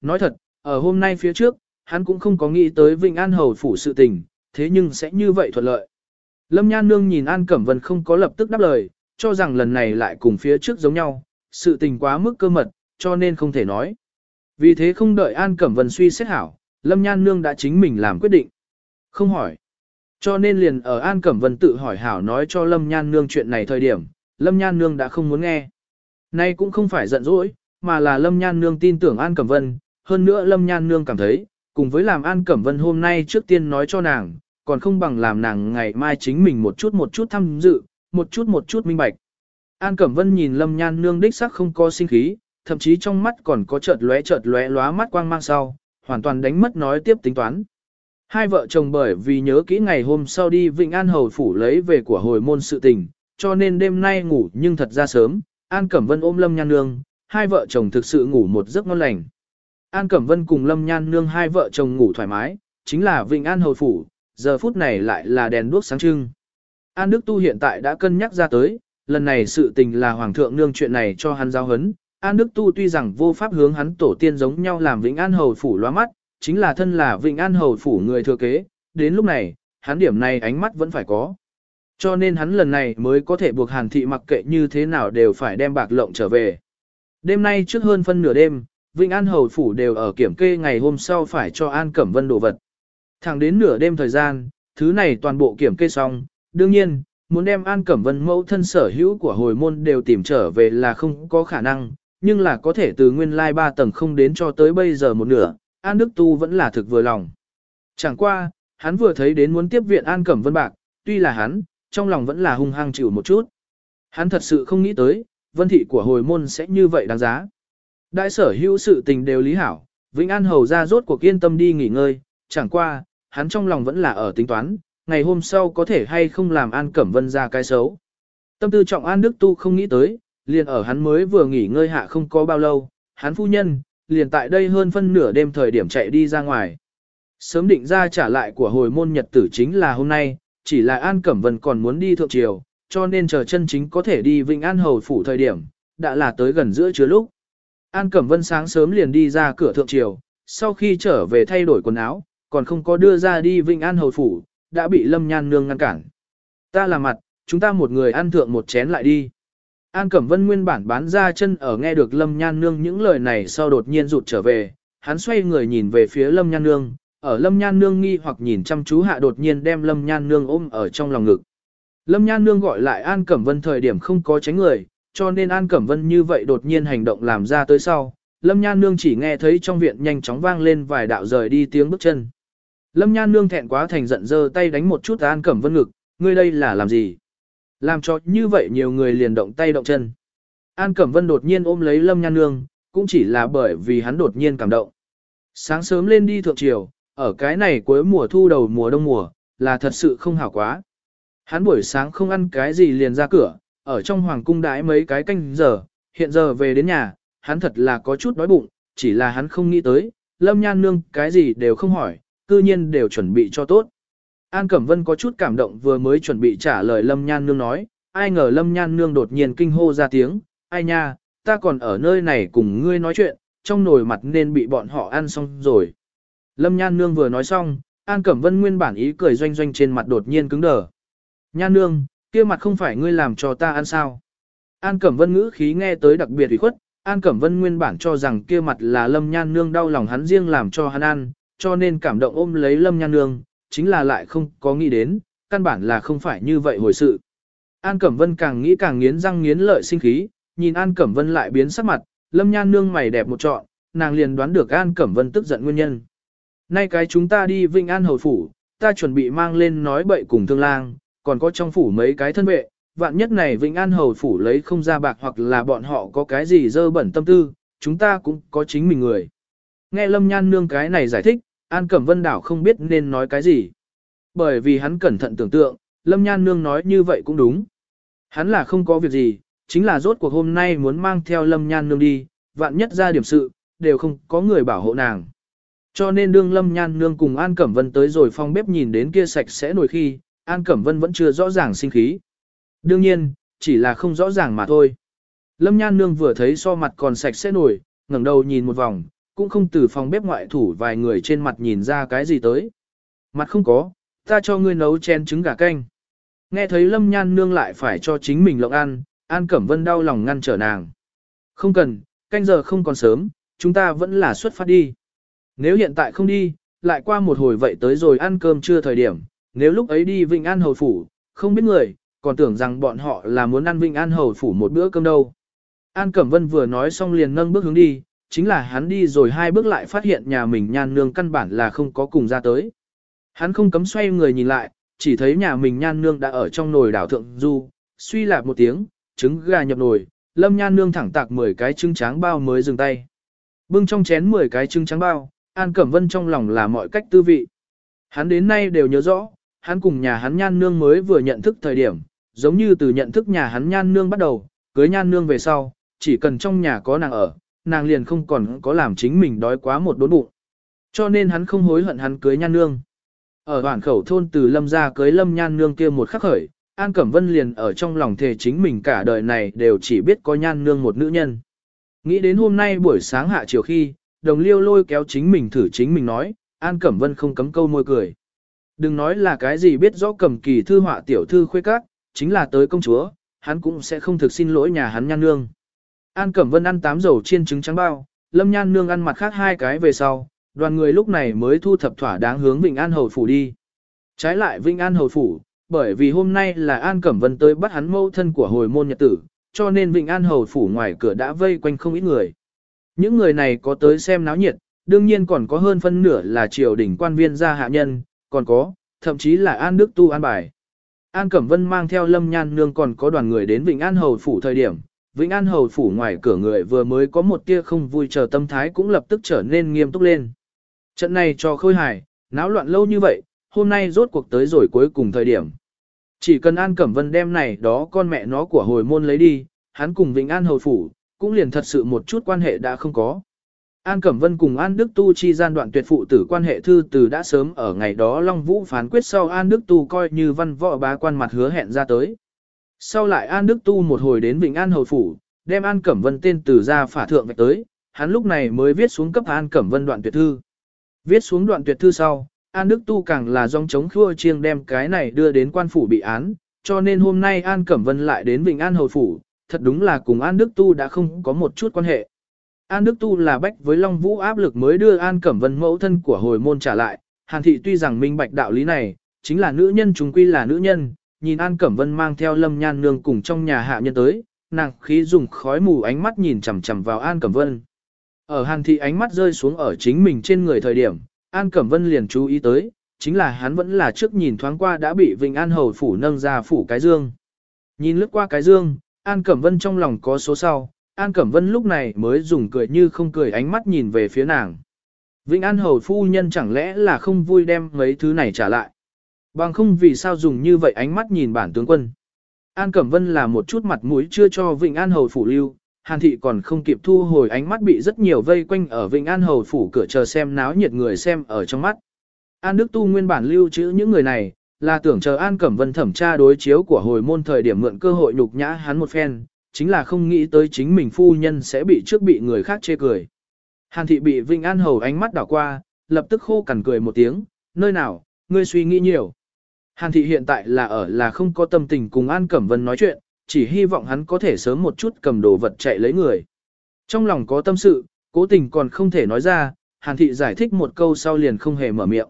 nói thật, ở hôm nay phía trước, hắn cũng không có nghĩ tới Vịnh An Hầu phủ sự tình, thế nhưng sẽ như vậy thuận lợi. Lâm Nhan Nương nhìn An Cẩm Vân không có lập tức đáp lời, cho rằng lần này lại cùng phía trước giống nhau, sự tình quá mức cơ mật, cho nên không thể nói. Vì thế không đợi An Cẩm Vân suy xét hảo, Lâm Nhan Nương đã chính mình làm quyết định. Không hỏi. Cho nên liền ở An Cẩm Vân tự hỏi hảo nói cho Lâm Nhan Nương chuyện này thời điểm, Lâm Nhan Nương đã không muốn nghe. Nay cũng không phải giận dỗi, mà là Lâm Nhan Nương tin tưởng An Cẩm Vân, hơn nữa Lâm Nhan Nương cảm thấy, cùng với làm An Cẩm Vân hôm nay trước tiên nói cho nàng, còn không bằng làm nàng ngày mai chính mình một chút một chút tham dự, một chút một chút minh bạch. An Cẩm Vân nhìn Lâm Nhan Nương đích sắc không có sinh khí, thậm chí trong mắt còn có chợt lóe chợt lóe lóa mắt quang mang sau, hoàn toàn đánh mất nói tiếp tính toán. Hai vợ chồng bởi vì nhớ kỹ ngày hôm sau đi Vịnh An Hầu Phủ lấy về của hồi môn sự tình, cho nên đêm nay ngủ nhưng thật ra sớm, An Cẩm Vân ôm Lâm Nhan Nương, hai vợ chồng thực sự ngủ một giấc ngon lành. An Cẩm Vân cùng Lâm Nhan Nương hai vợ chồng ngủ thoải mái, chính là Vịnh An Hầu Phủ, giờ phút này lại là đèn đuốc sáng trưng. An Đức Tu hiện tại đã cân nhắc ra tới, lần này sự tình là Hoàng thượng nương chuyện này cho hắn giao hấn. An Đức Tu tuy rằng vô pháp hướng hắn tổ tiên giống nhau làm Vĩnh An Hầu Phủ loa mắt, chính là thân là Vịnh An Hầu Phủ người thừa kế, đến lúc này, hắn điểm này ánh mắt vẫn phải có. Cho nên hắn lần này mới có thể buộc Hàn Thị mặc kệ như thế nào đều phải đem bạc lộng trở về. Đêm nay trước hơn phân nửa đêm, Vinh An Hầu Phủ đều ở kiểm kê ngày hôm sau phải cho An Cẩm Vân đồ vật. Thẳng đến nửa đêm thời gian, thứ này toàn bộ kiểm kê xong, đương nhiên, muốn đem An Cẩm Vân mẫu thân sở hữu của hồi môn đều tìm trở về là không có khả năng, nhưng là có thể từ nguyên lai 3 tầng không đến cho tới bây giờ một nửa, An Đức Tu vẫn là thực vừa lòng. Chẳng qua, hắn vừa thấy đến muốn tiếp viện An Cẩm Vân bạc, tuy là hắn, trong lòng vẫn là hung hăng chịu một chút. Hắn thật sự không nghĩ tới, vân thị của hồi môn sẽ như vậy đáng giá. Đại sở hữu sự tình đều lý hảo, Vĩnh An hầu ra rốt cuộc yên tâm đi nghỉ ngơi, chẳng qua, hắn trong lòng vẫn là ở tính toán, ngày hôm sau có thể hay không làm An Cẩm Vân ra cái xấu. Tâm tư trọng An Đức Tu không nghĩ tới, liền ở hắn mới vừa nghỉ ngơi hạ không có bao lâu, hắn phu nhân, liền tại đây hơn phân nửa đêm thời điểm chạy đi ra ngoài. Sớm định ra trả lại của hồi môn nhật tử chính là hôm nay, chỉ là An Cẩm Vân còn muốn đi thượng triều, cho nên chờ chân chính có thể đi Vĩnh An Hầu Phủ thời điểm, đã là tới gần giữa chứa lúc. An Cẩm Vân sáng sớm liền đi ra cửa thượng triều, sau khi trở về thay đổi quần áo, còn không có đưa ra đi vinh An Hầu Phủ, đã bị Lâm Nhan Nương ngăn cản. Ta là mặt, chúng ta một người ăn thượng một chén lại đi. An Cẩm Vân nguyên bản bán ra chân ở nghe được Lâm Nhan Nương những lời này sau đột nhiên rụt trở về, hắn xoay người nhìn về phía Lâm Nhan Nương, ở Lâm Nhan Nương nghi hoặc nhìn chăm chú hạ đột nhiên đem Lâm Nhan Nương ôm ở trong lòng ngực. Lâm Nhan Nương gọi lại An Cẩm Vân thời điểm không có tránh người, cho nên An Cẩm Vân như vậy đột nhiên hành động làm ra tới sau. Lâm Nhan Nương chỉ nghe thấy trong viện nhanh chóng vang lên vài đạo rời đi tiếng bước chân. Lâm Nhan Nương thẹn quá thành giận dơ tay đánh một chút An Cẩm Vân ngực, ngươi đây là làm gì? Làm cho như vậy nhiều người liền động tay động chân. An Cẩm Vân đột nhiên ôm lấy Lâm Nhan Nương, cũng chỉ là bởi vì hắn đột nhiên cảm động. Sáng sớm lên đi thượng triều, ở cái này cuối mùa thu đầu mùa đông mùa, là thật sự không hảo quá. Hắn buổi sáng không ăn cái gì liền ra cửa, ở trong hoàng cung đãi mấy cái canh giờ, hiện giờ về đến nhà, hắn thật là có chút đói bụng, chỉ là hắn không nghĩ tới, Lâm Nhan Nương cái gì đều không hỏi, cư nhiên đều chuẩn bị cho tốt. An Cẩm Vân có chút cảm động vừa mới chuẩn bị trả lời Lâm Nhan Nương nói, ai ngờ Lâm Nhan Nương đột nhiên kinh hô ra tiếng, ai nha, ta còn ở nơi này cùng ngươi nói chuyện, trong nồi mặt nên bị bọn họ ăn xong rồi. Lâm Nhan Nương vừa nói xong, An Cẩm Vân nguyên bản ý cười doanh doanh trên mặt đột nhiên cứng đờ. Nhan Nương, kia mặt không phải ngươi làm cho ta ăn sao. An Cẩm Vân ngữ khí nghe tới đặc biệt ủy khuất, An Cẩm Vân nguyên bản cho rằng kia mặt là Lâm Nhan Nương đau lòng hắn riêng làm cho hắn ăn, cho nên cảm động ôm lấy Lâm Nhan Nương, chính là lại không có nghĩ đến, căn bản là không phải như vậy hồi sự. An Cẩm Vân càng nghĩ càng nghiến răng nghiến lợi sinh khí, nhìn An Cẩm Vân lại biến sắc mặt, Lâm Nhan Nương mày đẹp một trọn, nàng liền đoán được An Cẩm Vân tức giận nguyên nhân. Nay cái chúng ta đi Vinh An Hầu Phủ, ta chuẩn bị mang lên nói bậy cùng thương lang, còn có trong phủ mấy cái thân vệ, vạn nhất này vĩnh An Hầu Phủ lấy không ra bạc hoặc là bọn họ có cái gì dơ bẩn tâm tư, chúng ta cũng có chính mình người. Nghe Lâm Nhan Nương cái này giải thích, An Cẩm Vân Đảo không biết nên nói cái gì. Bởi vì hắn cẩn thận tưởng tượng, Lâm Nhan Nương nói như vậy cũng đúng. Hắn là không có việc gì, chính là rốt cuộc hôm nay muốn mang theo Lâm Nhan Nương đi, vạn nhất ra điểm sự, đều không có người bảo hộ nàng. Cho nên đương Lâm Nhan Nương cùng An Cẩm Vân tới rồi phong bếp nhìn đến kia sạch sẽ nổi khi, An Cẩm Vân vẫn chưa rõ ràng sinh khí. Đương nhiên, chỉ là không rõ ràng mà thôi. Lâm Nhan Nương vừa thấy so mặt còn sạch sẽ nổi, ngẩng đầu nhìn một vòng, cũng không từ phòng bếp ngoại thủ vài người trên mặt nhìn ra cái gì tới. Mặt không có, ta cho ngươi nấu chén trứng gà canh. Nghe thấy Lâm Nhan Nương lại phải cho chính mình lộng ăn, An Cẩm Vân đau lòng ngăn trở nàng. Không cần, canh giờ không còn sớm, chúng ta vẫn là xuất phát đi. Nếu hiện tại không đi, lại qua một hồi vậy tới rồi ăn cơm trưa thời điểm, nếu lúc ấy đi Vịnh An Hầu Phủ, không biết người, còn tưởng rằng bọn họ là muốn ăn Vịnh An Hầu Phủ một bữa cơm đâu. An Cẩm Vân vừa nói xong liền nâng bước hướng đi, chính là hắn đi rồi hai bước lại phát hiện nhà mình nhan nương căn bản là không có cùng ra tới. Hắn không cấm xoay người nhìn lại, chỉ thấy nhà mình nhan nương đã ở trong nồi đảo thượng du, suy lạp một tiếng, trứng gà nhập nồi, lâm nhan nương thẳng tạc 10 cái trứng tráng bao mới dừng tay. Bưng trong chén 10 cái trứng trắng bao, An Cẩm Vân trong lòng là mọi cách tư vị. Hắn đến nay đều nhớ rõ, hắn cùng nhà hắn nhan nương mới vừa nhận thức thời điểm, giống như từ nhận thức nhà hắn nhan nương bắt đầu, cưới nhan nương về sau, chỉ cần trong nhà có nàng ở, nàng liền không còn có làm chính mình đói quá một đốn bụng. Cho nên hắn không hối hận hắn cưới nhan nương. Ở bản khẩu thôn từ lâm ra cưới lâm nhan nương kia một khắc khởi, An Cẩm Vân liền ở trong lòng thề chính mình cả đời này đều chỉ biết có nhan nương một nữ nhân. Nghĩ đến hôm nay buổi sáng hạ chiều khi, đồng liêu lôi kéo chính mình thử chính mình nói, An Cẩm Vân không cấm câu môi cười. Đừng nói là cái gì biết rõ cầm kỳ thư họa tiểu thư khuê các, chính là tới công chúa, hắn cũng sẽ không thực xin lỗi nhà hắn nhan nương. An Cẩm Vân ăn tám dầu chiên trứng trắng bao, Lâm Nhan Nương ăn mặt khác hai cái về sau, đoàn người lúc này mới thu thập thỏa đáng hướng Vịnh An Hầu Phủ đi. Trái lại Vịnh An Hầu Phủ, bởi vì hôm nay là An Cẩm Vân tới bắt hắn mâu thân của hồi môn nhật tử, cho nên Vịnh An Hầu Phủ ngoài cửa đã vây quanh không ít người. Những người này có tới xem náo nhiệt, đương nhiên còn có hơn phân nửa là triều đình quan viên gia hạ nhân, còn có, thậm chí là An Đức Tu An Bài. An Cẩm Vân mang theo Lâm Nhan Nương còn có đoàn người đến Vịnh An Hầu Phủ thời điểm, Vĩnh An Hầu phủ ngoài cửa người vừa mới có một tia không vui chờ tâm thái cũng lập tức trở nên nghiêm túc lên. Trận này cho khôi hài, náo loạn lâu như vậy, hôm nay rốt cuộc tới rồi cuối cùng thời điểm. Chỉ cần An Cẩm Vân đem này đó con mẹ nó của hồi môn lấy đi, hắn cùng Vĩnh An Hầu phủ, cũng liền thật sự một chút quan hệ đã không có. An Cẩm Vân cùng An Đức Tu chi gian đoạn tuyệt phụ tử quan hệ thư từ đã sớm ở ngày đó Long Vũ phán quyết sau An Đức Tu coi như văn võ bá quan mặt hứa hẹn ra tới. Sau lại An Đức Tu một hồi đến Vịnh An Hầu Phủ, đem An Cẩm Vân tên từ ra phả thượng vạch tới, hắn lúc này mới viết xuống cấp An Cẩm Vân đoạn tuyệt thư. Viết xuống đoạn tuyệt thư sau, An Đức Tu càng là dòng chống khua chiêng đem cái này đưa đến quan phủ bị án, cho nên hôm nay An Cẩm Vân lại đến Vịnh An Hầu Phủ, thật đúng là cùng An Đức Tu đã không có một chút quan hệ. An Đức Tu là bách với Long Vũ áp lực mới đưa An Cẩm Vân mẫu thân của hồi môn trả lại, Hàn Thị tuy rằng minh bạch đạo lý này, chính là nữ nhân chúng quy là nữ nhân, nhìn An Cẩm Vân mang theo Lâm Nhan Nương cùng trong nhà hạ nhân tới, nàng khí dùng khói mù ánh mắt nhìn chằm chằm vào An Cẩm Vân. Ở Hàn Thị ánh mắt rơi xuống ở chính mình trên người thời điểm, An Cẩm Vân liền chú ý tới, chính là hắn vẫn là trước nhìn thoáng qua đã bị Vịnh An Hầu phủ nâng ra phủ cái dương. Nhìn lướt qua cái dương, An Cẩm Vân trong lòng có số sau, An Cẩm Vân lúc này mới dùng cười như không cười ánh mắt nhìn về phía nàng. Vịnh An Hầu phu nhân chẳng lẽ là không vui đem mấy thứ này trả lại. Bằng không vì sao dùng như vậy ánh mắt nhìn bản tướng quân. An Cẩm Vân là một chút mặt mũi chưa cho Vịnh An Hầu phủ lưu, Hàn Thị còn không kịp thu hồi ánh mắt bị rất nhiều vây quanh ở Vịnh An Hầu phủ cửa chờ xem náo nhiệt người xem ở trong mắt. An Đức Tu nguyên bản lưu trữ những người này, là tưởng chờ An Cẩm Vân thẩm tra đối chiếu của hồi môn thời điểm mượn cơ hội nhục nhã hắn một phen, chính là không nghĩ tới chính mình phu nhân sẽ bị trước bị người khác chê cười. Hàn Thị bị Vinh An Hầu ánh mắt đảo qua, lập tức khô cằn cười một tiếng, nơi nào, ngươi suy nghĩ nhiều. Hàn thị hiện tại là ở là không có tâm tình cùng An Cẩm Vân nói chuyện, chỉ hy vọng hắn có thể sớm một chút cầm đồ vật chạy lấy người. Trong lòng có tâm sự, cố tình còn không thể nói ra, Hàn thị giải thích một câu sau liền không hề mở miệng.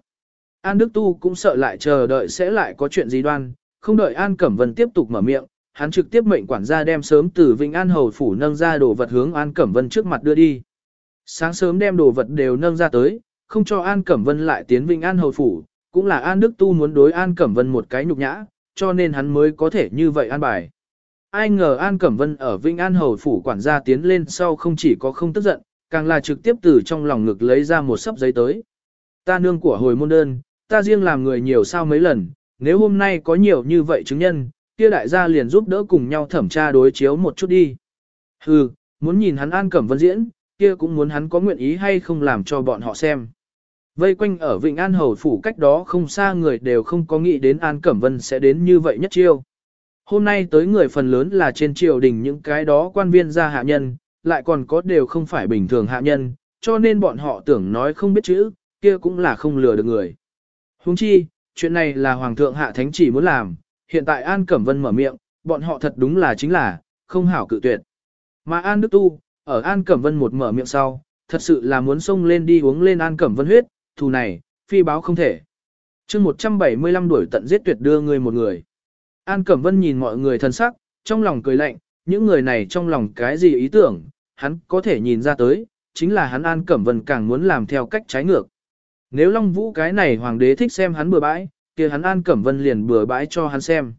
An Đức Tu cũng sợ lại chờ đợi sẽ lại có chuyện gì đoan, không đợi An Cẩm Vân tiếp tục mở miệng, hắn trực tiếp mệnh quản gia đem sớm từ Vĩnh An Hầu Phủ nâng ra đồ vật hướng An Cẩm Vân trước mặt đưa đi. Sáng sớm đem đồ vật đều nâng ra tới, không cho An Cẩm Vân lại tiến Vĩnh An Hầu Phủ, cũng là An Đức Tu muốn đối An Cẩm Vân một cái nhục nhã, cho nên hắn mới có thể như vậy an bài. Ai ngờ An Cẩm Vân ở Vĩnh An Hầu Phủ quản gia tiến lên sau không chỉ có không tức giận, càng là trực tiếp từ trong lòng ngực lấy ra một sấp giấy tới. Ta nương của hồi môn đơn, ta riêng làm người nhiều sao mấy lần, nếu hôm nay có nhiều như vậy chứng nhân, kia đại gia liền giúp đỡ cùng nhau thẩm tra đối chiếu một chút đi. Hừ, muốn nhìn hắn An Cẩm Vân diễn, kia cũng muốn hắn có nguyện ý hay không làm cho bọn họ xem. Vây quanh ở Vịnh An Hầu Phủ cách đó không xa người đều không có nghĩ đến An Cẩm Vân sẽ đến như vậy nhất chiêu. Hôm nay tới người phần lớn là trên triều đình những cái đó quan viên gia hạ nhân, lại còn có đều không phải bình thường hạ nhân, cho nên bọn họ tưởng nói không biết chữ, kia cũng là không lừa được người. Huống chi, chuyện này là Hoàng thượng Hạ Thánh chỉ muốn làm, hiện tại An Cẩm Vân mở miệng, bọn họ thật đúng là chính là, không hảo cự tuyệt. Mà An Đức Tu, ở An Cẩm Vân một mở miệng sau, thật sự là muốn xông lên đi uống lên An Cẩm Vân huyết, thù này, phi báo không thể. chương 175 đuổi tận giết tuyệt đưa người một người. An Cẩm Vân nhìn mọi người thân sắc, trong lòng cười lạnh, những người này trong lòng cái gì ý tưởng, hắn có thể nhìn ra tới, chính là hắn An Cẩm Vân càng muốn làm theo cách trái ngược. Nếu Long Vũ cái này hoàng đế thích xem hắn bừa bãi, kia hắn An Cẩm Vân liền bừa bãi cho hắn xem.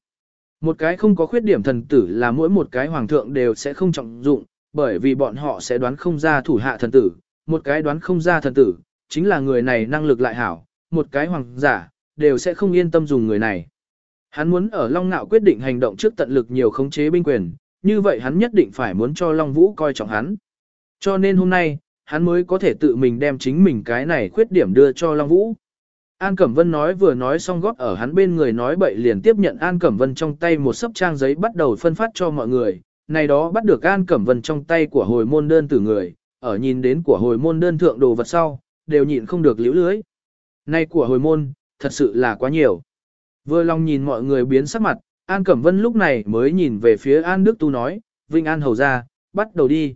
Một cái không có khuyết điểm thần tử là mỗi một cái hoàng thượng đều sẽ không trọng dụng, bởi vì bọn họ sẽ đoán không ra thủ hạ thần tử, một cái đoán không ra thần tử, chính là người này năng lực lại hảo, một cái hoàng giả, đều sẽ không yên tâm dùng người này. Hắn muốn ở Long Nạo quyết định hành động trước tận lực nhiều khống chế binh quyền, như vậy hắn nhất định phải muốn cho Long Vũ coi trọng hắn. Cho nên hôm nay, hắn mới có thể tự mình đem chính mình cái này khuyết điểm đưa cho Long Vũ. An Cẩm Vân nói vừa nói xong góp ở hắn bên người nói bậy liền tiếp nhận An Cẩm Vân trong tay một sấp trang giấy bắt đầu phân phát cho mọi người. Này đó bắt được An Cẩm Vân trong tay của hồi môn đơn tử người, ở nhìn đến của hồi môn đơn thượng đồ vật sau, đều nhịn không được liễu lưới. Này của hồi môn, thật sự là quá nhiều. Vừa lòng nhìn mọi người biến sắc mặt, An Cẩm Vân lúc này mới nhìn về phía An Đức Tu nói, Vinh An hầu ra, bắt đầu đi.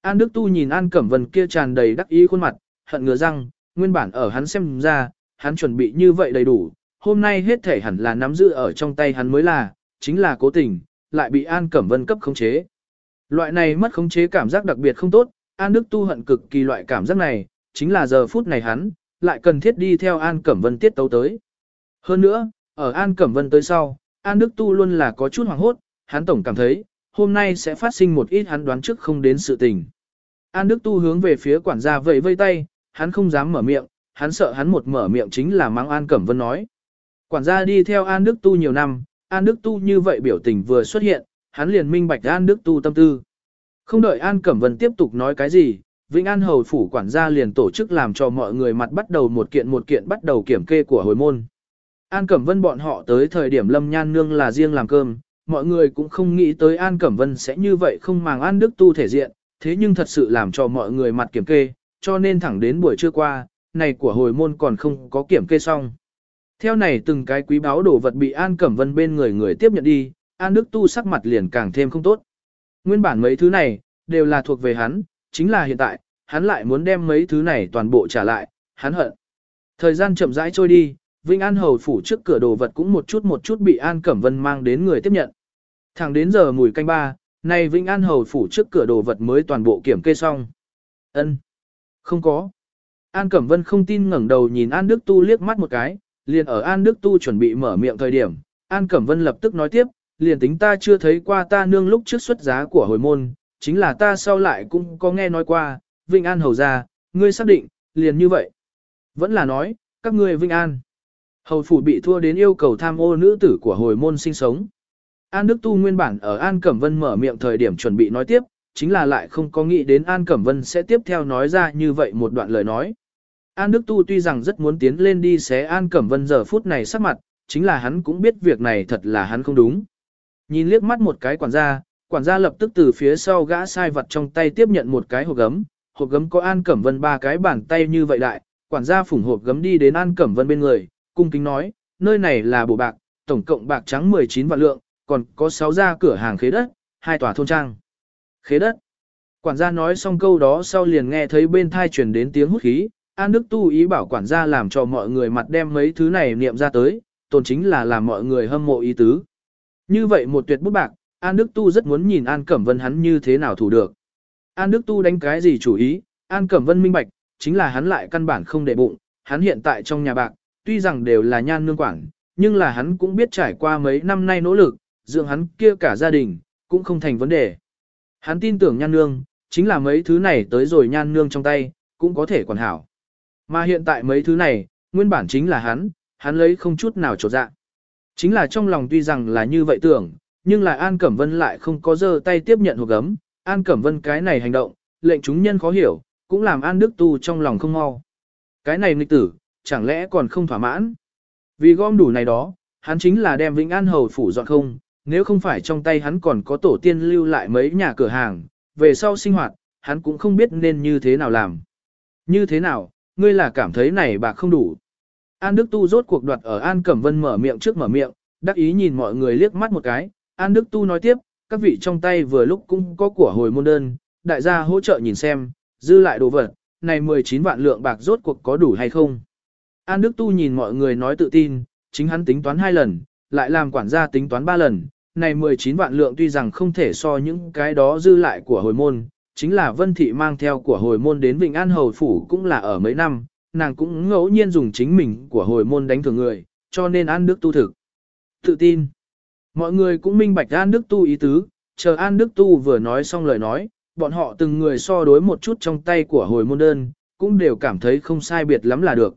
An Đức Tu nhìn An Cẩm Vân kia tràn đầy đắc ý khuôn mặt, hận ngừa răng, nguyên bản ở hắn xem ra, hắn chuẩn bị như vậy đầy đủ, hôm nay hết thể hẳn là nắm giữ ở trong tay hắn mới là, chính là cố tình, lại bị An Cẩm Vân cấp khống chế. Loại này mất khống chế cảm giác đặc biệt không tốt, An Đức Tu hận cực kỳ loại cảm giác này, chính là giờ phút này hắn, lại cần thiết đi theo An Cẩm Vân tiết tấu tới. Hơn nữa, ở An Cẩm Vân tới sau, An Đức Tu luôn là có chút hoảng hốt, hắn tổng cảm thấy, hôm nay sẽ phát sinh một ít hắn đoán trước không đến sự tình. An Đức Tu hướng về phía quản gia vẫy vây tay, hắn không dám mở miệng, hắn sợ hắn một mở miệng chính là mang An Cẩm Vân nói. Quản gia đi theo An Đức Tu nhiều năm, An Đức Tu như vậy biểu tình vừa xuất hiện, hắn liền minh bạch An Đức Tu tâm tư. Không đợi An Cẩm Vân tiếp tục nói cái gì, Vĩnh An Hầu Phủ quản gia liền tổ chức làm cho mọi người mặt bắt đầu một kiện một kiện bắt đầu kiểm kê của hồi môn. An Cẩm Vân bọn họ tới thời điểm Lâm Nhan Nương là riêng làm cơm, mọi người cũng không nghĩ tới An Cẩm Vân sẽ như vậy không màng An Đức Tu thể diện, thế nhưng thật sự làm cho mọi người mặt kiểm kê, cho nên thẳng đến buổi trưa qua, này của hồi môn còn không có kiểm kê xong. Theo này từng cái quý báo đồ vật bị An Cẩm Vân bên người người tiếp nhận đi, An Đức Tu sắc mặt liền càng thêm không tốt. Nguyên bản mấy thứ này, đều là thuộc về hắn, chính là hiện tại, hắn lại muốn đem mấy thứ này toàn bộ trả lại, hắn hận. Thời gian chậm rãi trôi đi, Vinh An Hầu phủ trước cửa đồ vật cũng một chút một chút bị An Cẩm Vân mang đến người tiếp nhận. Thẳng đến giờ mùi canh ba, nay Vinh An Hầu phủ trước cửa đồ vật mới toàn bộ kiểm kê xong. Ân, Không có. An Cẩm Vân không tin ngẩng đầu nhìn An Đức Tu liếc mắt một cái, liền ở An Đức Tu chuẩn bị mở miệng thời điểm. An Cẩm Vân lập tức nói tiếp, liền tính ta chưa thấy qua ta nương lúc trước xuất giá của hồi môn, chính là ta sau lại cũng có nghe nói qua, Vinh An hầu ra, ngươi xác định, liền như vậy. Vẫn là nói, các ngươi Vinh An. Hầu phủ bị thua đến yêu cầu tham ô nữ tử của hồi môn sinh sống. An Đức Tu nguyên bản ở An Cẩm Vân mở miệng thời điểm chuẩn bị nói tiếp, chính là lại không có nghĩ đến An Cẩm Vân sẽ tiếp theo nói ra như vậy một đoạn lời nói. An Đức Tu tuy rằng rất muốn tiến lên đi xé An Cẩm Vân giờ phút này sắc mặt, chính là hắn cũng biết việc này thật là hắn không đúng. Nhìn liếc mắt một cái quản gia, quản gia lập tức từ phía sau gã sai vật trong tay tiếp nhận một cái hộp gấm, hộp gấm có An Cẩm Vân ba cái bàn tay như vậy đại, quản gia phủng hộp gấm đi đến An Cẩm Vân bên người, cung kính nói, nơi này là bộ bạc, tổng cộng bạc trắng 19 vạn lượng, còn có 6 gia cửa hàng khế đất, hai tòa thôn trang. Khế đất. Quản gia nói xong câu đó sau liền nghe thấy bên thai truyền đến tiếng hút khí, An Đức Tu ý bảo quản gia làm cho mọi người mặt đem mấy thứ này niệm ra tới, tồn chính là làm mọi người hâm mộ ý tứ. Như vậy một tuyệt bút bạc, An Đức Tu rất muốn nhìn An Cẩm Vân hắn như thế nào thủ được. An Đức Tu đánh cái gì chủ ý, An Cẩm Vân minh bạch, chính là hắn lại căn bản không để bụng, hắn hiện tại trong nhà bạc, tuy rằng đều là nhan nương quảng, nhưng là hắn cũng biết trải qua mấy năm nay nỗ lực, dưỡng hắn kia cả gia đình, cũng không thành vấn đề. Hắn tin tưởng nhan nương, chính là mấy thứ này tới rồi nhan nương trong tay, cũng có thể quản hảo. Mà hiện tại mấy thứ này, nguyên bản chính là hắn, hắn lấy không chút nào trột dạ. Chính là trong lòng tuy rằng là như vậy tưởng, nhưng là An Cẩm Vân lại không có dơ tay tiếp nhận hộp gấm. An Cẩm Vân cái này hành động, lệnh chúng nhân khó hiểu, cũng làm An Đức Tu trong lòng không mau. Cái này nghịch tử, chẳng lẽ còn không thỏa mãn? Vì gom đủ này đó, hắn chính là đem Vĩnh An Hầu phủ dọn không, nếu không phải trong tay hắn còn có tổ tiên lưu lại mấy nhà cửa hàng, về sau sinh hoạt, hắn cũng không biết nên như thế nào làm. Như thế nào, ngươi là cảm thấy này bạc không đủ. An Đức Tu rốt cuộc đoạt ở An Cẩm Vân mở miệng trước mở miệng, đắc ý nhìn mọi người liếc mắt một cái. An Đức Tu nói tiếp, các vị trong tay vừa lúc cũng có của hồi môn đơn, đại gia hỗ trợ nhìn xem, dư lại đồ vật, này 19 vạn lượng bạc rốt cuộc có đủ hay không. An Đức Tu nhìn mọi người nói tự tin, chính hắn tính toán hai lần, lại làm quản gia tính toán ba lần, này 19 vạn lượng tuy rằng không thể so những cái đó dư lại của hồi môn, chính là Vân Thị mang theo của hồi môn đến Vịnh An Hầu Phủ cũng là ở mấy năm, nàng cũng ngẫu nhiên dùng chính mình của hồi môn đánh thường người, cho nên An Đức Tu thực. Tự tin. Mọi người cũng minh bạch An Đức Tu ý tứ, chờ An Đức Tu vừa nói xong lời nói, bọn họ từng người so đối một chút trong tay của hồi môn đơn, cũng đều cảm thấy không sai biệt lắm là được.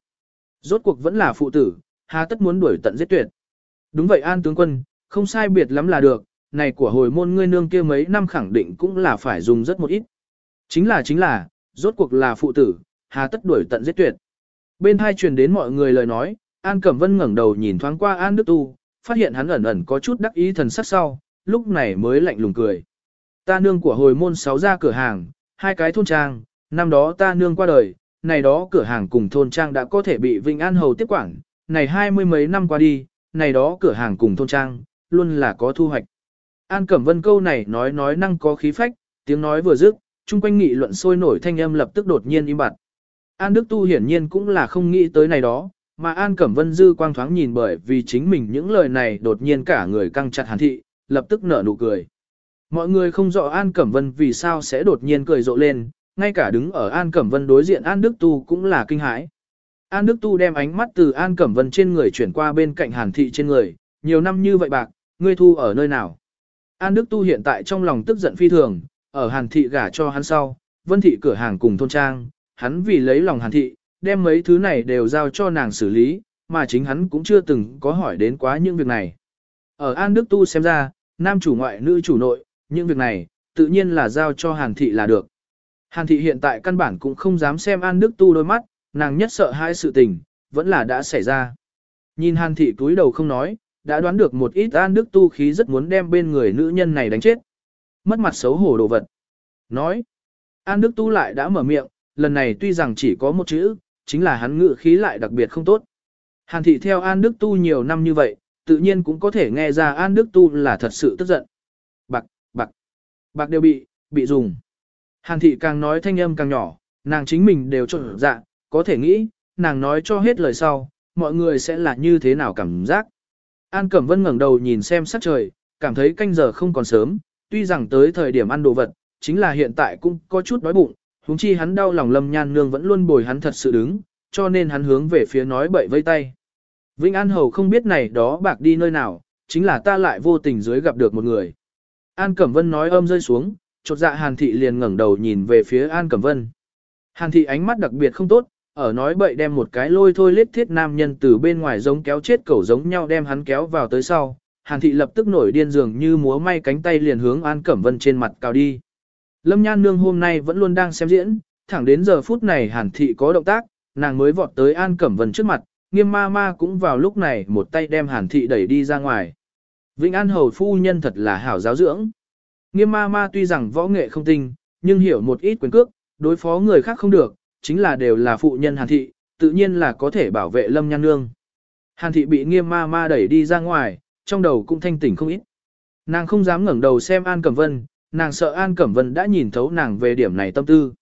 Rốt cuộc vẫn là phụ tử, hà tất muốn đuổi tận giết tuyệt. Đúng vậy An tướng quân, không sai biệt lắm là được, này của hồi môn ngươi nương kia mấy năm khẳng định cũng là phải dùng rất một ít. Chính là chính là, rốt cuộc là phụ tử, hà tất đuổi tận giết tuyệt. Bên hai truyền đến mọi người lời nói, An Cẩm Vân ngẩng đầu nhìn thoáng qua An Đức Tu, phát hiện hắn ẩn ẩn có chút đắc ý thần sắc sau, lúc này mới lạnh lùng cười. Ta nương của hồi môn sáu ra cửa hàng, hai cái thôn trang, năm đó ta nương qua đời, này đó cửa hàng cùng thôn trang đã có thể bị Vinh An Hầu tiếp quản, này hai mươi mấy năm qua đi, này đó cửa hàng cùng thôn trang, luôn là có thu hoạch. An Cẩm Vân câu này nói nói năng có khí phách, tiếng nói vừa dứt, chung quanh nghị luận sôi nổi thanh âm lập tức đột nhiên im bặt. An Đức Tu hiển nhiên cũng là không nghĩ tới này đó, mà An Cẩm Vân dư quang thoáng nhìn bởi vì chính mình những lời này đột nhiên cả người căng chặt hàn thị, lập tức nở nụ cười. Mọi người không rõ An Cẩm Vân vì sao sẽ đột nhiên cười rộ lên, ngay cả đứng ở An Cẩm Vân đối diện An Đức Tu cũng là kinh hãi. An Đức Tu đem ánh mắt từ An Cẩm Vân trên người chuyển qua bên cạnh Hàn Thị trên người, nhiều năm như vậy bạc, ngươi thu ở nơi nào? An Đức Tu hiện tại trong lòng tức giận phi thường, ở Hàn Thị gả cho hắn sau, Vân Thị cửa hàng cùng thôn trang, hắn vì lấy lòng Hàn Thị, đem mấy thứ này đều giao cho nàng xử lý, mà chính hắn cũng chưa từng có hỏi đến quá những việc này. Ở An Đức Tu xem ra, nam chủ ngoại nữ chủ nội, những việc này, tự nhiên là giao cho Hàn Thị là được. Hàn Thị hiện tại căn bản cũng không dám xem An Đức Tu đôi mắt, nàng nhất sợ hai sự tình, vẫn là đã xảy ra. Nhìn Hàn Thị túi đầu không nói, đã đoán được một ít An Đức Tu khí rất muốn đem bên người nữ nhân này đánh chết. Mất mặt xấu hổ đồ vật. Nói, An Đức Tu lại đã mở miệng, lần này tuy rằng chỉ có một chữ, chính là hắn ngự khí lại đặc biệt không tốt. Hàn Thị theo An Đức Tu nhiều năm như vậy, tự nhiên cũng có thể nghe ra An Đức Tu là thật sự tức giận. Bạc, bạc, bạc đều bị, bị dùng. Hàn Thị càng nói thanh âm càng nhỏ, nàng chính mình đều trộn dạ, có thể nghĩ, nàng nói cho hết lời sau, mọi người sẽ là như thế nào cảm giác. An Cẩm Vân ngẩng đầu nhìn xem sắc trời, cảm thấy canh giờ không còn sớm, tuy rằng tới thời điểm ăn đồ vật, chính là hiện tại cũng có chút đói bụng, huống chi hắn đau lòng Lâm Nhan Nương vẫn luôn bồi hắn thật sự đứng, cho nên hắn hướng về phía nói bậy vây tay. Vĩnh An Hầu không biết này đó bạc đi nơi nào, chính là ta lại vô tình dưới gặp được một người. An Cẩm Vân nói âm rơi xuống, chột dạ Hàn Thị liền ngẩng đầu nhìn về phía An Cẩm Vân. Hàn Thị ánh mắt đặc biệt không tốt, ở nói bậy đem một cái lôi thôi lết thiết nam nhân từ bên ngoài giống kéo chết cẩu giống nhau đem hắn kéo vào tới sau. Hàn thị lập tức nổi điên dường như múa may cánh tay liền hướng An Cẩm Vân trên mặt cao đi. Lâm Nhan Nương hôm nay vẫn luôn đang xem diễn, thẳng đến giờ phút này Hàn thị có động tác, nàng mới vọt tới An Cẩm Vân trước mặt, nghiêm ma ma cũng vào lúc này một tay đem Hàn thị đẩy đi ra ngoài. Vĩnh An Hầu phu nhân thật là hảo giáo dưỡng. Nghiêm ma ma tuy rằng võ nghệ không tinh, nhưng hiểu một ít quyền cước, đối phó người khác không được, chính là đều là phụ nhân Hàn Thị, tự nhiên là có thể bảo vệ Lâm Nhan Nương. Hàn Thị bị nghiêm ma ma đẩy đi ra ngoài, trong đầu cũng thanh tỉnh không ít. Nàng không dám ngẩng đầu xem An Cẩm Vân, nàng sợ An Cẩm Vân đã nhìn thấu nàng về điểm này tâm tư.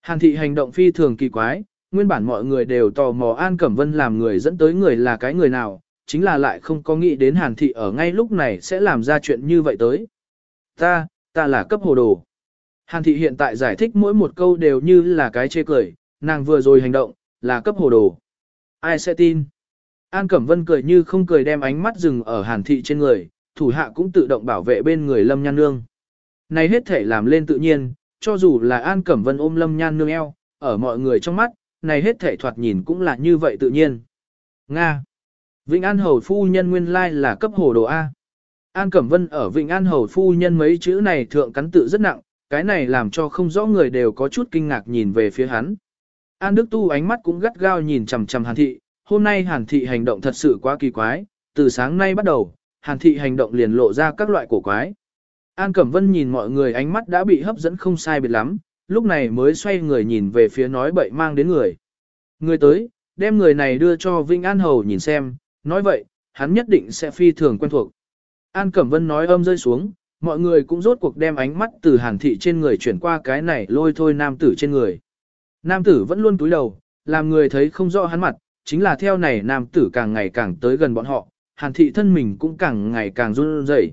Hàn Thị hành động phi thường kỳ quái, nguyên bản mọi người đều tò mò An Cẩm Vân làm người dẫn tới người là cái người nào, chính là lại không có nghĩ đến Hàn Thị ở ngay lúc này sẽ làm ra chuyện như vậy tới. Ta, ta là cấp hồ đồ. Hàn thị hiện tại giải thích mỗi một câu đều như là cái chê cười, nàng vừa rồi hành động, là cấp hồ đồ. Ai sẽ tin? An Cẩm Vân cười như không cười đem ánh mắt dừng ở hàn thị trên người, thủ hạ cũng tự động bảo vệ bên người Lâm Nhan Nương. Này hết thể làm lên tự nhiên, cho dù là An Cẩm Vân ôm Lâm Nhan Nương eo, ở mọi người trong mắt, này hết thể thoạt nhìn cũng là như vậy tự nhiên. Nga. Vĩnh An Hầu Phu Nhân nguyên lai là cấp hồ đồ A. An Cẩm Vân ở Vịnh An Hầu Phu Nhân mấy chữ này thượng cắn tự rất nặng, cái này làm cho không rõ người đều có chút kinh ngạc nhìn về phía hắn. An Đức Tu ánh mắt cũng gắt gao nhìn chằm chằm Hàn Thị, hôm nay Hàn Thị hành động thật sự quá kỳ quái, từ sáng nay bắt đầu, Hàn Thị hành động liền lộ ra các loại cổ quái. An Cẩm Vân nhìn mọi người ánh mắt đã bị hấp dẫn không sai biệt lắm, lúc này mới xoay người nhìn về phía nói bậy mang đến người. Người tới, đem người này đưa cho Vinh An Hầu nhìn xem, nói vậy, hắn nhất định sẽ phi thường quen thuộc. An Cẩm Vân nói âm rơi xuống, mọi người cũng rốt cuộc đem ánh mắt từ hàn thị trên người chuyển qua cái này lôi thôi nam tử trên người. Nam tử vẫn luôn túi đầu, làm người thấy không rõ hắn mặt, chính là theo này nam tử càng ngày càng tới gần bọn họ, hàn thị thân mình cũng càng ngày càng run rẩy.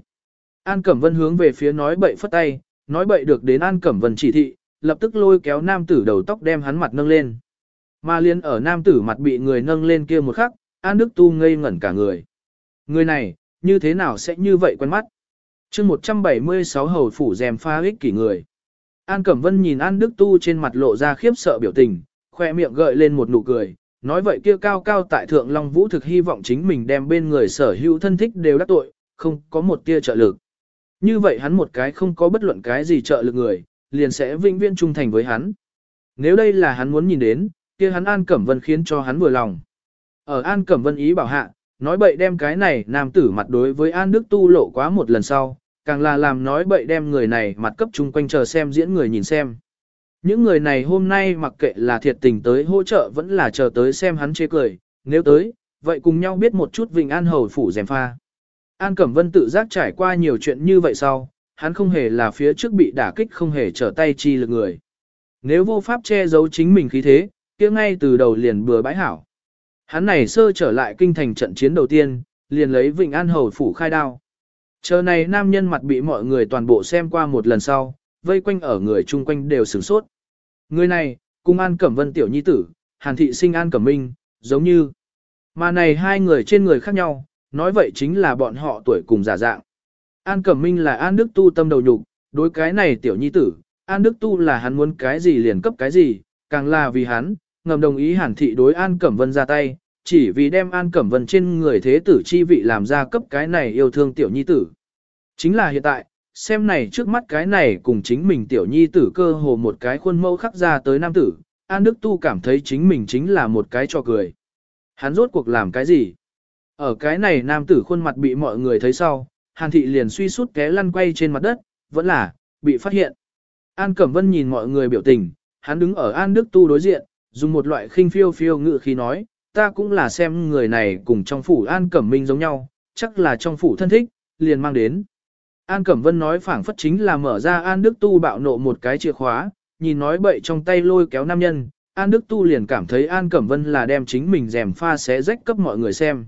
An Cẩm Vân hướng về phía nói bậy phất tay, nói bậy được đến An Cẩm Vân chỉ thị, lập tức lôi kéo nam tử đầu tóc đem hắn mặt nâng lên. Mà liên ở nam tử mặt bị người nâng lên kia một khắc, An Đức Tu ngây ngẩn cả người. Người này, như thế nào sẽ như vậy quen mắt? Chương 176 hầu phủ dèm pha ích kỷ người. An Cẩm Vân nhìn An Đức Tu trên mặt lộ ra khiếp sợ biểu tình, khoe miệng gợi lên một nụ cười, nói vậy kia cao cao tại thượng Long Vũ thực hy vọng chính mình đem bên người sở hữu thân thích đều đắc tội, không có một tia trợ lực. Như vậy hắn một cái không có bất luận cái gì trợ lực người, liền sẽ vĩnh viễn trung thành với hắn. Nếu đây là hắn muốn nhìn đến, kia hắn An Cẩm Vân khiến cho hắn vừa lòng. Ở An Cẩm Vân ý bảo hạ, nói bậy đem cái này nam tử mặt đối với An Đức Tu lộ quá một lần sau, càng là làm nói bậy đem người này mặt cấp chung quanh chờ xem diễn người nhìn xem. Những người này hôm nay mặc kệ là thiệt tình tới hỗ trợ vẫn là chờ tới xem hắn chê cười, nếu tới, vậy cùng nhau biết một chút Vinh An Hầu phủ dèm pha. An Cẩm Vân tự giác trải qua nhiều chuyện như vậy sau, hắn không hề là phía trước bị đả kích không hề trở tay chi lực người. Nếu vô pháp che giấu chính mình khí thế, kia ngay từ đầu liền bừa bãi hảo. Hắn này sơ trở lại kinh thành trận chiến đầu tiên, liền lấy Vịnh An Hầu phủ khai đao. Chờ này nam nhân mặt bị mọi người toàn bộ xem qua một lần sau, vây quanh ở người chung quanh đều sửng sốt. Người này, cùng An Cẩm Vân tiểu nhi tử, Hàn thị sinh An Cẩm Minh, giống như. Mà này hai người trên người khác nhau, nói vậy chính là bọn họ tuổi cùng giả dạng. An Cẩm Minh là An Đức Tu tâm đầu nhục, đối cái này tiểu nhi tử, An Đức Tu là hắn muốn cái gì liền cấp cái gì, càng là vì hắn, ngầm đồng ý Hàn thị đối An Cẩm Vân ra tay, chỉ vì đem An Cẩm Vân trên người thế tử chi vị làm ra cấp cái này yêu thương tiểu nhi tử. Chính là hiện tại, xem này trước mắt cái này cùng chính mình tiểu nhi tử cơ hồ một cái khuôn mẫu khắc ra tới nam tử, An Đức Tu cảm thấy chính mình chính là một cái cho cười. Hắn rốt cuộc làm cái gì? Ở cái này nam tử khuôn mặt bị mọi người thấy sau, Hàn thị liền suy sút té lăn quay trên mặt đất, vẫn là, bị phát hiện. An Cẩm Vân nhìn mọi người biểu tình, hắn đứng ở An Đức Tu đối diện, dùng một loại khinh phiêu phiêu ngự khi nói, ta cũng là xem người này cùng trong phủ An Cẩm Minh giống nhau, chắc là trong phủ thân thích, liền mang đến. An Cẩm Vân nói phảng phất chính là mở ra An Đức Tu bạo nộ một cái chìa khóa, nhìn nói bậy trong tay lôi kéo nam nhân, An Đức Tu liền cảm thấy An Cẩm Vân là đem chính mình rèm pha xé rách cấp mọi người xem.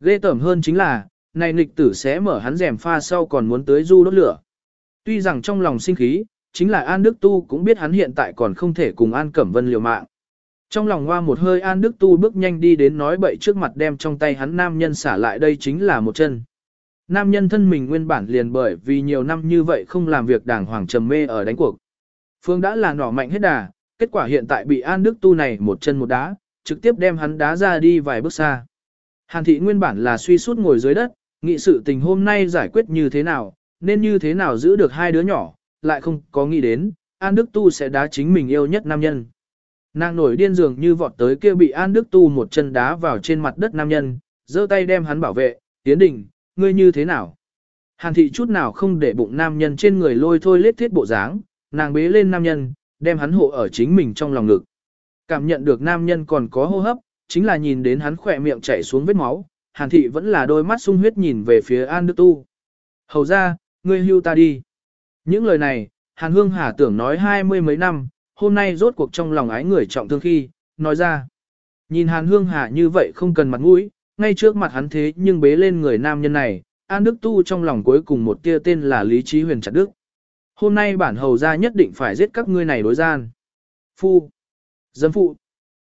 Ghê tởm hơn chính là, này nịch tử sẽ mở hắn rèm pha sau còn muốn tới du đốt lửa. Tuy rằng trong lòng sinh khí, chính là An Đức Tu cũng biết hắn hiện tại còn không thể cùng An Cẩm Vân liều mạng. Trong lòng hoa một hơi An Đức Tu bước nhanh đi đến nói bậy trước mặt đem trong tay hắn nam nhân xả lại đây chính là một chân. Nam nhân thân mình nguyên bản liền bởi vì nhiều năm như vậy không làm việc đàng hoàng trầm mê ở đánh cuộc. Phương đã là nỏ mạnh hết đà, kết quả hiện tại bị An Đức Tu này một chân một đá, trực tiếp đem hắn đá ra đi vài bước xa. Hàn thị nguyên bản là suy sút ngồi dưới đất, nghị sự tình hôm nay giải quyết như thế nào, nên như thế nào giữ được hai đứa nhỏ, lại không có nghĩ đến, An Đức Tu sẽ đá chính mình yêu nhất nam nhân. Nàng nổi điên dường như vọt tới kia bị An Đức Tu một chân đá vào trên mặt đất nam nhân, giơ tay đem hắn bảo vệ, tiến đình, ngươi như thế nào? Hàn thị chút nào không để bụng nam nhân trên người lôi thôi lết thiết bộ dáng, nàng bế lên nam nhân, đem hắn hộ ở chính mình trong lòng ngực. Cảm nhận được nam nhân còn có hô hấp, chính là nhìn đến hắn khỏe miệng chảy xuống vết máu, Hàn thị vẫn là đôi mắt sung huyết nhìn về phía An Đức Tu. Hầu ra, ngươi hưu ta đi. Những lời này, Hàn Hương Hà tưởng nói hai mươi mấy năm, hôm nay rốt cuộc trong lòng ái người trọng thương khi, nói ra. Nhìn Hàn Hương Hà như vậy không cần mặt mũi, ngay trước mặt hắn thế nhưng bế lên người nam nhân này, An Đức Tu trong lòng cuối cùng một tia tên là Lý Trí Huyền chặt đức. Hôm nay bản hầu ra nhất định phải giết các ngươi này đối gian. Phu. Dâm phụ.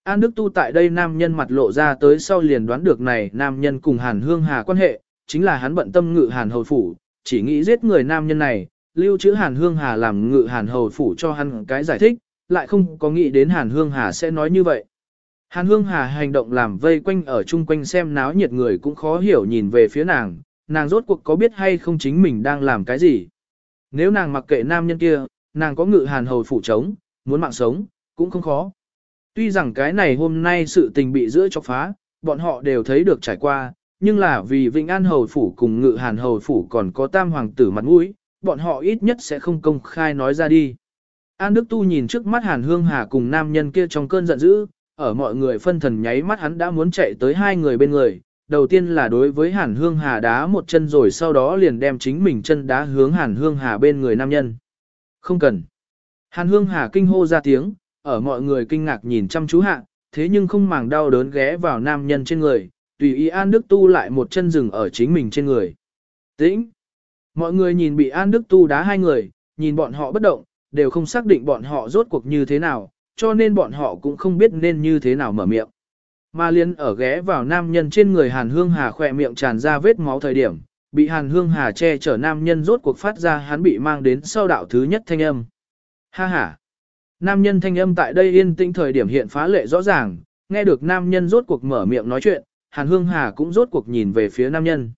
An Đức Tu tại đây nam nhân mặt lộ ra tới sau liền đoán được này nam nhân cùng Hàn Hương Hà quan hệ, chính là hắn bận tâm ngự Hàn Hầu Phủ, chỉ nghĩ giết người nam nhân này, lưu trữ Hàn Hương Hà làm ngự Hàn Hầu Phủ cho hắn cái giải thích, lại không có nghĩ đến Hàn Hương Hà sẽ nói như vậy. Hàn Hương Hà hành động làm vây quanh ở chung quanh xem náo nhiệt người cũng khó hiểu nhìn về phía nàng, nàng rốt cuộc có biết hay không chính mình đang làm cái gì. Nếu nàng mặc kệ nam nhân kia, nàng có ngự Hàn Hầu Phủ chống, muốn mạng sống, cũng không khó. Tuy rằng cái này hôm nay sự tình bị giữa chọc phá, bọn họ đều thấy được trải qua, nhưng là vì Vĩnh An Hầu Phủ cùng Ngự Hàn Hầu Phủ còn có tam hoàng tử mặt mũi, bọn họ ít nhất sẽ không công khai nói ra đi. An Đức Tu nhìn trước mắt Hàn Hương Hà cùng nam nhân kia trong cơn giận dữ, ở mọi người phân thần nháy mắt hắn đã muốn chạy tới hai người bên người. Đầu tiên là đối với Hàn Hương Hà đá một chân rồi sau đó liền đem chính mình chân đá hướng Hàn Hương Hà bên người nam nhân. Không cần. Hàn Hương Hà kinh hô ra tiếng, ở mọi người kinh ngạc nhìn chăm chú hạ, thế nhưng không màng đau đớn ghé vào nam nhân trên người, tùy ý An Đức Tu lại một chân rừng ở chính mình trên người. Tĩnh! Mọi người nhìn bị An Đức Tu đá hai người, nhìn bọn họ bất động, đều không xác định bọn họ rốt cuộc như thế nào, cho nên bọn họ cũng không biết nên như thế nào mở miệng. Mà liên ở ghé vào nam nhân trên người Hàn Hương Hà khỏe miệng tràn ra vết máu thời điểm, bị Hàn Hương Hà che chở nam nhân rốt cuộc phát ra hắn bị mang đến sau đạo thứ nhất thanh âm. Ha ha! Nam nhân thanh âm tại đây yên tĩnh thời điểm hiện phá lệ rõ ràng, nghe được nam nhân rốt cuộc mở miệng nói chuyện, Hàn Hương Hà cũng rốt cuộc nhìn về phía nam nhân.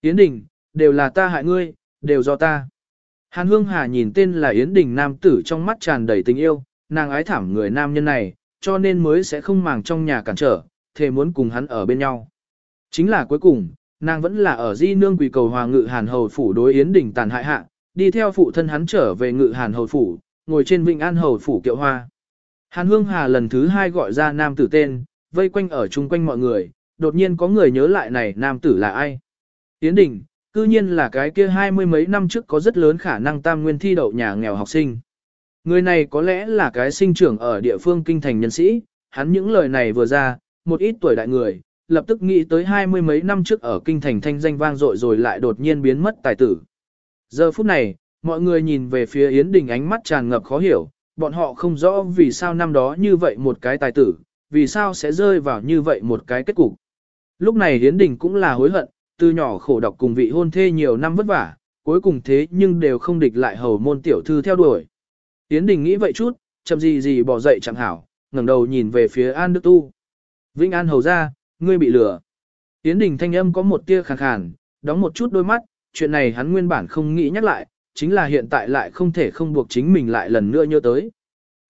Yến Đình, đều là ta hại ngươi, đều do ta. Hàn Hương Hà nhìn tên là Yến Đình nam tử trong mắt tràn đầy tình yêu, nàng ái thảm người nam nhân này, cho nên mới sẽ không màng trong nhà cản trở, thề muốn cùng hắn ở bên nhau. Chính là cuối cùng, nàng vẫn là ở di nương quỳ cầu hòa ngự Hàn Hầu Phủ đối Yến Đình tàn hại hạ, đi theo phụ thân hắn trở về ngự Hàn Hầu Phủ, ngồi trên Vịnh An Hầu Phủ kiệu hoa. Hàn Hương Hà lần thứ hai gọi ra nam tử tên, vây quanh ở chung quanh mọi người, đột nhiên có người nhớ lại này nam tử là ai. Yến Đình, cư nhiên là cái kia hai mươi mấy năm trước có rất lớn khả năng tam nguyên thi đậu nhà nghèo học sinh. Người này có lẽ là cái sinh trưởng ở địa phương kinh thành nhân sĩ, hắn những lời này vừa ra, một ít tuổi đại người, lập tức nghĩ tới hai mươi mấy năm trước ở kinh thành thanh danh vang dội rồi lại đột nhiên biến mất tài tử. Giờ phút này, mọi người nhìn về phía Yến Đình ánh mắt tràn ngập khó hiểu, bọn họ không rõ vì sao năm đó như vậy một cái tài tử, vì sao sẽ rơi vào như vậy một cái kết cục. Lúc này Yến Đình cũng là hối hận, từ nhỏ khổ đọc cùng vị hôn thê nhiều năm vất vả, cuối cùng thế nhưng đều không địch lại hầu môn tiểu thư theo đuổi. Yến Đình nghĩ vậy chút, chậm gì gì bỏ dậy chẳng hảo, ngẩng đầu nhìn về phía An Đức Tu. Vĩnh An hầu ra, ngươi bị lừa. Yến Đình thanh âm có một tia khàn khàn, đóng một chút đôi mắt, chuyện này hắn nguyên bản không nghĩ nhắc lại, chính là hiện tại lại không thể không buộc chính mình lại lần nữa nhớ tới.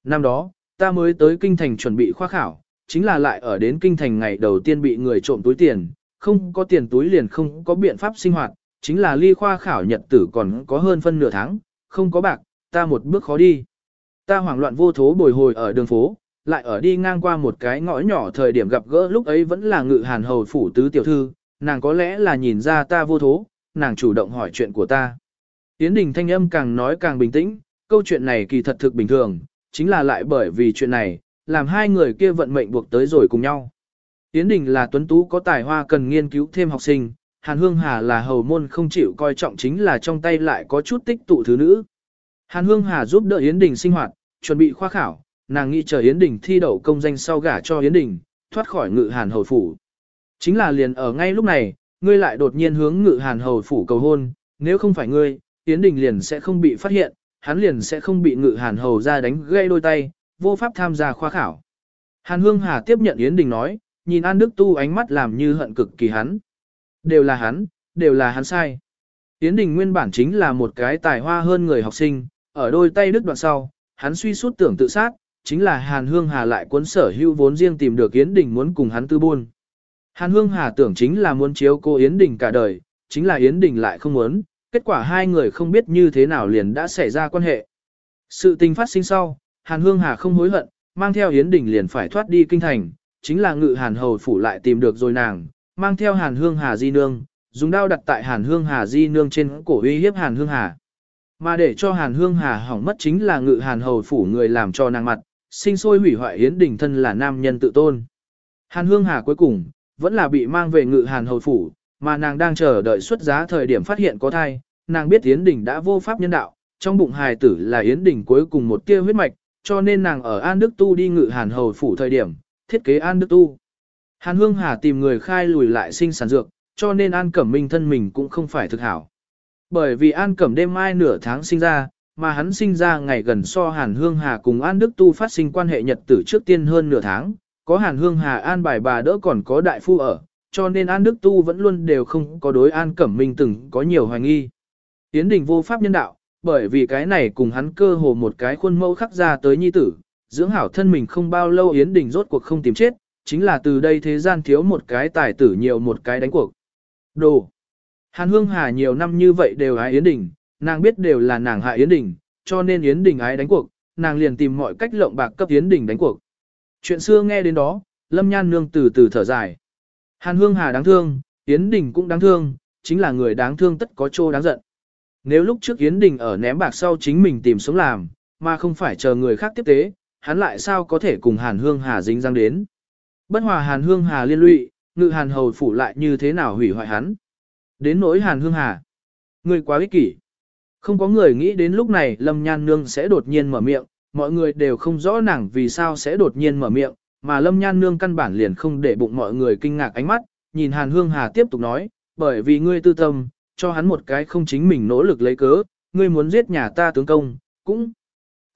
Năm đó, ta mới tới kinh thành chuẩn bị khoa khảo, chính là lại ở đến kinh thành ngày đầu tiên bị người trộm túi tiền, không có tiền túi liền không có biện pháp sinh hoạt, chính là ly khoa khảo nhật tử còn có hơn phân nửa tháng, không có bạc, ta một bước khó đi. Ta hoảng loạn vô thố bồi hồi ở đường phố, lại ở đi ngang qua một cái ngõ nhỏ thời điểm gặp gỡ lúc ấy vẫn là ngự hàn hầu phủ tứ tiểu thư, nàng có lẽ là nhìn ra ta vô thố, nàng chủ động hỏi chuyện của ta. Yến Đình thanh âm càng nói càng bình tĩnh, câu chuyện này kỳ thật thực bình thường, chính là lại bởi vì chuyện này, làm hai người kia vận mệnh buộc tới rồi cùng nhau. Yến Đình là tuấn tú có tài hoa cần nghiên cứu thêm học sinh, Hàn Hương Hà là hầu môn không chịu coi trọng chính là trong tay lại có chút tích tụ thứ nữ. Hàn Hương Hà giúp đỡ Yến Đình sinh hoạt, chuẩn bị khoa khảo, nàng nghĩ chờ Yến Đình thi đậu công danh sau gả cho Yến Đình, thoát khỏi ngự Hàn hầu phủ. Chính là liền ở ngay lúc này, ngươi lại đột nhiên hướng ngự Hàn hầu phủ cầu hôn, nếu không phải ngươi, Yến Đình liền sẽ không bị phát hiện, hắn liền sẽ không bị ngự Hàn hầu ra đánh gây đôi tay, vô pháp tham gia khoa khảo. Hàn Hương Hà tiếp nhận Yến Đình nói, nhìn An Đức Tu ánh mắt làm như hận cực kỳ hắn. Đều là hắn, đều là hắn sai. Yến Đình nguyên bản chính là một cái tài hoa hơn người học sinh, ở đôi tay đứt đoạn sau, hắn suy suốt tưởng tự sát, chính là Hàn Hương Hà lại cuốn sở hữu vốn riêng tìm được Yến Đình muốn cùng hắn tư buôn. Hàn Hương Hà tưởng chính là muốn chiếu cô Yến Đình cả đời, chính là Yến Đình lại không muốn, kết quả hai người không biết như thế nào liền đã xảy ra quan hệ. Sự tình phát sinh sau, Hàn Hương Hà không hối hận, mang theo Yến Đình liền phải thoát đi kinh thành, chính là ngự Hàn Hầu phủ lại tìm được rồi nàng, mang theo Hàn Hương Hà Di Nương, dùng đao đặt tại Hàn Hương Hà Di Nương trên cổ uy hiếp Hàn Hương Hà. Mà để cho Hàn Hương Hà hỏng mất chính là ngự Hàn Hầu phủ người làm cho nàng mặt, sinh sôi hủy hoại Yến Đình thân là nam nhân tự tôn. Hàn Hương Hà cuối cùng, vẫn là bị mang về ngự Hàn Hầu phủ, mà nàng đang chờ đợi xuất giá thời điểm phát hiện có thai, nàng biết Yến Đình đã vô pháp nhân đạo, trong bụng hài tử là Yến Đình cuối cùng một tia huyết mạch, cho nên nàng ở An Đức Tu đi ngự Hàn Hầu phủ thời điểm, thiết kế An Đức Tu. Hàn Hương Hà tìm người khai lùi lại sinh sản dược, cho nên An Cẩm Minh thân mình cũng không phải thực hảo. Bởi vì An Cẩm đêm mai nửa tháng sinh ra, mà hắn sinh ra ngày gần so Hàn Hương Hà cùng An Đức Tu phát sinh quan hệ nhật tử trước tiên hơn nửa tháng, có Hàn Hương Hà an bài bà đỡ còn có đại phu ở, cho nên An Đức Tu vẫn luôn đều không có đối An Cẩm Minh từng có nhiều hoài nghi. Tiến đình vô pháp nhân đạo, bởi vì cái này cùng hắn cơ hồ một cái khuôn mẫu khắc ra tới nhi tử, dưỡng hảo thân mình không bao lâu Yến Đình rốt cuộc không tìm chết, chính là từ đây thế gian thiếu một cái tài tử nhiều một cái đánh cuộc. Đồ! Hàn Hương Hà nhiều năm như vậy đều ái Yến Đình, nàng biết đều là nàng hại Yến Đình, cho nên Yến Đình ái đánh cuộc, nàng liền tìm mọi cách lộng bạc cấp Yến Đình đánh cuộc. Chuyện xưa nghe đến đó, Lâm Nhan Nương từ từ thở dài. Hàn Hương Hà đáng thương, Yến Đình cũng đáng thương, chính là người đáng thương tất có chỗ đáng giận. Nếu lúc trước Yến Đình ở ném bạc sau chính mình tìm sống làm, mà không phải chờ người khác tiếp tế, hắn lại sao có thể cùng Hàn Hương Hà dính răng đến. Bất hòa Hàn Hương Hà liên lụy, ngự Hàn Hầu phủ lại như thế nào hủy hoại hắn. Đến nỗi Hàn Hương Hà. Người quá ích kỷ. Không có người nghĩ đến lúc này Lâm Nhan Nương sẽ đột nhiên mở miệng, mọi người đều không rõ nàng vì sao sẽ đột nhiên mở miệng, mà Lâm Nhan Nương căn bản liền không để bụng mọi người kinh ngạc ánh mắt, nhìn Hàn Hương Hà tiếp tục nói, bởi vì ngươi tư tâm, cho hắn một cái không chính mình nỗ lực lấy cớ, ngươi muốn giết nhà ta tướng công, cũng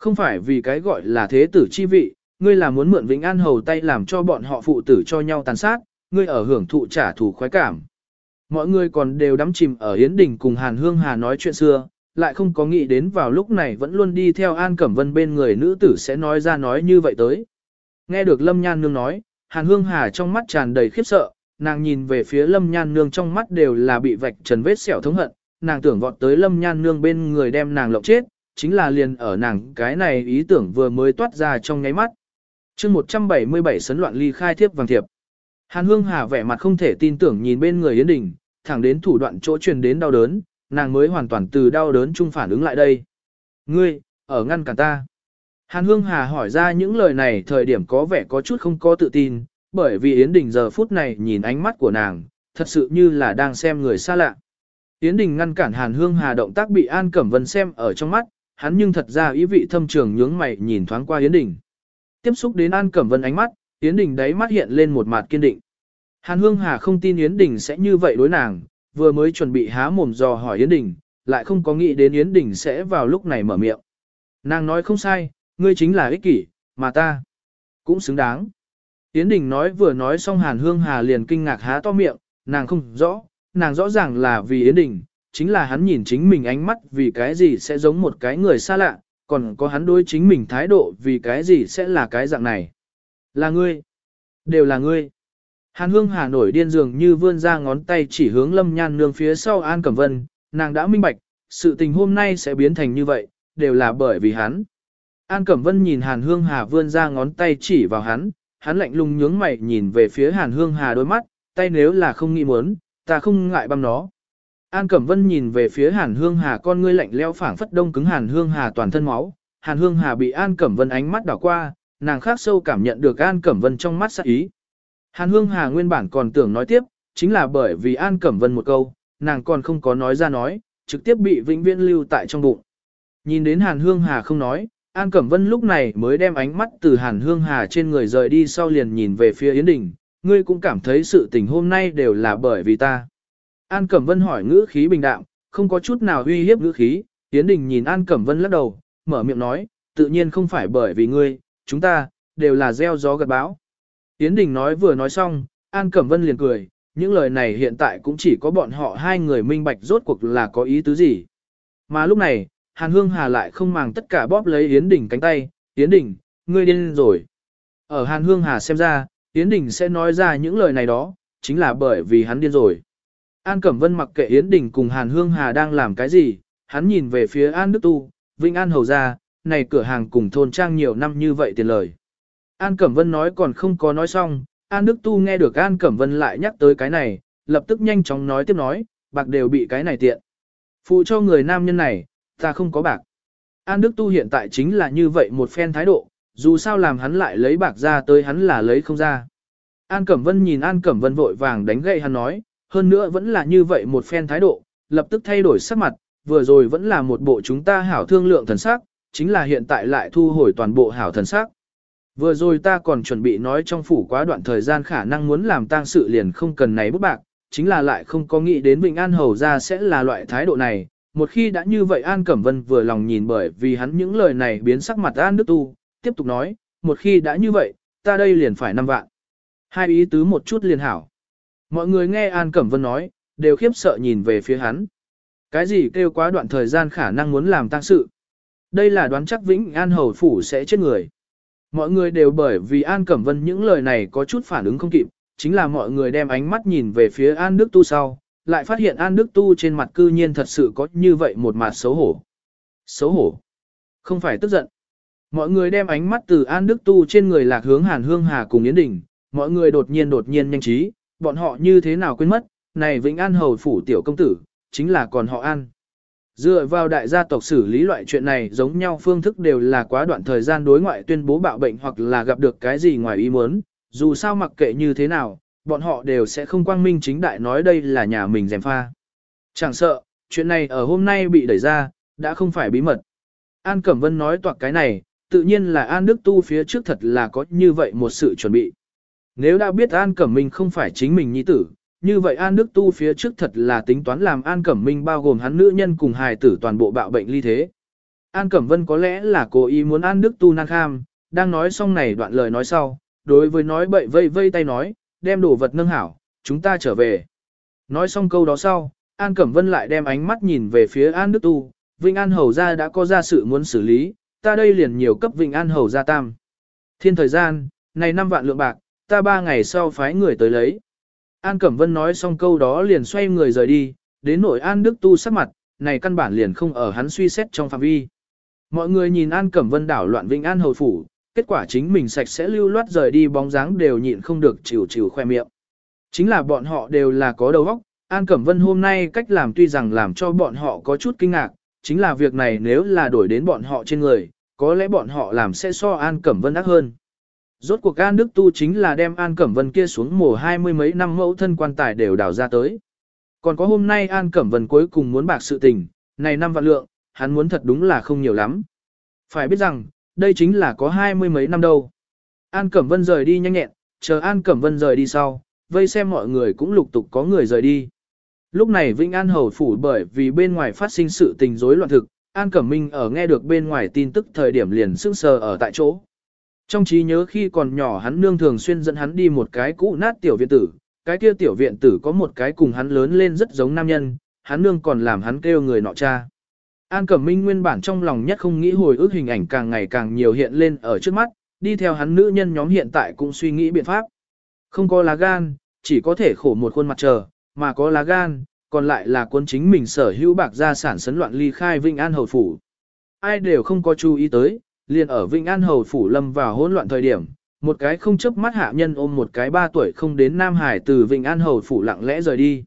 không phải vì cái gọi là thế tử chi vị, ngươi là muốn mượn Vĩnh An hầu tay làm cho bọn họ phụ tử cho nhau tàn sát, ngươi ở hưởng thụ trả thù khoái cảm. Mọi người còn đều đắm chìm ở Yến Đình cùng Hàn Hương Hà nói chuyện xưa, lại không có nghĩ đến vào lúc này vẫn luôn đi theo An Cẩm Vân bên người nữ tử sẽ nói ra nói như vậy tới. Nghe được Lâm Nhan Nương nói, Hàn Hương Hà trong mắt tràn đầy khiếp sợ, nàng nhìn về phía Lâm Nhan Nương trong mắt đều là bị vạch trần vết sẹo thống hận, nàng tưởng vọt tới Lâm Nhan Nương bên người đem nàng lộng chết, chính là liền ở nàng cái này ý tưởng vừa mới toát ra trong nháy mắt. chương 177 sấn loạn ly khai thiếp vàng thiệp. Hàn Hương Hà vẻ mặt không thể tin tưởng nhìn bên người Yến Đình, thẳng đến thủ đoạn chỗ truyền đến đau đớn, nàng mới hoàn toàn từ đau đớn chung phản ứng lại đây. Ngươi, ở ngăn cản ta. Hàn Hương Hà hỏi ra những lời này thời điểm có vẻ có chút không có tự tin, bởi vì Yến Đình giờ phút này nhìn ánh mắt của nàng, thật sự như là đang xem người xa lạ. Yến Đình ngăn cản Hàn Hương Hà động tác bị An Cẩm Vân xem ở trong mắt, hắn nhưng thật ra ý vị thâm trường nhướng mày nhìn thoáng qua Yến Đình. Tiếp xúc đến An Cẩm Vân ánh mắt, Yến Đình đáy mắt hiện lên một mặt kiên định. Hàn Hương Hà không tin Yến Đình sẽ như vậy đối nàng, vừa mới chuẩn bị há mồm dò hỏi Yến Đình, lại không có nghĩ đến Yến Đình sẽ vào lúc này mở miệng. Nàng nói không sai, ngươi chính là ích kỷ, mà ta cũng xứng đáng. Yến Đình nói vừa nói xong Hàn Hương Hà liền kinh ngạc há to miệng, nàng không rõ, nàng rõ ràng là vì Yến Đình, chính là hắn nhìn chính mình ánh mắt vì cái gì sẽ giống một cái người xa lạ, còn có hắn đối chính mình thái độ vì cái gì sẽ là cái dạng này. Là ngươi, đều là ngươi. Hàn Hương Hà nổi điên dường như vươn ra ngón tay chỉ hướng Lâm Nhan Nương phía sau An Cẩm Vân, nàng đã minh bạch, sự tình hôm nay sẽ biến thành như vậy, đều là bởi vì hắn. An Cẩm Vân nhìn Hàn Hương Hà vươn ra ngón tay chỉ vào hắn, hắn lạnh lùng nhướng mày nhìn về phía Hàn Hương Hà đôi mắt, tay nếu là không nghĩ muốn, ta không ngại băm nó. An Cẩm Vân nhìn về phía Hàn Hương Hà con ngươi lạnh lẽo phảng phất đông cứng Hàn Hương Hà toàn thân máu. Hàn Hương Hà bị An Cẩm Vân ánh mắt đảo qua, nàng khác sâu cảm nhận được An Cẩm Vân trong mắt sắc ý. Hàn Hương Hà nguyên bản còn tưởng nói tiếp, chính là bởi vì An Cẩm Vân một câu, nàng còn không có nói ra nói, trực tiếp bị vĩnh viễn lưu tại trong bụng. Nhìn đến Hàn Hương Hà không nói, An Cẩm Vân lúc này mới đem ánh mắt từ Hàn Hương Hà trên người rời đi sau liền nhìn về phía Yến Đình, ngươi cũng cảm thấy sự tình hôm nay đều là bởi vì ta. An Cẩm Vân hỏi ngữ khí bình đạm, không có chút nào uy hiếp ngữ khí, Yến Đình nhìn An Cẩm Vân lắc đầu, mở miệng nói, tự nhiên không phải bởi vì ngươi, chúng ta, đều là gieo gió gật bão. Yến Đình nói vừa nói xong, An Cẩm Vân liền cười, những lời này hiện tại cũng chỉ có bọn họ hai người minh bạch rốt cuộc là có ý tứ gì. Mà lúc này, Hàn Hương Hà lại không màng tất cả bóp lấy Yến Đình cánh tay, Yến Đình, ngươi điên rồi. Ở Hàn Hương Hà xem ra, Yến Đình sẽ nói ra những lời này đó, chính là bởi vì hắn điên rồi. An Cẩm Vân mặc kệ Yến Đình cùng Hàn Hương Hà đang làm cái gì, hắn nhìn về phía An Đức Tu, Vinh An Hầu ra, này cửa hàng cùng thôn trang nhiều năm như vậy tiền lời. An Cẩm Vân nói còn không có nói xong, An Đức Tu nghe được An Cẩm Vân lại nhắc tới cái này, lập tức nhanh chóng nói tiếp nói, bạc đều bị cái này tiện. Phụ cho người nam nhân này, ta không có bạc. An Đức Tu hiện tại chính là như vậy một phen thái độ, dù sao làm hắn lại lấy bạc ra tới hắn là lấy không ra. An Cẩm Vân nhìn An Cẩm Vân vội vàng đánh gậy hắn nói, hơn nữa vẫn là như vậy một phen thái độ, lập tức thay đổi sắc mặt, vừa rồi vẫn là một bộ chúng ta hảo thương lượng thần sắc, chính là hiện tại lại thu hồi toàn bộ hảo thần sắc. Vừa rồi ta còn chuẩn bị nói trong phủ quá đoạn thời gian khả năng muốn làm tang sự liền không cần này bút bạc, chính là lại không có nghĩ đến Vịnh An Hầu ra sẽ là loại thái độ này. Một khi đã như vậy An Cẩm Vân vừa lòng nhìn bởi vì hắn những lời này biến sắc mặt An Đức Tu, tiếp tục nói, một khi đã như vậy, ta đây liền phải năm vạn. Hai ý tứ một chút liền hảo. Mọi người nghe An Cẩm Vân nói, đều khiếp sợ nhìn về phía hắn. Cái gì kêu quá đoạn thời gian khả năng muốn làm tăng sự? Đây là đoán chắc Vĩnh An Hầu Phủ sẽ chết người. Mọi người đều bởi vì An Cẩm Vân những lời này có chút phản ứng không kịp, chính là mọi người đem ánh mắt nhìn về phía An Đức Tu sau, lại phát hiện An Đức Tu trên mặt cư nhiên thật sự có như vậy một mặt xấu hổ. Xấu hổ. Không phải tức giận. Mọi người đem ánh mắt từ An Đức Tu trên người lạc hướng Hàn Hương Hà cùng Yến Đình, mọi người đột nhiên đột nhiên nhanh trí, bọn họ như thế nào quên mất, này Vĩnh An Hầu Phủ Tiểu Công Tử, chính là còn họ An. Dựa vào đại gia tộc xử lý loại chuyện này giống nhau phương thức đều là quá đoạn thời gian đối ngoại tuyên bố bạo bệnh hoặc là gặp được cái gì ngoài ý muốn, dù sao mặc kệ như thế nào, bọn họ đều sẽ không quang minh chính đại nói đây là nhà mình dèm pha. Chẳng sợ, chuyện này ở hôm nay bị đẩy ra, đã không phải bí mật. An Cẩm Vân nói toạc cái này, tự nhiên là An Đức Tu phía trước thật là có như vậy một sự chuẩn bị. Nếu đã biết An Cẩm Minh không phải chính mình nhi tử, như vậy An Đức Tu phía trước thật là tính toán làm An Cẩm Minh bao gồm hắn nữ nhân cùng hài tử toàn bộ bạo bệnh ly thế. An Cẩm Vân có lẽ là cố ý muốn An Đức Tu năng kham, đang nói xong này đoạn lời nói sau, đối với nói bậy vây vây tay nói, đem đồ vật nâng hảo, chúng ta trở về. Nói xong câu đó sau, An Cẩm Vân lại đem ánh mắt nhìn về phía An Đức Tu, Vinh An Hầu ra đã có ra sự muốn xử lý, ta đây liền nhiều cấp Vinh An Hầu ra tam. Thiên thời gian, này 5 vạn lượng bạc, ta ba ngày sau phái người tới lấy. An Cẩm Vân nói xong câu đó liền xoay người rời đi, đến nội An Đức Tu sắc mặt, này căn bản liền không ở hắn suy xét trong phạm vi. Mọi người nhìn An Cẩm Vân đảo loạn Vinh An hồi Phủ, kết quả chính mình sạch sẽ lưu loát rời đi bóng dáng đều nhịn không được chịu chịu khoe miệng. Chính là bọn họ đều là có đầu óc, An Cẩm Vân hôm nay cách làm tuy rằng làm cho bọn họ có chút kinh ngạc, chính là việc này nếu là đổi đến bọn họ trên người, có lẽ bọn họ làm sẽ so An Cẩm Vân ác hơn. Rốt cuộc An Đức Tu chính là đem An Cẩm Vân kia xuống mổ hai mươi mấy năm mẫu thân quan tài đều đào ra tới. Còn có hôm nay An Cẩm Vân cuối cùng muốn bạc sự tình, này năm vạn lượng, hắn muốn thật đúng là không nhiều lắm. Phải biết rằng, đây chính là có hai mươi mấy năm đâu. An Cẩm Vân rời đi nhanh nhẹn, chờ An Cẩm Vân rời đi sau, vây xem mọi người cũng lục tục có người rời đi. Lúc này Vĩnh An Hầu Phủ bởi vì bên ngoài phát sinh sự tình rối loạn thực, An Cẩm Minh ở nghe được bên ngoài tin tức thời điểm liền sững sờ ở tại chỗ. Trong trí nhớ khi còn nhỏ hắn nương thường xuyên dẫn hắn đi một cái cũ nát tiểu viện tử, cái kia tiểu viện tử có một cái cùng hắn lớn lên rất giống nam nhân, hắn nương còn làm hắn kêu người nọ cha. An Cẩm Minh nguyên bản trong lòng nhất không nghĩ hồi ức hình ảnh càng ngày càng nhiều hiện lên ở trước mắt, đi theo hắn nữ nhân nhóm hiện tại cũng suy nghĩ biện pháp. Không có lá gan, chỉ có thể khổ một khuôn mặt chờ, mà có lá gan, còn lại là quân chính mình sở hữu bạc gia sản sấn loạn ly khai Vinh An Hầu Phủ. Ai đều không có chú ý tới, liền ở Vinh An Hầu Phủ lâm vào hỗn loạn thời điểm, một cái không chấp mắt hạ nhân ôm một cái ba tuổi không đến Nam Hải từ Vinh An Hầu Phủ lặng lẽ rời đi.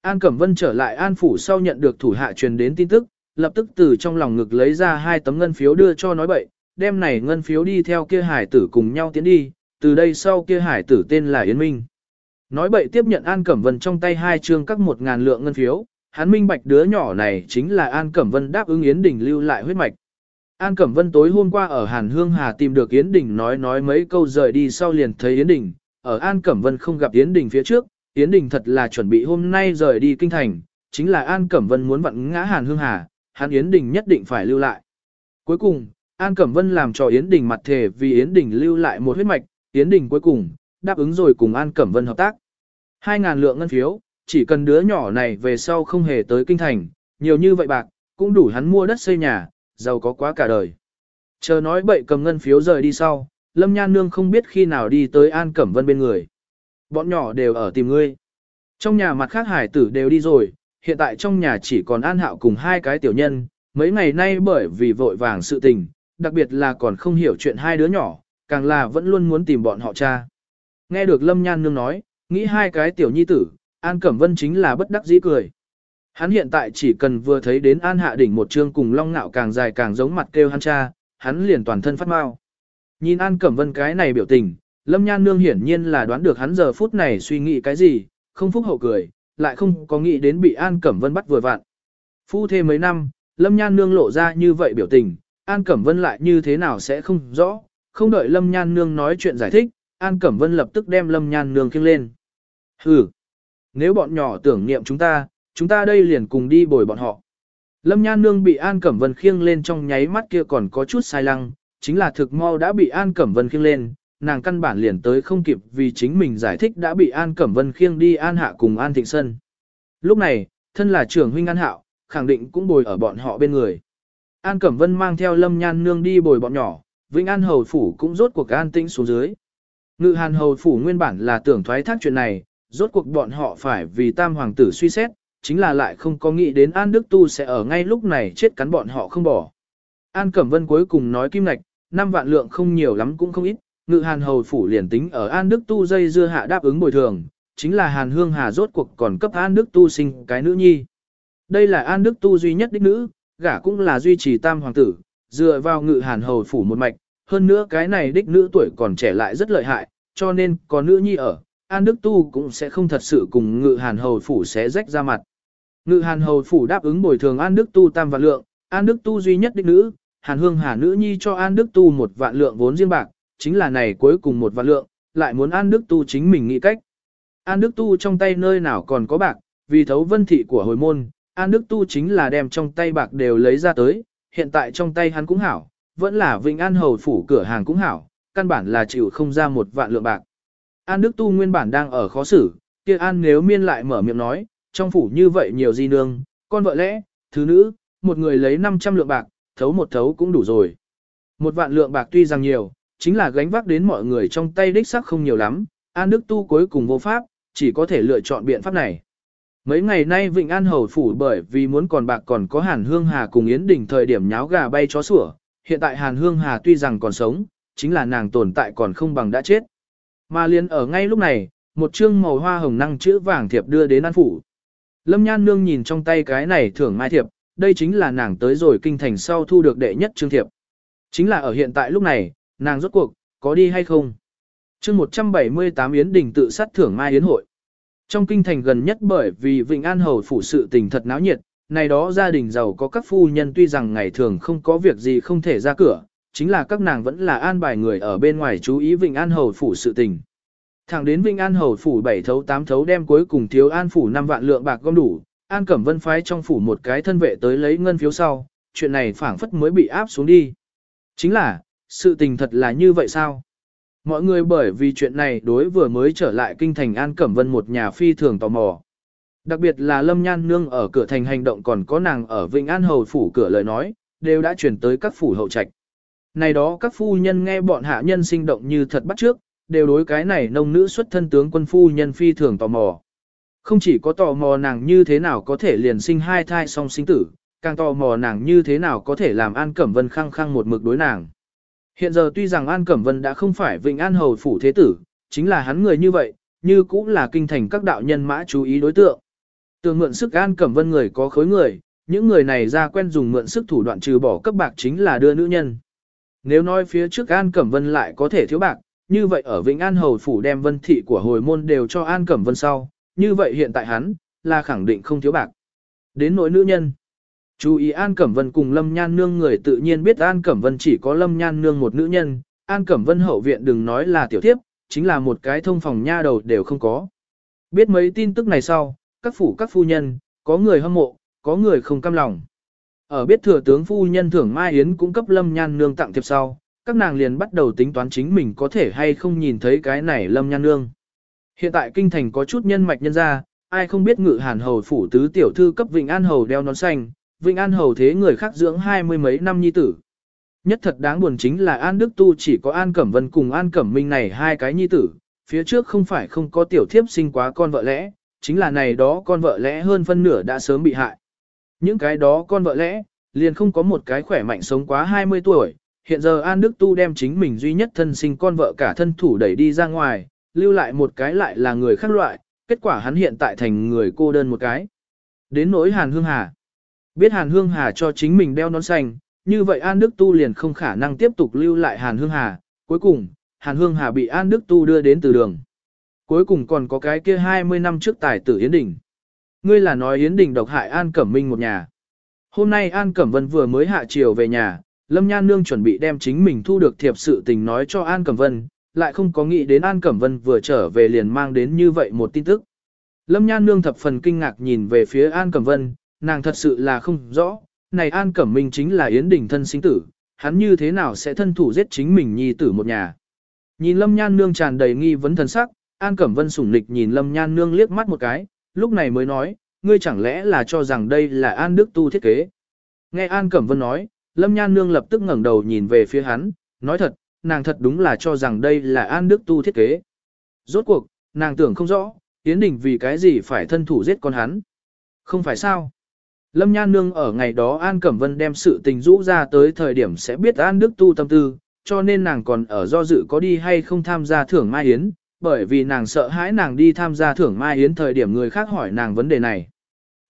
An Cẩm Vân trở lại An Phủ sau nhận được thủ hạ truyền đến tin tức, lập tức từ trong lòng ngực lấy ra hai tấm ngân phiếu đưa cho nói bậy, đem này ngân phiếu đi theo kia hải tử cùng nhau tiến đi, từ đây sau kia hải tử tên là Yến Minh. Nói bậy tiếp nhận An Cẩm Vân trong tay hai chương các một ngàn lượng ngân phiếu, hắn minh bạch đứa nhỏ này chính là An Cẩm Vân đáp ứng Yến Đình lưu lại huyết mạch. An Cẩm Vân tối hôm qua ở Hàn Hương Hà tìm được Yến Đình nói nói mấy câu rời đi sau liền thấy Yến Đình, ở An Cẩm Vân không gặp Yến Đình phía trước, Yến Đình thật là chuẩn bị hôm nay rời đi kinh thành, chính là An Cẩm Vân muốn vặn ngã Hàn Hương Hà, hắn Yến Đình nhất định phải lưu lại. Cuối cùng, An Cẩm Vân làm cho Yến Đình mặt thể vì Yến Đình lưu lại một huyết mạch, Yến Đình cuối cùng, đáp ứng rồi cùng An Cẩm Vân hợp tác. Hai ngàn lượng ngân phiếu, chỉ cần đứa nhỏ này về sau không hề tới kinh thành, nhiều như vậy bạc, cũng đủ hắn mua đất xây nhà, giàu có quá cả đời. Chờ nói bậy cầm ngân phiếu rời đi sau, Lâm Nhan Nương không biết khi nào đi tới An Cẩm Vân bên người. Bọn nhỏ đều ở tìm ngươi. Trong nhà mặt khác hải tử đều đi rồi, hiện tại trong nhà chỉ còn An Hạo cùng hai cái tiểu nhân, mấy ngày nay bởi vì vội vàng sự tình, đặc biệt là còn không hiểu chuyện hai đứa nhỏ, càng là vẫn luôn muốn tìm bọn họ cha. Nghe được Lâm Nhan Nương nói, nghĩ hai cái tiểu nhi tử, An Cẩm Vân chính là bất đắc dĩ cười. Hắn hiện tại chỉ cần vừa thấy đến An Hạ Đỉnh một chương cùng long nạo càng dài càng giống mặt kêu hắn cha, hắn liền toàn thân phát mau. Nhìn An Cẩm Vân cái này biểu tình, Lâm Nhan Nương hiển nhiên là đoán được hắn giờ phút này suy nghĩ cái gì, không phúc hậu cười, lại không có nghĩ đến bị An Cẩm Vân bắt vừa vặn. Phu thêm mấy năm, Lâm Nhan Nương lộ ra như vậy biểu tình, An Cẩm Vân lại như thế nào sẽ không rõ, không đợi Lâm Nhan Nương nói chuyện giải thích, An Cẩm Vân lập tức đem Lâm Nhan Nương khiêng lên. Hừ, nếu bọn nhỏ tưởng niệm chúng ta, chúng ta đây liền cùng đi bồi bọn họ. Lâm Nhan Nương bị An Cẩm Vân khiêng lên trong nháy mắt kia còn có chút sai lăng, chính là thực mau đã bị An Cẩm Vân khiêng lên, nàng căn bản liền tới không kịp vì chính mình giải thích đã bị An Cẩm Vân khiêng đi An Hạ cùng An Thịnh Sân. Lúc này, thân là trưởng huynh An Hạo, khẳng định cũng bồi ở bọn họ bên người. An Cẩm Vân mang theo Lâm Nhan Nương đi bồi bọn nhỏ, Vĩnh An Hầu Phủ cũng rốt cuộc an tĩnh xuống dưới. Ngự Hàn Hầu Phủ nguyên bản là tưởng thoái thác chuyện này, rốt cuộc bọn họ phải vì tam hoàng tử suy xét, chính là lại không có nghĩ đến An Đức Tu sẽ ở ngay lúc này chết cắn bọn họ không bỏ. An Cẩm Vân cuối cùng nói kim ngạch, 5 vạn lượng không nhiều lắm cũng không ít, ngự hàn hầu phủ liền tính ở An Đức Tu dây dưa hạ đáp ứng bồi thường, chính là Hàn Hương Hà rốt cuộc còn cấp An Đức Tu sinh cái nữ nhi. Đây là An Đức Tu duy nhất đích nữ, gả cũng là duy trì tam hoàng tử, dựa vào ngự hàn hầu phủ một mạch, hơn nữa cái này đích nữ tuổi còn trẻ lại rất lợi hại, cho nên có nữ nhi ở, An Đức Tu cũng sẽ không thật sự cùng ngự hàn hầu phủ sẽ rách ra mặt. Ngự hàn hầu phủ đáp ứng bồi thường An Đức Tu tam vạn lượng, An Đức Tu duy nhất đích nữ, Hàn Hương Hà nữ nhi cho An Đức Tu một vạn lượng vốn riêng bạc, chính là này cuối cùng một vạn lượng, lại muốn An Đức Tu chính mình nghĩ cách. An Đức Tu trong tay nơi nào còn có bạc, vì thấu vân thị của hồi môn, An Đức Tu chính là đem trong tay bạc đều lấy ra tới, hiện tại trong tay hắn cũng hảo, vẫn là Vĩnh An Hầu phủ cửa hàng cũng hảo, căn bản là chịu không ra một vạn lượng bạc. An Đức Tu nguyên bản đang ở khó xử, kia An nếu miên lại mở miệng nói, trong phủ như vậy nhiều di nương, con vợ lẽ, thứ nữ, một người lấy 500 lượng bạc, thấu một thấu cũng đủ rồi. Một vạn lượng bạc tuy rằng nhiều, chính là gánh vác đến mọi người trong tay đích sắc không nhiều lắm, An Đức Tu cuối cùng vô pháp, chỉ có thể lựa chọn biện pháp này. Mấy ngày nay Vịnh An Hầu Phủ bởi vì muốn còn bạc còn có Hàn Hương Hà cùng Yến Đình thời điểm nháo gà bay chó sủa, hiện tại Hàn Hương Hà tuy rằng còn sống, chính là nàng tồn tại còn không bằng đã chết. Mà liền ở ngay lúc này, một chương màu hoa hồng năng chữ vàng thiệp đưa đến An Phủ. Lâm Nhan Nương nhìn trong tay cái này thưởng mai thiệp, đây chính là nàng tới rồi kinh thành sau thu được đệ nhất chương thiệp. Chính là ở hiện tại lúc này, nàng rốt cuộc, có đi hay không? chương 178 Yến Đình tự sát thưởng mai yến hội. Trong kinh thành gần nhất bởi vì Vịnh An Hầu phủ sự tình thật náo nhiệt, này đó gia đình giàu có các phu nhân tuy rằng ngày thường không có việc gì không thể ra cửa, chính là các nàng vẫn là an bài người ở bên ngoài chú ý Vịnh An Hầu phủ sự tình. Thẳng đến Vinh An Hầu phủ bảy thấu tám thấu đem cuối cùng thiếu An phủ 5 vạn lượng bạc gom đủ, An Cẩm Vân phái trong phủ một cái thân vệ tới lấy ngân phiếu sau, chuyện này phảng phất mới bị áp xuống đi. Chính là, sự tình thật là như vậy sao? Mọi người bởi vì chuyện này đối vừa mới trở lại kinh thành An Cẩm Vân một nhà phi thường tò mò. Đặc biệt là Lâm Nhan Nương ở cửa thành hành động còn có nàng ở Vịnh An Hầu phủ cửa lời nói, đều đã chuyển tới các phủ hậu trạch. Này đó các phu nhân nghe bọn hạ nhân sinh động như thật bắt trước, đều đối cái này nông nữ xuất thân tướng quân phu nhân phi thường tò mò. Không chỉ có tò mò nàng như thế nào có thể liền sinh hai thai song sinh tử, càng tò mò nàng như thế nào có thể làm An Cẩm Vân khăng khăng một mực đối nàng. Hiện giờ tuy rằng An Cẩm Vân đã không phải Vịnh An Hầu Phủ Thế Tử, chính là hắn người như vậy, như cũng là kinh thành các đạo nhân mã chú ý đối tượng. Tường mượn sức An Cẩm Vân người có khối người, những người này ra quen dùng mượn sức thủ đoạn trừ bỏ cấp bạc chính là đưa nữ nhân. Nếu nói phía trước An Cẩm Vân lại có thể thiếu bạc, như vậy ở Vĩnh An Hầu Phủ đem vân thị của hồi môn đều cho An Cẩm Vân sau, như vậy hiện tại hắn, là khẳng định không thiếu bạc. Đến nỗi nữ nhân. Chú ý An Cẩm Vân cùng Lâm Nhan Nương người tự nhiên biết An Cẩm Vân chỉ có Lâm Nhan Nương một nữ nhân, An Cẩm Vân hậu viện đừng nói là tiểu thiếp, chính là một cái thông phòng nha đầu đều không có. Biết mấy tin tức này sau, các phủ các phu nhân, có người hâm mộ, có người không cam lòng. Ở biết thừa tướng phu nhân thưởng Mai Yến cũng cấp Lâm Nhan Nương tặng thiệp sau, các nàng liền bắt đầu tính toán chính mình có thể hay không nhìn thấy cái này Lâm Nhan Nương. Hiện tại kinh thành có chút nhân mạch nhân ra, ai không biết ngự hàn hầu phủ tứ tiểu thư cấp Vịnh An Hầu đeo nón xanh, Vịnh An hầu thế người khác dưỡng hai mươi mấy năm nhi tử. Nhất thật đáng buồn chính là An Đức Tu chỉ có An Cẩm Vân cùng An Cẩm Minh này hai cái nhi tử, phía trước không phải không có tiểu thiếp sinh quá con vợ lẽ, chính là này đó con vợ lẽ hơn phân nửa đã sớm bị hại. Những cái đó con vợ lẽ, liền không có một cái khỏe mạnh sống quá 20 tuổi, hiện giờ An Đức Tu đem chính mình duy nhất thân sinh con vợ cả thân thủ đẩy đi ra ngoài, lưu lại một cái lại là người khác loại, kết quả hắn hiện tại thành người cô đơn một cái. Đến nỗi Hàn Hương Hà. Biết Hàn Hương Hà cho chính mình đeo nón xanh, như vậy An Đức Tu liền không khả năng tiếp tục lưu lại Hàn Hương Hà. Cuối cùng, Hàn Hương Hà bị An Đức Tu đưa đến từ đường. Cuối cùng còn có cái kia 20 năm trước tài tử Yến Đình. Ngươi là nói Yến Đình độc hại An Cẩm Minh một nhà. Hôm nay An Cẩm Vân vừa mới hạ chiều về nhà, Lâm Nhan Nương chuẩn bị đem chính mình thu được thiệp sự tình nói cho An Cẩm Vân, lại không có nghĩ đến An Cẩm Vân vừa trở về liền mang đến như vậy một tin tức. Lâm Nhan Nương thập phần kinh ngạc nhìn về phía An Cẩm Vân, nàng thật sự là không rõ, này An Cẩm Minh chính là Yến Đình thân sinh tử, hắn như thế nào sẽ thân thủ giết chính mình nhi tử một nhà. Nhìn Lâm Nhan Nương tràn đầy nghi vấn thần sắc, An Cẩm Vân sủng lịch nhìn Lâm Nhan Nương liếc mắt một cái, lúc này mới nói, ngươi chẳng lẽ là cho rằng đây là An Đức Tu thiết kế. Nghe An Cẩm Vân nói, Lâm Nhan Nương lập tức ngẩng đầu nhìn về phía hắn, nói thật, nàng thật đúng là cho rằng đây là An Đức Tu thiết kế. Rốt cuộc, nàng tưởng không rõ, Yến Đình vì cái gì phải thân thủ giết con hắn. Không phải sao? Lâm Nhan Nương ở ngày đó An Cẩm Vân đem sự tình rũ ra tới thời điểm sẽ biết An Đức Tu tâm tư, cho nên nàng còn ở do dự có đi hay không tham gia thưởng mai yến, bởi vì nàng sợ hãi nàng đi tham gia thưởng mai yến thời điểm người khác hỏi nàng vấn đề này.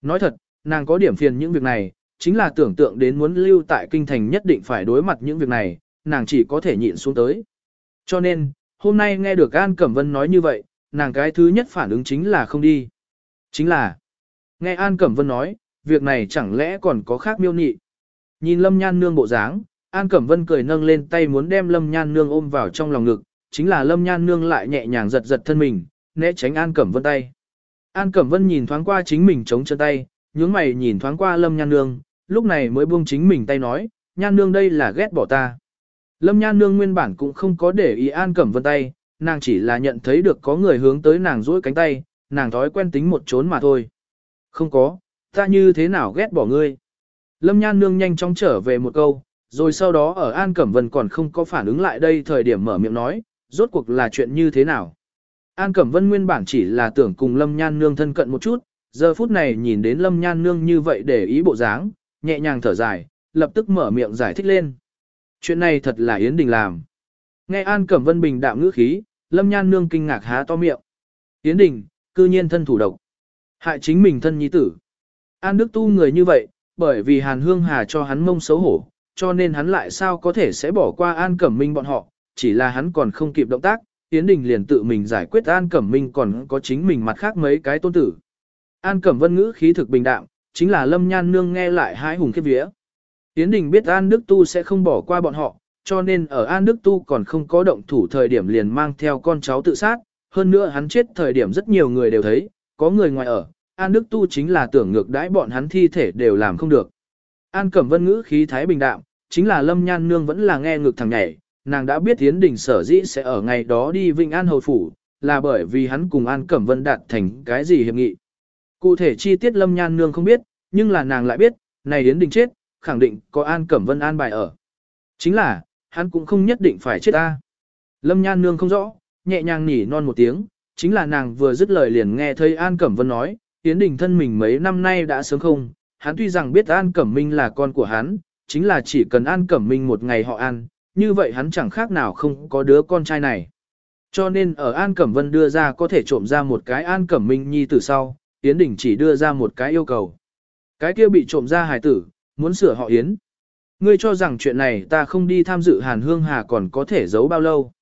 Nói thật, nàng có điểm phiền những việc này, chính là tưởng tượng đến muốn lưu tại kinh thành nhất định phải đối mặt những việc này, nàng chỉ có thể nhịn xuống tới. Cho nên, hôm nay nghe được An Cẩm Vân nói như vậy, nàng cái thứ nhất phản ứng chính là không đi. Chính là, nghe An Cẩm Vân nói, việc này chẳng lẽ còn có khác miêu nị. Nhìn Lâm Nhan Nương bộ dáng, An Cẩm Vân cười nâng lên tay muốn đem Lâm Nhan Nương ôm vào trong lòng ngực, chính là Lâm Nhan Nương lại nhẹ nhàng giật giật thân mình, né tránh An Cẩm Vân tay. An Cẩm Vân nhìn thoáng qua chính mình chống chân tay, nhướng mày nhìn thoáng qua Lâm Nhan Nương, lúc này mới buông chính mình tay nói, Nhan Nương đây là ghét bỏ ta. Lâm Nhan Nương nguyên bản cũng không có để ý An Cẩm Vân tay, nàng chỉ là nhận thấy được có người hướng tới nàng duỗi cánh tay, nàng thói quen tính một trốn mà thôi. Không có, ta như thế nào ghét bỏ ngươi. Lâm Nhan Nương nhanh chóng trở về một câu, rồi sau đó ở An Cẩm Vân còn không có phản ứng lại đây thời điểm mở miệng nói, rốt cuộc là chuyện như thế nào. An Cẩm Vân nguyên bản chỉ là tưởng cùng Lâm Nhan Nương thân cận một chút, giờ phút này nhìn đến Lâm Nhan Nương như vậy để ý bộ dáng, nhẹ nhàng thở dài, lập tức mở miệng giải thích lên. Chuyện này thật là Yến Đình làm. Nghe An Cẩm Vân bình đạm ngữ khí, Lâm Nhan Nương kinh ngạc há to miệng. Yến Đình, cư nhiên thân thủ độc. Hại chính mình thân nhi tử. An Đức Tu người như vậy, bởi vì Hàn Hương Hà cho hắn mông xấu hổ, cho nên hắn lại sao có thể sẽ bỏ qua An Cẩm Minh bọn họ, chỉ là hắn còn không kịp động tác, Yến Đình liền tự mình giải quyết An Cẩm Minh còn có chính mình mặt khác mấy cái tôn tử. An Cẩm Vân ngữ khí thực bình đạm, chính là Lâm Nhan Nương nghe lại hai hùng kết vía. Yến Đình biết An Đức Tu sẽ không bỏ qua bọn họ, cho nên ở An Đức Tu còn không có động thủ thời điểm liền mang theo con cháu tự sát, hơn nữa hắn chết thời điểm rất nhiều người đều thấy, có người ngoài ở, An Đức Tu chính là tưởng ngược đãi bọn hắn thi thể đều làm không được. An Cẩm Vân ngữ khí thái bình đạm, chính là Lâm Nhan Nương vẫn là nghe ngược thằng nhảy, nàng đã biết Yến Đình sở dĩ sẽ ở ngày đó đi Vinh An Hầu Phủ, là bởi vì hắn cùng An Cẩm Vân đạt thành cái gì hiệp nghị. Cụ thể chi tiết Lâm Nhan Nương không biết, nhưng là nàng lại biết, này Yến Đình chết, khẳng định có An Cẩm Vân an bài ở. Chính là, hắn cũng không nhất định phải chết ta. Lâm Nhan Nương không rõ, nhẹ nhàng nỉ non một tiếng, chính là nàng vừa dứt lời liền nghe thấy An Cẩm Vân nói, Yến Đình thân mình mấy năm nay đã sớm không, hắn tuy rằng biết An Cẩm Minh là con của hắn, chính là chỉ cần An Cẩm Minh một ngày họ ăn, như vậy hắn chẳng khác nào không có đứa con trai này. Cho nên ở An Cẩm Vân đưa ra có thể trộm ra một cái An Cẩm Minh nhi từ sau, Yến Đình chỉ đưa ra một cái yêu cầu. Cái kia bị trộm ra hài tử, muốn sửa họ Yến. Ngươi cho rằng chuyện này ta không đi tham dự Hàn Hương Hà còn có thể giấu bao lâu.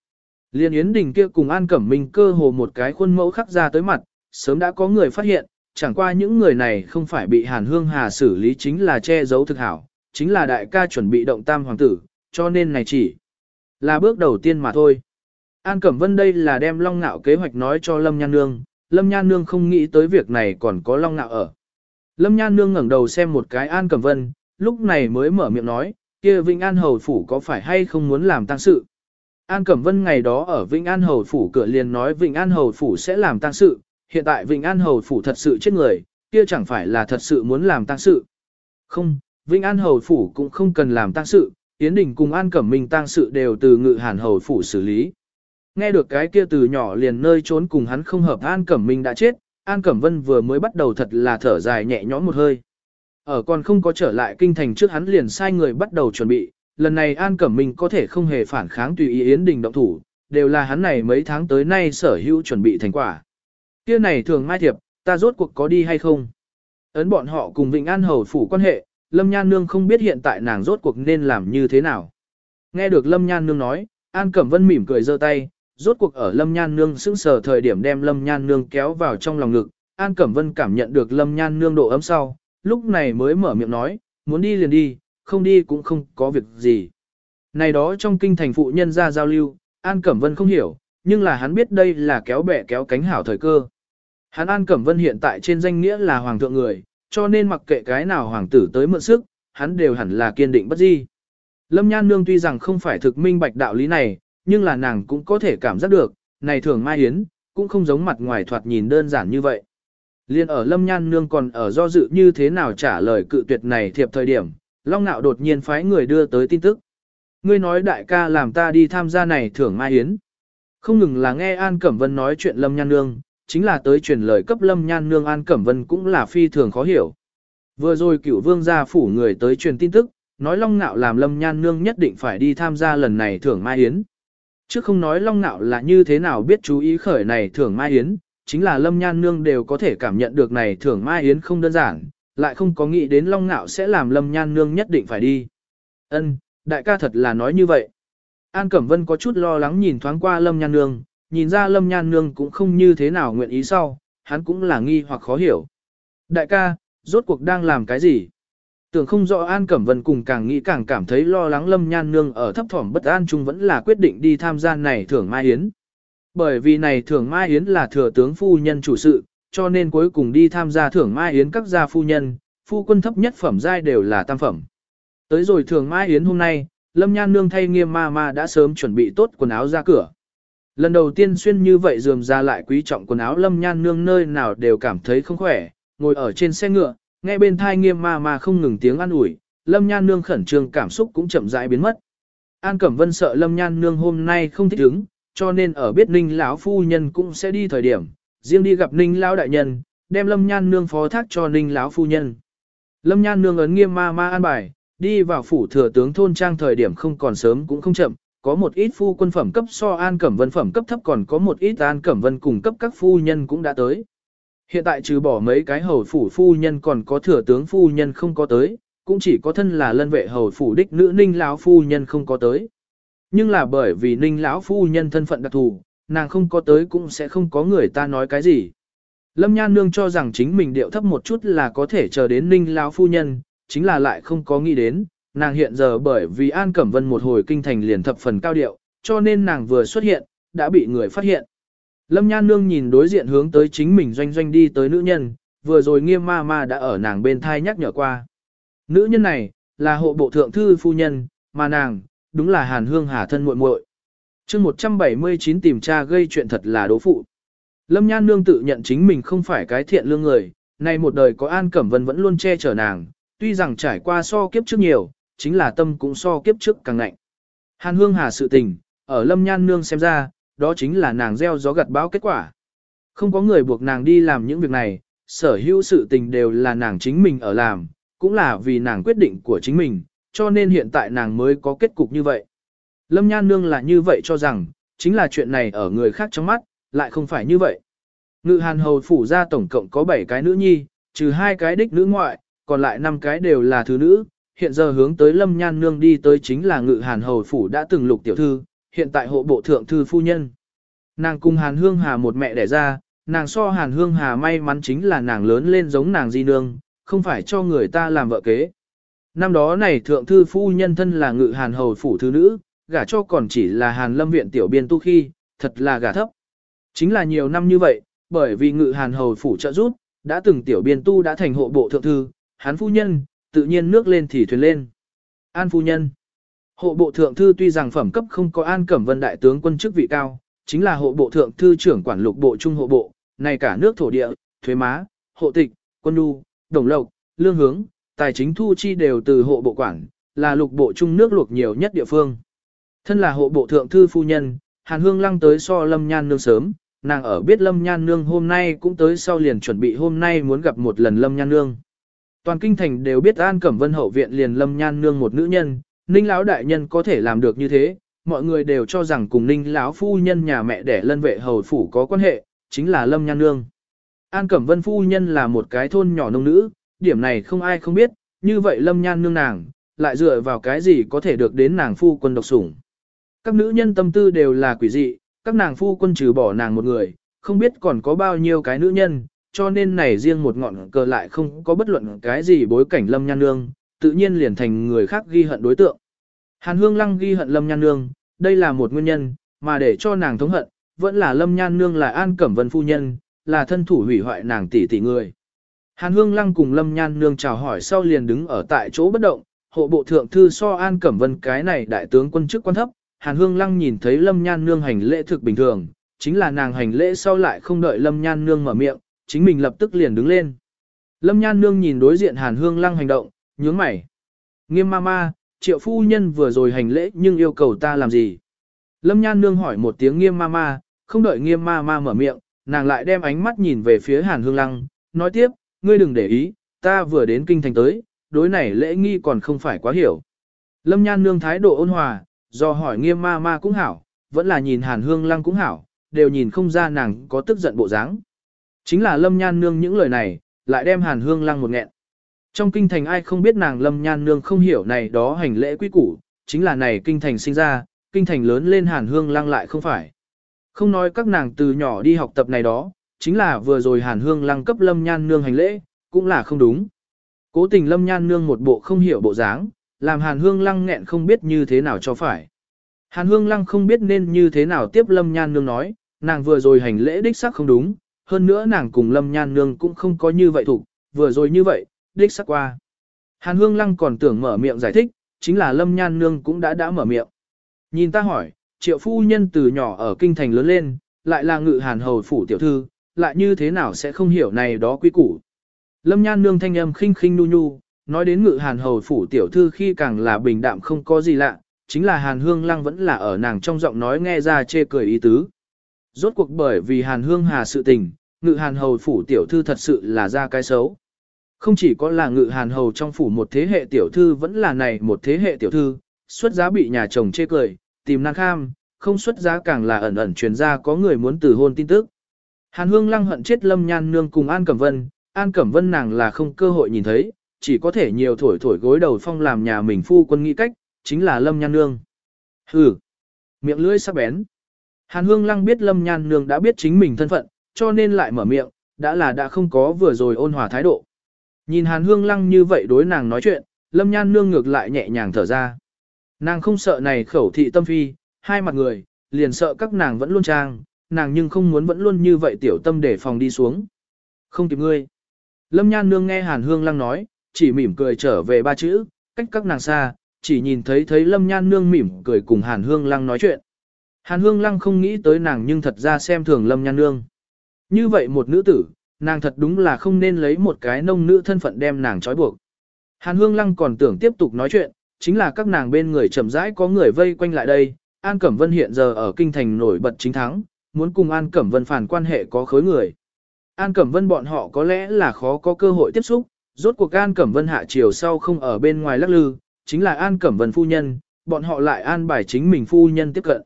Liên Yến Đình kia cùng An Cẩm Minh cơ hồ một cái khuôn mẫu khắc ra tới mặt, sớm đã có người phát hiện, chẳng qua những người này không phải bị Hàn Hương Hà xử lý chính là che giấu thực hảo, chính là đại ca chuẩn bị động tam hoàng tử, cho nên này chỉ là bước đầu tiên mà thôi. An Cẩm Vân đây là đem Long ngạo kế hoạch nói cho Lâm Nhan Nương, Lâm Nhan Nương không nghĩ tới việc này còn có Long Nạo ở. Lâm Nhan Nương ngẩng đầu xem một cái An Cẩm Vân, lúc này mới mở miệng nói, kia Vĩnh An Hầu Phủ có phải hay không muốn làm tang sự. An Cẩm Vân ngày đó ở Vĩnh An Hầu Phủ cửa liền nói Vĩnh An Hầu Phủ sẽ làm tang sự, hiện tại Vĩnh An Hầu Phủ thật sự chết người, kia chẳng phải là thật sự muốn làm tang sự. Không, Vĩnh An Hầu Phủ cũng không cần làm tang sự, Yến Đình cùng An Cẩm Minh tang sự đều từ ngự hàn Hầu Phủ xử lý. Nghe được cái kia từ nhỏ liền nơi trốn cùng hắn không hợp An Cẩm Minh đã chết, An Cẩm Vân vừa mới bắt đầu thật là thở dài nhẹ nhõm một hơi. Ở còn không có trở lại kinh thành trước hắn liền sai người bắt đầu chuẩn bị, lần này An Cẩm Minh có thể không hề phản kháng tùy ý Yến Đình động thủ, đều là hắn này mấy tháng tới nay sở hữu chuẩn bị thành quả. Kia này thường mai thiệp, ta rốt cuộc có đi hay không? Ấn bọn họ cùng Vịnh An Hầu phủ quan hệ, Lâm Nhan Nương không biết hiện tại nàng rốt cuộc nên làm như thế nào. Nghe được Lâm Nhan Nương nói, An Cẩm Vân mỉm cười giơ tay, rốt cuộc ở Lâm Nhan Nương sững sờ thời điểm đem Lâm Nhan Nương kéo vào trong lòng ngực. An Cẩm Vân cảm nhận được Lâm Nhan Nương độ ấm sau, lúc này mới mở miệng nói, muốn đi liền đi, không đi cũng không có việc gì. Này đó trong kinh thành phụ nhân ra giao lưu, An Cẩm Vân không hiểu, nhưng là hắn biết đây là kéo bẻ kéo cánh hảo thời cơ. Hắn An Cẩm Vân hiện tại trên danh nghĩa là hoàng thượng người, cho nên mặc kệ cái nào hoàng tử tới mượn sức, hắn đều hẳn là kiên định bất di. Lâm Nhan Nương tuy rằng không phải thực minh bạch đạo lý này, nhưng là nàng cũng có thể cảm giác được, này thường Mai Yến, cũng không giống mặt ngoài thoạt nhìn đơn giản như vậy. Liên ở Lâm Nhan Nương còn ở do dự như thế nào trả lời cự tuyệt này thiệp thời điểm, Long Nạo đột nhiên phái người đưa tới tin tức. Ngươi nói đại ca làm ta đi tham gia này thưởng Mai Yến. Không ngừng là nghe An Cẩm Vân nói chuyện Lâm Nhan Nương, chính là tới truyền lời cấp Lâm Nhan Nương An Cẩm Vân cũng là phi thường khó hiểu. Vừa rồi cửu vương gia phủ người tới truyền tin tức, nói Long Nạo làm Lâm Nhan Nương nhất định phải đi tham gia lần này thưởng Mai Yến chứ không nói Long Nạo là như thế nào biết chú ý khởi này thưởng Mai Yến, chính là Lâm Nhan Nương đều có thể cảm nhận được này thưởng Mai Yến không đơn giản, lại không có nghĩ đến Long Nạo sẽ làm Lâm Nhan Nương nhất định phải đi. Ân, đại ca thật là nói như vậy. An Cẩm Vân có chút lo lắng nhìn thoáng qua Lâm Nhan Nương, nhìn ra Lâm Nhan Nương cũng không như thế nào nguyện ý sau, hắn cũng là nghi hoặc khó hiểu. Đại ca, rốt cuộc đang làm cái gì? Tưởng không rõ An Cẩm Vân cùng càng nghĩ càng cảm thấy lo lắng Lâm Nhan Nương ở thấp thỏm bất an chung vẫn là quyết định đi tham gia này thưởng Mai Yến. Bởi vì này thưởng Mai Yến là thừa tướng phu nhân chủ sự, cho nên cuối cùng đi tham gia thưởng Mai Yến các gia phu nhân, phu quân thấp nhất phẩm giai đều là tam phẩm. Tới rồi thưởng Mai Yến hôm nay, Lâm Nhan Nương thay nghiêm ma ma đã sớm chuẩn bị tốt quần áo ra cửa. Lần đầu tiên xuyên như vậy dườm ra lại quý trọng quần áo Lâm Nhan Nương nơi nào đều cảm thấy không khỏe, ngồi ở trên xe ngựa, nghe bên thai nghiêm ma ma không ngừng tiếng an ủi, Lâm Nhan Nương khẩn trương cảm xúc cũng chậm rãi biến mất. An Cẩm Vân sợ Lâm Nhan Nương hôm nay không thích ứng, cho nên ở biết Ninh lão phu nhân cũng sẽ đi thời điểm, riêng đi gặp Ninh lão đại nhân, đem Lâm Nhan Nương phó thác cho Ninh lão phu nhân. Lâm Nhan Nương ấn nghiêm ma ma an bài, đi vào phủ thừa tướng thôn trang thời điểm không còn sớm cũng không chậm, có một ít phu quân phẩm cấp so An Cẩm Vân phẩm cấp thấp còn có một ít An Cẩm Vân cùng cấp các phu nhân cũng đã tới. Hiện tại trừ bỏ mấy cái hầu phủ phu nhân còn có thừa tướng phu nhân không có tới, cũng chỉ có thân là lân vệ hầu phủ đích nữ ninh lão phu nhân không có tới. Nhưng là bởi vì ninh lão phu nhân thân phận đặc thù, nàng không có tới cũng sẽ không có người ta nói cái gì. Lâm Nhan Nương cho rằng chính mình điệu thấp một chút là có thể chờ đến ninh lão phu nhân, chính là lại không có nghĩ đến, nàng hiện giờ bởi vì An Cẩm Vân một hồi kinh thành liền thập phần cao điệu, cho nên nàng vừa xuất hiện, đã bị người phát hiện. Lâm Nhan Nương nhìn đối diện hướng tới chính mình doanh doanh đi tới nữ nhân, vừa rồi nghiêm ma ma đã ở nàng bên thai nhắc nhở qua. Nữ nhân này, là hộ bộ thượng thư phu nhân, mà nàng, đúng là Hàn Hương Hà thân muội muội. chương 179 tìm tra gây chuyện thật là đố phụ. Lâm Nhan Nương tự nhận chính mình không phải cái thiện lương người, nay một đời có An Cẩm Vân vẫn luôn che chở nàng, tuy rằng trải qua so kiếp trước nhiều, chính là tâm cũng so kiếp trước càng lạnh. Hàn Hương Hà sự tình, ở Lâm Nhan Nương xem ra, đó chính là nàng gieo gió gặt bão kết quả. Không có người buộc nàng đi làm những việc này, sở hữu sự tình đều là nàng chính mình ở làm, cũng là vì nàng quyết định của chính mình, cho nên hiện tại nàng mới có kết cục như vậy. Lâm Nhan Nương là như vậy cho rằng, chính là chuyện này ở người khác trong mắt, lại không phải như vậy. Ngự hàn hầu phủ ra tổng cộng có 7 cái nữ nhi, trừ hai cái đích nữ ngoại, còn lại 5 cái đều là thứ nữ. Hiện giờ hướng tới Lâm Nhan Nương đi tới chính là ngự hàn hầu phủ đã từng lục tiểu thư, hiện tại hộ bộ thượng thư phu nhân. Nàng cùng Hàn Hương Hà một mẹ đẻ ra, nàng so Hàn Hương Hà may mắn chính là nàng lớn lên giống nàng di nương, không phải cho người ta làm vợ kế. Năm đó này thượng thư phu nhân thân là ngự Hàn hầu phủ thứ nữ, gả cho còn chỉ là Hàn lâm viện tiểu biên tu khi, thật là gả thấp. Chính là nhiều năm như vậy, bởi vì ngự Hàn hầu phủ trợ giúp, đã từng tiểu biên tu đã thành hộ bộ thượng thư, Hán phu nhân, tự nhiên nước lên thì thuyền lên. An phu nhân Hộ bộ thượng thư tuy rằng phẩm cấp không có An Cẩm Vân đại tướng quân chức vị cao, chính là hộ bộ thượng thư trưởng quản lục bộ trung hộ bộ, này cả nước thổ địa, thuế má, hộ tịch, quân nhu, đồng lộc, lương hướng, tài chính thu chi đều từ hộ bộ quản, là lục bộ trung nước luộc nhiều nhất địa phương. Thân là hộ bộ thượng thư phu nhân, Hàn Hương lăng tới so Lâm Nhan Nương sớm, nàng ở biết Lâm Nhan Nương hôm nay cũng tới sau liền chuẩn bị hôm nay muốn gặp một lần Lâm Nhan Nương. Toàn kinh thành đều biết An Cẩm Vân hậu viện liền Lâm Nhan Nương một nữ nhân, Ninh lão đại nhân có thể làm được như thế, mọi người đều cho rằng cùng Ninh lão phu nhân nhà mẹ đẻ lân vệ hầu phủ có quan hệ, chính là Lâm Nhan Nương. An Cẩm Vân phu nhân là một cái thôn nhỏ nông nữ, điểm này không ai không biết, như vậy Lâm Nhan Nương nàng, lại dựa vào cái gì có thể được đến nàng phu quân độc sủng. Các nữ nhân tâm tư đều là quỷ dị, các nàng phu quân trừ bỏ nàng một người, không biết còn có bao nhiêu cái nữ nhân, cho nên này riêng một ngọn cờ lại không có bất luận cái gì bối cảnh Lâm Nhan Nương, tự nhiên liền thành người khác ghi hận đối tượng. Hàn Hương Lăng ghi hận Lâm Nhan Nương, đây là một nguyên nhân, mà để cho nàng thống hận, vẫn là Lâm Nhan Nương là An Cẩm Vân phu nhân, là thân thủ hủy hoại nàng tỷ tỷ người. Hàn Hương Lăng cùng Lâm Nhan Nương chào hỏi sau liền đứng ở tại chỗ bất động, hộ bộ thượng thư so An Cẩm Vân cái này đại tướng quân chức quan thấp, Hàn Hương Lăng nhìn thấy Lâm Nhan Nương hành lễ thực bình thường, chính là nàng hành lễ sau lại không đợi Lâm Nhan Nương mở miệng, chính mình lập tức liền đứng lên. Lâm Nhan Nương nhìn đối diện Hàn Hương Lăng hành động, nhướng mày. Nghiêm ma ma, triệu phu nhân vừa rồi hành lễ nhưng yêu cầu ta làm gì? Lâm Nhan Nương hỏi một tiếng nghiêm ma ma, không đợi nghiêm ma ma mở miệng, nàng lại đem ánh mắt nhìn về phía Hàn Hương Lăng, nói tiếp, ngươi đừng để ý, ta vừa đến kinh thành tới, đối này lễ nghi còn không phải quá hiểu. Lâm Nhan Nương thái độ ôn hòa, do hỏi nghiêm ma ma cũng hảo, vẫn là nhìn Hàn Hương Lăng cũng hảo, đều nhìn không ra nàng có tức giận bộ dáng. Chính là Lâm Nhan Nương những lời này, lại đem Hàn Hương Lăng một nghẹn. Trong kinh thành ai không biết nàng Lâm Nhan Nương không hiểu này đó hành lễ quý củ, chính là này kinh thành sinh ra, kinh thành lớn lên Hàn Hương Lăng lại không phải. Không nói các nàng từ nhỏ đi học tập này đó, chính là vừa rồi Hàn Hương Lăng cấp Lâm Nhan Nương hành lễ, cũng là không đúng. Cố tình Lâm Nhan Nương một bộ không hiểu bộ dáng, làm Hàn Hương Lăng nghẹn không biết như thế nào cho phải. Hàn Hương Lăng không biết nên như thế nào tiếp Lâm Nhan Nương nói, nàng vừa rồi hành lễ đích xác không đúng, hơn nữa nàng cùng Lâm Nhan Nương cũng không có như vậy thủ, vừa rồi như vậy, đích sắc qua. Hàn Hương Lăng còn tưởng mở miệng giải thích, chính là Lâm Nhan Nương cũng đã đã mở miệng. Nhìn ta hỏi, triệu phu nhân từ nhỏ ở kinh thành lớn lên, lại là ngự hàn hầu phủ tiểu thư, lại như thế nào sẽ không hiểu này đó quý củ. Lâm Nhan Nương thanh âm khinh khinh nu nhu, nói đến ngự hàn hầu phủ tiểu thư khi càng là bình đạm không có gì lạ, chính là hàn hương lăng vẫn là ở nàng trong giọng nói nghe ra chê cười ý tứ. Rốt cuộc bởi vì hàn hương hà sự tình, ngự hàn hầu phủ tiểu thư thật sự là ra cái xấu. Không chỉ có là ngự hàn hầu trong phủ một thế hệ tiểu thư vẫn là này một thế hệ tiểu thư, xuất giá bị nhà chồng chê cười, tìm năng kham, không xuất giá càng là ẩn ẩn truyền ra có người muốn từ hôn tin tức. Hàn hương lăng hận chết lâm nhan nương cùng An Cẩm Vân, An Cẩm Vân nàng là không cơ hội nhìn thấy, chỉ có thể nhiều thổi thổi gối đầu phong làm nhà mình phu quân nghĩ cách, chính là lâm nhan nương. Hừ, miệng lưỡi sắc bén. Hàn hương lăng biết lâm nhan nương đã biết chính mình thân phận, cho nên lại mở miệng, đã là đã không có vừa rồi ôn hòa thái độ. Nhìn hàn hương lăng như vậy đối nàng nói chuyện, lâm nhan nương ngược lại nhẹ nhàng thở ra. Nàng không sợ này khẩu thị tâm phi, hai mặt người, liền sợ các nàng vẫn luôn trang, nàng nhưng không muốn vẫn luôn như vậy tiểu tâm để phòng đi xuống. Không kịp ngươi. Lâm nhan nương nghe hàn hương lăng nói, chỉ mỉm cười trở về ba chữ, cách các nàng xa, chỉ nhìn thấy thấy lâm nhan nương mỉm cười cùng hàn hương lăng nói chuyện. Hàn hương lăng không nghĩ tới nàng nhưng thật ra xem thường lâm nhan nương. Như vậy một nữ tử, nàng thật đúng là không nên lấy một cái nông nữ thân phận đem nàng trói buộc. Hàn hương lăng còn tưởng tiếp tục nói chuyện, chính là các nàng bên người chậm rãi có người vây quanh lại đây. An Cẩm Vân hiện giờ ở kinh thành nổi bật chính thắng, muốn cùng An Cẩm Vân phản quan hệ có khối người. An Cẩm Vân bọn họ có lẽ là khó có cơ hội tiếp xúc, rốt cuộc An Cẩm Vân hạ chiều sau không ở bên ngoài lắc lư, chính là An Cẩm Vân phu nhân, bọn họ lại an bài chính mình phu nhân tiếp cận.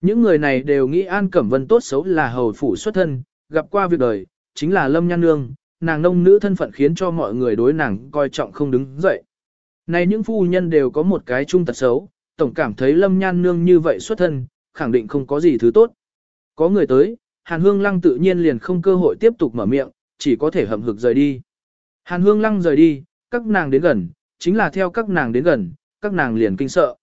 Những người này đều nghĩ An Cẩm Vân tốt xấu là hầu phủ xuất thân, gặp qua việc đời, chính là Lâm Nhan Nương, nàng nông nữ thân phận khiến cho mọi người đối nàng coi trọng không đứng dậy. Này những phu nhân đều có một cái chung tật xấu, tổng cảm thấy Lâm Nhan Nương như vậy xuất thân, khẳng định không có gì thứ tốt. Có người tới, Hàn Hương Lăng tự nhiên liền không cơ hội tiếp tục mở miệng, chỉ có thể hậm hực rời đi. Hàn Hương Lăng rời đi, các nàng đến gần, chính là theo các nàng đến gần, các nàng liền kinh sợ.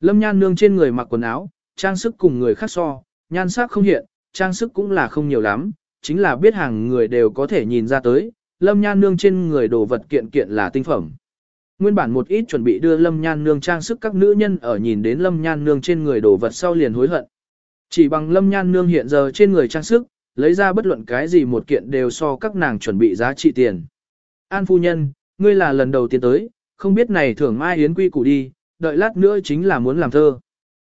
Lâm Nhan Nương trên người mặc quần áo, trang sức cùng người khác so, nhan sắc không hiện, trang sức cũng là không nhiều lắm, chính là biết hàng người đều có thể nhìn ra tới, Lâm Nhan Nương trên người đồ vật kiện kiện là tinh phẩm. Nguyên bản một ít chuẩn bị đưa Lâm Nhan Nương trang sức các nữ nhân ở nhìn đến Lâm Nhan Nương trên người đồ vật sau liền hối hận. Chỉ bằng Lâm Nhan Nương hiện giờ trên người trang sức, lấy ra bất luận cái gì một kiện đều so các nàng chuẩn bị giá trị tiền. An phu nhân, ngươi là lần đầu tiên tới, không biết này thưởng mai yến quy củ đi, đợi lát nữa chính là muốn làm thơ.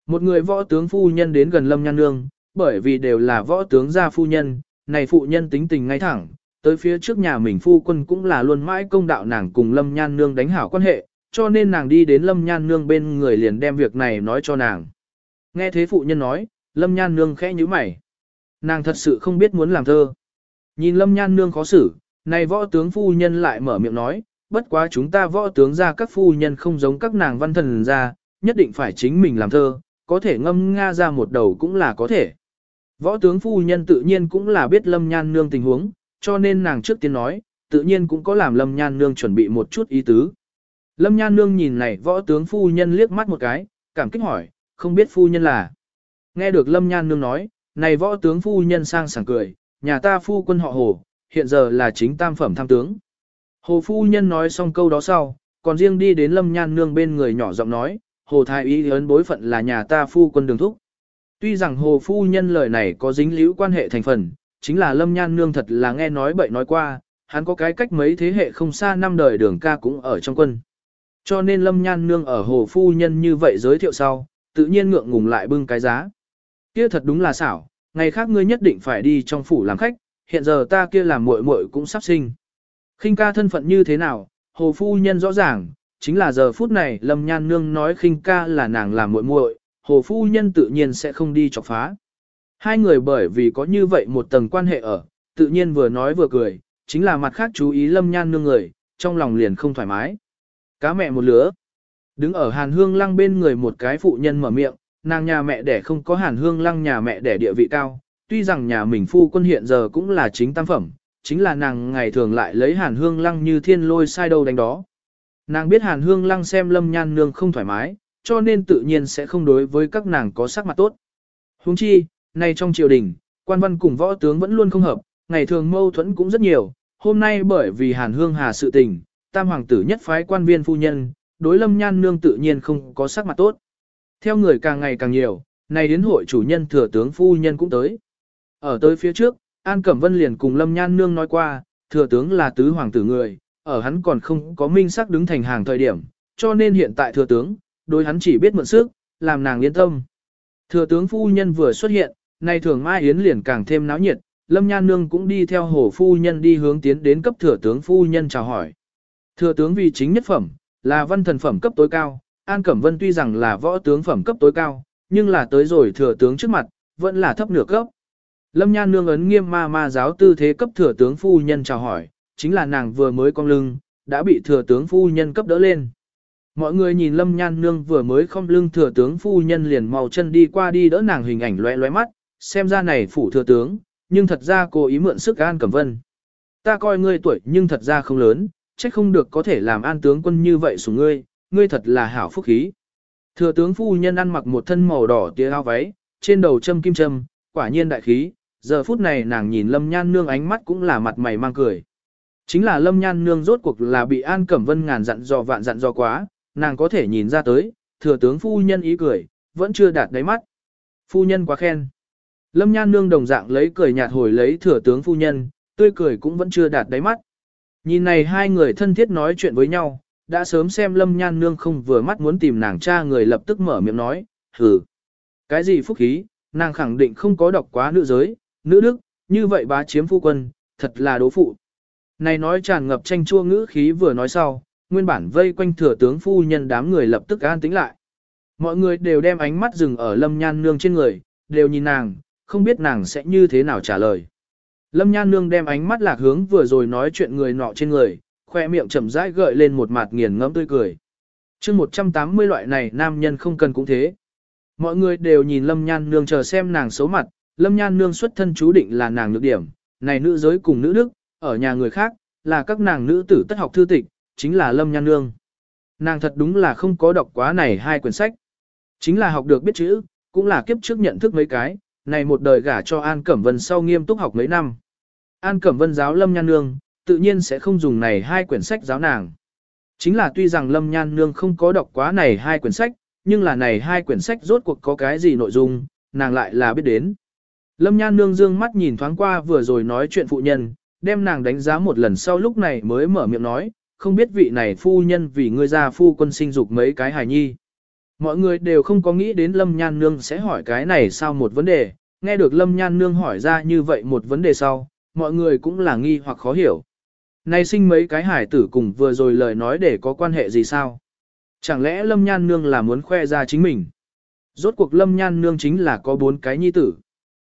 Một người võ tướng phu nhân đến gần Lâm Nhan Nương, bởi vì đều là võ tướng gia phu nhân, này phụ nhân tính tình ngay thẳng, tới phía trước nhà mình phu quân cũng là luôn mãi công đạo nàng cùng Lâm Nhan Nương đánh hảo quan hệ, cho nên nàng đi đến Lâm Nhan Nương bên người liền đem việc này nói cho nàng. Nghe thế phụ nhân nói, Lâm Nhan Nương khẽ như mày. Nàng thật sự không biết muốn làm thơ. Nhìn Lâm Nhan Nương khó xử, này võ tướng phu nhân lại mở miệng nói, bất quá chúng ta võ tướng ra các phu nhân không giống các nàng văn thần ra, nhất định phải chính mình làm thơ, có thể ngâm nga ra một đầu cũng là có thể. Võ tướng phu nhân tự nhiên cũng là biết Lâm Nhan Nương tình huống, cho nên nàng trước tiên nói, tự nhiên cũng có làm Lâm Nhan Nương chuẩn bị một chút ý tứ. Lâm Nhan Nương nhìn này võ tướng phu nhân liếc mắt một cái, cảm kích hỏi, không biết phu nhân là. Nghe được Lâm Nhan Nương nói, này võ tướng phu nhân sang sảng cười, nhà ta phu quân họ Hồ, hiện giờ là chính tam phẩm tham tướng. Hồ phu nhân nói xong câu đó sau, còn riêng đi đến Lâm Nhan Nương bên người nhỏ giọng nói, Hồ Thái Y ấn bối phận là nhà ta phu quân đường thúc. Tuy rằng Hồ phu nhân lời này có dính líu quan hệ thành phần, chính là Lâm Nhan Nương thật là nghe nói bậy nói qua, hắn có cái cách mấy thế hệ không xa năm đời đường ca cũng ở trong quân. Cho nên Lâm Nhan Nương ở Hồ phu nhân như vậy giới thiệu sau, tự nhiên ngượng ngùng lại bưng cái giá. Kia thật đúng là xảo, ngày khác ngươi nhất định phải đi trong phủ làm khách, hiện giờ ta kia làm muội muội cũng sắp sinh. khinh ca thân phận như thế nào, hồ phu nhân rõ ràng, chính là giờ phút này Lâm Nhan Nương nói khinh ca là nàng làm muội muội, hồ phu nhân tự nhiên sẽ không đi chọc phá. Hai người bởi vì có như vậy một tầng quan hệ ở, tự nhiên vừa nói vừa cười, chính là mặt khác chú ý Lâm Nhan Nương người, trong lòng liền không thoải mái. Cá mẹ một lứa. Đứng ở Hàn Hương Lăng bên người một cái phụ nhân mở miệng, nàng nhà mẹ đẻ không có Hàn Hương Lăng nhà mẹ đẻ địa vị cao, tuy rằng nhà mình phu quân hiện giờ cũng là chính tam phẩm, chính là nàng ngày thường lại lấy Hàn Hương Lăng như thiên lôi sai đâu đánh đó. Nàng biết Hàn Hương Lăng xem Lâm Nhan Nương không thoải mái, cho nên tự nhiên sẽ không đối với các nàng có sắc mặt tốt. Huống chi, nay trong triều đình, quan văn cùng võ tướng vẫn luôn không hợp, ngày thường mâu thuẫn cũng rất nhiều, hôm nay bởi vì Hàn Hương Hà sự tình, tam hoàng tử nhất phái quan viên phu nhân, đối Lâm Nhan Nương tự nhiên không có sắc mặt tốt. Theo người càng ngày càng nhiều, này đến hội chủ nhân thừa tướng phu nhân cũng tới. Ở tới phía trước, An Cẩm Vân liền cùng Lâm Nhan Nương nói qua, thừa tướng là tứ hoàng tử người, ở hắn còn không có minh sắc đứng thành hàng thời điểm, cho nên hiện tại thừa tướng, đối hắn chỉ biết mượn sức, làm nàng yên tâm. Thừa tướng phu nhân vừa xuất hiện, nay thường Mai Yến liền càng thêm náo nhiệt, Lâm Nhan Nương cũng đi theo Hổ phu nhân đi hướng tiến đến cấp thừa tướng phu nhân chào hỏi. Thừa tướng vì chính nhất phẩm, là văn thần phẩm cấp tối cao, An Cẩm Vân tuy rằng là võ tướng phẩm cấp tối cao, nhưng là tới rồi thừa tướng trước mặt, vẫn là thấp nửa cấp. Lâm Nhan Nương ấn nghiêm ma ma giáo tư thế cấp thừa tướng phu nhân chào hỏi, chính là nàng vừa mới cong lưng, đã bị thừa tướng phu nhân cấp đỡ lên. Mọi người nhìn Lâm Nhan Nương vừa mới không lưng thừa tướng phu nhân liền màu chân đi qua đi đỡ nàng hình ảnh loé loé mắt, xem ra này phủ thừa tướng, nhưng thật ra cô ý mượn sức An Cẩm Vân. Ta coi ngươi tuổi nhưng thật ra không lớn, trách không được có thể làm an tướng quân như vậy xuống ngươi, ngươi thật là hảo phúc khí. Thừa tướng phu nhân ăn mặc một thân màu đỏ tía áo váy, trên đầu châm kim châm, quả nhiên đại khí, giờ phút này nàng nhìn Lâm Nhan Nương ánh mắt cũng là mặt mày mang cười. Chính là Lâm Nhan Nương rốt cuộc là bị An Cẩm Vân ngàn dặn dò vạn dặn dò quá, nàng có thể nhìn ra tới, thừa tướng phu nhân ý cười, vẫn chưa đạt đáy mắt. Phu nhân quá khen. Lâm Nhan Nương đồng dạng lấy cười nhạt hồi lấy thừa tướng phu nhân, tươi cười cũng vẫn chưa đạt đáy mắt. Nhìn này hai người thân thiết nói chuyện với nhau, đã sớm xem Lâm Nhan Nương không vừa mắt muốn tìm nàng cha người lập tức mở miệng nói, hừ. Cái gì phúc khí, nàng khẳng định không có đọc quá nữ giới, nữ đức, như vậy bá chiếm phu quân, thật là đố phụ. Này nói tràn ngập tranh chua ngữ khí vừa nói sau, nguyên bản vây quanh thừa tướng phu nhân đám người lập tức an tĩnh lại. Mọi người đều đem ánh mắt dừng ở Lâm Nhan Nương trên người, đều nhìn nàng, không biết nàng sẽ như thế nào trả lời. Lâm Nhan Nương đem ánh mắt lạc hướng vừa rồi nói chuyện người nọ trên người, khoe miệng chậm rãi gợi lên một mặt nghiền ngẫm tươi cười. chương 180 loại này nam nhân không cần cũng thế. Mọi người đều nhìn Lâm Nhan Nương chờ xem nàng xấu mặt, Lâm Nhan Nương xuất thân chú định là nàng nhược điểm, này nữ giới cùng nữ đức, ở nhà người khác, là các nàng nữ tử tất học thư tịch, chính là Lâm Nhan Nương. Nàng thật đúng là không có đọc quá này hai quyển sách. Chính là học được biết chữ, cũng là kiếp trước nhận thức mấy cái, này một đời gả cho An Cẩm Vân sau nghiêm túc học mấy năm. An Cẩm Vân giáo Lâm Nhan Nương, tự nhiên sẽ không dùng này hai quyển sách giáo nàng. Chính là tuy rằng Lâm Nhan Nương không có đọc quá này hai quyển sách, nhưng là này hai quyển sách rốt cuộc có cái gì nội dung, nàng lại là biết đến. Lâm Nhan Nương dương mắt nhìn thoáng qua vừa rồi nói chuyện phụ nhân, đem nàng đánh giá một lần sau lúc này mới mở miệng nói, không biết vị này phu nhân vì ngươi ra phu quân sinh dục mấy cái hài nhi. Mọi người đều không có nghĩ đến Lâm Nhan Nương sẽ hỏi cái này sao một vấn đề, nghe được Lâm Nhan Nương hỏi ra như vậy một vấn đề sau, mọi người cũng là nghi hoặc khó hiểu. Này sinh mấy cái hải tử cùng vừa rồi lời nói để có quan hệ gì sao? Chẳng lẽ Lâm Nhan Nương là muốn khoe ra chính mình? Rốt cuộc Lâm Nhan Nương chính là có bốn cái nhi tử.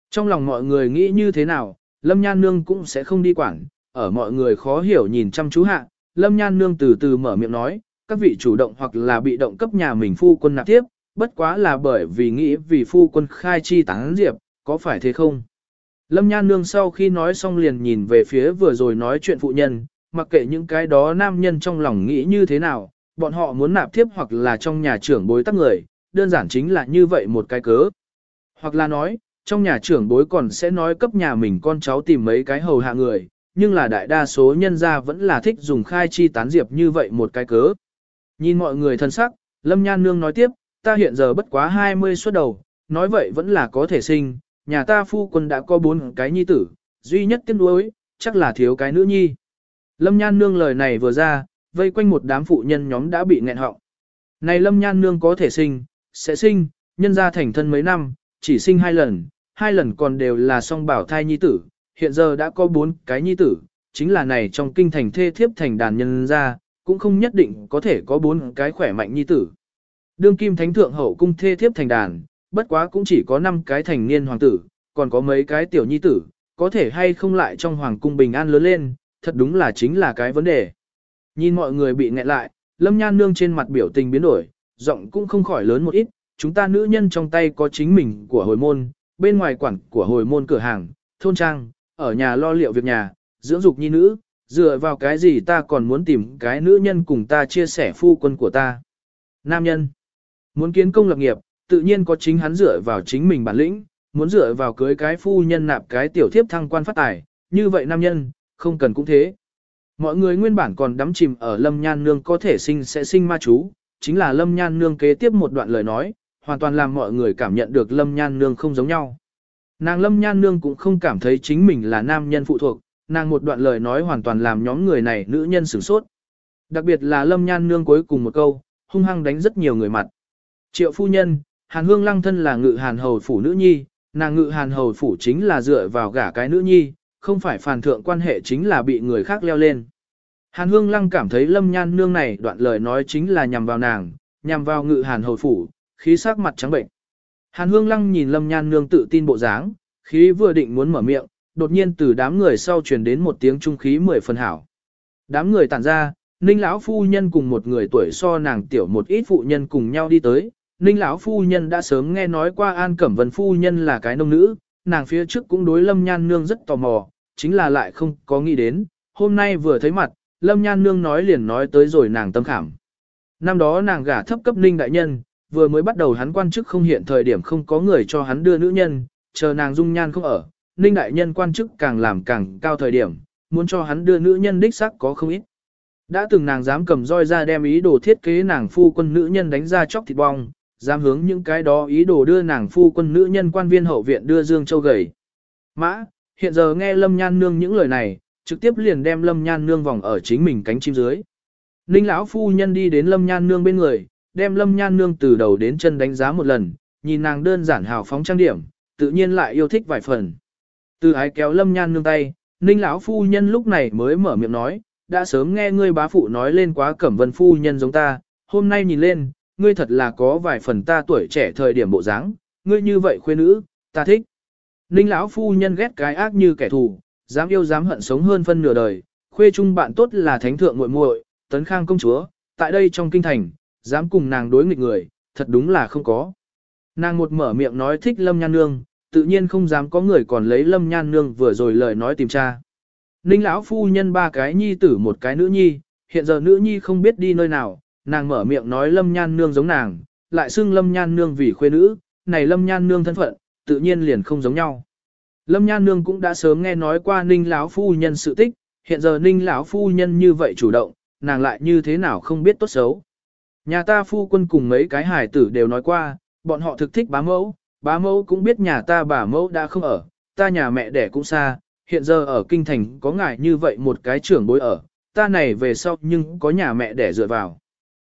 Trong lòng mọi người nghĩ như thế nào, Lâm Nhan Nương cũng sẽ không đi quản, ở mọi người khó hiểu nhìn chăm chú hạ, Lâm Nhan Nương từ từ mở miệng nói, các vị chủ động hoặc là bị động cấp nhà mình phu quân nạp tiếp, bất quá là bởi vì nghĩ vì phu quân khai chi tán diệp, có phải thế không? Lâm Nhan Nương sau khi nói xong liền nhìn về phía vừa rồi nói chuyện phụ nhân, mặc kệ những cái đó nam nhân trong lòng nghĩ như thế nào, bọn họ muốn nạp tiếp hoặc là trong nhà trưởng bối tắc người, đơn giản chính là như vậy một cái cớ. Hoặc là nói, trong nhà trưởng bối còn sẽ nói cấp nhà mình con cháu tìm mấy cái hầu hạ người, nhưng là đại đa số nhân gia vẫn là thích dùng khai chi tán diệp như vậy một cái cớ. Nhìn mọi người thân sắc, Lâm Nhan Nương nói tiếp, ta hiện giờ bất quá 20 xuất đầu, nói vậy vẫn là có thể sinh, nhà ta phu quân đã có bốn cái nhi tử, duy nhất tiếc nuối, chắc là thiếu cái nữ nhi. Lâm Nhan Nương lời này vừa ra, vây quanh một đám phụ nhân nhóm đã bị nghẹn họng. Này Lâm Nhan Nương có thể sinh, sẽ sinh, nhân ra thành thân mấy năm, chỉ sinh hai lần, hai lần còn đều là song bảo thai nhi tử, hiện giờ đã có bốn cái nhi tử, chính là này trong kinh thành thê thiếp thành đàn nhân ra, cũng không nhất định có thể có bốn cái khỏe mạnh nhi tử. Đương kim thánh thượng hậu cung thê thiếp thành đàn, bất quá cũng chỉ có năm cái thành niên hoàng tử, còn có mấy cái tiểu nhi tử, có thể hay không lại trong hoàng cung bình an lớn lên, thật đúng là chính là cái vấn đề. Nhìn mọi người bị nghẹn lại, lâm nhan nương trên mặt biểu tình biến đổi, giọng cũng không khỏi lớn một ít, chúng ta nữ nhân trong tay có chính mình của hồi môn, bên ngoài quản của hồi môn cửa hàng, thôn trang, ở nhà lo liệu việc nhà, dưỡng dục nhi nữ, dựa vào cái gì ta còn muốn tìm cái nữ nhân cùng ta chia sẻ phu quân của ta. Nam nhân, muốn kiến công lập nghiệp, tự nhiên có chính hắn dựa vào chính mình bản lĩnh, muốn dựa vào cưới cái phu nhân nạp cái tiểu thiếp thăng quan phát tài, như vậy nam nhân, không cần cũng thế. Mọi người nguyên bản còn đắm chìm ở lâm nhan nương có thể sinh sẽ sinh ma chú, chính là lâm nhan nương kế tiếp một đoạn lời nói, hoàn toàn làm mọi người cảm nhận được lâm nhan nương không giống nhau. Nàng lâm nhan nương cũng không cảm thấy chính mình là nam nhân phụ thuộc, nàng một đoạn lời nói hoàn toàn làm nhóm người này nữ nhân sửng sốt. Đặc biệt là lâm nhan nương cuối cùng một câu, hung hăng đánh rất nhiều người mặt. Triệu phu nhân, hàn hương lăng thân là ngự hàn hầu phủ nữ nhi, nàng ngự hàn hầu phủ chính là dựa vào gả cái nữ nhi, không phải phản thượng quan hệ chính là bị người khác leo lên. Hàn hương lăng cảm thấy lâm nhan nương này đoạn lời nói chính là nhằm vào nàng, nhằm vào ngự hàn hầu phủ, khí sắc mặt trắng bệnh. Hàn hương lăng nhìn lâm nhan nương tự tin bộ dáng, khí vừa định muốn mở miệng, đột nhiên từ đám người sau truyền đến một tiếng trung khí mười phần hảo. Đám người tản ra, Ninh lão phu nhân cùng một người tuổi so nàng tiểu một ít phụ nhân cùng nhau đi tới. Ninh lão phu nhân đã sớm nghe nói qua An Cẩm Vân phu nhân là cái nông nữ, nàng phía trước cũng đối Lâm Nhan nương rất tò mò, chính là lại không có nghĩ đến, hôm nay vừa thấy mặt, Lâm Nhan nương nói liền nói tới rồi nàng tâm khảm. Năm đó nàng gả thấp cấp Ninh đại nhân, vừa mới bắt đầu hắn quan chức không hiện thời điểm không có người cho hắn đưa nữ nhân, chờ nàng dung nhan không ở, Ninh đại nhân quan chức càng làm càng cao thời điểm, muốn cho hắn đưa nữ nhân đích xác có không ít. Đã từng nàng dám cầm roi ra đem ý đồ thiết kế nàng phu quân nữ nhân đánh ra chóc thịt bong, dám hướng những cái đó ý đồ đưa nàng phu quân nữ nhân quan viên hậu viện đưa Dương Châu gầy. Mã, hiện giờ nghe Lâm Nhan Nương những lời này, trực tiếp liền đem Lâm Nhan Nương vòng ở chính mình cánh chim dưới. Ninh lão phu nhân đi đến Lâm Nhan Nương bên người, đem Lâm Nhan Nương từ đầu đến chân đánh giá một lần, nhìn nàng đơn giản hào phóng trang điểm, tự nhiên lại yêu thích vài phần. Từ ái kéo Lâm Nhan Nương tay, Ninh lão phu nhân lúc này mới mở miệng nói, đã sớm nghe ngươi bá phụ nói lên quá cẩm vân phu nhân giống ta, hôm nay nhìn lên, ngươi thật là có vài phần ta tuổi trẻ thời điểm bộ dáng, ngươi như vậy khuê nữ, ta thích. Ninh lão phu nhân ghét cái ác như kẻ thù, dám yêu dám hận sống hơn phân nửa đời, khuê chung bạn tốt là thánh thượng muội muội, tấn khang công chúa, tại đây trong kinh thành, dám cùng nàng đối nghịch người, thật đúng là không có. Nàng một mở miệng nói thích lâm nhan nương, tự nhiên không dám có người còn lấy lâm nhan nương vừa rồi lời nói tìm tra. Ninh lão phu nhân ba cái nhi tử một cái nữ nhi, hiện giờ nữ nhi không biết đi nơi nào, nàng mở miệng nói lâm nhan nương giống nàng, lại xưng lâm nhan nương vì khuê nữ, này lâm nhan nương thân phận, tự nhiên liền không giống nhau. Lâm nhan nương cũng đã sớm nghe nói qua ninh lão phu nhân sự tích, hiện giờ ninh lão phu nhân như vậy chủ động, nàng lại như thế nào không biết tốt xấu. Nhà ta phu quân cùng mấy cái hải tử đều nói qua, bọn họ thực thích bá mẫu, bá mẫu cũng biết nhà ta bà mẫu đã không ở, ta nhà mẹ đẻ cũng xa, hiện giờ ở kinh thành có ngài như vậy một cái trưởng bối ở, ta này về sau nhưng có nhà mẹ đẻ dựa vào.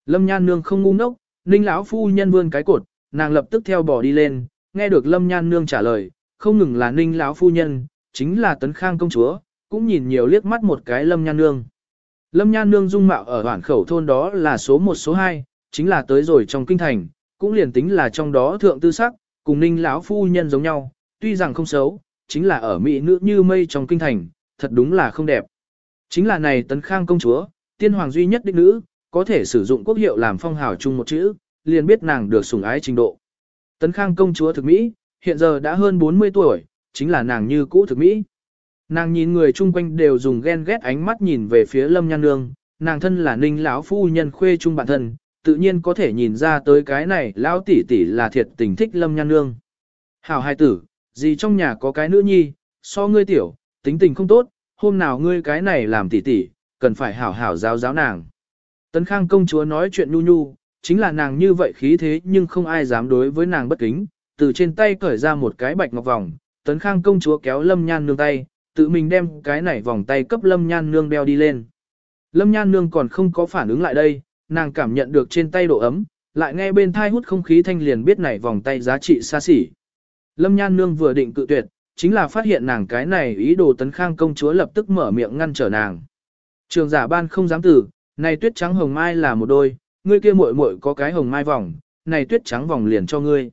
Lâm Nhan Nương không ngu ngốc, Ninh lão phu nhân vươn cái cột, nàng lập tức theo bò đi lên, nghe được Lâm Nhan Nương trả lời, không ngừng là Ninh lão phu nhân, chính là Tấn Khang công chúa, cũng nhìn nhiều liếc mắt một cái Lâm Nhan Nương. Lâm Nhan Nương dung mạo ở hoảng khẩu thôn đó là số 1 số 2, chính là tới rồi trong kinh thành, cũng liền tính là trong đó thượng tư sắc, cùng Ninh lão phu nhân giống nhau, tuy rằng không xấu, chính là ở mỹ nữ như mây trong kinh thành, thật đúng là không đẹp. Chính là này tấn khang công chúa, tiên hoàng duy nhất đích nữ, có thể sử dụng quốc hiệu làm phong hào chung một chữ, liền biết nàng được sủng ái trình độ. Tấn khang công chúa thực mỹ, hiện giờ đã hơn 40 tuổi, chính là nàng như cũ thực mỹ. Nàng nhìn người chung quanh đều dùng ghen ghét ánh mắt nhìn về phía lâm nhan nương, nàng thân là ninh lão phu nhân khuê chung bản thân, tự nhiên có thể nhìn ra tới cái này lão tỷ tỷ là thiệt tình thích lâm nhan nương. Hảo hai tử, gì trong nhà có cái nữ nhi, so ngươi tiểu, tính tình không tốt, hôm nào ngươi cái này làm tỷ tỷ, cần phải hảo hảo giáo giáo nàng. Tấn Khang công chúa nói chuyện nhu nhu, chính là nàng như vậy khí thế nhưng không ai dám đối với nàng bất kính, từ trên tay cởi ra một cái bạch ngọc vòng, Tấn Khang công chúa kéo Lâm Nhan nương tay, tự mình đem cái này vòng tay cấp Lâm Nhan nương đeo đi lên. Lâm Nhan nương còn không có phản ứng lại đây, nàng cảm nhận được trên tay độ ấm, lại nghe bên thai hút không khí thanh liền biết này vòng tay giá trị xa xỉ. Lâm Nhan Nương vừa định cự tuyệt, chính là phát hiện nàng cái này ý đồ tấn khang công chúa lập tức mở miệng ngăn trở nàng. Trường giả ban không dám tử, Này tuyết trắng hồng mai là một đôi, ngươi kia muội muội có cái hồng mai vòng, này tuyết trắng vòng liền cho ngươi.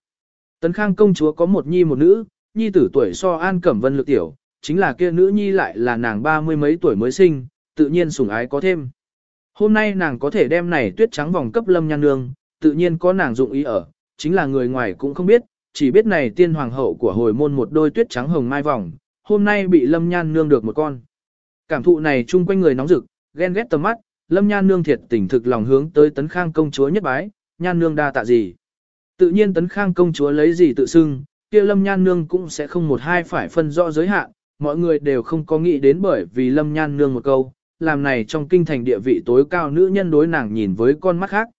Tấn Khang công chúa có một nhi một nữ, nhi tử tuổi so An Cẩm Vân lực tiểu, chính là kia nữ nhi lại là nàng ba mươi mấy tuổi mới sinh, tự nhiên sủng ái có thêm. Hôm nay nàng có thể đem này tuyết trắng vòng cấp lâm nhan nương, tự nhiên có nàng dụng ý ở, chính là người ngoài cũng không biết, chỉ biết này tiên hoàng hậu của hồi môn một đôi tuyết trắng hồng mai vòng, hôm nay bị lâm nhan nương được một con. Cảm thụ này chung quanh người nóng rực, ghen ghét tầm mắt, lâm nhan nương thiệt tình thực lòng hướng tới tấn khang công chúa nhất bái, nhan nương đa tạ gì. Tự nhiên tấn khang công chúa lấy gì tự xưng, kia lâm nhan nương cũng sẽ không một hai phải phân rõ giới hạn, mọi người đều không có nghĩ đến bởi vì lâm nhan nương một câu, làm này trong kinh thành địa vị tối cao nữ nhân đối nàng nhìn với con mắt khác.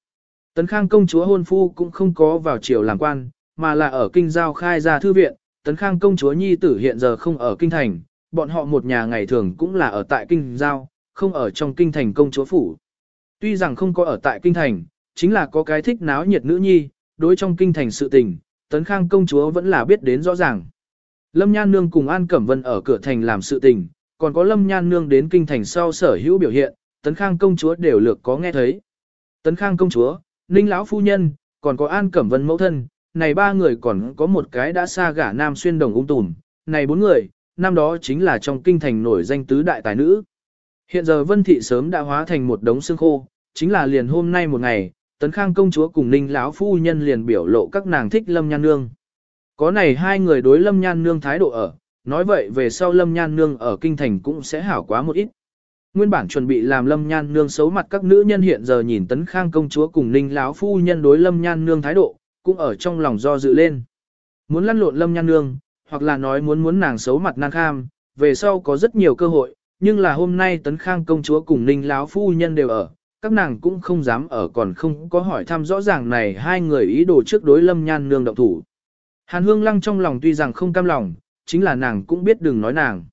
Tấn khang công chúa hôn phu cũng không có vào triều làm quan, mà là ở kinh giao khai ra thư viện, tấn khang công chúa nhi tử hiện giờ không ở kinh thành, bọn họ một nhà ngày thường cũng là ở tại kinh giao, không ở trong kinh thành công chúa phủ. Tuy rằng không có ở tại kinh thành, chính là có cái thích náo nhiệt nữ nhi, đối trong kinh thành sự tình, tấn khang công chúa vẫn là biết đến rõ ràng. Lâm Nhan Nương cùng An Cẩm Vân ở cửa thành làm sự tình, còn có Lâm Nhan Nương đến kinh thành sau sở hữu biểu hiện, tấn khang công chúa đều lược có nghe thấy. Tấn khang công chúa, Ninh lão phu nhân, còn có An Cẩm Vân mẫu thân, này ba người còn có một cái đã xa gả nam xuyên đồng ung tùm, này bốn người, năm đó chính là trong kinh thành nổi danh tứ đại tài nữ. Hiện giờ Vân Thị sớm đã hóa thành một đống xương khô, chính là liền hôm nay một ngày, Tấn Khang công chúa cùng Ninh lão phu nhân liền biểu lộ các nàng thích Lâm Nhan Nương. Có này hai người đối Lâm Nhan Nương thái độ ở, nói vậy về sau Lâm Nhan Nương ở kinh thành cũng sẽ hảo quá một ít. Nguyên bản chuẩn bị làm Lâm Nhan Nương xấu mặt các nữ nhân hiện giờ nhìn Tấn Khang công chúa cùng Ninh lão phu nhân đối Lâm Nhan Nương thái độ, cũng ở trong lòng do dự lên. Muốn lăn lộn Lâm Nhan Nương, hoặc là nói muốn muốn nàng xấu mặt nan kham, về sau có rất nhiều cơ hội, nhưng là hôm nay Tấn Khang công chúa cùng Ninh lão phu nhân đều ở, các nàng cũng không dám ở còn không có hỏi thăm rõ ràng này hai người ý đồ trước đối Lâm Nhan Nương động thủ. Hàn Hương Lăng trong lòng tuy rằng không cam lòng, chính là nàng cũng biết đừng nói nàng.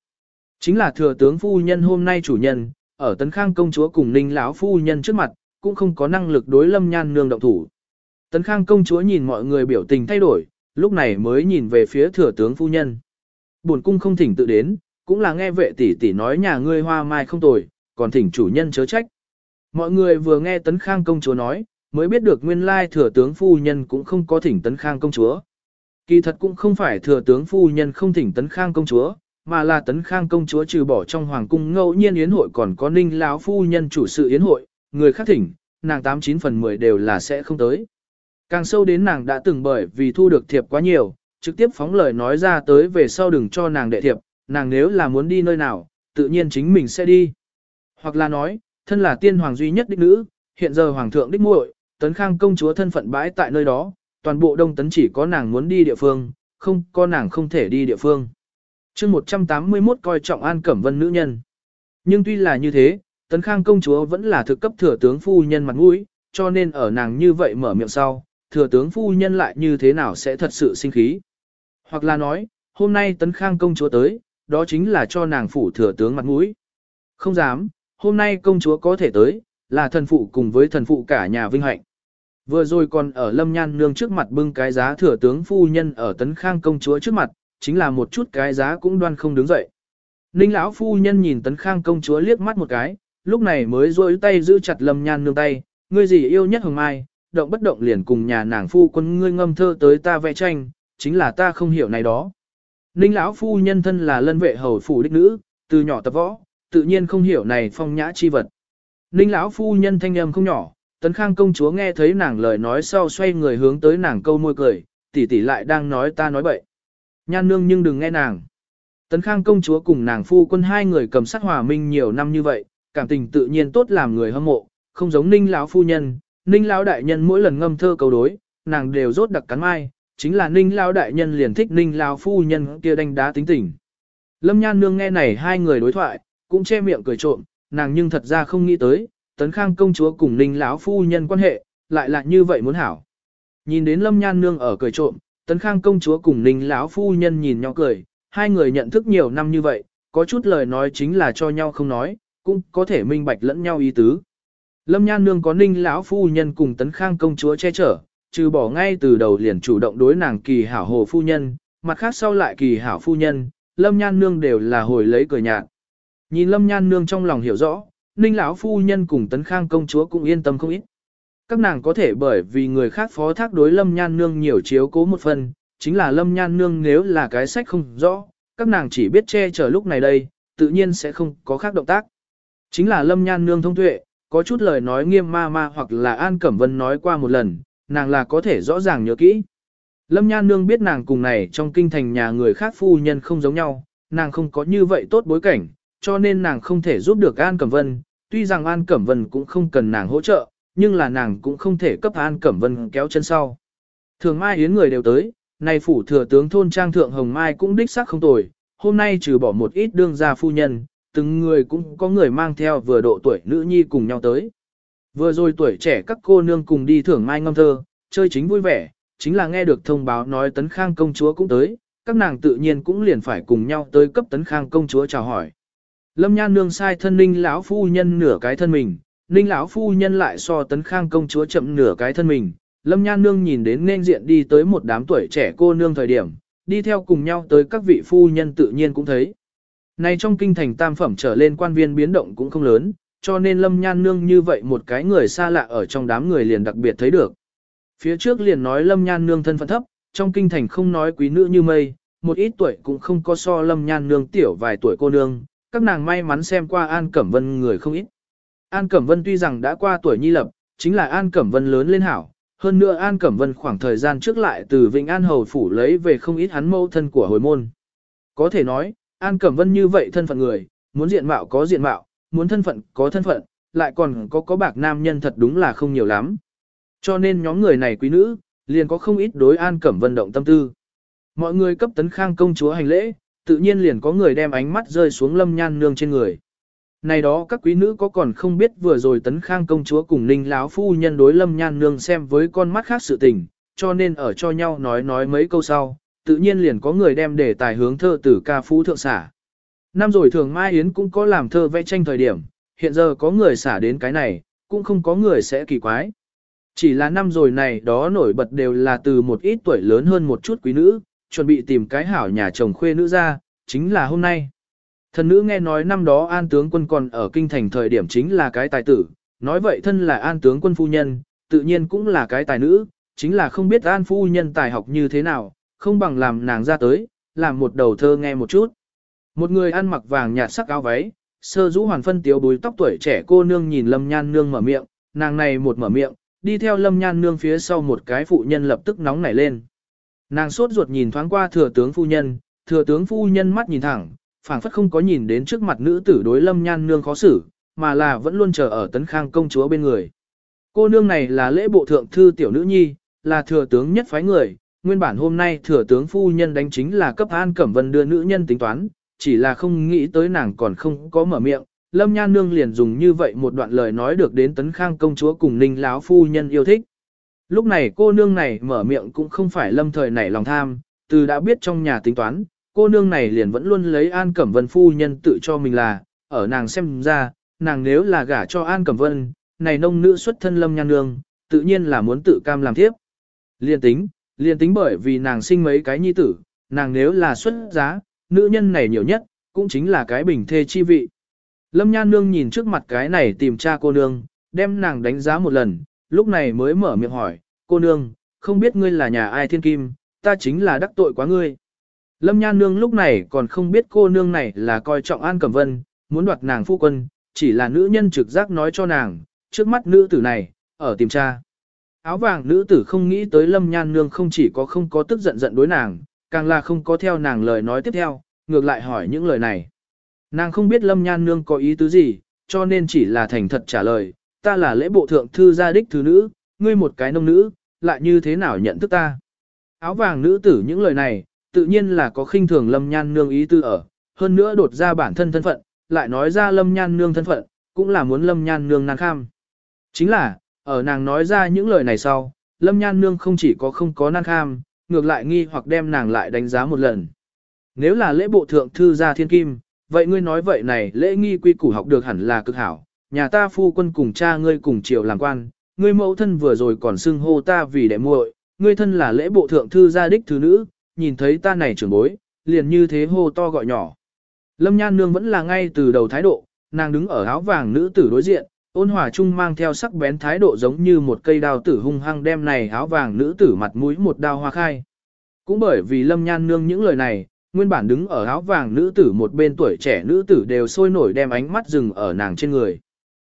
Chính là thừa tướng phu nhân hôm nay chủ nhân, ở Tấn Khang công chúa cùng Ninh lão phu nhân trước mặt, cũng không có năng lực đối Lâm Nhan Nương động thủ. Tấn Khang công chúa nhìn mọi người biểu tình thay đổi, lúc này mới nhìn về phía thừa tướng phu nhân. Buồn cung không thỉnh tự đến, cũng là nghe vệ tỷ tỷ nói nhà ngươi hoa mai không tồi, còn thỉnh chủ nhân chớ trách. Mọi người vừa nghe Tấn Khang công chúa nói, mới biết được nguyên lai thừa tướng phu nhân cũng không có thỉnh Tấn Khang công chúa. Kỳ thật cũng không phải thừa tướng phu nhân không thỉnh Tấn Khang công chúa, mà là Tấn Khang công chúa trừ bỏ trong hoàng cung ngẫu nhiên yến hội còn có Ninh lão phu nhân chủ sự yến hội, người khác thỉnh, nàng 89 phần 10 đều là sẽ không tới. Càng sâu đến nàng đã từng bởi vì thu được thiệp quá nhiều, trực tiếp phóng lời nói ra tới về sau đừng cho nàng đệ thiệp, nàng nếu là muốn đi nơi nào, tự nhiên chính mình sẽ đi. Hoặc là nói, thân là tiên hoàng duy nhất đích nữ, hiện giờ hoàng thượng đích muội, tấn khang công chúa thân phận bãi tại nơi đó, toàn bộ đông tấn chỉ có nàng muốn đi địa phương, không có nàng không thể đi địa phương. chương 181 coi trọng an cẩm vân nữ nhân. Nhưng tuy là như thế, tấn khang công chúa vẫn là thực cấp thừa tướng phu nhân mặt mũi, cho nên ở nàng như vậy mở miệng sau, thừa tướng phu nhân lại như thế nào sẽ thật sự sinh khí. Hoặc là nói, hôm nay tấn khang công chúa tới, đó chính là cho nàng phủ thừa tướng mặt mũi. Không dám, hôm nay công chúa có thể tới, là thần phụ cùng với thần phụ cả nhà vinh hạnh. Vừa rồi còn ở lâm nhan nương trước mặt bưng cái giá thừa tướng phu nhân ở tấn khang công chúa trước mặt, chính là một chút cái giá cũng đoan không đứng dậy. Ninh lão phu nhân nhìn tấn khang công chúa liếc mắt một cái, lúc này mới rôi tay giữ chặt lâm nhan nương tay, ngươi gì yêu nhất hồng mai, động bất động liền cùng nhà nàng phu quân ngươi ngâm thơ tới ta vẽ tranh, chính là ta không hiểu này đó. Ninh lão phu nhân thân là lân vệ hầu phủ đích nữ, từ nhỏ tập võ, tự nhiên không hiểu này phong nhã chi vật. Ninh lão phu nhân thanh âm không nhỏ, tấn khang công chúa nghe thấy nàng lời nói sau xoay người hướng tới nàng câu môi cười, tỷ tỷ lại đang nói ta nói bậy. Nhan nương nhưng đừng nghe nàng. Tấn khang công chúa cùng nàng phu quân hai người cầm sát hòa minh nhiều năm như vậy, cảm tình tự nhiên tốt làm người hâm mộ, không giống ninh lão phu nhân, Ninh lão đại nhân mỗi lần ngâm thơ cầu đối, nàng đều rốt đặc cắn mai, chính là Ninh lão đại nhân liền thích Ninh lão phu nhân kia đánh đá tính tình. Lâm Nhan nương nghe này hai người đối thoại, cũng che miệng cười trộm, nàng nhưng thật ra không nghĩ tới, Tấn Khang công chúa cùng Ninh lão phu nhân quan hệ, lại là như vậy muốn hảo. Nhìn đến Lâm Nhan nương ở cười trộm, Tấn Khang công chúa cùng Ninh lão phu nhân nhìn nhau cười, hai người nhận thức nhiều năm như vậy, có chút lời nói chính là cho nhau không nói, cũng có thể minh bạch lẫn nhau ý tứ. Lâm Nhan Nương có ninh lão phu nhân cùng tấn khang công chúa che chở, trừ bỏ ngay từ đầu liền chủ động đối nàng kỳ hảo hồ phu nhân, mặt khác sau lại kỳ hảo phu nhân, Lâm Nhan Nương đều là hồi lấy cười nhạt. Nhìn Lâm Nhan Nương trong lòng hiểu rõ, Ninh lão phu nhân cùng Tấn Khang công chúa cũng yên tâm không ít. Các nàng có thể bởi vì người khác phó thác đối Lâm Nhan Nương nhiều chiếu cố một phần, chính là Lâm Nhan Nương nếu là cái sách không rõ, các nàng chỉ biết che chở lúc này đây, tự nhiên sẽ không có khác động tác. Chính là Lâm Nhan Nương thông tuệ, có chút lời nói nghiêm ma ma hoặc là An Cẩm Vân nói qua một lần, nàng là có thể rõ ràng nhớ kỹ. Lâm Nhan Nương biết nàng cùng này trong kinh thành nhà người khác phu nhân không giống nhau, nàng không có như vậy tốt bối cảnh, cho nên nàng không thể giúp được An Cẩm Vân, tuy rằng An Cẩm Vân cũng không cần nàng hỗ trợ, nhưng là nàng cũng không thể cấp An Cẩm Vân kéo chân sau. Thường Mai Yến người đều tới, Nay phủ thừa tướng thôn trang thượng Hồng Mai cũng đích xác không tồi, hôm nay trừ bỏ một ít đương gia phu nhân, từng người cũng có người mang theo vừa độ tuổi nữ nhi cùng nhau tới. Vừa rồi tuổi trẻ các cô nương cùng đi thưởng mai ngâm thơ, chơi chính vui vẻ, chính là nghe được thông báo nói tấn khang công chúa cũng tới, các nàng tự nhiên cũng liền phải cùng nhau tới cấp tấn khang công chúa chào hỏi. Lâm Nhan nương sai thân ninh lão phu nhân nửa cái thân mình, ninh lão phu nhân lại so tấn khang công chúa chậm nửa cái thân mình. Lâm Nhan nương nhìn đến nên diện đi tới một đám tuổi trẻ cô nương thời điểm, đi theo cùng nhau tới các vị phu nhân tự nhiên cũng thấy. Này trong kinh thành tam phẩm trở lên quan viên biến động cũng không lớn, cho nên Lâm Nhan Nương như vậy một cái người xa lạ ở trong đám người liền đặc biệt thấy được. Phía trước liền nói Lâm Nhan Nương thân phận thấp, trong kinh thành không nói quý nữ như mây, một ít tuổi cũng không có so Lâm Nhan Nương tiểu vài tuổi cô nương, các nàng may mắn xem qua An Cẩm Vân người không ít. An Cẩm Vân tuy rằng đã qua tuổi nhi lập, chính là An Cẩm Vân lớn lên hảo, hơn nữa An Cẩm Vân khoảng thời gian trước lại từ Vịnh An Hầu Phủ lấy về không ít hắn mâu thân của hồi môn. Có thể nói, An Cẩm Vân như vậy thân phận người, muốn diện mạo có diện mạo, muốn thân phận có thân phận, lại còn có có bạc nam nhân thật đúng là không nhiều lắm. Cho nên nhóm người này quý nữ, liền có không ít đối An Cẩm Vân động tâm tư. Mọi người cấp tấn khang công chúa hành lễ, tự nhiên liền có người đem ánh mắt rơi xuống lâm nhan nương trên người. Này đó các quý nữ có còn không biết vừa rồi tấn khang công chúa cùng ninh láo phu nhân đối lâm nhan nương xem với con mắt khác sự tình, cho nên ở cho nhau nói nói mấy câu sau, tự nhiên liền có người đem đề tài hướng thơ từ ca phú thượng xả. Năm rồi thường Mai Yến cũng có làm thơ vẽ tranh thời điểm, hiện giờ có người xả đến cái này, cũng không có người sẽ kỳ quái. Chỉ là năm rồi này đó nổi bật đều là từ một ít tuổi lớn hơn một chút quý nữ, chuẩn bị tìm cái hảo nhà chồng khuê nữ ra, chính là hôm nay. Thần nữ nghe nói năm đó an tướng quân còn ở kinh thành thời điểm chính là cái tài tử, nói vậy thân là an tướng quân phu nhân, tự nhiên cũng là cái tài nữ, chính là không biết an phu nhân tài học như thế nào, không bằng làm nàng ra tới, làm một đầu thơ nghe một chút. Một người ăn mặc vàng nhạt sắc áo váy, sơ rũ hoàn phân tiếu bùi tóc tuổi trẻ cô nương nhìn lâm nhan nương mở miệng, nàng này một mở miệng, đi theo lâm nhan nương phía sau một cái phụ nhân lập tức nóng nảy lên. Nàng sốt ruột nhìn thoáng qua thừa tướng phu nhân, thừa tướng phu nhân mắt nhìn thẳng, phảng phất không có nhìn đến trước mặt nữ tử đối lâm nhan nương khó xử, mà là vẫn luôn chờ ở tấn khang công chúa bên người. Cô nương này là lễ bộ thượng thư tiểu nữ nhi, là thừa tướng nhất phái người, nguyên bản hôm nay thừa tướng phu nhân đánh chính là cấp an cẩm vân đưa nữ nhân tính toán, chỉ là không nghĩ tới nàng còn không có mở miệng. Lâm Nhan Nương liền dùng như vậy một đoạn lời nói được đến tấn khang công chúa cùng ninh láo phu nhân yêu thích. Lúc này cô nương này mở miệng cũng không phải lâm thời nảy lòng tham, từ đã biết trong nhà tính toán, cô nương này liền vẫn luôn lấy An Cẩm Vân phu nhân tự cho mình là, ở nàng xem ra, nàng nếu là gả cho An Cẩm Vân, này nông nữ xuất thân lâm nhan nương, tự nhiên là muốn tự cam làm thiếp. Liên tính, liên tính bởi vì nàng sinh mấy cái nhi tử, nàng nếu là xuất giá, nữ nhân này nhiều nhất, cũng chính là cái bình thê chi vị. Lâm Nhan Nương nhìn trước mặt cái này tìm cha cô nương, đem nàng đánh giá một lần, lúc này mới mở miệng hỏi, cô nương, không biết ngươi là nhà ai thiên kim, ta chính là đắc tội quá ngươi. Lâm Nhan Nương lúc này còn không biết cô nương này là coi trọng An Cẩm Vân, muốn đoạt nàng phu quân, chỉ là nữ nhân trực giác nói cho nàng, trước mắt nữ tử này, ở tìm cha. Áo vàng nữ tử không nghĩ tới Lâm Nhan Nương không chỉ có không có tức giận giận đối nàng, càng là không có theo nàng lời nói tiếp theo, ngược lại hỏi những lời này. Nàng không biết Lâm Nhan Nương có ý tứ gì, cho nên chỉ là thành thật trả lời, ta là lễ bộ thượng thư gia đích thứ nữ, ngươi một cái nông nữ, lại như thế nào nhận thức ta. Áo vàng nữ tử những lời này, tự nhiên là có khinh thường Lâm Nhan Nương ý tư ở, hơn nữa đột ra bản thân thân phận, lại nói ra Lâm Nhan Nương thân phận, cũng là muốn Lâm Nhan Nương nàng kham. Chính là, ở nàng nói ra những lời này sau, Lâm Nhan Nương không chỉ có không có nàng kham, ngược lại nghi hoặc đem nàng lại đánh giá một lần. Nếu là lễ bộ thượng thư gia thiên kim, vậy ngươi nói vậy này lễ nghi quy củ học được hẳn là cực hảo, nhà ta phu quân cùng cha ngươi cùng triều làm quan, ngươi mẫu thân vừa rồi còn xưng hô ta vì đệ muội, ngươi thân là lễ bộ thượng thư gia đích thứ nữ, nhìn thấy ta này trưởng bối, liền như thế hô to gọi nhỏ. Lâm Nhan Nương vẫn là ngay từ đầu thái độ, nàng đứng ở áo vàng nữ tử đối diện, ôn hòa chung mang theo sắc bén thái độ giống như một cây đao tử hung hăng đem này áo vàng nữ tử mặt mũi một đao hoa khai. Cũng bởi vì lâm nhan nương những lời này, nguyên bản đứng ở áo vàng nữ tử một bên tuổi trẻ nữ tử đều sôi nổi đem ánh mắt dừng ở nàng trên người.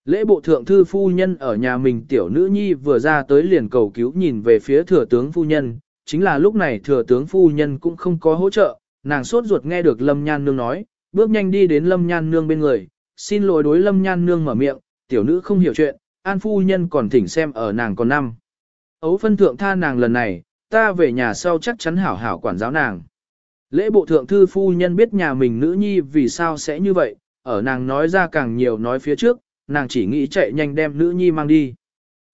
Lễ bộ thượng thư phu nhân ở nhà mình tiểu nữ nhi vừa ra tới liền cầu cứu nhìn về phía thừa tướng phu nhân, chính là lúc này thừa tướng phu nhân cũng không có hỗ trợ, nàng sốt ruột nghe được Lâm Nhan Nương nói, bước nhanh đi đến Lâm Nhan Nương bên người, xin lỗi đối Lâm Nhan Nương mở miệng, tiểu nữ không hiểu chuyện, an phu nhân còn thỉnh xem ở nàng còn năm. Ấu phân thượng tha nàng lần này, ta về nhà sau chắc chắn hảo hảo quản giáo nàng. Lễ bộ thượng thư phu nhân biết nhà mình nữ nhi vì sao sẽ như vậy, ở nàng nói ra càng nhiều nói phía trước, nàng chỉ nghĩ chạy nhanh đem nữ nhi mang đi.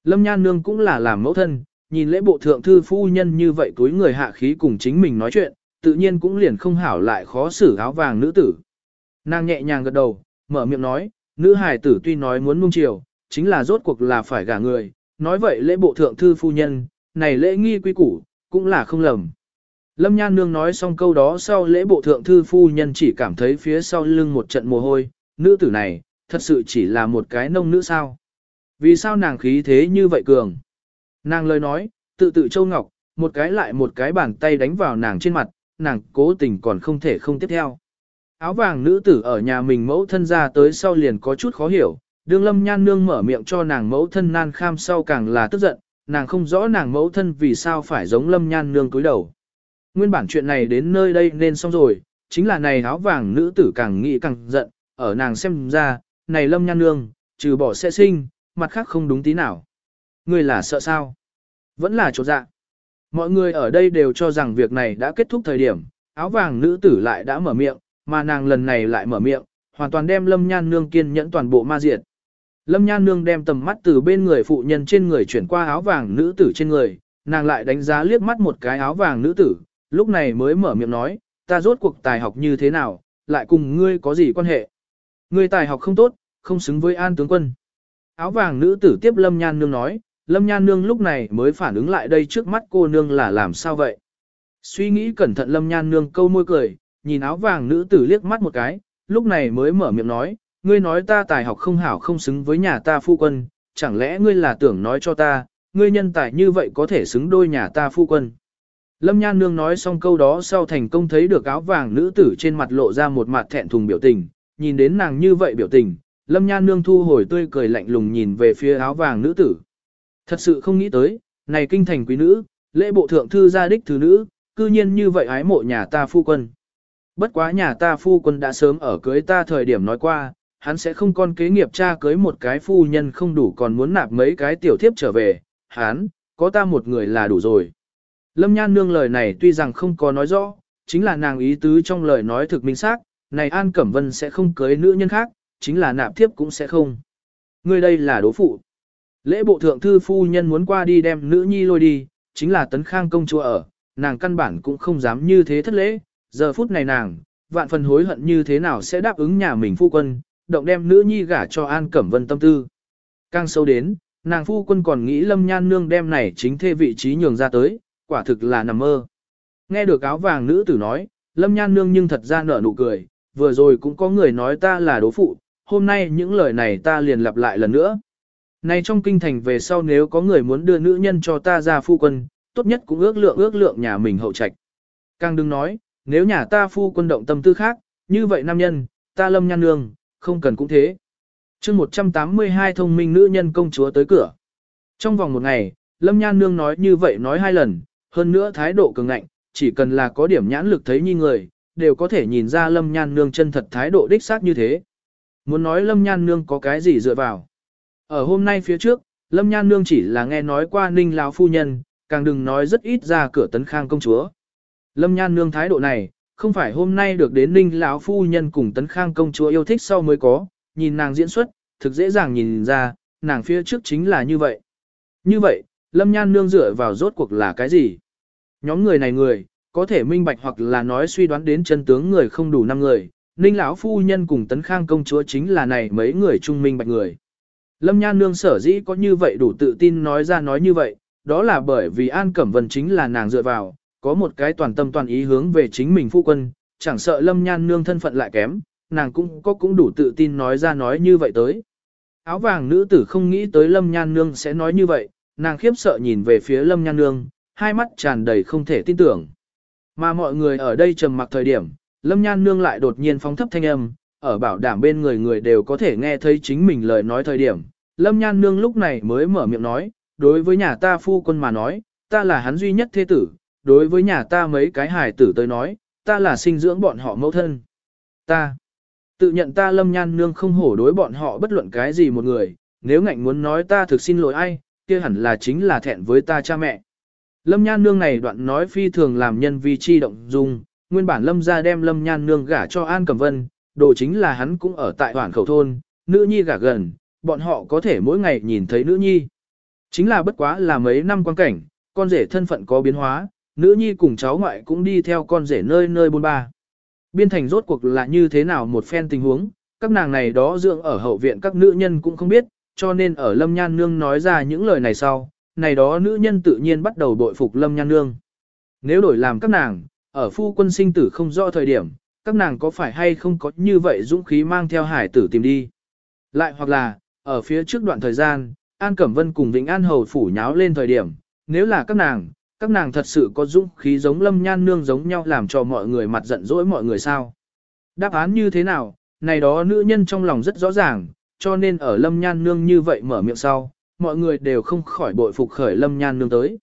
Lâm Nhan Nương cũng là làm mẫu thân, nhìn lễ bộ thượng thư phu nhân như vậy túi người hạ khí cùng chính mình nói chuyện, tự nhiên cũng liền không hảo lại khó xử áo vàng nữ tử. Nàng nhẹ nhàng gật đầu, mở miệng nói, nữ hài tử tuy nói muốn nung chiều, chính là rốt cuộc là phải gả người, nói vậy lễ bộ thượng thư phu nhân, này lễ nghi quy củ, cũng là không lầm. Lâm Nhan Nương nói xong câu đó sau lễ bộ thượng thư phu nhân chỉ cảm thấy phía sau lưng một trận mồ hôi, nữ tử này, thật sự chỉ là một cái nông nữ sao. Vì sao nàng khí thế như vậy cường? Nàng lời nói, tự tự châu ngọc, một cái lại một cái bàn tay đánh vào nàng trên mặt, nàng cố tình còn không thể không tiếp theo. Áo vàng nữ tử ở nhà mình mẫu thân ra tới sau liền có chút khó hiểu, đương lâm nhan nương mở miệng cho nàng mẫu thân nan kham sau càng là tức giận, nàng không rõ nàng mẫu thân vì sao phải giống lâm nhan nương cúi đầu. Nguyên bản chuyện này đến nơi đây nên xong rồi, chính là này áo vàng nữ tử càng nghĩ càng giận, ở nàng xem ra, này lâm nhan nương, trừ bỏ sẽ sinh, mặt khác không đúng tí nào. Ngươi là sợ sao? Vẫn là chỗ dạ. Mọi người ở đây đều cho rằng việc này đã kết thúc thời điểm, áo vàng nữ tử lại đã mở miệng, mà nàng lần này lại mở miệng, hoàn toàn đem lâm nhan nương kiên nhẫn toàn bộ ma diệt. Lâm nhan nương đem tầm mắt từ bên người phụ nhân trên người chuyển qua áo vàng nữ tử trên người, nàng lại đánh giá liếc mắt một cái áo vàng nữ tử, lúc này mới mở miệng nói, ta rốt cuộc tài học như thế nào, lại cùng ngươi có gì quan hệ. Ngươi tài học không tốt, không xứng với an tướng quân. Áo vàng nữ tử tiếp lâm nhan nương nói, lâm nhan nương lúc này mới phản ứng lại đây trước mắt cô nương là làm sao vậy. Suy nghĩ cẩn thận lâm nhan nương câu môi cười, nhìn áo vàng nữ tử liếc mắt một cái, lúc này mới mở miệng nói, ngươi nói ta tài học không hảo không xứng với nhà ta phu quân, chẳng lẽ ngươi là tưởng nói cho ta, ngươi nhân tài như vậy có thể xứng đôi nhà ta phu quân. Lâm Nhan Nương nói xong câu đó sau thành công thấy được áo vàng nữ tử trên mặt lộ ra một mặt thẹn thùng biểu tình, nhìn đến nàng như vậy biểu tình, Lâm Nhan Nương thu hồi tươi cười lạnh lùng nhìn về phía áo vàng nữ tử. Thật sự không nghĩ tới, này kinh thành quý nữ, lễ bộ thượng thư gia đích thứ nữ, cư nhiên như vậy ái mộ nhà ta phu quân. Bất quá nhà ta phu quân đã sớm ở cưới ta thời điểm nói qua, hắn sẽ không con kế nghiệp cha cưới một cái phu nhân không đủ còn muốn nạp mấy cái tiểu thiếp trở về, hắn, có ta một người là đủ rồi. Lâm Nhan Nương lời này tuy rằng không có nói rõ, chính là nàng ý tứ trong lời nói thực minh xác này An Cẩm Vân sẽ không cưới nữ nhân khác, chính là nạp thiếp cũng sẽ không. Người đây là đố phụ. Lễ bộ thượng thư phu nhân muốn qua đi đem nữ nhi lôi đi, chính là tấn khang công chúa ở, nàng căn bản cũng không dám như thế thất lễ, giờ phút này nàng, vạn phần hối hận như thế nào sẽ đáp ứng nhà mình phu quân, động đem nữ nhi gả cho An Cẩm Vân tâm tư. Càng sâu đến, nàng phu quân còn nghĩ lâm nhan nương đem này chính thê vị trí nhường ra tới, quả thực là nằm mơ. Nghe được áo vàng nữ tử nói, lâm nhan nương nhưng thật ra nở nụ cười, vừa rồi cũng có người nói ta là đố phụ, hôm nay những lời này ta liền lặp lại lần nữa. Này trong kinh thành về sau nếu có người muốn đưa nữ nhân cho ta ra phu quân, tốt nhất cũng ước lượng ước lượng nhà mình hậu trạch. Càng đừng nói, nếu nhà ta phu quân động tâm tư khác, như vậy nam nhân, ta lâm nhan nương, không cần cũng thế. chương 182 thông minh nữ nhân công chúa tới cửa. Trong vòng một ngày, lâm nhan nương nói như vậy nói hai lần, hơn nữa thái độ cường ngạnh, chỉ cần là có điểm nhãn lực thấy như người, đều có thể nhìn ra lâm nhan nương chân thật thái độ đích xác như thế. Muốn nói lâm nhan nương có cái gì dựa vào. Ở hôm nay phía trước, lâm nhan nương chỉ là nghe nói qua ninh lão phu nhân, càng đừng nói rất ít ra cửa tấn khang công chúa. Lâm nhan nương thái độ này, không phải hôm nay được đến ninh lão phu nhân cùng tấn khang công chúa yêu thích sau mới có, nhìn nàng diễn xuất, thực dễ dàng nhìn ra, nàng phía trước chính là như vậy. Như vậy, lâm nhan nương dựa vào rốt cuộc là cái gì? Nhóm người này người, có thể minh bạch hoặc là nói suy đoán đến chân tướng người không đủ năm người, ninh lão phu nhân cùng tấn khang công chúa chính là này mấy người trung minh bạch người. Lâm nhan nương sở dĩ có như vậy đủ tự tin nói ra nói như vậy, đó là bởi vì An Cẩm Vân chính là nàng dựa vào, có một cái toàn tâm toàn ý hướng về chính mình phu quân, chẳng sợ lâm nhan nương thân phận lại kém, nàng cũng có cũng đủ tự tin nói ra nói như vậy tới. Áo vàng nữ tử không nghĩ tới Lâm Nhan Nương sẽ nói như vậy, nàng khiếp sợ nhìn về phía Lâm Nhan Nương, hai mắt tràn đầy không thể tin tưởng. Mà mọi người ở đây trầm mặc thời điểm, Lâm Nhan Nương lại đột nhiên phóng thấp thanh âm, ở bảo đảm bên người người đều có thể nghe thấy chính mình lời nói thời điểm. Lâm Nhan Nương lúc này mới mở miệng nói, đối với nhà ta phu quân mà nói, ta là hắn duy nhất thế tử, đối với nhà ta mấy cái hài tử tới nói, ta là sinh dưỡng bọn họ mẫu thân. Ta, tự nhận ta Lâm Nhan Nương không hổ đối bọn họ bất luận cái gì một người, nếu ngạnh muốn nói ta thực xin lỗi ai, kia hẳn là chính là thẹn với ta cha mẹ. Lâm Nhan Nương này đoạn nói phi thường làm nhân vi chi động dung, nguyên bản Lâm ra đem Lâm Nhan Nương gả cho An Cẩm Vân, đồ chính là hắn cũng ở tại hoảng khẩu thôn, nữ nhi gả gần, bọn họ có thể mỗi ngày nhìn thấy nữ nhi. Chính là bất quá là mấy năm quan cảnh, con rể thân phận có biến hóa, nữ nhi cùng cháu ngoại cũng đi theo con rể nơi nơi bôn ba. Biên thành rốt cuộc là như thế nào một phen tình huống, các nàng này đó dưỡng ở hậu viện các nữ nhân cũng không biết, cho nên ở Lâm Nhan Nương nói ra những lời này sau, này đó nữ nhân tự nhiên bắt đầu bội phục Lâm Nhan Nương. Nếu đổi làm các nàng, ở phu quân sinh tử không rõ thời điểm, các nàng có phải hay không có như vậy dũng khí mang theo hải tử tìm đi. Lại hoặc là, ở phía trước đoạn thời gian, An Cẩm Vân cùng Vĩnh An Hầu phủ nháo lên thời điểm, nếu là các nàng, các nàng thật sự có dũng khí giống Lâm Nhan Nương giống nhau làm cho mọi người mặt giận dỗi mọi người sao. Đáp án như thế nào, này đó nữ nhân trong lòng rất rõ ràng, cho nên ở Lâm Nhan Nương như vậy mở miệng sau, mọi người đều không khỏi bội phục khởi Lâm Nhan Nương tới.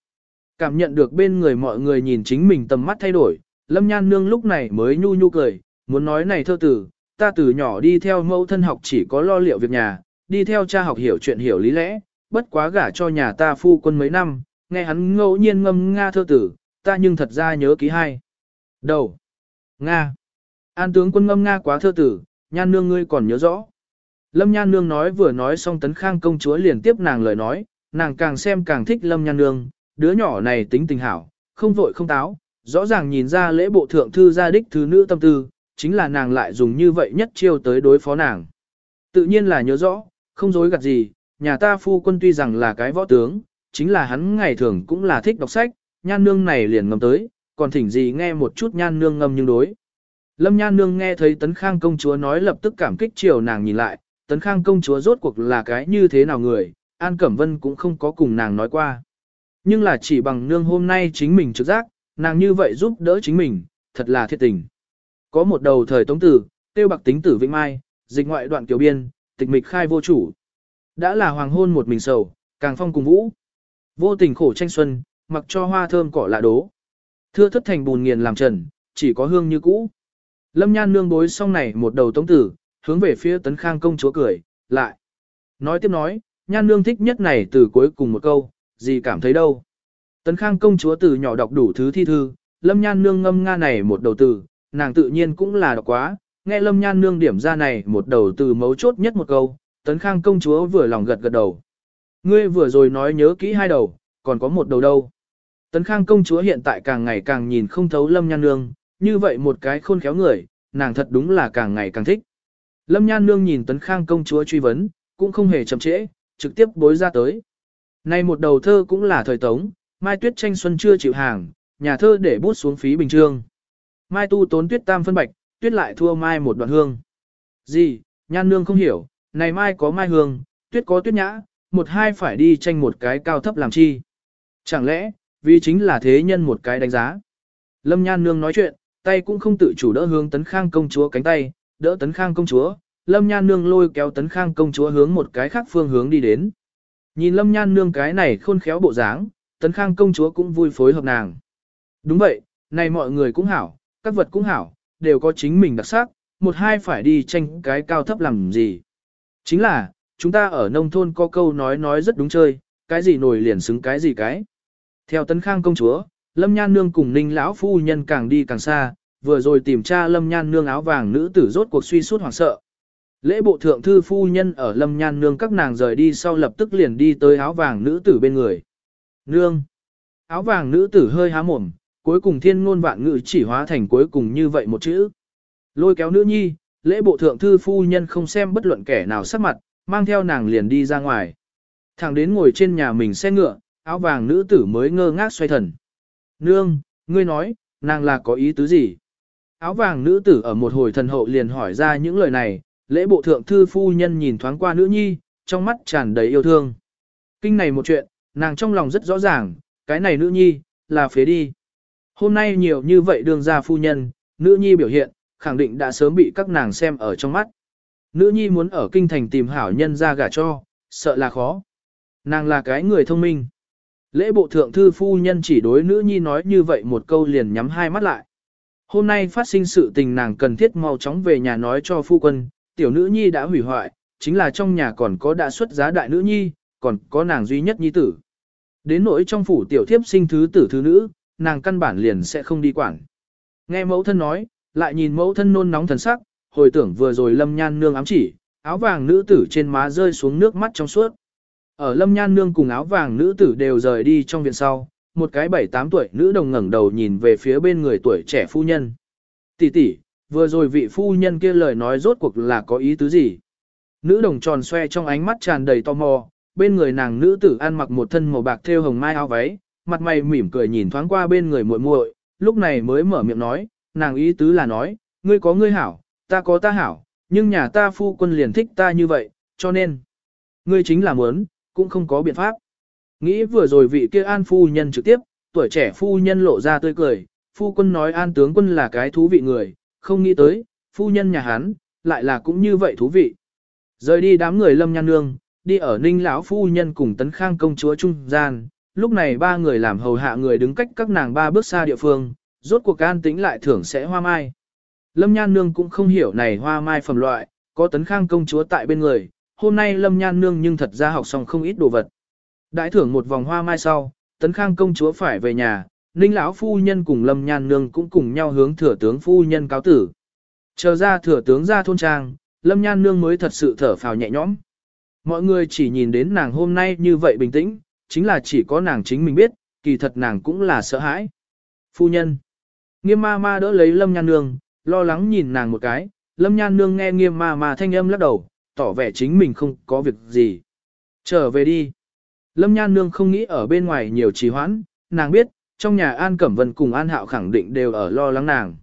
Cảm nhận được bên người mọi người nhìn chính mình tầm mắt thay đổi, Lâm Nhan Nương lúc này mới nhu nhu cười, muốn nói này thơ tử, ta từ nhỏ đi theo mẫu thân học chỉ có lo liệu việc nhà, đi theo cha học hiểu chuyện hiểu lý lẽ, bất quá gả cho nhà ta phu quân mấy năm, nghe hắn ngẫu nhiên ngâm Nga thơ tử, ta nhưng thật ra nhớ ký hai. Đầu. Nga. An tướng quân ngâm Nga quá thơ tử, nhan nương ngươi còn nhớ rõ. Lâm nhan nương nói vừa nói xong tấn khang công chúa liền tiếp nàng lời nói, nàng càng xem càng thích lâm nhan nương, đứa nhỏ này tính tình hảo, không vội không táo, rõ ràng nhìn ra lễ bộ thượng thư gia đích thứ nữ tâm tư, chính là nàng lại dùng như vậy nhất chiêu tới đối phó nàng. Tự nhiên là nhớ rõ, không dối gạt gì, nhà ta phu quân tuy rằng là cái võ tướng, chính là hắn ngày thường cũng là thích đọc sách, nhan nương này liền ngâm tới, còn thỉnh gì nghe một chút nhan nương ngâm nhưng đối. Lâm nhan nương nghe thấy tấn khang công chúa nói lập tức cảm kích chiều nàng nhìn lại, tấn khang công chúa rốt cuộc là cái như thế nào người, An Cẩm Vân cũng không có cùng nàng nói qua. Nhưng là chỉ bằng nương hôm nay chính mình trực giác, nàng như vậy giúp đỡ chính mình, thật là thiệt tình. Có một đầu thời tống tử, tiêu bạc tính tử Vĩnh Mai, dịch ngoại đoạn tiểu biên, tịch mịch khai vô chủ. Đã là hoàng hôn một mình sầu, càng phong cùng vũ. Vô tình khổ tranh xuân, mặc cho hoa thơm cỏ lạ đố. Thưa thất thành bùn nghiền làm trần, chỉ có hương như cũ. Lâm nhan nương bối xong này một đầu tống tử, hướng về phía tấn khang công chúa cười, lại. Nói tiếp nói, nhan nương thích nhất này từ cuối cùng một câu, gì cảm thấy đâu. Tấn khang công chúa từ nhỏ đọc đủ thứ thi thư, lâm nhan nương ngâm nga này một đầu từ, nàng tự nhiên cũng là đọc quá, nghe lâm nhan nương điểm ra này một đầu từ mấu chốt nhất một câu, tấn khang công chúa vừa lòng gật gật đầu. Ngươi vừa rồi nói nhớ kỹ hai đầu, còn có một đầu đâu. Tấn khang công chúa hiện tại càng ngày càng nhìn không thấu lâm nhan nương, như vậy một cái khôn khéo người, nàng thật đúng là càng ngày càng thích. Lâm nhan nương nhìn tấn khang công chúa truy vấn, cũng không hề chậm trễ, trực tiếp bối ra tới. Này một đầu thơ cũng là thời tống, Mai Tuyết tranh xuân chưa chịu hàng, nhà thơ để bút xuống phí bình trương. Mai tu tốn tuyết tam phân bạch, tuyết lại thua mai một đoạn hương. Gì, nhan nương không hiểu, này mai có mai hương, tuyết có tuyết nhã, một hai phải đi tranh một cái cao thấp làm chi. Chẳng lẽ, vì chính là thế nhân một cái đánh giá. Lâm nhan nương nói chuyện, tay cũng không tự chủ đỡ hướng tấn khang công chúa cánh tay, đỡ tấn khang công chúa, lâm nhan nương lôi kéo tấn khang công chúa hướng một cái khác phương hướng đi đến. Nhìn lâm nhan nương cái này khôn khéo bộ dáng, tấn khang công chúa cũng vui phối hợp nàng. Đúng vậy, này mọi người cũng hảo, các vật cũng hảo, đều có chính mình đặc sắc, một hai phải đi tranh cái cao thấp làm gì. Chính là, chúng ta ở nông thôn có câu nói nói rất đúng chơi, cái gì nổi liền xứng cái gì cái. Theo tấn khang công chúa, Lâm Nhan Nương cùng Ninh lão phu nhân càng đi càng xa, vừa rồi tìm tra Lâm Nhan Nương áo vàng nữ tử rốt cuộc suy suốt hoảng sợ. Lễ bộ thượng thư phu nhân ở Lâm Nhan Nương các nàng rời đi sau lập tức liền đi tới áo vàng nữ tử bên người. Nương! Áo vàng nữ tử hơi há mồm, cuối cùng thiên ngôn vạn ngữ chỉ hóa thành cuối cùng như vậy một chữ. Lôi kéo nữ nhi, lễ bộ thượng thư phu nhân không xem bất luận kẻ nào sắc mặt, mang theo nàng liền đi ra ngoài. Thẳng đến ngồi trên nhà mình xe ngựa, áo vàng nữ tử mới ngơ ngác xoay thần. Nương, ngươi nói, nàng là có ý tứ gì? Áo vàng nữ tử ở một hồi thần hậu liền hỏi ra những lời này, lễ bộ thượng thư phu nhân nhìn thoáng qua nữ nhi, trong mắt tràn đầy yêu thương. Kinh này một chuyện, nàng trong lòng rất rõ ràng, cái này nữ nhi, là phế đi. Hôm nay nhiều như vậy đường ra phu nhân, nữ nhi biểu hiện, khẳng định đã sớm bị các nàng xem ở trong mắt. Nữ nhi muốn ở kinh thành tìm hảo nhân ra gả cho, sợ là khó. Nàng là cái người thông minh. Lễ bộ thượng thư phu nhân chỉ đối nữ nhi nói như vậy một câu liền nhắm hai mắt lại. Hôm nay phát sinh sự tình nàng cần thiết mau chóng về nhà nói cho phu quân, tiểu nữ nhi đã hủy hoại, chính là trong nhà còn có đã xuất giá đại nữ nhi, còn có nàng duy nhất nhi tử. Đến nỗi trong phủ tiểu thiếp sinh thứ tử thứ nữ, nàng căn bản liền sẽ không đi quản. Nghe mẫu thân nói, lại nhìn mẫu thân nôn nóng thần sắc, hồi tưởng vừa rồi lâm nhan nương ám chỉ, áo vàng nữ tử trên má rơi xuống nước mắt trong suốt. Ở lâm nhan nương cùng áo vàng nữ tử đều rời đi trong viện sau, một cái bảy tám tuổi nữ đồng ngẩng đầu nhìn về phía bên người tuổi trẻ phu nhân. Tỷ tỷ, vừa rồi vị phu nhân kia lời nói rốt cuộc là có ý tứ gì? Nữ đồng tròn xoe trong ánh mắt tràn đầy tò mò, bên người nàng nữ tử ăn mặc một thân màu bạc thêu hồng mai áo váy, mặt mày mỉm cười nhìn thoáng qua bên người muội muội, lúc này mới mở miệng nói, nàng ý tứ là nói, ngươi có ngươi hảo, ta có ta hảo, nhưng nhà ta phu quân liền thích ta như vậy, cho nên, ngươi chính là muốn, cũng không có biện pháp. Nghĩ vừa rồi vị kia an phu nhân trực tiếp, tuổi trẻ phu nhân lộ ra tươi cười, phu quân nói an tướng quân là cái thú vị người, không nghĩ tới, phu nhân nhà hắn, lại là cũng như vậy thú vị. Rời đi đám người lâm nhan nương, đi ở ninh lão phu nhân cùng tấn khang công chúa trung gian, lúc này ba người làm hầu hạ người đứng cách các nàng ba bước xa địa phương, rốt cuộc an tĩnh lại thưởng sẽ hoa mai. Lâm nhan nương cũng không hiểu này hoa mai phẩm loại, có tấn khang công chúa tại bên người, hôm nay lâm nhan nương nhưng thật ra học xong không ít đồ vật. Đãi thưởng một vòng hoa mai sau, tấn khang công chúa phải về nhà, ninh lão phu nhân cùng lâm nhan nương cũng cùng nhau hướng thừa tướng phu nhân cáo tử. Chờ ra thừa tướng ra thôn trang, lâm nhan nương mới thật sự thở phào nhẹ nhõm. Mọi người chỉ nhìn đến nàng hôm nay như vậy bình tĩnh, chính là chỉ có nàng chính mình biết, kỳ thật nàng cũng là sợ hãi. Phu nhân. Nghiêm ma ma đỡ lấy lâm nhan nương, lo lắng nhìn nàng một cái, lâm nhan nương nghe nghiêm ma ma thanh âm lắc đầu, tỏ vẻ chính mình không có việc gì. Trở về đi. Lâm nhan nương không nghĩ ở bên ngoài nhiều trì hoãn, nàng biết, trong nhà An Cẩm Vân cùng An Hạo khẳng định đều ở lo lắng nàng.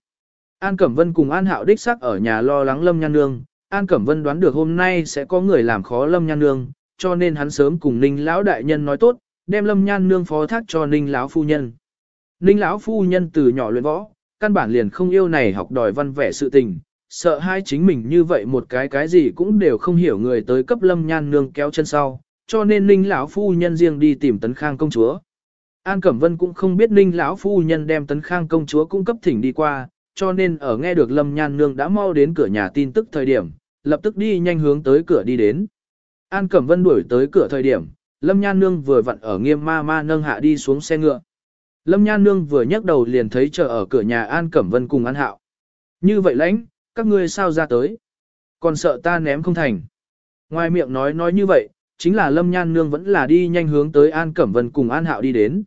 An Cẩm Vân cùng An Hạo đích xác ở nhà lo lắng Lâm Nhan Nương, An Cẩm Vân đoán được hôm nay sẽ có người làm khó Lâm Nhan Nương, cho nên hắn sớm cùng Ninh lão đại nhân nói tốt, đem Lâm Nhan Nương phó thác cho Ninh lão phu nhân. Ninh lão phu nhân từ nhỏ luyện võ, căn bản liền không yêu này học đòi văn vẻ sự tình, sợ hai chính mình như vậy một cái cái gì cũng đều không hiểu người tới cấp Lâm Nhan Nương kéo chân sau, cho nên Ninh lão phu nhân riêng đi tìm Tấn Khang công chúa. An Cẩm Vân cũng không biết Ninh lão phu nhân đem Tấn Khang công chúa cung cấp thỉnh đi qua, cho nên ở nghe được Lâm Nhan Nương đã mau đến cửa nhà tin tức thời điểm, lập tức đi nhanh hướng tới cửa đi đến. An Cẩm Vân đuổi tới cửa thời điểm, Lâm Nhan Nương vừa vặn ở nghiêm ma ma nâng hạ đi xuống xe ngựa. Lâm Nhan Nương vừa nhấc đầu liền thấy chờ ở cửa nhà An Cẩm Vân cùng An Hạo. Như vậy lãnh, các ngươi sao ra tới? Còn sợ ta ném không thành. Ngoài miệng nói nói như vậy, chính là Lâm Nhan Nương vẫn là đi nhanh hướng tới An Cẩm Vân cùng An Hạo đi đến.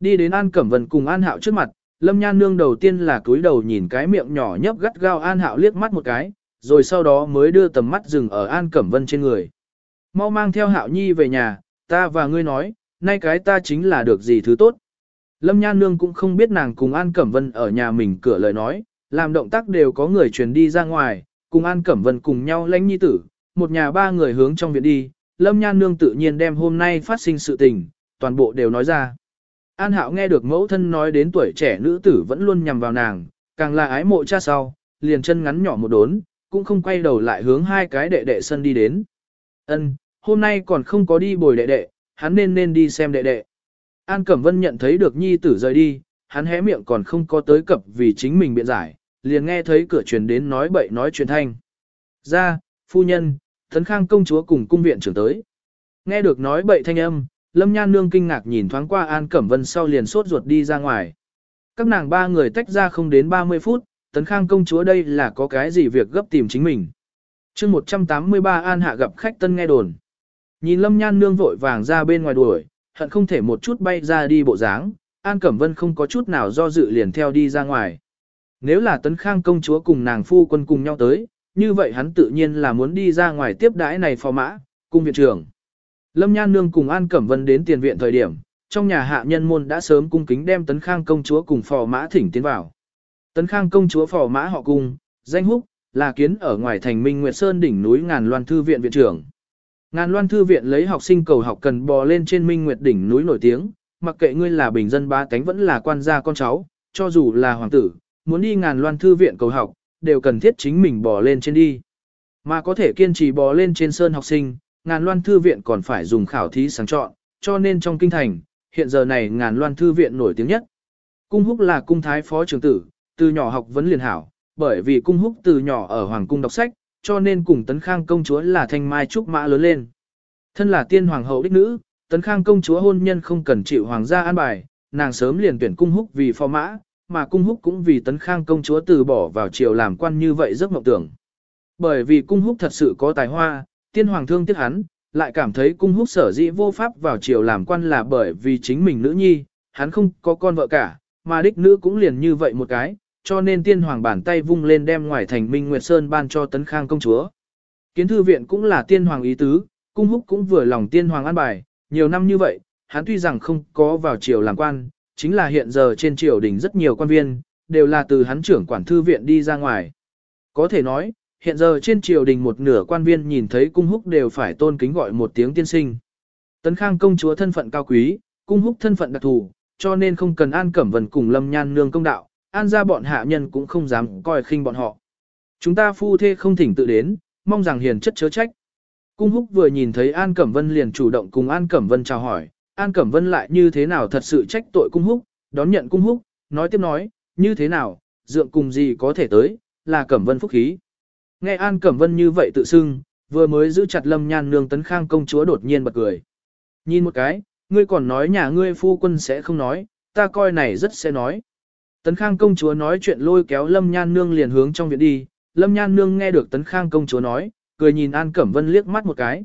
Đi đến An Cẩm Vân cùng An Hạo trước mặt, Lâm Nhan Nương đầu tiên là cúi đầu nhìn cái miệng nhỏ nhấp gắt gao An Hạo liếc mắt một cái, rồi sau đó mới đưa tầm mắt dừng ở An Cẩm Vân trên người. Mau mang theo Hạo Nhi về nhà, ta và ngươi nói, nay cái ta chính là được gì thứ tốt. Lâm Nhan Nương cũng không biết nàng cùng An Cẩm Vân ở nhà mình cửa lời nói, làm động tác đều có người truyền đi ra ngoài, cùng An Cẩm Vân cùng nhau lãnh nhi tử, một nhà ba người hướng trong viện đi, Lâm Nhan Nương tự nhiên đem hôm nay phát sinh sự tình, toàn bộ đều nói ra. An Hạo nghe được mẫu thân nói đến tuổi trẻ nữ tử vẫn luôn nhằm vào nàng, càng là ái mộ cha sau, liền chân ngắn nhỏ một đốn, cũng không quay đầu lại hướng hai cái đệ đệ sân đi đến. Ân, hôm nay còn không có đi bồi đệ đệ, hắn nên nên đi xem đệ đệ. An Cẩm Vân nhận thấy được nhi tử rời đi, hắn hé miệng còn không có tới cập vì chính mình biện giải, liền nghe thấy cửa truyền đến nói bậy nói truyền thanh. Ra, phu nhân, Thấn Khang công chúa cùng cung viện trưởng tới. Nghe được nói bậy thanh âm, Lâm Nhan Nương kinh ngạc nhìn thoáng qua An Cẩm Vân sau liền sốt ruột đi ra ngoài. Các nàng ba người tách ra không đến 30 phút, Tấn Khang công chúa đây là có cái gì việc gấp tìm chính mình. chương 183 An Hạ gặp khách tân nghe đồn. Nhìn Lâm Nhan Nương vội vàng ra bên ngoài đuổi, hận không thể một chút bay ra đi bộ dáng, An Cẩm Vân không có chút nào do dự liền theo đi ra ngoài. Nếu là Tấn Khang công chúa cùng nàng phu quân cùng nhau tới, như vậy hắn tự nhiên là muốn đi ra ngoài tiếp đãi này phò mã, cung viện trưởng. Lâm Nhan Nương cùng An Cẩm Vân đến tiền viện thời điểm, trong nhà hạ nhân môn đã sớm cung kính đem Tấn Khang công chúa cùng phò mã thỉnh tiến vào. Tấn Khang công chúa phò mã họ cung, danh húc, là kiến ở ngoài thành Minh Nguyệt Sơn đỉnh núi Ngàn Loan Thư viện viện trưởng. Ngàn Loan Thư viện lấy học sinh cầu học cần bò lên trên Minh Nguyệt đỉnh núi nổi tiếng, mặc kệ ngươi là bình dân ba cánh vẫn là quan gia con cháu, cho dù là hoàng tử, muốn đi Ngàn Loan Thư viện cầu học, đều cần thiết chính mình bò lên trên đi. Mà có thể kiên trì bò lên trên sơn học sinh, Ngàn Loan Thư viện còn phải dùng khảo thí sáng chọn, cho nên trong kinh thành, hiện giờ này Ngàn Loan Thư viện nổi tiếng nhất. Cung húc là cung thái phó trưởng tử, từ nhỏ học vấn liền hảo, bởi vì cung húc từ nhỏ ở hoàng cung đọc sách, cho nên cùng tấn khang công chúa là thanh mai trúc mã lớn lên. Thân là tiên hoàng hậu đích nữ, tấn khang công chúa hôn nhân không cần chịu hoàng gia an bài, nàng sớm liền tuyển cung húc vì phò mã, mà cung húc cũng vì tấn khang công chúa từ bỏ vào triều làm quan như vậy rất mộng tưởng. Bởi vì cung húc thật sự có tài hoa, tiên hoàng thương tiếc hắn, lại cảm thấy cung húc sở dĩ vô pháp vào triều làm quan là bởi vì chính mình nữ nhi, hắn không có con vợ cả, mà đích nữ cũng liền như vậy một cái, cho nên tiên hoàng bàn tay vung lên đem ngoài thành Minh Nguyệt Sơn ban cho tấn khang công chúa. Kiến thư viện cũng là tiên hoàng ý tứ, cung húc cũng vừa lòng tiên hoàng an bài, nhiều năm như vậy, hắn tuy rằng không có vào triều làm quan, chính là hiện giờ trên triều đình rất nhiều quan viên, đều là từ hắn trưởng quản thư viện đi ra ngoài. Có thể nói, hiện giờ trên triều đình một nửa quan viên nhìn thấy cung húc đều phải tôn kính gọi một tiếng tiên sinh. Tấn Khang công chúa thân phận cao quý, cung húc thân phận đặc thù, cho nên không cần An Cẩm Vân cùng Lâm Nhan nương công đạo, An ra bọn hạ nhân cũng không dám coi khinh bọn họ. Chúng ta phu thê không thỉnh tự đến, mong rằng hiền chất chớ trách. Cung húc vừa nhìn thấy An Cẩm Vân liền chủ động cùng An Cẩm Vân chào hỏi, An Cẩm Vân lại như thế nào thật sự trách tội cung húc, đón nhận cung húc, nói tiếp nói, như thế nào, dượng cùng gì có thể tới, là Cẩm Vân phúc khí. Nghe An Cẩm Vân như vậy tự xưng, vừa mới giữ chặt lâm nhan nương tấn khang công chúa đột nhiên bật cười. Nhìn một cái, ngươi còn nói nhà ngươi phu quân sẽ không nói, ta coi này rất sẽ nói. Tấn khang công chúa nói chuyện lôi kéo lâm nhan nương liền hướng trong viện đi, lâm nhan nương nghe được tấn khang công chúa nói, cười nhìn An Cẩm Vân liếc mắt một cái.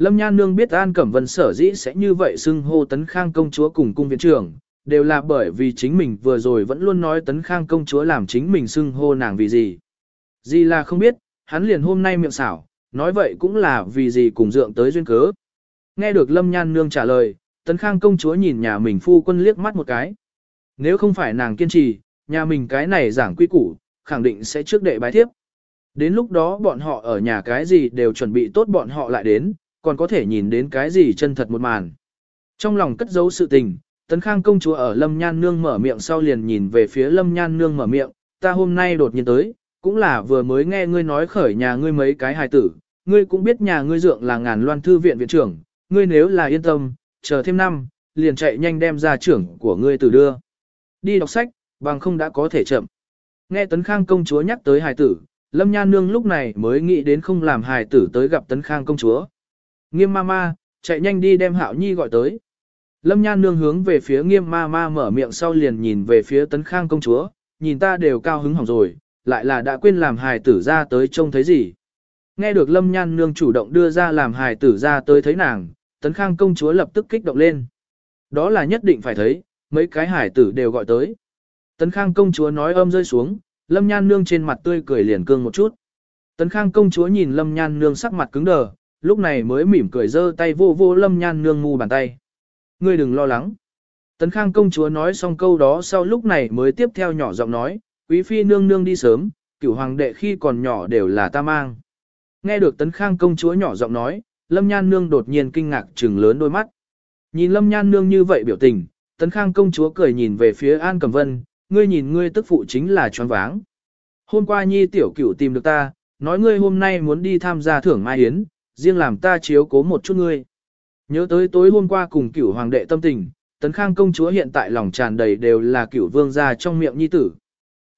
Lâm Nhan Nương biết An Cẩm Vân sở dĩ sẽ như vậy xưng hô Tấn Khang công chúa cùng cung viện trưởng, đều là bởi vì chính mình vừa rồi vẫn luôn nói Tấn Khang công chúa làm chính mình xưng hô nàng vì gì. Gì là không biết, hắn liền hôm nay miệng xảo, nói vậy cũng là vì gì cùng dượng tới duyên cớ. Nghe được Lâm Nhan Nương trả lời, Tấn Khang công chúa nhìn nhà mình phu quân liếc mắt một cái. Nếu không phải nàng kiên trì, nhà mình cái này giảng quy củ, khẳng định sẽ trước đệ bái thiếp. Đến lúc đó bọn họ ở nhà cái gì đều chuẩn bị tốt bọn họ lại đến, còn có thể nhìn đến cái gì chân thật một màn. Trong lòng cất giấu sự tình, Tấn Khang công chúa ở Lâm Nhan Nương mở miệng sau liền nhìn về phía Lâm Nhan Nương mở miệng, ta hôm nay đột nhiên tới, cũng là vừa mới nghe ngươi nói khởi nhà ngươi mấy cái hài tử, ngươi cũng biết nhà ngươi dượng là ngàn loan thư viện viện trưởng, ngươi nếu là yên tâm, chờ thêm năm, liền chạy nhanh đem ra trưởng của ngươi từ đưa. Đi đọc sách, bằng không đã có thể chậm. Nghe Tấn Khang công chúa nhắc tới hài tử, Lâm Nhan Nương lúc này mới nghĩ đến không làm hài tử tới gặp Tấn Khang công chúa. Nghiêm ma ma, chạy nhanh đi đem Hạo Nhi gọi tới. Lâm Nhan Nương hướng về phía nghiêm ma ma mở miệng sau liền nhìn về phía Tấn Khang công chúa, nhìn ta đều cao hứng hỏng rồi, lại là đã quên làm hài tử ra tới trông thấy gì. Nghe được Lâm Nhan Nương chủ động đưa ra làm hài tử ra tới thấy nàng, Tấn Khang công chúa lập tức kích động lên. Đó là nhất định phải thấy, mấy cái hài tử đều gọi tới. Tấn Khang công chúa nói âm rơi xuống, Lâm Nhan Nương trên mặt tươi cười liền cương một chút. Tấn Khang công chúa nhìn Lâm Nhan Nương sắc mặt cứng đờ, lúc này mới mỉm cười giơ tay vô vô Lâm Nhan Nương ngu bàn tay. Ngươi đừng lo lắng. Tấn Khang công chúa nói xong câu đó sau lúc này mới tiếp theo nhỏ giọng nói, quý phi nương nương đi sớm, cửu hoàng đệ khi còn nhỏ đều là ta mang. Nghe được Tấn Khang công chúa nhỏ giọng nói, Lâm Nhan Nương đột nhiên kinh ngạc trừng lớn đôi mắt. Nhìn Lâm Nhan Nương như vậy biểu tình, Tấn Khang công chúa cười nhìn về phía An Cẩm Vân, ngươi nhìn ngươi tức phụ chính là choáng váng. Hôm qua nhi tiểu cửu tìm được ta, nói ngươi hôm nay muốn đi tham gia thưởng mai yến, riêng làm ta chiếu cố một chút ngươi. Nhớ tới tối hôm qua cùng cửu hoàng đệ tâm tình, tấn khang công chúa hiện tại lòng tràn đầy đều là cửu vương gia trong miệng nhi tử.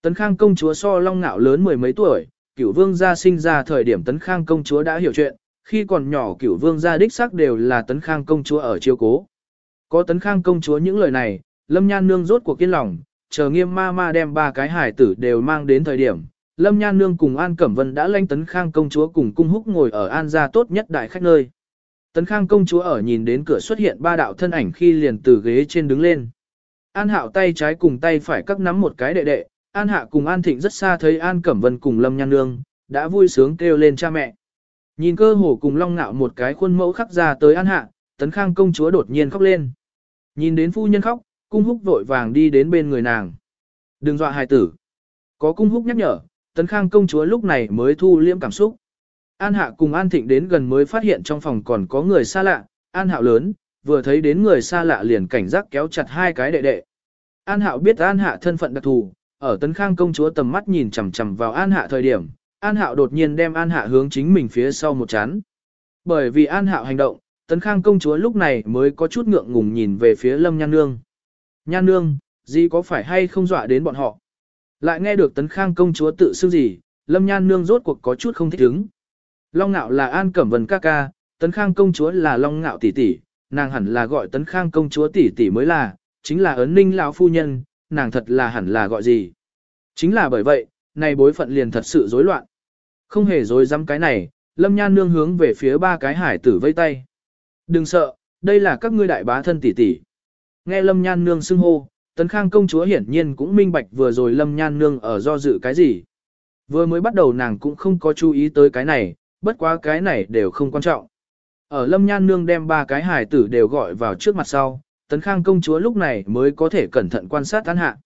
Tấn khang công chúa so long ngạo lớn mười mấy tuổi, cửu vương gia sinh ra thời điểm tấn khang công chúa đã hiểu chuyện, khi còn nhỏ cửu vương gia đích xác đều là tấn khang công chúa ở chiếu cố. Có tấn khang công chúa những lời này, lâm nhan nương rốt cuộc kiên lòng, chờ nghiêm ma ma đem ba cái hải tử đều mang đến thời điểm. Lâm Nhan Nương cùng An Cẩm Vân đã lanh Tấn Khang công chúa cùng cung húc ngồi ở An gia tốt nhất đại khách nơi. Tấn Khang công chúa ở nhìn đến cửa xuất hiện ba đạo thân ảnh khi liền từ ghế trên đứng lên. An Hạo tay trái cùng tay phải các nắm một cái đệ đệ, An Hạ cùng An Thịnh rất xa thấy An Cẩm Vân cùng Lâm Nhan Nương, đã vui sướng kêu lên cha mẹ. Nhìn cơ hồ cùng Long ngạo một cái khuôn mẫu khắc ra tới An Hạ, Tấn Khang công chúa đột nhiên khóc lên. Nhìn đến phu nhân khóc, cung húc vội vàng đi đến bên người nàng. Đừng dọa hài tử. Có cung húc nhắc nhở, tấn khang công chúa lúc này mới thu liễm cảm xúc. An Hạ cùng An Thịnh đến gần mới phát hiện trong phòng còn có người xa lạ, An Hạo lớn, vừa thấy đến người xa lạ liền cảnh giác kéo chặt hai cái đệ đệ. An Hạo biết An Hạ thân phận đặc thù, ở Tấn Khang công chúa tầm mắt nhìn chằm chằm vào An Hạ thời điểm, An Hạo đột nhiên đem An Hạ hướng chính mình phía sau một chán. Bởi vì An Hạo hành động, Tấn Khang công chúa lúc này mới có chút ngượng ngùng nhìn về phía Lâm Nhan Nương. Nhan Nương, gì có phải hay không dọa đến bọn họ? Lại nghe được Tấn Khang công chúa tự xưng gì, Lâm Nhan Nương rốt cuộc có chút không thích ứng. Long ngạo là An Cẩm Vân ca ca, Tấn Khang công chúa là Long ngạo tỷ tỷ, nàng hẳn là gọi Tấn Khang công chúa tỷ tỷ mới là, chính là ấn ninh lão phu nhân, nàng thật là hẳn là gọi gì. Chính là bởi vậy, này bối phận liền thật sự rối loạn. Không hề dối dám cái này, Lâm Nhan nương hướng về phía ba cái hải tử vây tay. Đừng sợ, đây là các ngươi đại bá thân tỷ tỷ. Nghe Lâm Nhan nương xưng hô, Tấn Khang công chúa hiển nhiên cũng minh bạch vừa rồi Lâm Nhan nương ở do dự cái gì. Vừa mới bắt đầu nàng cũng không có chú ý tới cái này, bất quá cái này đều không quan trọng. Ở Lâm Nhan nương đem ba cái hải tử đều gọi vào trước mặt sau, Tấn Khang công chúa lúc này mới có thể cẩn thận quan sát An Hạ.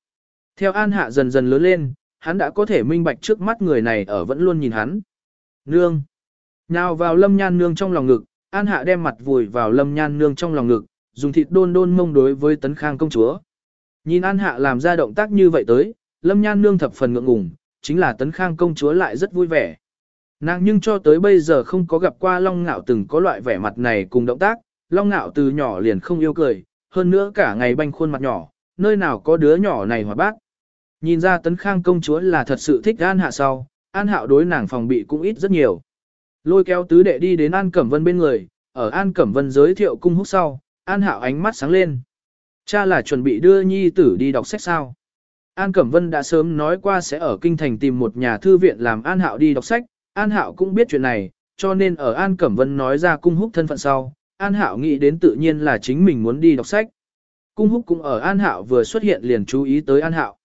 Theo An Hạ dần dần lớn lên, hắn đã có thể minh bạch trước mắt người này ở vẫn luôn nhìn hắn. Nương. Nào vào Lâm Nhan nương trong lòng ngực, An Hạ đem mặt vùi vào Lâm Nhan nương trong lòng ngực, dùng thịt đôn đôn mông đối với Tấn Khang công chúa. Nhìn An Hạ làm ra động tác như vậy tới, Lâm Nhan nương thập phần ngượng ngùng, chính là Tấn Khang công chúa lại rất vui vẻ. Nàng nhưng cho tới bây giờ không có gặp qua Long Ngạo từng có loại vẻ mặt này cùng động tác, Long Ngạo từ nhỏ liền không yêu cười, hơn nữa cả ngày banh khuôn mặt nhỏ, nơi nào có đứa nhỏ này hoạt bác. Nhìn ra Tấn Khang công chúa là thật sự thích An Hạ sau, An Hạo đối nàng phòng bị cũng ít rất nhiều. Lôi kéo tứ đệ đi đến An Cẩm Vân bên người, ở An Cẩm Vân giới thiệu cung húc sau, An Hạo ánh mắt sáng lên. Cha là chuẩn bị đưa nhi tử đi đọc sách sao. An Cẩm Vân đã sớm nói qua sẽ ở kinh thành tìm một nhà thư viện làm An Hạo đi đọc sách, An Hạo cũng biết chuyện này, cho nên ở An Cẩm Vân nói ra cung húc thân phận sau, An Hạo nghĩ đến tự nhiên là chính mình muốn đi đọc sách. Cung húc cũng ở An Hạo vừa xuất hiện liền chú ý tới An Hạo.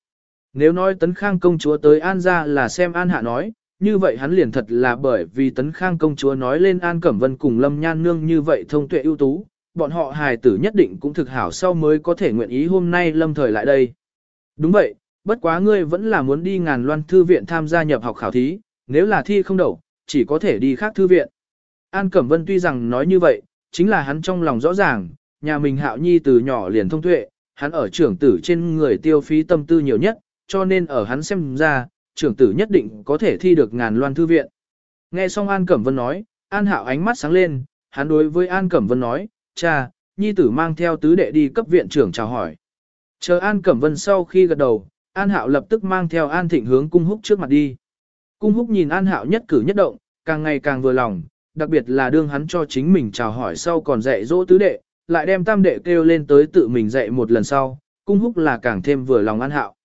Nếu nói Tấn Khang công chúa tới An ra là xem An Hạ nói, như vậy hắn liền thật là bởi vì Tấn Khang công chúa nói lên An Cẩm Vân cùng Lâm Nhan Nương như vậy thông tuệ ưu tú, bọn họ hài tử nhất định cũng thực hảo sau mới có thể nguyện ý hôm nay lâm thời lại đây. Đúng vậy, bất quá ngươi vẫn là muốn đi ngàn loan thư viện tham gia nhập học khảo thí, nếu là thi không đậu, chỉ có thể đi khác thư viện. An Cẩm Vân tuy rằng nói như vậy, chính là hắn trong lòng rõ ràng, nhà mình hạo nhi từ nhỏ liền thông tuệ, hắn ở trưởng tử trên người tiêu phí tâm tư nhiều nhất, cho nên ở hắn xem ra, trưởng tử nhất định có thể thi được ngàn loan thư viện. Nghe xong An Cẩm Vân nói, An Hạo ánh mắt sáng lên, hắn đối với An Cẩm Vân nói, cha, nhi tử mang theo tứ đệ đi cấp viện trưởng chào hỏi. Chờ An Cẩm Vân sau khi gật đầu, An Hạo lập tức mang theo An Thịnh hướng cung húc trước mặt đi. Cung húc nhìn An Hạo nhất cử nhất động, càng ngày càng vừa lòng, đặc biệt là đương hắn cho chính mình chào hỏi sau còn dạy dỗ tứ đệ, lại đem tam đệ kêu lên tới tự mình dạy một lần sau, cung húc là càng thêm vừa lòng An Hạo.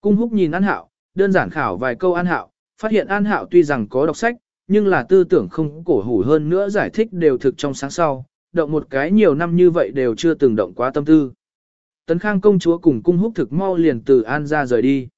Cung húc nhìn An Hạo, đơn giản khảo vài câu An Hạo, phát hiện An Hạo tuy rằng có đọc sách, nhưng là tư tưởng không cổ hủ hơn nữa giải thích đều thực trong sáng sau, động một cái nhiều năm như vậy đều chưa từng động quá tâm tư. Tấn Khang công chúa cùng cung húc thực mau liền từ An ra rời đi.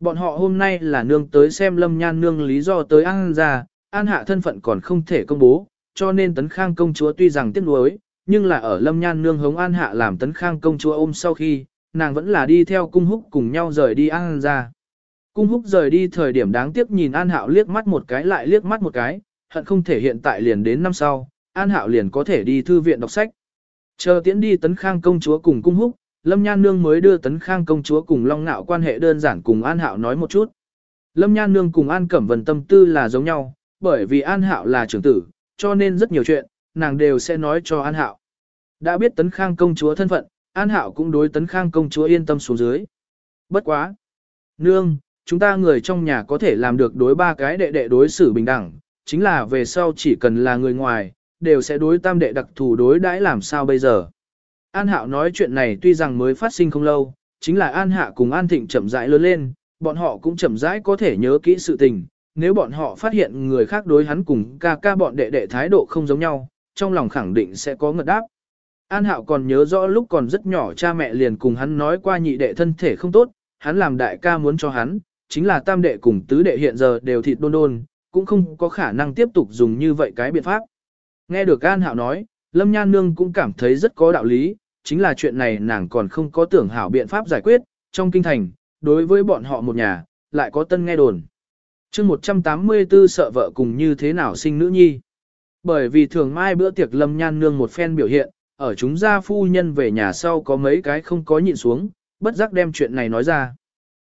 Bọn họ hôm nay là nương tới xem lâm nhan nương lý do tới An ra, An hạ thân phận còn không thể công bố, cho nên Tấn Khang công chúa tuy rằng tiếc nuối, nhưng là ở lâm nhan nương hống An hạ làm Tấn Khang công chúa ôm sau khi, nàng vẫn là đi theo cung húc cùng nhau rời đi An ra. Cung húc rời đi thời điểm đáng tiếc nhìn An Hạo liếc mắt một cái lại liếc mắt một cái, hận không thể hiện tại liền đến năm sau, An Hạo liền có thể đi thư viện đọc sách. Chờ tiễn đi Tấn Khang công chúa cùng cung húc, Lâm Nhan Nương mới đưa Tấn Khang công chúa cùng Long Nạo quan hệ đơn giản cùng An Hạo nói một chút. Lâm Nhan Nương cùng An Cẩm Vân tâm tư là giống nhau, bởi vì An Hạo là trưởng tử, cho nên rất nhiều chuyện, nàng đều sẽ nói cho An Hạo. Đã biết Tấn Khang công chúa thân phận, An Hạo cũng đối Tấn Khang công chúa yên tâm xuống dưới. Bất quá. Nương, chúng ta người trong nhà có thể làm được đối ba cái đệ đệ đối xử bình đẳng, chính là về sau chỉ cần là người ngoài, đều sẽ đối tam đệ đặc thù đối đãi làm sao bây giờ. An Hạo nói chuyện này tuy rằng mới phát sinh không lâu, chính là An Hạ cùng An Thịnh chậm rãi lớn lên, bọn họ cũng chậm rãi có thể nhớ kỹ sự tình, nếu bọn họ phát hiện người khác đối hắn cùng ca ca bọn đệ đệ thái độ không giống nhau, trong lòng khẳng định sẽ có ngật đáp. An Hạo còn nhớ rõ lúc còn rất nhỏ cha mẹ liền cùng hắn nói qua nhị đệ thân thể không tốt, hắn làm đại ca muốn cho hắn, chính là tam đệ cùng tứ đệ hiện giờ đều thịt đôn đôn, cũng không có khả năng tiếp tục dùng như vậy cái biện pháp. Nghe được An Hạo nói, Lâm Nhan Nương cũng cảm thấy rất có đạo lý, chính là chuyện này nàng còn không có tưởng hảo biện pháp giải quyết, trong kinh thành, đối với bọn họ một nhà, lại có tân nghe đồn. chương 184 sợ vợ cùng như thế nào sinh nữ nhi. Bởi vì thường mai bữa tiệc lâm nhan nương một phen biểu hiện, ở chúng gia phu nhân về nhà sau có mấy cái không có nhịn xuống, bất giác đem chuyện này nói ra.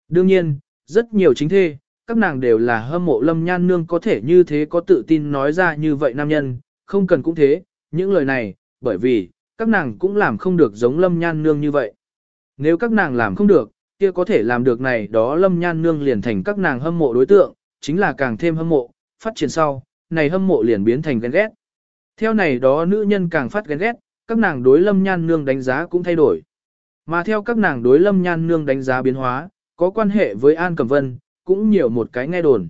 Đương nhiên, rất nhiều chính thê, các nàng đều là hâm mộ lâm nhan nương có thể như thế có tự tin nói ra như vậy nam nhân, không cần cũng thế, những lời này, bởi vì, các nàng cũng làm không được giống lâm nhan nương như vậy. Nếu các nàng làm không được, kia có thể làm được này đó lâm nhan nương liền thành các nàng hâm mộ đối tượng, chính là càng thêm hâm mộ, phát triển sau, này hâm mộ liền biến thành ghen ghét. Theo này đó nữ nhân càng phát ghen ghét, các nàng đối lâm nhan nương đánh giá cũng thay đổi. Mà theo các nàng đối lâm nhan nương đánh giá biến hóa, có quan hệ với An Cẩm Vân, cũng nhiều một cái nghe đồn.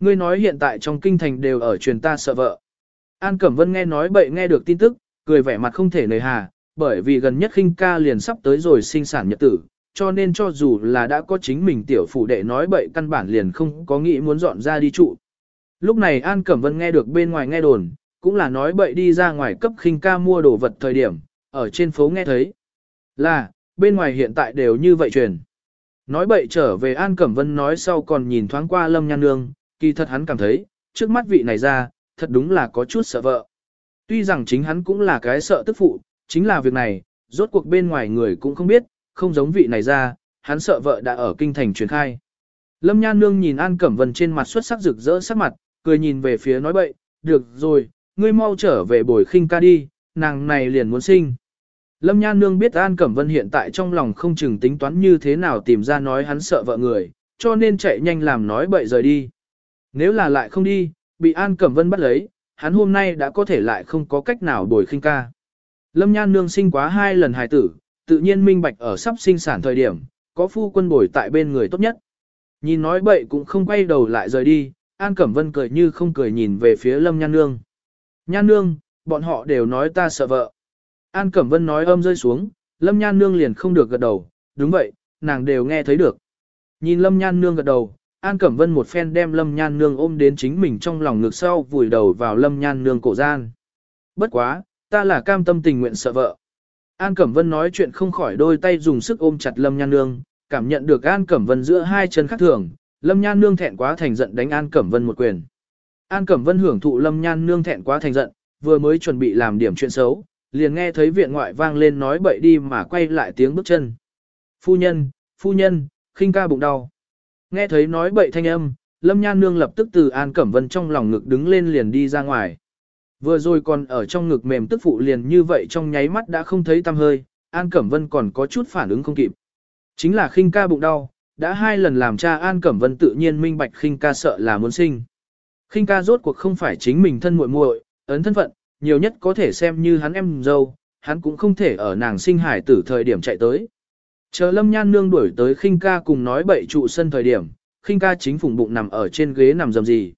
Ngươi nói hiện tại trong kinh thành đều ở truyền ta sợ vợ. An Cẩm Vân nghe nói bậy nghe được tin tức, cười vẻ mặt không thể nời hà, bởi vì gần nhất khinh ca liền sắp tới rồi sinh sản nhật tử, cho nên cho dù là đã có chính mình tiểu phụ đệ nói bậy căn bản liền không có nghĩ muốn dọn ra đi trụ. Lúc này An Cẩm Vân nghe được bên ngoài nghe đồn, cũng là nói bậy đi ra ngoài cấp khinh ca mua đồ vật thời điểm, ở trên phố nghe thấy. Là, bên ngoài hiện tại đều như vậy truyền. Nói bậy trở về An Cẩm Vân nói sau còn nhìn thoáng qua Lâm Nhan Nương, kỳ thật hắn cảm thấy, trước mắt vị này ra, thật đúng là có chút sợ vợ. Tuy rằng chính hắn cũng là cái sợ tức phụ, chính là việc này, rốt cuộc bên ngoài người cũng không biết, không giống vị này ra, hắn sợ vợ đã ở kinh thành truyền khai. Lâm Nhan Nương nhìn An Cẩm Vân trên mặt xuất sắc rực rỡ sắc mặt, cười nhìn về phía nói bậy, được rồi, ngươi mau trở về bồi khinh ca đi, nàng này liền muốn sinh. Lâm Nhan Nương biết An Cẩm Vân hiện tại trong lòng không chừng tính toán như thế nào tìm ra nói hắn sợ vợ người, cho nên chạy nhanh làm nói bậy rời đi. Nếu là lại không đi, bị An Cẩm Vân bắt lấy, hắn hôm nay đã có thể lại không có cách nào bồi khinh ca. Lâm Nhan Nương sinh quá hai lần hài tử, tự nhiên minh bạch ở sắp sinh sản thời điểm, có phu quân bồi tại bên người tốt nhất. Nhìn nói bậy cũng không quay đầu lại rời đi, An Cẩm Vân cười như không cười nhìn về phía Lâm Nhan Nương. Nhan Nương, bọn họ đều nói ta sợ vợ. An Cẩm Vân nói âm rơi xuống, Lâm Nhan Nương liền không được gật đầu, đúng vậy, nàng đều nghe thấy được. Nhìn Lâm Nhan Nương gật đầu, An Cẩm Vân một phen đem Lâm Nhan Nương ôm đến chính mình trong lòng ngực sau vùi đầu vào Lâm Nhan Nương cổ gian. Bất quá, ta là cam tâm tình nguyện sợ vợ. An Cẩm Vân nói chuyện không khỏi đôi tay dùng sức ôm chặt Lâm Nhan Nương, cảm nhận được An Cẩm Vân giữa hai chân khác thường, Lâm Nhan Nương thẹn quá thành giận đánh An Cẩm Vân một quyền. An Cẩm Vân hưởng thụ Lâm Nhan Nương thẹn quá thành giận, vừa mới chuẩn bị làm điểm chuyện xấu, liền nghe thấy viện ngoại vang lên nói bậy đi mà quay lại tiếng bước chân. Phu nhân, phu nhân, khinh ca bụng đau. Nghe thấy nói bậy thanh âm, Lâm Nhan Nương lập tức từ An Cẩm Vân trong lòng ngực đứng lên liền đi ra ngoài. Vừa rồi còn ở trong ngực mềm tức phụ liền như vậy trong nháy mắt đã không thấy tăm hơi, An Cẩm Vân còn có chút phản ứng không kịp. Chính là khinh ca bụng đau, đã hai lần làm cha An Cẩm Vân tự nhiên minh bạch khinh ca sợ là muốn sinh. Khinh ca rốt cuộc không phải chính mình thân muội muội, ấn thân phận, nhiều nhất có thể xem như hắn em dâu, hắn cũng không thể ở nàng sinh hải tử thời điểm chạy tới. Chờ Lâm Nhan Nương đuổi tới khinh ca cùng nói bậy trụ sân thời điểm, khinh ca chính phùng bụng nằm ở trên ghế nằm dầm gì.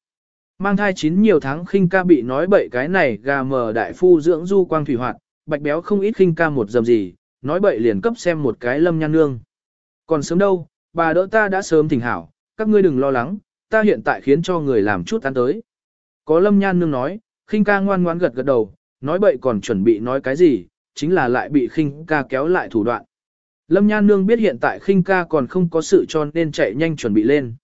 Mang thai chín nhiều tháng khinh ca bị nói bậy cái này gà mờ đại phu dưỡng du quang thủy hoạt, bạch béo không ít khinh ca một dầm gì, nói bậy liền cấp xem một cái Lâm Nhan Nương. Còn sớm đâu, bà đỡ ta đã sớm thỉnh hảo, các ngươi đừng lo lắng, ta hiện tại khiến cho người làm chút ăn tới. Có Lâm Nhan Nương nói, khinh ca ngoan ngoãn gật gật đầu, nói bậy còn chuẩn bị nói cái gì, chính là lại bị khinh ca kéo lại thủ đoạn. Lâm Nhan Nương biết hiện tại khinh ca còn không có sự cho nên chạy nhanh chuẩn bị lên.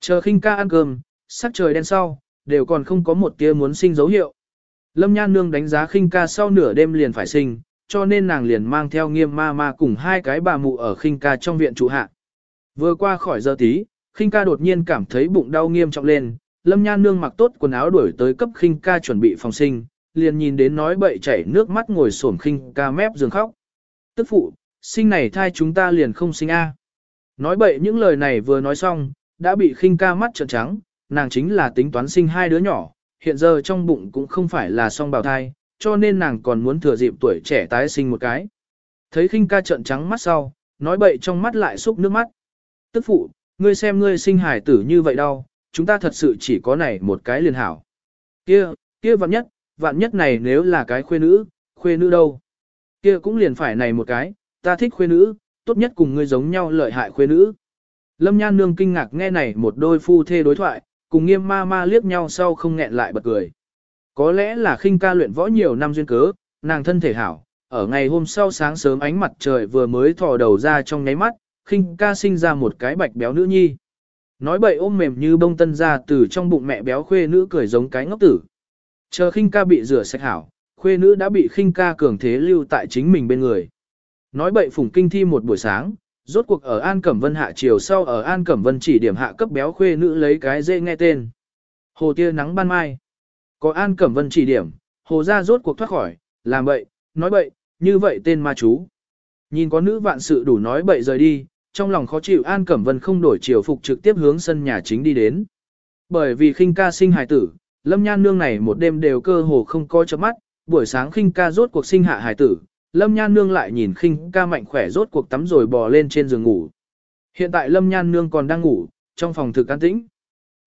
Chờ khinh ca ăn cơm, sắc trời đen sau, đều còn không có một tia muốn sinh dấu hiệu. Lâm Nhan Nương đánh giá khinh ca sau nửa đêm liền phải sinh, cho nên nàng liền mang theo nghiêm ma ma cùng hai cái bà mụ ở khinh ca trong viện trụ hạ. Vừa qua khỏi giờ tí, khinh ca đột nhiên cảm thấy bụng đau nghiêm trọng lên, Lâm Nhan Nương mặc tốt quần áo đuổi tới cấp khinh ca chuẩn bị phòng sinh, liền nhìn đến nói bậy chảy nước mắt ngồi xổm khinh ca mép giường khóc. Tức phụ, sinh này thai chúng ta liền không sinh a. Nói bậy những lời này vừa nói xong, đã bị khinh ca mắt trợn trắng, nàng chính là tính toán sinh hai đứa nhỏ, hiện giờ trong bụng cũng không phải là song bào thai, cho nên nàng còn muốn thừa dịp tuổi trẻ tái sinh một cái. Thấy khinh ca trợn trắng mắt sau, nói bậy trong mắt lại xúc nước mắt. Tức phụ, ngươi xem ngươi sinh hải tử như vậy đâu, chúng ta thật sự chỉ có này một cái liền hảo. Kia, kia vạn nhất, vạn nhất này nếu là cái khuê nữ, khuê nữ đâu? Kia cũng liền phải này một cái, ta thích khuê nữ, tốt nhất cùng ngươi giống nhau lợi hại khuê nữ. Lâm Nhan Nương kinh ngạc nghe này một đôi phu thê đối thoại, cùng nghiêm ma ma liếc nhau sau không nghẹn lại bật cười. Có lẽ là khinh ca luyện võ nhiều năm duyên cớ, nàng thân thể hảo, ở ngày hôm sau sáng sớm ánh mặt trời vừa mới thò đầu ra trong nháy mắt, khinh ca sinh ra một cái bạch béo nữ nhi. Nói bậy ôm mềm như bông tân ra từ trong bụng mẹ béo khuê nữ cười giống cái ngốc tử. Chờ khinh ca bị rửa sạch hảo, khuê nữ đã bị khinh ca cường thế lưu tại chính mình bên người. Nói bậy phùng kinh thi một buổi sáng, rốt cuộc ở An Cẩm Vân hạ chiều sau ở An Cẩm Vân chỉ điểm hạ cấp béo khuê nữ lấy cái dễ nghe tên. Hồ tia nắng ban mai. Có An Cẩm Vân chỉ điểm, hồ ra rốt cuộc thoát khỏi, làm bậy, nói bậy, như vậy tên ma chú. Nhìn có nữ vạn sự đủ nói bậy rời đi, trong lòng khó chịu An Cẩm Vân không đổi chiều phục trực tiếp hướng sân nhà chính đi đến. Bởi vì khinh ca sinh hài tử, Lâm Nhan Nương này một đêm đều cơ hồ không coi chấm mắt, buổi sáng khinh ca rốt cuộc sinh hạ hài tử, Lâm Nhan Nương lại nhìn khinh ca mạnh khỏe rốt cuộc tắm rồi bò lên trên giường ngủ. Hiện tại Lâm Nhan Nương còn đang ngủ, trong phòng thực an tĩnh.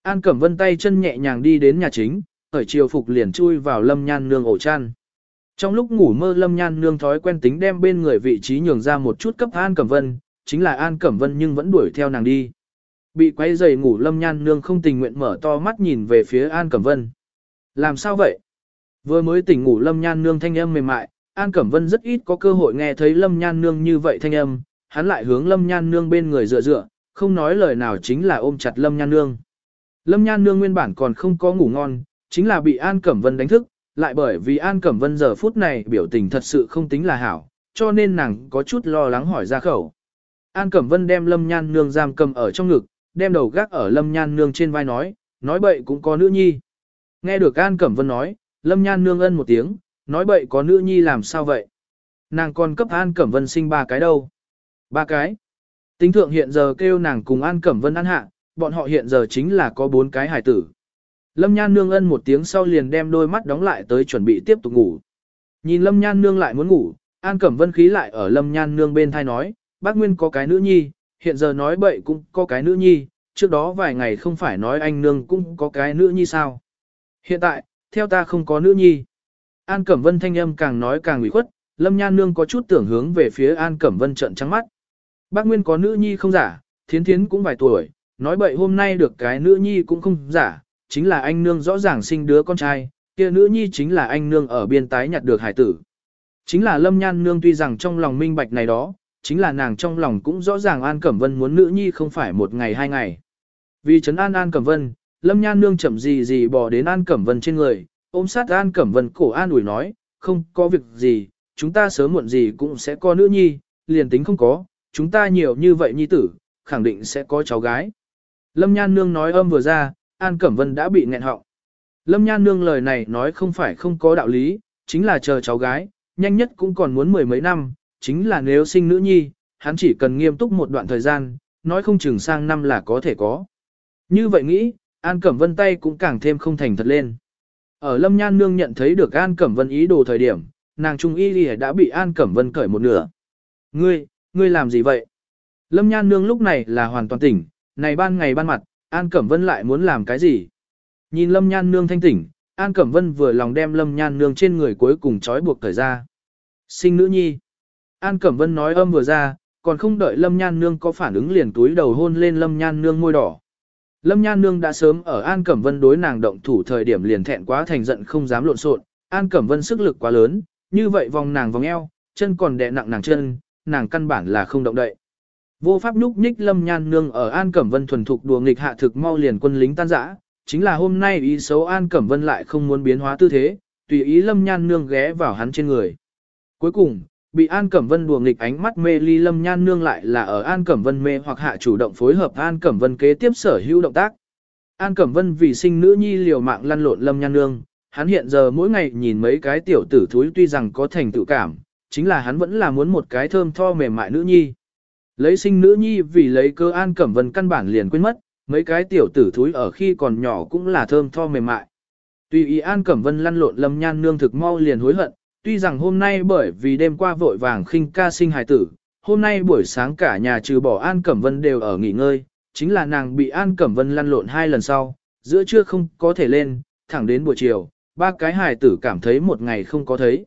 An Cẩm Vân tay chân nhẹ nhàng đi đến nhà chính, ở chiều phục liền chui vào Lâm Nhan Nương ổ chăn. Trong lúc ngủ mơ Lâm Nhan Nương thói quen tính đem bên người vị trí nhường ra một chút cấp An Cẩm Vân, chính là An Cẩm Vân nhưng vẫn đuổi theo nàng đi. Bị quay giày ngủ Lâm Nhan Nương không tình nguyện mở to mắt nhìn về phía An Cẩm Vân. Làm sao vậy? Vừa mới tỉnh ngủ Lâm Nhan Nương thanh âm mềm mại, An Cẩm Vân rất ít có cơ hội nghe thấy Lâm Nhan Nương như vậy thanh âm, hắn lại hướng Lâm Nhan Nương bên người dựa dựa, không nói lời nào chính là ôm chặt Lâm Nhan Nương. Lâm Nhan Nương nguyên bản còn không có ngủ ngon, chính là bị An Cẩm Vân đánh thức, lại bởi vì An Cẩm Vân giờ phút này biểu tình thật sự không tính là hảo, cho nên nàng có chút lo lắng hỏi ra khẩu. An Cẩm Vân đem Lâm Nhan Nương giam cầm ở trong ngực, đem đầu gác ở Lâm Nhan Nương trên vai nói, nói bậy cũng có nữ nhi. Nghe được An Cẩm Vân nói, Lâm Nhan Nương ân một tiếng, nói bậy có nữ nhi làm sao vậy? Nàng còn cấp An Cẩm Vân sinh ba cái đâu? Ba cái. Tính thượng hiện giờ kêu nàng cùng An Cẩm Vân ăn hạ, bọn họ hiện giờ chính là có bốn cái hài tử. Lâm Nhan Nương ân một tiếng sau liền đem đôi mắt đóng lại tới chuẩn bị tiếp tục ngủ. Nhìn Lâm Nhan Nương lại muốn ngủ, An Cẩm Vân khí lại ở Lâm Nhan Nương bên thai nói, bác Nguyên có cái nữ nhi, hiện giờ nói bậy cũng có cái nữ nhi, trước đó vài ngày không phải nói anh Nương cũng có cái nữ nhi sao. Hiện tại, theo ta không có nữ nhi. An Cẩm Vân thanh âm càng nói càng ủy khuất, Lâm Nhan Nương có chút tưởng hướng về phía An Cẩm Vân trận trắng mắt. Bác Nguyên có nữ nhi không giả, thiến thiến cũng vài tuổi, nói bậy hôm nay được cái nữ nhi cũng không giả, chính là anh Nương rõ ràng sinh đứa con trai, kia nữ nhi chính là anh Nương ở biên tái nhặt được hải tử. Chính là Lâm Nhan Nương tuy rằng trong lòng minh bạch này đó, chính là nàng trong lòng cũng rõ ràng An Cẩm Vân muốn nữ nhi không phải một ngày hai ngày. Vì trấn an An Cẩm Vân, Lâm Nhan Nương chậm gì gì bỏ đến An Cẩm Vân trên người, ôm sát An Cẩm Vân cổ An ủi nói, không có việc gì, chúng ta sớm muộn gì cũng sẽ có nữ nhi, liền tính không có, chúng ta nhiều như vậy nhi tử, khẳng định sẽ có cháu gái. Lâm Nhan Nương nói âm vừa ra, An Cẩm Vân đã bị nghẹn họng. Lâm Nhan Nương lời này nói không phải không có đạo lý, chính là chờ cháu gái, nhanh nhất cũng còn muốn mười mấy năm, chính là nếu sinh nữ nhi, hắn chỉ cần nghiêm túc một đoạn thời gian, nói không chừng sang năm là có thể có. Như vậy nghĩ, An Cẩm Vân tay cũng càng thêm không thành thật lên. Ở Lâm Nhan Nương nhận thấy được An Cẩm Vân ý đồ thời điểm, nàng Trung Y đã bị An Cẩm Vân cởi một nửa. Ngươi, ngươi làm gì vậy? Lâm Nhan Nương lúc này là hoàn toàn tỉnh, này ban ngày ban mặt, An Cẩm Vân lại muốn làm cái gì? Nhìn Lâm Nhan Nương thanh tỉnh, An Cẩm Vân vừa lòng đem Lâm Nhan Nương trên người cuối cùng trói buộc thời ra. Sinh nữ nhi. An Cẩm Vân nói âm vừa ra, còn không đợi Lâm Nhan Nương có phản ứng liền túi đầu hôn lên Lâm Nhan Nương môi đỏ. Lâm Nhan Nương đã sớm ở An Cẩm Vân đối nàng động thủ thời điểm liền thẹn quá thành giận không dám lộn xộn. An Cẩm Vân sức lực quá lớn, như vậy vòng nàng vòng eo, chân còn đè nặng nàng chân, nàng căn bản là không động đậy. Vô pháp nhúc nhích Lâm Nhan Nương ở An Cẩm Vân thuần thục đùa nghịch hạ thực mau liền quân lính tan rã, chính là hôm nay ý xấu An Cẩm Vân lại không muốn biến hóa tư thế, tùy ý Lâm Nhan Nương ghé vào hắn trên người. Cuối cùng, bị An Cẩm Vân đùa nghịch ánh mắt mê ly Lâm Nhan Nương lại là ở An Cẩm Vân mê hoặc hạ chủ động phối hợp An Cẩm Vân kế tiếp sở hữu động tác. An Cẩm Vân vì sinh nữ nhi liều mạng lăn lộn Lâm Nhan Nương, hắn hiện giờ mỗi ngày nhìn mấy cái tiểu tử thúi tuy rằng có thành tựu cảm, chính là hắn vẫn là muốn một cái thơm tho mềm mại nữ nhi. Lấy sinh nữ nhi vì lấy cơ An Cẩm Vân căn bản liền quên mất, mấy cái tiểu tử thúi ở khi còn nhỏ cũng là thơm tho mềm mại. Tuy ý An Cẩm Vân lăn lộn Lâm Nhan Nương thực mau liền hối hận, tuy rằng hôm nay bởi vì đêm qua vội vàng khinh ca sinh hài tử, hôm nay buổi sáng cả nhà trừ bỏ An Cẩm Vân đều ở nghỉ ngơi, chính là nàng bị An Cẩm Vân lăn lộn hai lần sau, giữa trưa không có thể lên, thẳng đến buổi chiều, ba cái hài tử cảm thấy một ngày không có thấy.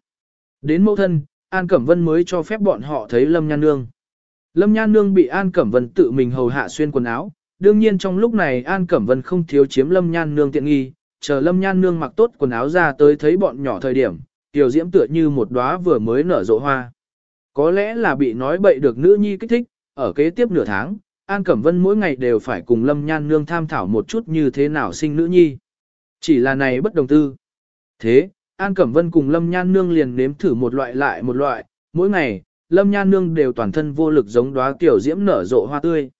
Đến mẫu thân, An Cẩm Vân mới cho phép bọn họ thấy Lâm Nhan Nương. Lâm Nhan Nương bị An Cẩm Vân tự mình hầu hạ xuyên quần áo, đương nhiên trong lúc này An Cẩm Vân không thiếu chiếm Lâm Nhan Nương tiện nghi, chờ Lâm Nhan Nương mặc tốt quần áo ra tới thấy bọn nhỏ thời điểm, tiểu diễm tựa như một đóa vừa mới nở rộ hoa. Có lẽ là bị nói bậy được nữ nhi kích thích, ở kế tiếp nửa tháng, An Cẩm Vân mỗi ngày đều phải cùng Lâm Nhan Nương tham thảo một chút như thế nào sinh nữ nhi. Chỉ là này bất đồng tư. Thế, An Cẩm Vân cùng Lâm Nhan Nương liền nếm thử một loại lại một loại, mỗi ngày, Lâm Nhan Nương đều toàn thân vô lực giống đóa tiểu diễm nở rộ hoa tươi.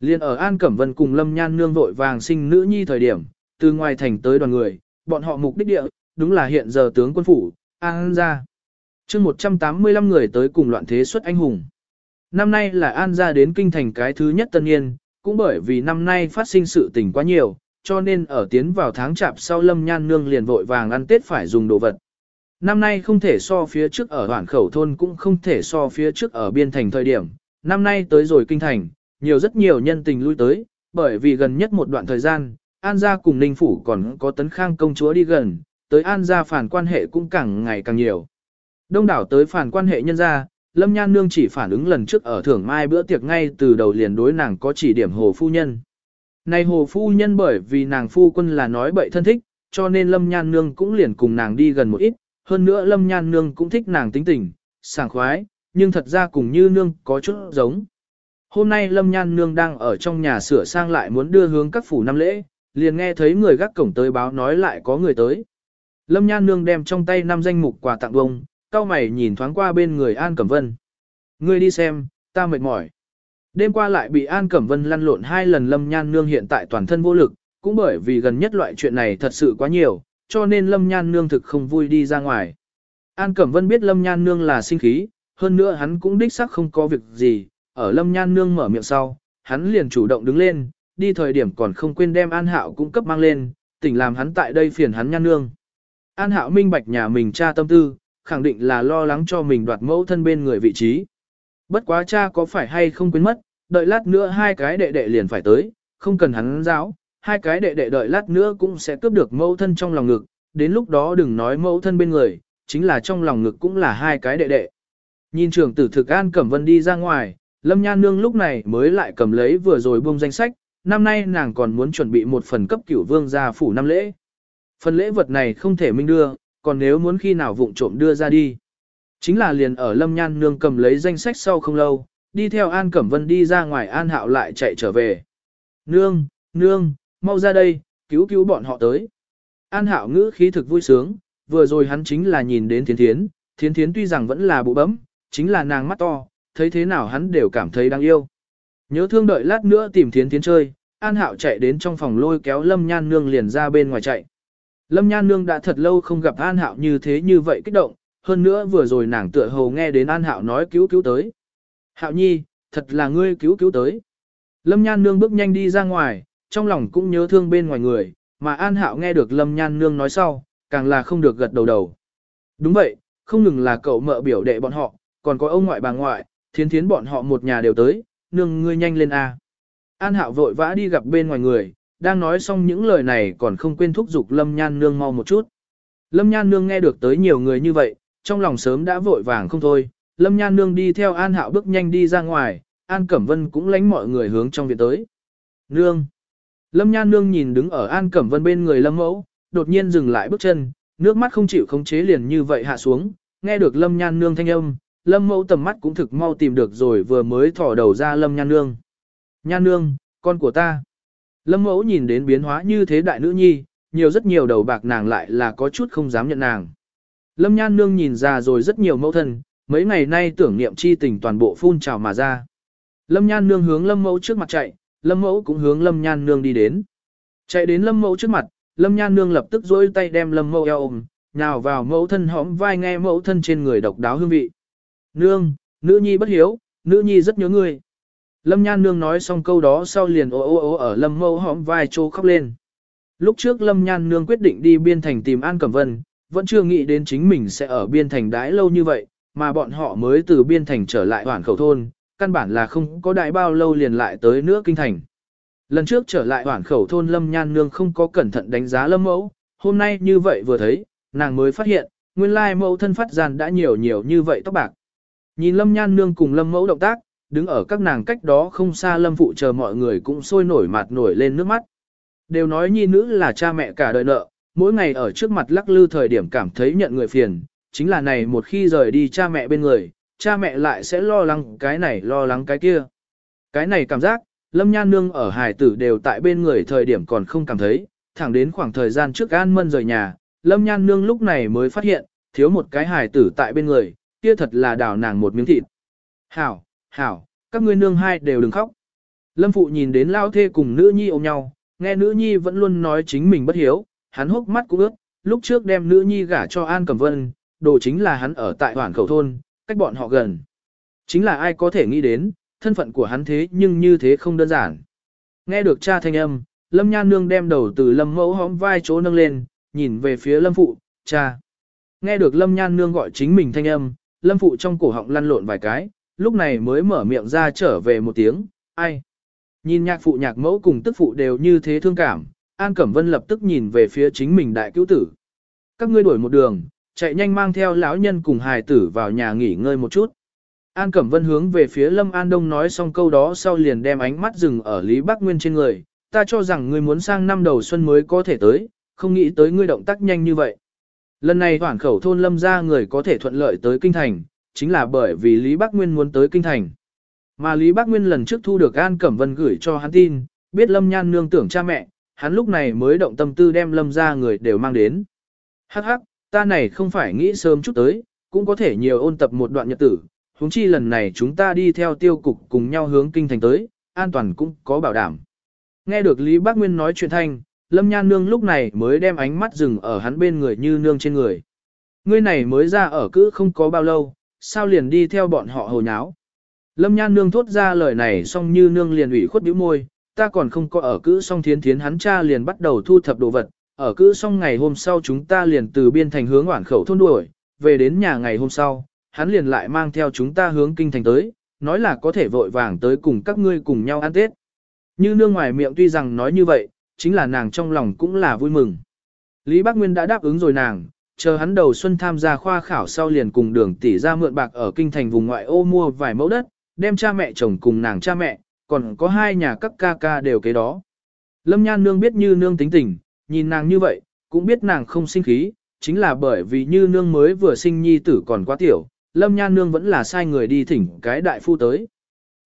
Liên ở An Cẩm Vân cùng Lâm Nhan Nương vội vàng sinh nữ nhi thời điểm, từ ngoài thành tới đoàn người, bọn họ mục đích địa, đúng là hiện giờ tướng quân phủ, An gia. chương 185 người tới cùng loạn thế xuất anh hùng. Năm nay là An gia đến kinh thành cái thứ nhất tân niên, cũng bởi vì năm nay phát sinh sự tình quá nhiều, cho nên ở tiến vào tháng chạp sau Lâm Nhan Nương liền vội vàng ăn Tết phải dùng đồ vật. Năm nay không thể so phía trước ở hoảng khẩu thôn cũng không thể so phía trước ở biên thành thời điểm. Năm nay tới rồi kinh thành, nhiều rất nhiều nhân tình lui tới, bởi vì gần nhất một đoạn thời gian, An gia cùng Ninh Phủ còn có tấn khang công chúa đi gần, tới An gia phản quan hệ cũng càng ngày càng nhiều. Đông đảo tới phản quan hệ nhân gia, Lâm Nhan Nương chỉ phản ứng lần trước ở thưởng mai bữa tiệc ngay từ đầu liền đối nàng có chỉ điểm hồ phu nhân. Này hồ phu nhân bởi vì nàng phu quân là nói bậy thân thích, cho nên Lâm Nhan Nương cũng liền cùng nàng đi gần một ít, hơn nữa Lâm Nhan Nương cũng thích nàng tính tình, sảng khoái, nhưng thật ra cùng như Nương có chút giống. Hôm nay Lâm Nhan Nương đang ở trong nhà sửa sang lại muốn đưa hướng các phủ năm lễ, liền nghe thấy người gác cổng tới báo nói lại có người tới. Lâm Nhan Nương đem trong tay năm danh mục quà tặng bông, cao mày nhìn thoáng qua bên người An Cẩm Vân. Ngươi đi xem, ta mệt mỏi. Đêm qua lại bị An Cẩm Vân lăn lộn hai lần Lâm Nhan Nương hiện tại toàn thân vô lực, cũng bởi vì gần nhất loại chuyện này thật sự quá nhiều, cho nên Lâm Nhan Nương thực không vui đi ra ngoài. An Cẩm Vân biết Lâm Nhan Nương là sinh khí, hơn nữa hắn cũng đích xác không có việc gì, ở Lâm Nhan Nương mở miệng sau, hắn liền chủ động đứng lên, đi thời điểm còn không quên đem An Hạo cũng cấp mang lên, tỉnh làm hắn tại đây phiền hắn Nhan Nương. An Hạo minh bạch nhà mình cha tâm tư, khẳng định là lo lắng cho mình đoạt mẫu thân bên người vị trí. Bất quá cha có phải hay không quên mất, đợi lát nữa hai cái đệ đệ liền phải tới, không cần hắn giáo, hai cái đệ đệ đợi lát nữa cũng sẽ cướp được mẫu thân trong lòng ngực, đến lúc đó đừng nói mẫu thân bên người, chính là trong lòng ngực cũng là hai cái đệ đệ. Nhìn trưởng tử thực An Cẩm Vân đi ra ngoài, Lâm Nhan Nương lúc này mới lại cầm lấy vừa rồi buông danh sách, năm nay nàng còn muốn chuẩn bị một phần cấp cửu vương gia phủ năm lễ. Phần lễ vật này không thể minh đưa, còn nếu muốn khi nào vụng trộm đưa ra đi. Chính là liền ở Lâm Nhan Nương cầm lấy danh sách sau không lâu, đi theo An Cẩm Vân đi ra ngoài An Hạo lại chạy trở về. Nương, nương, mau ra đây, cứu cứu bọn họ tới. An Hạo ngữ khí thực vui sướng, vừa rồi hắn chính là nhìn đến Thiến Thiến, Thiến Thiến tuy rằng vẫn là bụ bấm, chính là nàng mắt to, thấy thế nào hắn đều cảm thấy đáng yêu. Nhớ thương đợi lát nữa tìm Thiến Thiến chơi, An Hạo chạy đến trong phòng lôi kéo Lâm Nhan Nương liền ra bên ngoài chạy. Lâm Nhan Nương đã thật lâu không gặp An Hạo như thế như vậy kích động, hơn nữa vừa rồi nàng tựa hồ nghe đến An Hạo nói cứu cứu tới. Hạo nhi, thật là ngươi cứu cứu tới. Lâm Nhan Nương bước nhanh đi ra ngoài, trong lòng cũng nhớ thương bên ngoài người, mà An Hạo nghe được Lâm Nhan Nương nói sau, càng là không được gật đầu đầu. Đúng vậy, không ngừng là cậu mợ biểu đệ bọn họ, còn có ông ngoại bà ngoại, thiến thiến bọn họ một nhà đều tới, nương ngươi nhanh lên A. An Hạo vội vã đi gặp bên ngoài người, đang nói xong những lời này còn không quên thúc giục Lâm Nhan Nương mau một chút. Lâm Nhan Nương nghe được tới nhiều người như vậy, trong lòng sớm đã vội vàng không thôi, Lâm Nhan Nương đi theo An Hạo bước nhanh đi ra ngoài, An Cẩm Vân cũng lánh mọi người hướng trong viện tới. Nương! Lâm Nhan Nương nhìn đứng ở An Cẩm Vân bên người Lâm Mẫu, đột nhiên dừng lại bước chân, nước mắt không chịu khống chế liền như vậy hạ xuống, nghe được Lâm Nhan Nương thanh âm, Lâm Mẫu tầm mắt cũng thực mau tìm được rồi vừa mới thỏ đầu ra Lâm Nhan Nương. Nhan Nương, con của ta. Lâm Mẫu nhìn đến biến hóa như thế đại nữ nhi, nhiều rất nhiều đầu bạc nàng lại là có chút không dám nhận nàng. Lâm Nhan Nương nhìn ra rồi rất nhiều mẫu thân, mấy ngày nay tưởng niệm chi tình toàn bộ phun trào mà ra. Lâm Nhan Nương hướng Lâm Mẫu trước mặt chạy, Lâm Mẫu cũng hướng Lâm Nhan Nương đi đến. Chạy đến Lâm Mẫu trước mặt, Lâm Nhan Nương lập tức dối tay đem Lâm Mẫu eo ôm, nhào vào mẫu thân hõm vai nghe mẫu thân trên người độc đáo hương vị. Nương, nữ nhi bất hiếu, nữ nhi rất nhớ ngươi. Lâm Nhan Nương nói xong câu đó sau liền ô ô ô ở Lâm Mẫu hõm vai trô khóc lên. Lúc trước Lâm Nhan Nương quyết định đi biên thành tìm An Cẩm Vân, vẫn chưa nghĩ đến chính mình sẽ ở biên thành đãi lâu như vậy, mà bọn họ mới từ biên thành trở lại hoàn khẩu thôn, căn bản là không có đại bao lâu liền lại tới nữa kinh thành. Lần trước trở lại hoàn khẩu thôn Lâm Nhan Nương không có cẩn thận đánh giá Lâm Mẫu, hôm nay như vậy vừa thấy, nàng mới phát hiện, nguyên lai mẫu thân phát gian đã nhiều nhiều như vậy tóc bạc. Nhìn Lâm Nhan Nương cùng Lâm Mẫu động tác, đứng ở các nàng cách đó không xa Lâm Phụ chờ mọi người cũng sôi nổi mặt nổi lên nước mắt. Đều nói nhi nữ là cha mẹ cả đời nợ, mỗi ngày ở trước mặt lắc lư thời điểm cảm thấy nhận người phiền, chính là này một khi rời đi cha mẹ bên người, cha mẹ lại sẽ lo lắng cái này lo lắng cái kia. Cái này cảm giác, Lâm Nhan Nương ở hải tử đều tại bên người thời điểm còn không cảm thấy, thẳng đến khoảng thời gian trước An Mân rời nhà, Lâm Nhan Nương lúc này mới phát hiện, thiếu một cái hải tử tại bên người, kia thật là đào nàng một miếng thịt. Hảo, hảo, các ngươi nương hai đều đừng khóc. Lâm Phụ nhìn đến lao thê cùng nữ nhi ôm nhau, nghe nữ nhi vẫn luôn nói chính mình bất hiếu, hắn hốc mắt cũng ướt, lúc trước đem nữ nhi gả cho An Cẩm Vân, đồ chính là hắn ở tại hoàn khẩu thôn, cách bọn họ gần. Chính là ai có thể nghĩ đến, thân phận của hắn thế nhưng như thế không đơn giản. Nghe được cha thanh âm, Lâm Nhan Nương đem đầu từ Lâm Mẫu hõm vai chỗ nâng lên, nhìn về phía Lâm Phụ, cha. Nghe được Lâm Nhan Nương gọi chính mình thanh âm, Lâm Phụ trong cổ họng lăn lộn vài cái, lúc này mới mở miệng ra trở về một tiếng, ai. Nhìn nhạc phụ nhạc mẫu cùng tức phụ đều như thế thương cảm, An Cẩm Vân lập tức nhìn về phía chính mình đại cứu tử. Các ngươi đuổi một đường, chạy nhanh mang theo lão nhân cùng hài tử vào nhà nghỉ ngơi một chút. An Cẩm Vân hướng về phía Lâm An Đông nói xong câu đó sau liền đem ánh mắt dừng ở Lý Bắc Nguyên trên người. Ta cho rằng ngươi muốn sang năm đầu xuân mới có thể tới, không nghĩ tới ngươi động tác nhanh như vậy. Lần này hoảng khẩu thôn Lâm ra người có thể thuận lợi tới Kinh Thành, chính là bởi vì Lý Bắc Nguyên muốn tới Kinh Thành. Mà Lý Bắc Nguyên lần trước thu được An Cẩm Vân gửi cho hắn tin, biết Lâm Nhan nương tưởng cha mẹ, hắn lúc này mới động tâm tư đem Lâm ra người đều mang đến. Hắc hắc, ta này không phải nghĩ sớm chút tới, cũng có thể nhiều ôn tập một đoạn nhật tử, huống chi lần này chúng ta đi theo tiêu cục cùng nhau hướng kinh thành tới, an toàn cũng có bảo đảm. Nghe được Lý Bác Nguyên nói chuyện thanh, Lâm Nhan Nương lúc này mới đem ánh mắt dừng ở hắn bên người như nương trên người. Ngươi này mới ra ở cứ không có bao lâu, sao liền đi theo bọn họ hồ nháo. Lâm Nhan Nương thốt ra lời này xong như nương liền ủy khuất bĩu môi, ta còn không có ở cữ xong thiến thiến hắn cha liền bắt đầu thu thập đồ vật, ở cữ xong ngày hôm sau chúng ta liền từ biên thành hướng hoảng khẩu thôn đuổi, về đến nhà ngày hôm sau, hắn liền lại mang theo chúng ta hướng kinh thành tới, nói là có thể vội vàng tới cùng các ngươi cùng nhau ăn Tết. Như nương ngoài miệng tuy rằng nói như vậy, chính là nàng trong lòng cũng là vui mừng. Lý Bác Nguyên đã đáp ứng rồi nàng, chờ hắn đầu xuân tham gia khoa khảo sau liền cùng đường tỷ ra mượn bạc ở kinh thành vùng ngoại ô mua vài mẫu đất, đem cha mẹ chồng cùng nàng cha mẹ, còn có hai nhà các ca ca đều kế đó. Lâm Nhan Nương biết như nương tính tình, nhìn nàng như vậy, cũng biết nàng không sinh khí, chính là bởi vì như nương mới vừa sinh nhi tử còn quá tiểu, Lâm Nhan Nương vẫn là sai người đi thỉnh cái đại phu tới.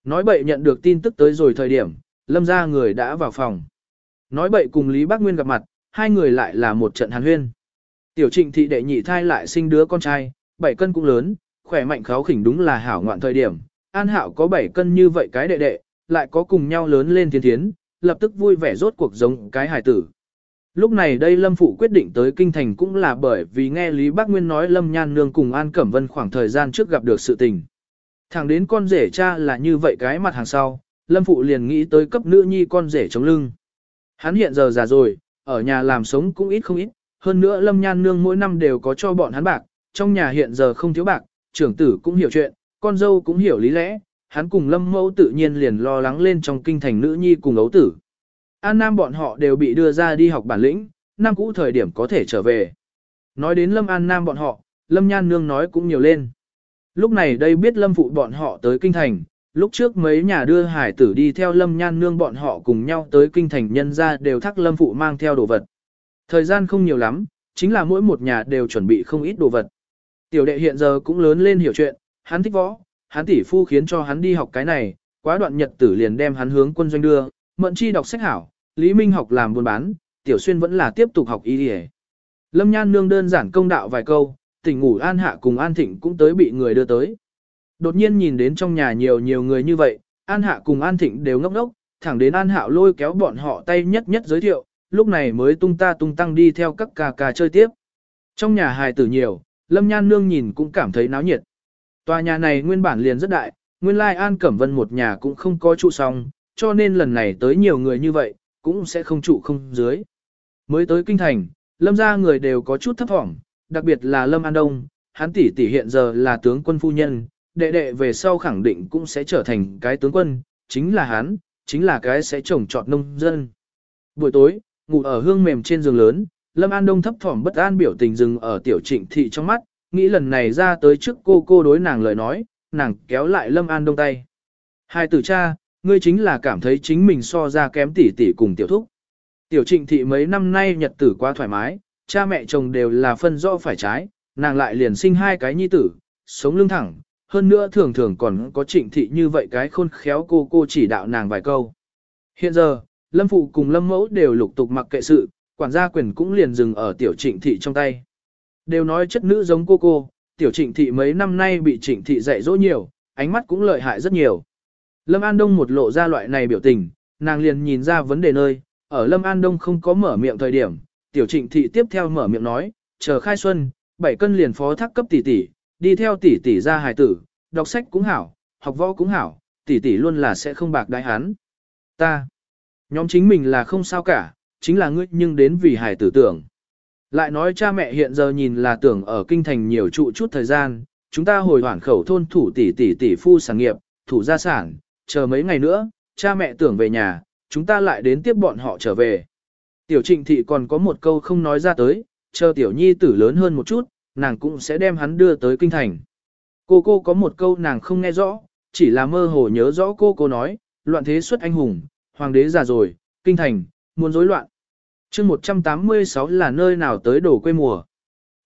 Nói bậy nhận được tin tức tới rồi thời điểm, Lâm ra người đã vào phòng. Nói bậy cùng Lý Bác Nguyên gặp mặt, hai người lại là một trận hàn huyên. Tiểu trịnh thị đệ nhị thai lại sinh đứa con trai, bảy cân cũng lớn, khỏe mạnh kháo khỉnh đúng là hảo ngoạn thời điểm. An hảo có bảy cân như vậy cái đệ đệ, lại có cùng nhau lớn lên thiên thiến, lập tức vui vẻ rốt cuộc giống cái hài tử. Lúc này đây Lâm Phụ quyết định tới Kinh Thành cũng là bởi vì nghe Lý Bác Nguyên nói Lâm Nhan Nương cùng An Cẩm Vân khoảng thời gian trước gặp được sự tình. Thẳng đến con rể cha là như vậy cái mặt hàng sau, Lâm Phụ liền nghĩ tới cấp nữ nhi con rể chống lưng. Hắn hiện giờ già rồi, ở nhà làm sống cũng ít không ít, hơn nữa Lâm Nhan Nương mỗi năm đều có cho bọn hắn bạc, trong nhà hiện giờ không thiếu bạc, trưởng tử cũng hiểu chuyện, con dâu cũng hiểu lý lẽ, hắn cùng Lâm Mẫu tự nhiên liền lo lắng lên trong kinh thành nữ nhi cùng ấu tử. An Nam bọn họ đều bị đưa ra đi học bản lĩnh, năm cũ thời điểm có thể trở về. Nói đến Lâm An Nam bọn họ, Lâm Nhan Nương nói cũng nhiều lên. Lúc này đây biết Lâm Phụ bọn họ tới Kinh Thành, lúc trước mấy nhà đưa hải tử đi theo Lâm Nhan Nương bọn họ cùng nhau tới Kinh Thành nhân ra đều thắc Lâm Phụ mang theo đồ vật. Thời gian không nhiều lắm, chính là mỗi một nhà đều chuẩn bị không ít đồ vật. Tiểu đệ hiện giờ cũng lớn lên hiểu chuyện, hắn thích võ, hắn tỷ phu khiến cho hắn đi học cái này, quá đoạn nhật tử liền đem hắn hướng quân doanh đưa, mận chi đọc sách hảo, Lý Minh học làm buôn bán, Tiểu Xuyên vẫn là tiếp tục học y đi Lâm Nhan Nương đơn giản công đạo vài câu, tỉnh ngủ An Hạ cùng An Thịnh cũng tới bị người đưa tới. Đột nhiên nhìn đến trong nhà nhiều nhiều người như vậy, An Hạ cùng An Thịnh đều ngốc ngốc, thẳng đến An Hạ lôi kéo bọn họ tay nhất nhất giới thiệu, lúc này mới tung ta tung tăng đi theo các ca ca chơi tiếp. Trong nhà hài tử nhiều, Lâm Nhan Nương nhìn cũng cảm thấy náo nhiệt. Tòa nhà này nguyên bản liền rất đại, nguyên lai An Cẩm Vân một nhà cũng không có trụ xong, cho nên lần này tới nhiều người như vậy, cũng sẽ không trụ không dưới. Mới tới kinh thành, lâm gia người đều có chút thấp thỏm, đặc biệt là lâm an đông, hắn tỷ tỷ hiện giờ là tướng quân phu nhân, đệ đệ về sau khẳng định cũng sẽ trở thành cái tướng quân, chính là hắn, chính là cái sẽ trồng trọt nông dân. Buổi tối, ngủ ở hương mềm trên giường lớn, lâm an đông thấp thỏm bất an biểu tình dừng ở tiểu trịnh thị trong mắt, nghĩ lần này ra tới trước cô cô đối nàng lời nói, nàng kéo lại lâm an đông tay. Hai tử cha, ngươi chính là cảm thấy chính mình so ra kém tỷ tỷ cùng tiểu thúc. Tiểu trịnh thị mấy năm nay nhật tử quá thoải mái, cha mẹ chồng đều là phân rõ phải trái, nàng lại liền sinh hai cái nhi tử, sống lưng thẳng, hơn nữa thường thường còn có trịnh thị như vậy cái khôn khéo cô cô chỉ đạo nàng vài câu. Hiện giờ, Lâm Phụ cùng Lâm Mẫu đều lục tục mặc kệ sự, quản gia quyền cũng liền dừng ở tiểu trịnh thị trong tay. Đều nói chất nữ giống cô cô, tiểu trịnh thị mấy năm nay bị trịnh thị dạy dỗ nhiều, ánh mắt cũng lợi hại rất nhiều. Lâm An Đông một lộ ra loại này biểu tình, nàng liền nhìn ra vấn đề nơi, ở Lâm An Đông không có mở miệng thời điểm, tiểu trịnh thị tiếp theo mở miệng nói, chờ khai xuân, bảy cân liền phó thác cấp tỷ tỷ, đi theo tỷ tỷ ra hài tử, đọc sách cũng hảo, học võ cũng hảo, tỷ tỷ luôn là sẽ không bạc đại hắn. Ta, nhóm chính mình là không sao cả, chính là ngươi nhưng đến vì hài tử tưởng. Lại nói cha mẹ hiện giờ nhìn là tưởng ở kinh thành nhiều trụ chút thời gian, chúng ta hồi hoản khẩu thôn thủ tỷ tỷ tỷ phu sản nghiệp, thủ gia sản, chờ mấy ngày nữa, cha mẹ tưởng về nhà, chúng ta lại đến tiếp bọn họ trở về. Tiểu trịnh thị còn có một câu không nói ra tới, chờ tiểu nhi tử lớn hơn một chút, nàng cũng sẽ đem hắn đưa tới kinh thành. Cô cô có một câu nàng không nghe rõ, chỉ là mơ hồ nhớ rõ cô cô nói, loạn thế xuất anh hùng, hoàng đế già rồi, kinh thành, muốn rối loạn. chương 186 là nơi nào tới đổ quê mùa.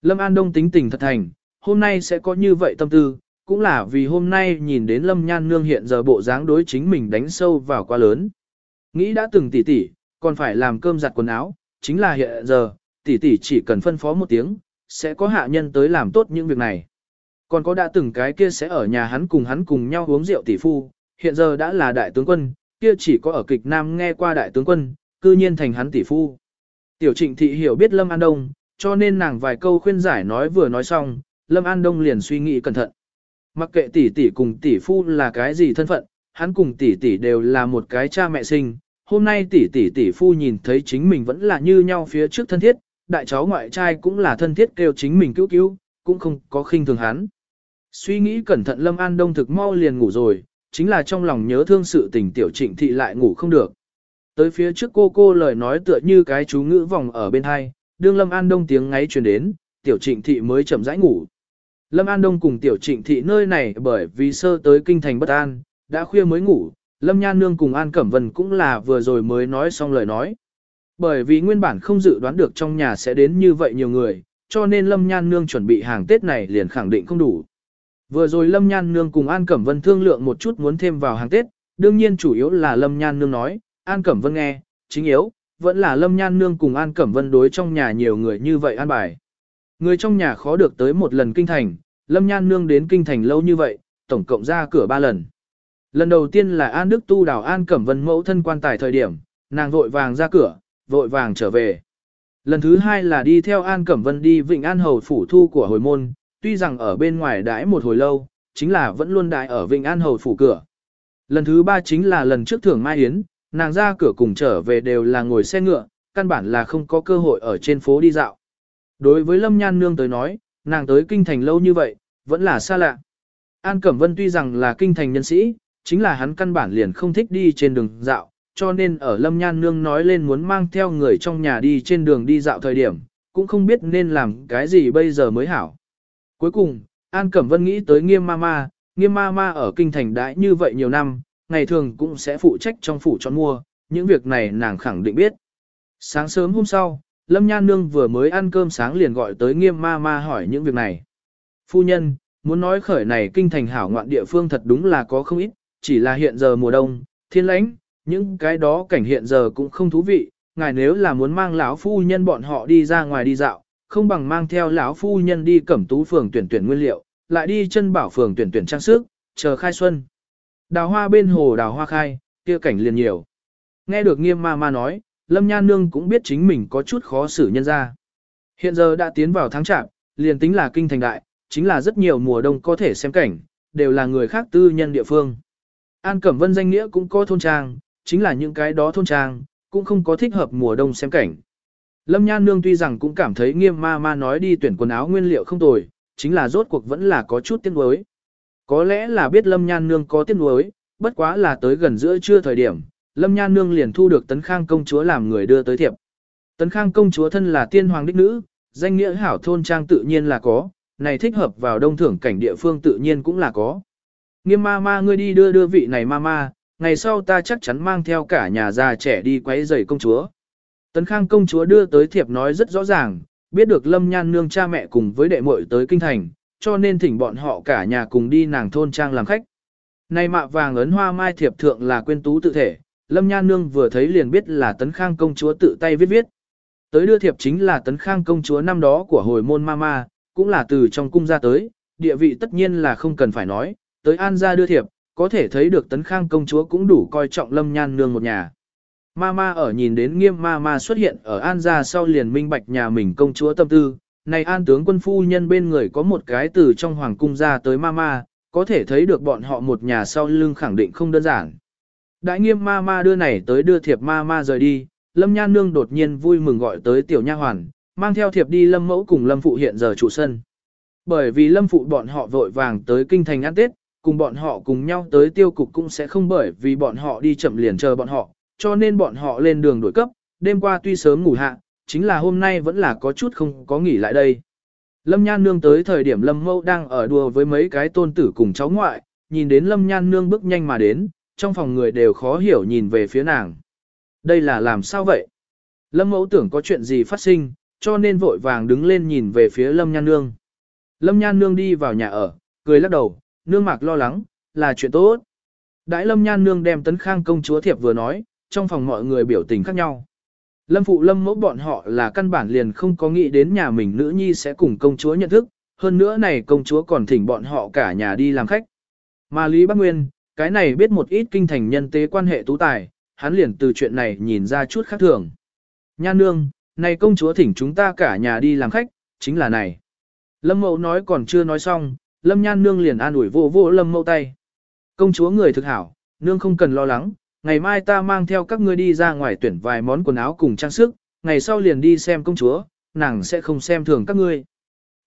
Lâm An Đông tính tình thật thành, hôm nay sẽ có như vậy tâm tư, cũng là vì hôm nay nhìn đến Lâm Nhan Nương hiện giờ bộ dáng đối chính mình đánh sâu vào quá lớn. Nghĩ đã từng tỉ tỉ, còn phải làm cơm giặt quần áo, chính là hiện giờ, tỉ tỉ chỉ cần phân phó một tiếng, sẽ có hạ nhân tới làm tốt những việc này. Còn có đã từng cái kia sẽ ở nhà hắn cùng hắn cùng nhau uống rượu tỷ phu, hiện giờ đã là đại tướng quân, kia chỉ có ở kịch Nam nghe qua đại tướng quân, cư nhiên thành hắn tỷ phu. Tiểu trịnh thị hiểu biết Lâm An Đông, cho nên nàng vài câu khuyên giải nói vừa nói xong, Lâm An Đông liền suy nghĩ cẩn thận. Mặc kệ tỷ tỷ cùng tỷ phu là cái gì thân phận, hắn cùng tỷ tỷ đều là một cái cha mẹ sinh. Hôm nay tỷ tỷ tỷ phu nhìn thấy chính mình vẫn là như nhau phía trước thân thiết, đại cháu ngoại trai cũng là thân thiết kêu chính mình cứu cứu, cũng không có khinh thường hắn. Suy nghĩ cẩn thận Lâm An Đông thực mau liền ngủ rồi, chính là trong lòng nhớ thương sự tình tiểu trịnh thị lại ngủ không được. Tới phía trước cô cô lời nói tựa như cái chú ngữ vòng ở bên hai, đương Lâm An Đông tiếng ngáy truyền đến, tiểu trịnh thị mới chậm rãi ngủ. Lâm An Đông cùng tiểu trịnh thị nơi này bởi vì sơ tới kinh thành bất an, đã khuya mới ngủ, Lâm Nhan Nương cùng An Cẩm Vân cũng là vừa rồi mới nói xong lời nói. Bởi vì nguyên bản không dự đoán được trong nhà sẽ đến như vậy nhiều người, cho nên Lâm Nhan Nương chuẩn bị hàng Tết này liền khẳng định không đủ. Vừa rồi Lâm Nhan Nương cùng An Cẩm Vân thương lượng một chút muốn thêm vào hàng Tết, đương nhiên chủ yếu là Lâm Nhan Nương nói, An Cẩm Vân nghe, chính yếu, vẫn là Lâm Nhan Nương cùng An Cẩm Vân đối trong nhà nhiều người như vậy an bài. Người trong nhà khó được tới một lần kinh thành, Lâm Nhan Nương đến kinh thành lâu như vậy, tổng cộng ra cửa ba lần. Lần đầu tiên là An Đức Tu đào An Cẩm Vân mẫu thân quan tài thời điểm, nàng vội vàng ra cửa, vội vàng trở về. Lần thứ hai là đi theo An Cẩm Vân đi Vịnh An Hầu phủ thu của hồi môn, tuy rằng ở bên ngoài đãi một hồi lâu, chính là vẫn luôn đãi ở Vịnh An Hầu phủ cửa. Lần thứ ba chính là lần trước thưởng Mai Yến, nàng ra cửa cùng trở về đều là ngồi xe ngựa, căn bản là không có cơ hội ở trên phố đi dạo. Đối với Lâm Nhan Nương tới nói, nàng tới kinh thành lâu như vậy, vẫn là xa lạ. An Cẩm Vân tuy rằng là kinh thành nhân sĩ, chính là hắn căn bản liền không thích đi trên đường dạo, cho nên ở Lâm Nhan Nương nói lên muốn mang theo người trong nhà đi trên đường đi dạo thời điểm, cũng không biết nên làm cái gì bây giờ mới hảo. Cuối cùng, An Cẩm Vân nghĩ tới nghiêm ma ma, nghiêm ma ma ở kinh thành đãi như vậy nhiều năm, ngày thường cũng sẽ phụ trách trong phủ chọn mua, những việc này nàng khẳng định biết. Sáng sớm hôm sau, Lâm Nhan Nương vừa mới ăn cơm sáng liền gọi tới nghiêm ma ma hỏi những việc này. Phu nhân, muốn nói khởi này kinh thành hảo ngoạn địa phương thật đúng là có không ít, chỉ là hiện giờ mùa đông, thiên lãnh, những cái đó cảnh hiện giờ cũng không thú vị, ngài nếu là muốn mang lão phu nhân bọn họ đi ra ngoài đi dạo, không bằng mang theo lão phu nhân đi cẩm tú phường tuyển tuyển nguyên liệu, lại đi chân bảo phường tuyển tuyển trang sức, chờ khai xuân. Đào hoa bên hồ đào hoa khai, kia cảnh liền nhiều. Nghe được nghiêm ma ma nói, Lâm Nhan Nương cũng biết chính mình có chút khó xử nhân ra. Hiện giờ đã tiến vào tháng chạp, liền tính là kinh thành đại, chính là rất nhiều mùa đông có thể xem cảnh, đều là người khác tư nhân địa phương. An Cẩm Vân danh nghĩa cũng có thôn trang, chính là những cái đó thôn trang, cũng không có thích hợp mùa đông xem cảnh. Lâm Nhan Nương tuy rằng cũng cảm thấy nghiêm ma ma nói đi tuyển quần áo nguyên liệu không tồi, chính là rốt cuộc vẫn là có chút tiếc nuối. Có lẽ là biết Lâm Nhan Nương có tiếc nuối, bất quá là tới gần giữa trưa thời điểm, Lâm Nhan Nương liền thu được Tấn Khang công chúa làm người đưa tới thiệp. Tấn Khang công chúa thân là tiên hoàng đích nữ, danh nghĩa hảo thôn trang tự nhiên là có, này thích hợp vào đông thưởng cảnh địa phương tự nhiên cũng là có. Nghiêm ma ma ngươi đi đưa đưa vị này ma ma, ngày sau ta chắc chắn mang theo cả nhà già trẻ đi quấy rầy công chúa. Tấn Khang công chúa đưa tới thiệp nói rất rõ ràng, biết được Lâm Nhan nương cha mẹ cùng với đệ muội tới kinh thành, cho nên thỉnh bọn họ cả nhà cùng đi nàng thôn trang làm khách. Nay mạ vàng ấn hoa mai thiệp thượng là quên tú tự thể, Lâm Nhan Nương vừa thấy liền biết là Tấn Khang công chúa tự tay viết viết. Tới đưa thiệp chính là Tấn Khang công chúa năm đó của hồi môn Mama, cũng là từ trong cung ra tới, địa vị tất nhiên là không cần phải nói, tới An gia đưa thiệp, có thể thấy được Tấn Khang công chúa cũng đủ coi trọng Lâm Nhan Nương một nhà. Mama ở nhìn đến nghiêm Mama xuất hiện ở An gia sau liền minh bạch nhà mình công chúa tâm tư, này An tướng quân phu nhân bên người có một cái từ trong hoàng cung ra tới Mama, có thể thấy được bọn họ một nhà sau lưng khẳng định không đơn giản. Đại nghiêm ma ma đưa này tới đưa thiệp ma ma rời đi, Lâm Nhan Nương đột nhiên vui mừng gọi tới tiểu nha hoàn, mang theo thiệp đi Lâm Mẫu cùng Lâm Phụ hiện giờ trụ sân. Bởi vì Lâm Phụ bọn họ vội vàng tới kinh thành ăn Tết, cùng bọn họ cùng nhau tới tiêu cục cũng sẽ không bởi vì bọn họ đi chậm liền chờ bọn họ, cho nên bọn họ lên đường đổi cấp, đêm qua tuy sớm ngủ hạ, chính là hôm nay vẫn là có chút không có nghỉ lại đây. Lâm Nhan Nương tới thời điểm Lâm Mẫu đang ở đùa với mấy cái tôn tử cùng cháu ngoại, nhìn đến Lâm Nhan Nương bước nhanh mà đến, trong phòng người đều khó hiểu nhìn về phía nàng. Đây là làm sao vậy? Lâm Mẫu tưởng có chuyện gì phát sinh, cho nên vội vàng đứng lên nhìn về phía Lâm Nhan Nương. Lâm Nhan Nương đi vào nhà ở, cười lắc đầu, nương mạc lo lắng, là chuyện tốt. Đãi Lâm Nhan Nương đem tấn khang công chúa thiệp vừa nói, trong phòng mọi người biểu tình khác nhau. Lâm phụ lâm mẫu bọn họ là căn bản liền không có nghĩ đến nhà mình nữ nhi sẽ cùng công chúa nhận thức, hơn nữa này công chúa còn thỉnh bọn họ cả nhà đi làm khách. Mà Lý Bắc Nguyên, cái này biết một ít kinh thành nhân tế quan hệ tú tài, hắn liền từ chuyện này nhìn ra chút khác thường. nha nương, này công chúa thỉnh chúng ta cả nhà đi làm khách, chính là này. Lâm mẫu nói còn chưa nói xong, lâm nhan nương liền an ủi vô vô lâm mẫu tay. Công chúa người thực hảo, nương không cần lo lắng, ngày mai ta mang theo các ngươi đi ra ngoài tuyển vài món quần áo cùng trang sức, ngày sau liền đi xem công chúa, nàng sẽ không xem thường các ngươi.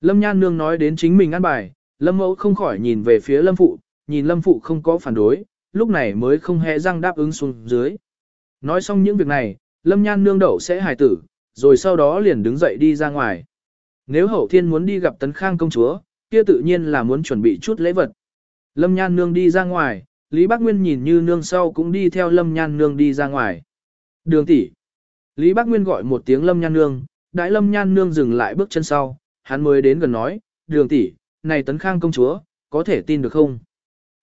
Lâm Nhan Nương nói đến chính mình ăn bài, Lâm Mẫu không khỏi nhìn về phía Lâm Phụ, nhìn Lâm Phụ không có phản đối, lúc này mới không hề răng đáp ứng xuống dưới. Nói xong những việc này, Lâm Nhan Nương đậu sẽ hài tử, rồi sau đó liền đứng dậy đi ra ngoài. Nếu Hậu Thiên muốn đi gặp Tấn Khang công chúa, kia tự nhiên là muốn chuẩn bị chút lễ vật. Lâm Nhan Nương đi ra ngoài, Lý Bác Nguyên nhìn như nương sau cũng đi theo Lâm Nhan Nương đi ra ngoài. Đường tỷ. Lý Bác Nguyên gọi một tiếng Lâm Nhan Nương, đại Lâm Nhan Nương dừng lại bước chân sau, hắn mới đến gần nói, đường tỷ, này tấn khang công chúa, có thể tin được không?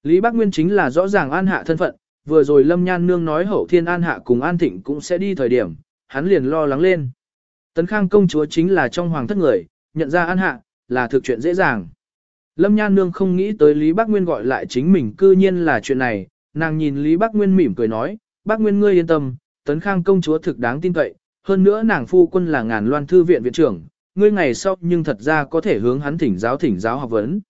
Lý Bác Nguyên chính là rõ ràng an hạ thân phận, vừa rồi Lâm Nhan Nương nói hậu thiên an hạ cùng an thịnh cũng sẽ đi thời điểm, hắn liền lo lắng lên. Tấn khang công chúa chính là trong hoàng thất người, nhận ra an hạ, là thực chuyện dễ dàng. Lâm Nhan Nương không nghĩ tới Lý Bác Nguyên gọi lại chính mình cư nhiên là chuyện này, nàng nhìn Lý Bác Nguyên mỉm cười nói, Bác Nguyên ngươi yên tâm, Tấn Khang công chúa thực đáng tin cậy, hơn nữa nàng phu quân là ngàn loan thư viện viện trưởng, ngươi ngày sau nhưng thật ra có thể hướng hắn thỉnh giáo thỉnh giáo học vấn.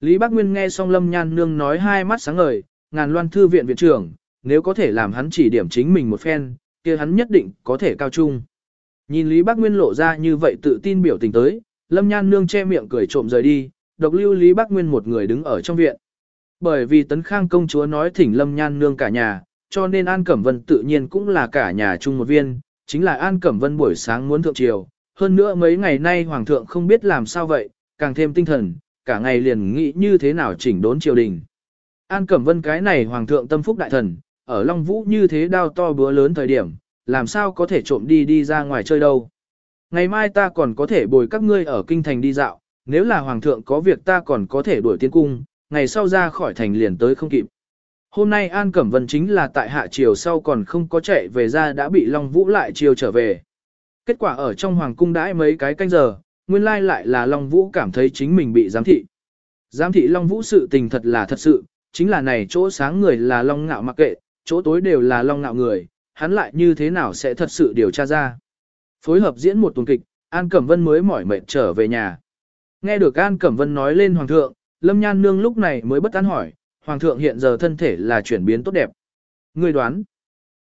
Lý Bác Nguyên nghe xong Lâm Nhan Nương nói hai mắt sáng ngời, ngàn loan thư viện viện trưởng, nếu có thể làm hắn chỉ điểm chính mình một phen, kia hắn nhất định có thể cao trung. Nhìn Lý Bác Nguyên lộ ra như vậy tự tin biểu tình tới, Lâm Nhan Nương che miệng cười trộm rời đi, độc lưu Lý Bắc Nguyên một người đứng ở trong viện. Bởi vì Tấn Khang công chúa nói thỉnh Lâm Nhan nương cả nhà, cho nên An Cẩm Vân tự nhiên cũng là cả nhà chung một viên, chính là An Cẩm Vân buổi sáng muốn thượng triều. Hơn nữa mấy ngày nay Hoàng thượng không biết làm sao vậy, càng thêm tinh thần, cả ngày liền nghĩ như thế nào chỉnh đốn triều đình. An Cẩm Vân cái này Hoàng thượng tâm phúc đại thần, ở Long Vũ như thế đao to bữa lớn thời điểm, làm sao có thể trộm đi đi ra ngoài chơi đâu. Ngày mai ta còn có thể bồi các ngươi ở kinh thành đi dạo, nếu là hoàng thượng có việc ta còn có thể đuổi tiến cung, ngày sau ra khỏi thành liền tới không kịp. Hôm nay An Cẩm Vân chính là tại hạ triều sau còn không có chạy về ra đã bị Long Vũ lại chiều trở về. Kết quả ở trong hoàng cung đãi mấy cái canh giờ, nguyên lai lại là Long Vũ cảm thấy chính mình bị giám thị. Giám thị Long Vũ sự tình thật là thật sự, chính là này chỗ sáng người là Long Ngạo mặc kệ, chỗ tối đều là Long Ngạo người, hắn lại như thế nào sẽ thật sự điều tra ra. Phối hợp diễn một tuần kịch, An Cẩm Vân mới mỏi mệt trở về nhà. Nghe được An Cẩm Vân nói lên Hoàng thượng, Lâm Nhan Nương lúc này mới bất an hỏi, Hoàng thượng hiện giờ thân thể là chuyển biến tốt đẹp. Người đoán.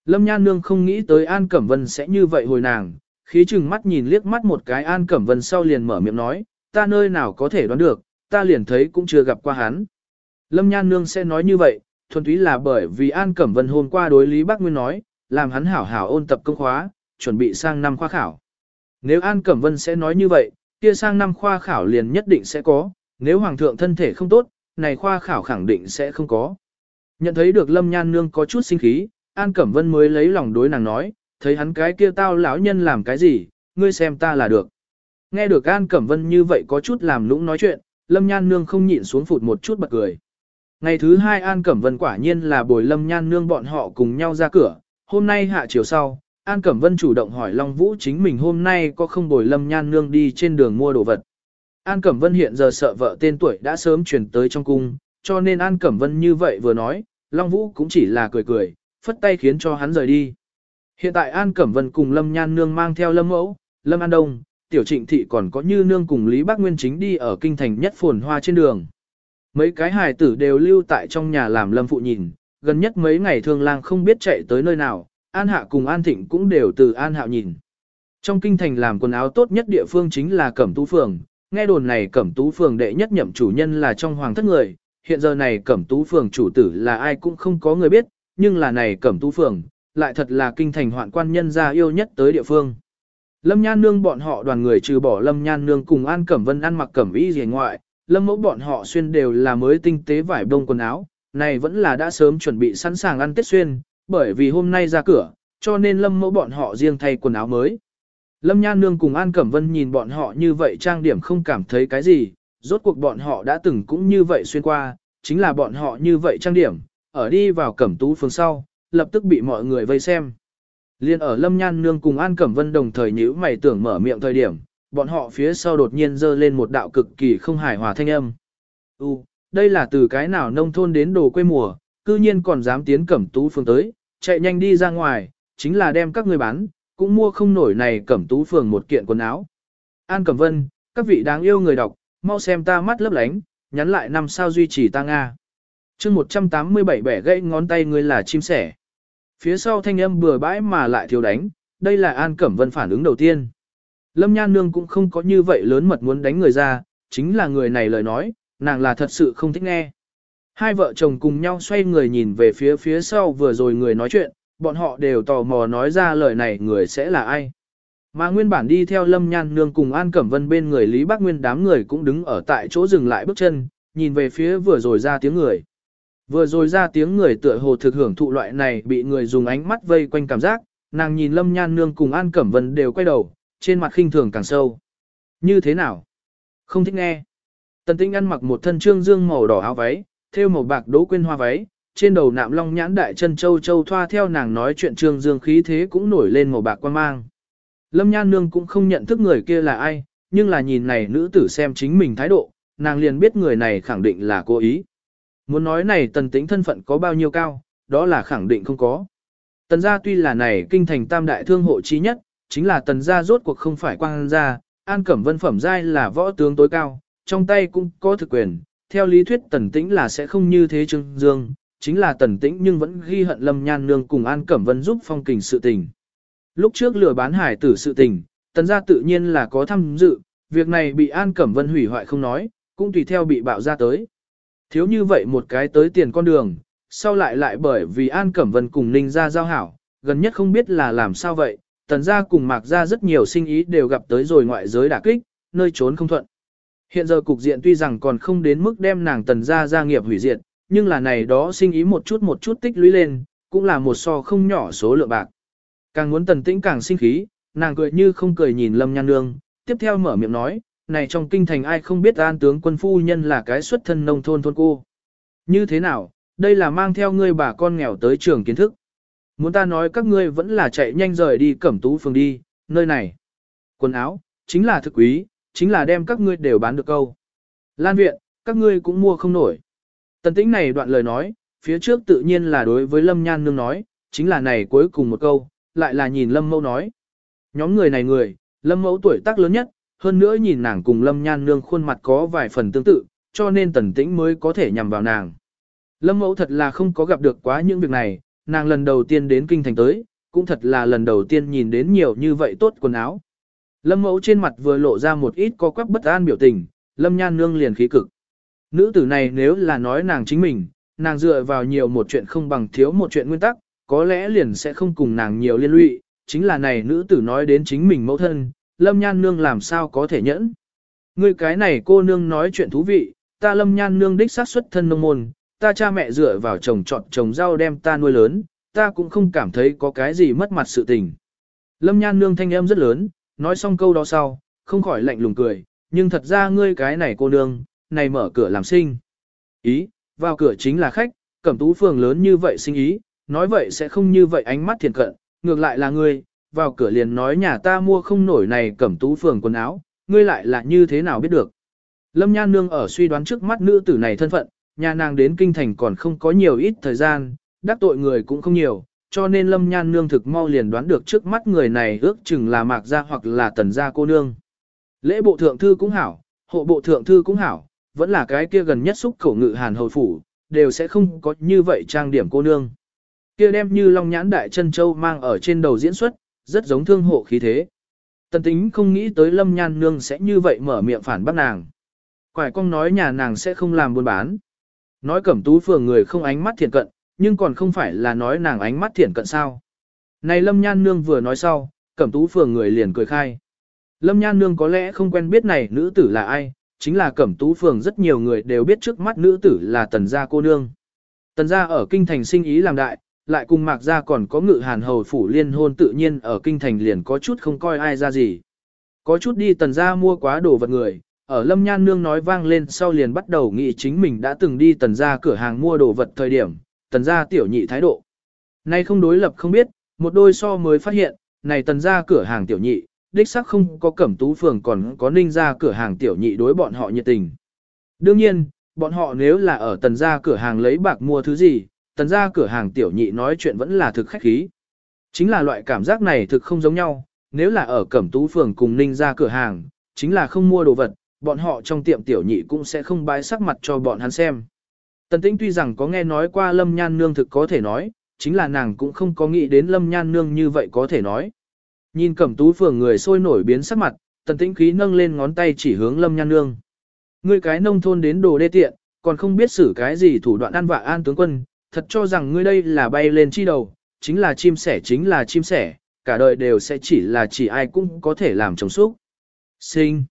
Lâm Nhan Nương không nghĩ tới An Cẩm Vân sẽ như vậy hồi nàng, khí chừng mắt nhìn liếc mắt một cái An Cẩm Vân sau liền mở miệng nói, ta nơi nào có thể đoán được, ta liền thấy cũng chưa gặp qua hắn. Lâm Nhan Nương sẽ nói như vậy, thuần túy là bởi vì An Cẩm Vân hôm qua đối Lý Bác Nguyên nói, làm hắn hảo hảo ôn tập công khóa, chuẩn bị sang năm khoa khảo. Nếu An Cẩm Vân sẽ nói như vậy, kia sang năm khoa khảo liền nhất định sẽ có, nếu hoàng thượng thân thể không tốt, này khoa khảo khẳng định sẽ không có. Nhận thấy được Lâm Nhan Nương có chút sinh khí, An Cẩm Vân mới lấy lòng đối nàng nói, thấy hắn cái kia tao lão nhân làm cái gì, ngươi xem ta là được. Nghe được An Cẩm Vân như vậy có chút làm lũng nói chuyện, Lâm Nhan Nương không nhịn xuống phụt một chút bật cười. Ngày thứ hai An Cẩm Vân quả nhiên là bồi Lâm Nhan Nương bọn họ cùng nhau ra cửa, hôm nay hạ chiều sau, An Cẩm Vân chủ động hỏi Long Vũ chính mình hôm nay có không bồi Lâm Nhan Nương đi trên đường mua đồ vật. An Cẩm Vân hiện giờ sợ vợ tên tuổi đã sớm chuyển tới trong cung, cho nên An Cẩm Vân như vậy vừa nói, Long Vũ cũng chỉ là cười cười, phất tay khiến cho hắn rời đi. Hiện tại An Cẩm Vân cùng Lâm Nhan Nương mang theo Lâm Mẫu, Lâm An Đông, Tiểu Trịnh Thị còn có như Nương cùng Lý Bác Nguyên chính đi ở kinh thành nhất phồn hoa trên đường. Mấy cái hài tử đều lưu tại trong nhà làm Lâm Phụ nhìn, gần nhất mấy ngày thương lang không biết chạy tới nơi nào, An Hạ cùng An Thịnh cũng đều từ An Hạo nhìn. Trong kinh thành làm quần áo tốt nhất địa phương chính là Cẩm Tú Phường, nghe đồn này Cẩm Tú Phường đệ nhất nhậm chủ nhân là trong hoàng thất người, hiện giờ này Cẩm Tú Phường chủ tử là ai cũng không có người biết, nhưng là này Cẩm Tú Phường, lại thật là kinh thành hoạn quan nhân gia yêu nhất tới địa phương. Lâm Nhan Nương bọn họ đoàn người trừ bỏ Lâm Nhan Nương cùng An Cẩm Vân ăn mặc cẩm y gì ngoại, Lâm mẫu bọn họ xuyên đều là mới tinh tế vải đông quần áo, này vẫn là đã sớm chuẩn bị sẵn sàng ăn Tết xuyên, bởi vì hôm nay ra cửa, cho nên Lâm mẫu bọn họ riêng thay quần áo mới. Lâm Nhan Nương cùng An Cẩm Vân nhìn bọn họ như vậy trang điểm không cảm thấy cái gì, rốt cuộc bọn họ đã từng cũng như vậy xuyên qua, chính là bọn họ như vậy trang điểm, ở đi vào Cẩm Tú phương sau, lập tức bị mọi người vây xem. Liên ở Lâm Nhan Nương cùng An Cẩm Vân đồng thời nhíu mày tưởng mở miệng thời điểm, bọn họ phía sau đột nhiên dơ lên một đạo cực kỳ không hài hòa thanh âm. U, đây là từ cái nào nông thôn đến đồ quê mùa, cư nhiên còn dám tiến Cẩm Tú phường tới, chạy nhanh đi ra ngoài, chính là đem các người bán, cũng mua không nổi này Cẩm Tú phường một kiện quần áo. An Cẩm Vân, các vị đáng yêu người đọc, mau xem ta mắt lấp lánh, nhắn lại năm sao duy trì ta Nga. chương 187 bẻ gãy ngón tay người là chim sẻ. Phía sau thanh âm bừa bãi mà lại thiếu đánh, đây là An Cẩm Vân phản ứng đầu tiên. Lâm Nhan Nương cũng không có như vậy lớn mật muốn đánh người ra, chính là người này lời nói, nàng là thật sự không thích nghe. Hai vợ chồng cùng nhau xoay người nhìn về phía phía sau vừa rồi người nói chuyện, bọn họ đều tò mò nói ra lời này người sẽ là ai. Mà nguyên bản đi theo Lâm Nhan Nương cùng An Cẩm Vân bên người Lý Bác Nguyên đám người cũng đứng ở tại chỗ dừng lại bước chân, nhìn về phía vừa rồi ra tiếng người. Vừa rồi ra tiếng người tựa hồ thực hưởng thụ loại này bị người dùng ánh mắt vây quanh cảm giác, nàng nhìn Lâm Nhan Nương cùng An Cẩm Vân đều quay đầu, trên mặt khinh thường càng sâu. Như thế nào? Không thích nghe. Tần Tinh ăn mặc một thân trương dương màu đỏ áo váy, thêu màu bạc đố quên hoa váy, trên đầu nạm long nhãn đại chân châu châu thoa theo nàng nói chuyện trương dương khí thế cũng nổi lên màu bạc quan mang. Lâm Nhan Nương cũng không nhận thức người kia là ai, nhưng là nhìn này nữ tử xem chính mình thái độ, nàng liền biết người này khẳng định là cố ý. Muốn nói này tần tính thân phận có bao nhiêu cao, đó là khẳng định không có. Tần gia tuy là này kinh thành tam đại thương hộ trí nhất, chính là tần gia rốt cuộc không phải quang gia, an cẩm vân phẩm giai là võ tướng tối cao, trong tay cũng có thực quyền, theo lý thuyết tần tĩnh là sẽ không như thế trương dương, chính là tần tĩnh nhưng vẫn ghi hận lâm nhan nương cùng an cẩm vân giúp phong kình sự tình. Lúc trước lừa bán hải tử sự tình, tần gia tự nhiên là có tham dự, việc này bị an cẩm vân hủy hoại không nói, cũng tùy theo bị bạo ra tới. Thiếu như vậy một cái tới tiền con đường, sau lại lại bởi vì An Cẩm Vân cùng Ninh gia giao hảo, gần nhất không biết là làm sao vậy, tần gia cùng mạc gia rất nhiều sinh ý đều gặp tới rồi ngoại giới đả kích, nơi trốn không thuận. Hiện giờ cục diện tuy rằng còn không đến mức đem nàng tần gia gia nghiệp hủy diệt, nhưng là này đó sinh ý một chút một chút tích lũy lên, cũng là một so không nhỏ số lượng bạc. Càng muốn tần tĩnh càng sinh khí, nàng cười như không cười nhìn Lâm Nhan Nương, tiếp theo mở miệng nói, này trong kinh thành ai không biết an tướng quân phu nhân là cái xuất thân nông thôn thôn cô. Như thế nào, đây là mang theo ngươi bà con nghèo tới trường kiến thức. Muốn ta nói các ngươi vẫn là chạy nhanh rời đi cẩm tú phường đi, nơi này. Quần áo, chính là thực quý, chính là đem các ngươi đều bán được câu. Lan viện, các ngươi cũng mua không nổi. Tần tĩnh này đoạn lời nói, phía trước tự nhiên là đối với Lâm Nhan Nương nói, chính là này cuối cùng một câu, lại là nhìn Lâm Mẫu nói. Nhóm người này người, Lâm Mẫu tuổi tác lớn nhất, hơn nữa nhìn nàng cùng Lâm Nhan Nương khuôn mặt có vài phần tương tự, cho nên tần tĩnh mới có thể nhằm vào nàng. Lâm Mẫu thật là không có gặp được quá những việc này, nàng lần đầu tiên đến kinh thành tới, cũng thật là lần đầu tiên nhìn đến nhiều như vậy tốt quần áo. Lâm Mẫu trên mặt vừa lộ ra một ít có quắc bất an biểu tình, Lâm Nhan Nương liền khí cực. Nữ tử này nếu là nói nàng chính mình, nàng dựa vào nhiều một chuyện không bằng thiếu một chuyện nguyên tắc, có lẽ liền sẽ không cùng nàng nhiều liên lụy, chính là này nữ tử nói đến chính mình mẫu thân, lâm nhan nương làm sao có thể nhẫn. Ngươi cái này cô nương nói chuyện thú vị, ta lâm nhan nương đích sát xuất thân nông môn, ta cha mẹ dựa vào chồng trọt trồng rau đem ta nuôi lớn, ta cũng không cảm thấy có cái gì mất mặt sự tình. Lâm nhan nương thanh âm rất lớn, nói xong câu đó sau, không khỏi lạnh lùng cười, nhưng thật ra ngươi cái này cô nương, này mở cửa làm sinh. Ý, vào cửa chính là khách, cẩm tú phường lớn như vậy sinh ý, nói vậy sẽ không như vậy ánh mắt thiền cận, ngược lại là ngươi, vào cửa liền nói nhà ta mua không nổi này cẩm tú phường quần áo, ngươi lại là như thế nào biết được. Lâm Nhan Nương ở suy đoán trước mắt nữ tử này thân phận, nhà nàng đến kinh thành còn không có nhiều ít thời gian, đắc tội người cũng không nhiều, cho nên Lâm Nhan Nương thực mau liền đoán được trước mắt người này ước chừng là mạc gia hoặc là tần gia cô nương. Lễ bộ thượng thư cũng hảo, hộ bộ thượng thư cũng hảo, vẫn là cái kia gần nhất xúc khẩu ngự hàn hồi phủ, đều sẽ không có như vậy trang điểm cô nương. Kia đem như long nhãn đại chân châu mang ở trên đầu diễn xuất, rất giống thương hộ khí thế. Tần tính không nghĩ tới lâm nhan nương sẽ như vậy mở miệng phản bác nàng. Quải cong nói nhà nàng sẽ không làm buôn bán. Nói cẩm tú phường người không ánh mắt thiện cận, nhưng còn không phải là nói nàng ánh mắt thiển cận sao. Này lâm nhan nương vừa nói sau, cẩm tú phường người liền cười khai. Lâm nhan nương có lẽ không quen biết này nữ tử là ai, chính là cẩm tú phường rất nhiều người đều biết trước mắt nữ tử là tần gia cô nương. Tần gia ở kinh thành sinh ý làm đại, lại cùng mạc gia còn có ngự hàn hầu phủ liên hôn tự nhiên ở kinh thành liền có chút không coi ai ra gì. Có chút đi tần gia mua quá đồ vật người, ở lâm nhan nương nói vang lên sau liền bắt đầu nghĩ chính mình đã từng đi tần gia cửa hàng mua đồ vật thời điểm, tần gia tiểu nhị thái độ. Nay không đối lập không biết, một đôi so mới phát hiện, này tần gia cửa hàng tiểu nhị, đích xác không có cẩm tú phường còn có ninh gia cửa hàng tiểu nhị đối bọn họ nhiệt tình. Đương nhiên, bọn họ nếu là ở tần gia cửa hàng lấy bạc mua thứ gì, tần gia cửa hàng tiểu nhị nói chuyện vẫn là thực khách khí. Chính là loại cảm giác này thực không giống nhau, nếu là ở cẩm tú phường cùng ninh gia cửa hàng, chính là không mua đồ vật, bọn họ trong tiệm tiểu nhị cũng sẽ không bái sắc mặt cho bọn hắn xem. Tần tĩnh tuy rằng có nghe nói qua lâm nhan nương thực có thể nói, chính là nàng cũng không có nghĩ đến lâm nhan nương như vậy có thể nói. Nhìn cẩm tú phường người sôi nổi biến sắc mặt, tần tĩnh khí nâng lên ngón tay chỉ hướng lâm nhan nương. Ngươi cái nông thôn đến đồ đê tiện, còn không biết xử cái gì thủ đoạn an vạ an tướng quân, thật cho rằng ngươi đây là bay lên chi đầu, chính là chim sẻ chính là chim sẻ, cả đời đều sẽ chỉ là chỉ ai cũng có thể làm chồng xúc. Sinh.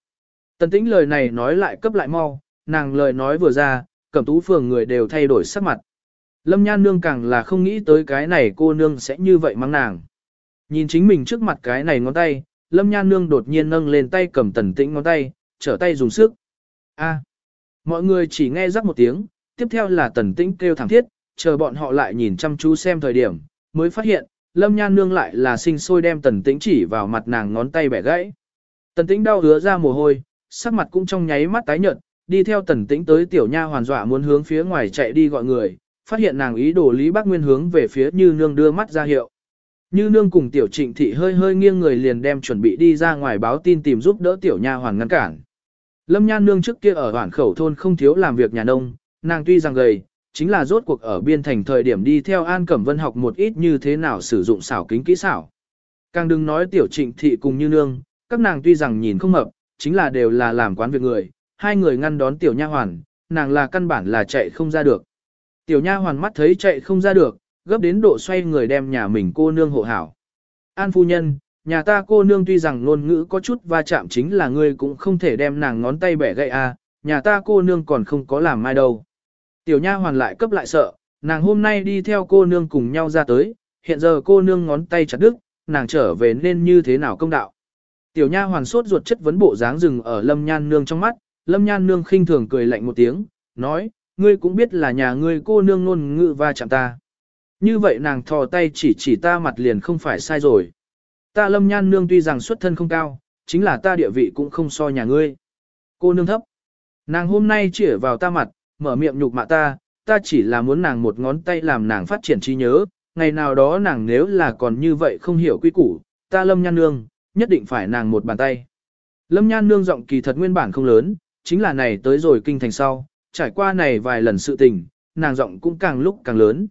Tần tĩnh lời này nói lại cấp lại mau, nàng lời nói vừa ra, cẩm tú phường người đều thay đổi sắc mặt. Lâm nhan nương càng là không nghĩ tới cái này cô nương sẽ như vậy mắng nàng. Nhìn chính mình trước mặt cái này ngón tay, Lâm Nhan Nương đột nhiên nâng lên tay cầm tần tĩnh ngón tay, trở tay dùng sức. A. Mọi người chỉ nghe rắc một tiếng, tiếp theo là tần tĩnh kêu thẳng thiết, chờ bọn họ lại nhìn chăm chú xem thời điểm, mới phát hiện, Lâm Nhan Nương lại là sinh sôi đem tần tĩnh chỉ vào mặt nàng ngón tay bẻ gãy. Tần tĩnh đau hứa ra mồ hôi, sắc mặt cũng trong nháy mắt tái nhợt, đi theo tần tĩnh tới tiểu nha hoàn dọa muốn hướng phía ngoài chạy đi gọi người, phát hiện nàng ý đồ Lý Bác Nguyên hướng về phía Như Nương đưa mắt ra hiệu. Như nương cùng tiểu trịnh thị hơi hơi nghiêng người liền đem chuẩn bị đi ra ngoài báo tin tìm giúp đỡ tiểu nha hoàn ngăn cản. Lâm nhan nương trước kia ở hoảng khẩu thôn không thiếu làm việc nhà nông, nàng tuy rằng gầy, chính là rốt cuộc ở biên thành thời điểm đi theo An Cẩm Vân học một ít như thế nào sử dụng xảo kính kỹ xảo. Càng đừng nói tiểu trịnh thị cùng như nương, các nàng tuy rằng nhìn không hợp chính là đều là làm quán việc người, hai người ngăn đón tiểu nha hoàn, nàng là căn bản là chạy không ra được. Tiểu nha hoàn mắt thấy chạy không ra được, gấp đến độ xoay người đem nhà mình cô nương hộ hảo. An phu nhân, nhà ta cô nương tuy rằng ngôn ngữ có chút va chạm chính là ngươi cũng không thể đem nàng ngón tay bẻ gãy a, à, nhà ta cô nương còn không có làm mai đâu. Tiểu nha hoàn lại cấp lại sợ, nàng hôm nay đi theo cô nương cùng nhau ra tới, hiện giờ cô nương ngón tay chặt đứt, nàng trở về nên như thế nào công đạo. Tiểu nha hoàn sốt ruột chất vấn bộ dáng rừng ở lâm nhan nương trong mắt, lâm nhan nương khinh thường cười lạnh một tiếng, nói, ngươi cũng biết là nhà ngươi cô nương ngôn ngữ va chạm ta. Như vậy nàng thò tay chỉ chỉ ta mặt liền không phải sai rồi. Ta lâm nhan nương tuy rằng xuất thân không cao, chính là ta địa vị cũng không so nhà ngươi. Cô nương thấp. Nàng hôm nay chỉ vào ta mặt, mở miệng nhục mạ ta, ta chỉ là muốn nàng một ngón tay làm nàng phát triển trí nhớ, ngày nào đó nàng nếu là còn như vậy không hiểu quy củ, ta lâm nhan nương, nhất định phải nàng một bàn tay. Lâm nhan nương giọng kỳ thật nguyên bản không lớn, chính là này tới rồi kinh thành sau, trải qua này vài lần sự tình, nàng giọng cũng càng lúc càng lớn.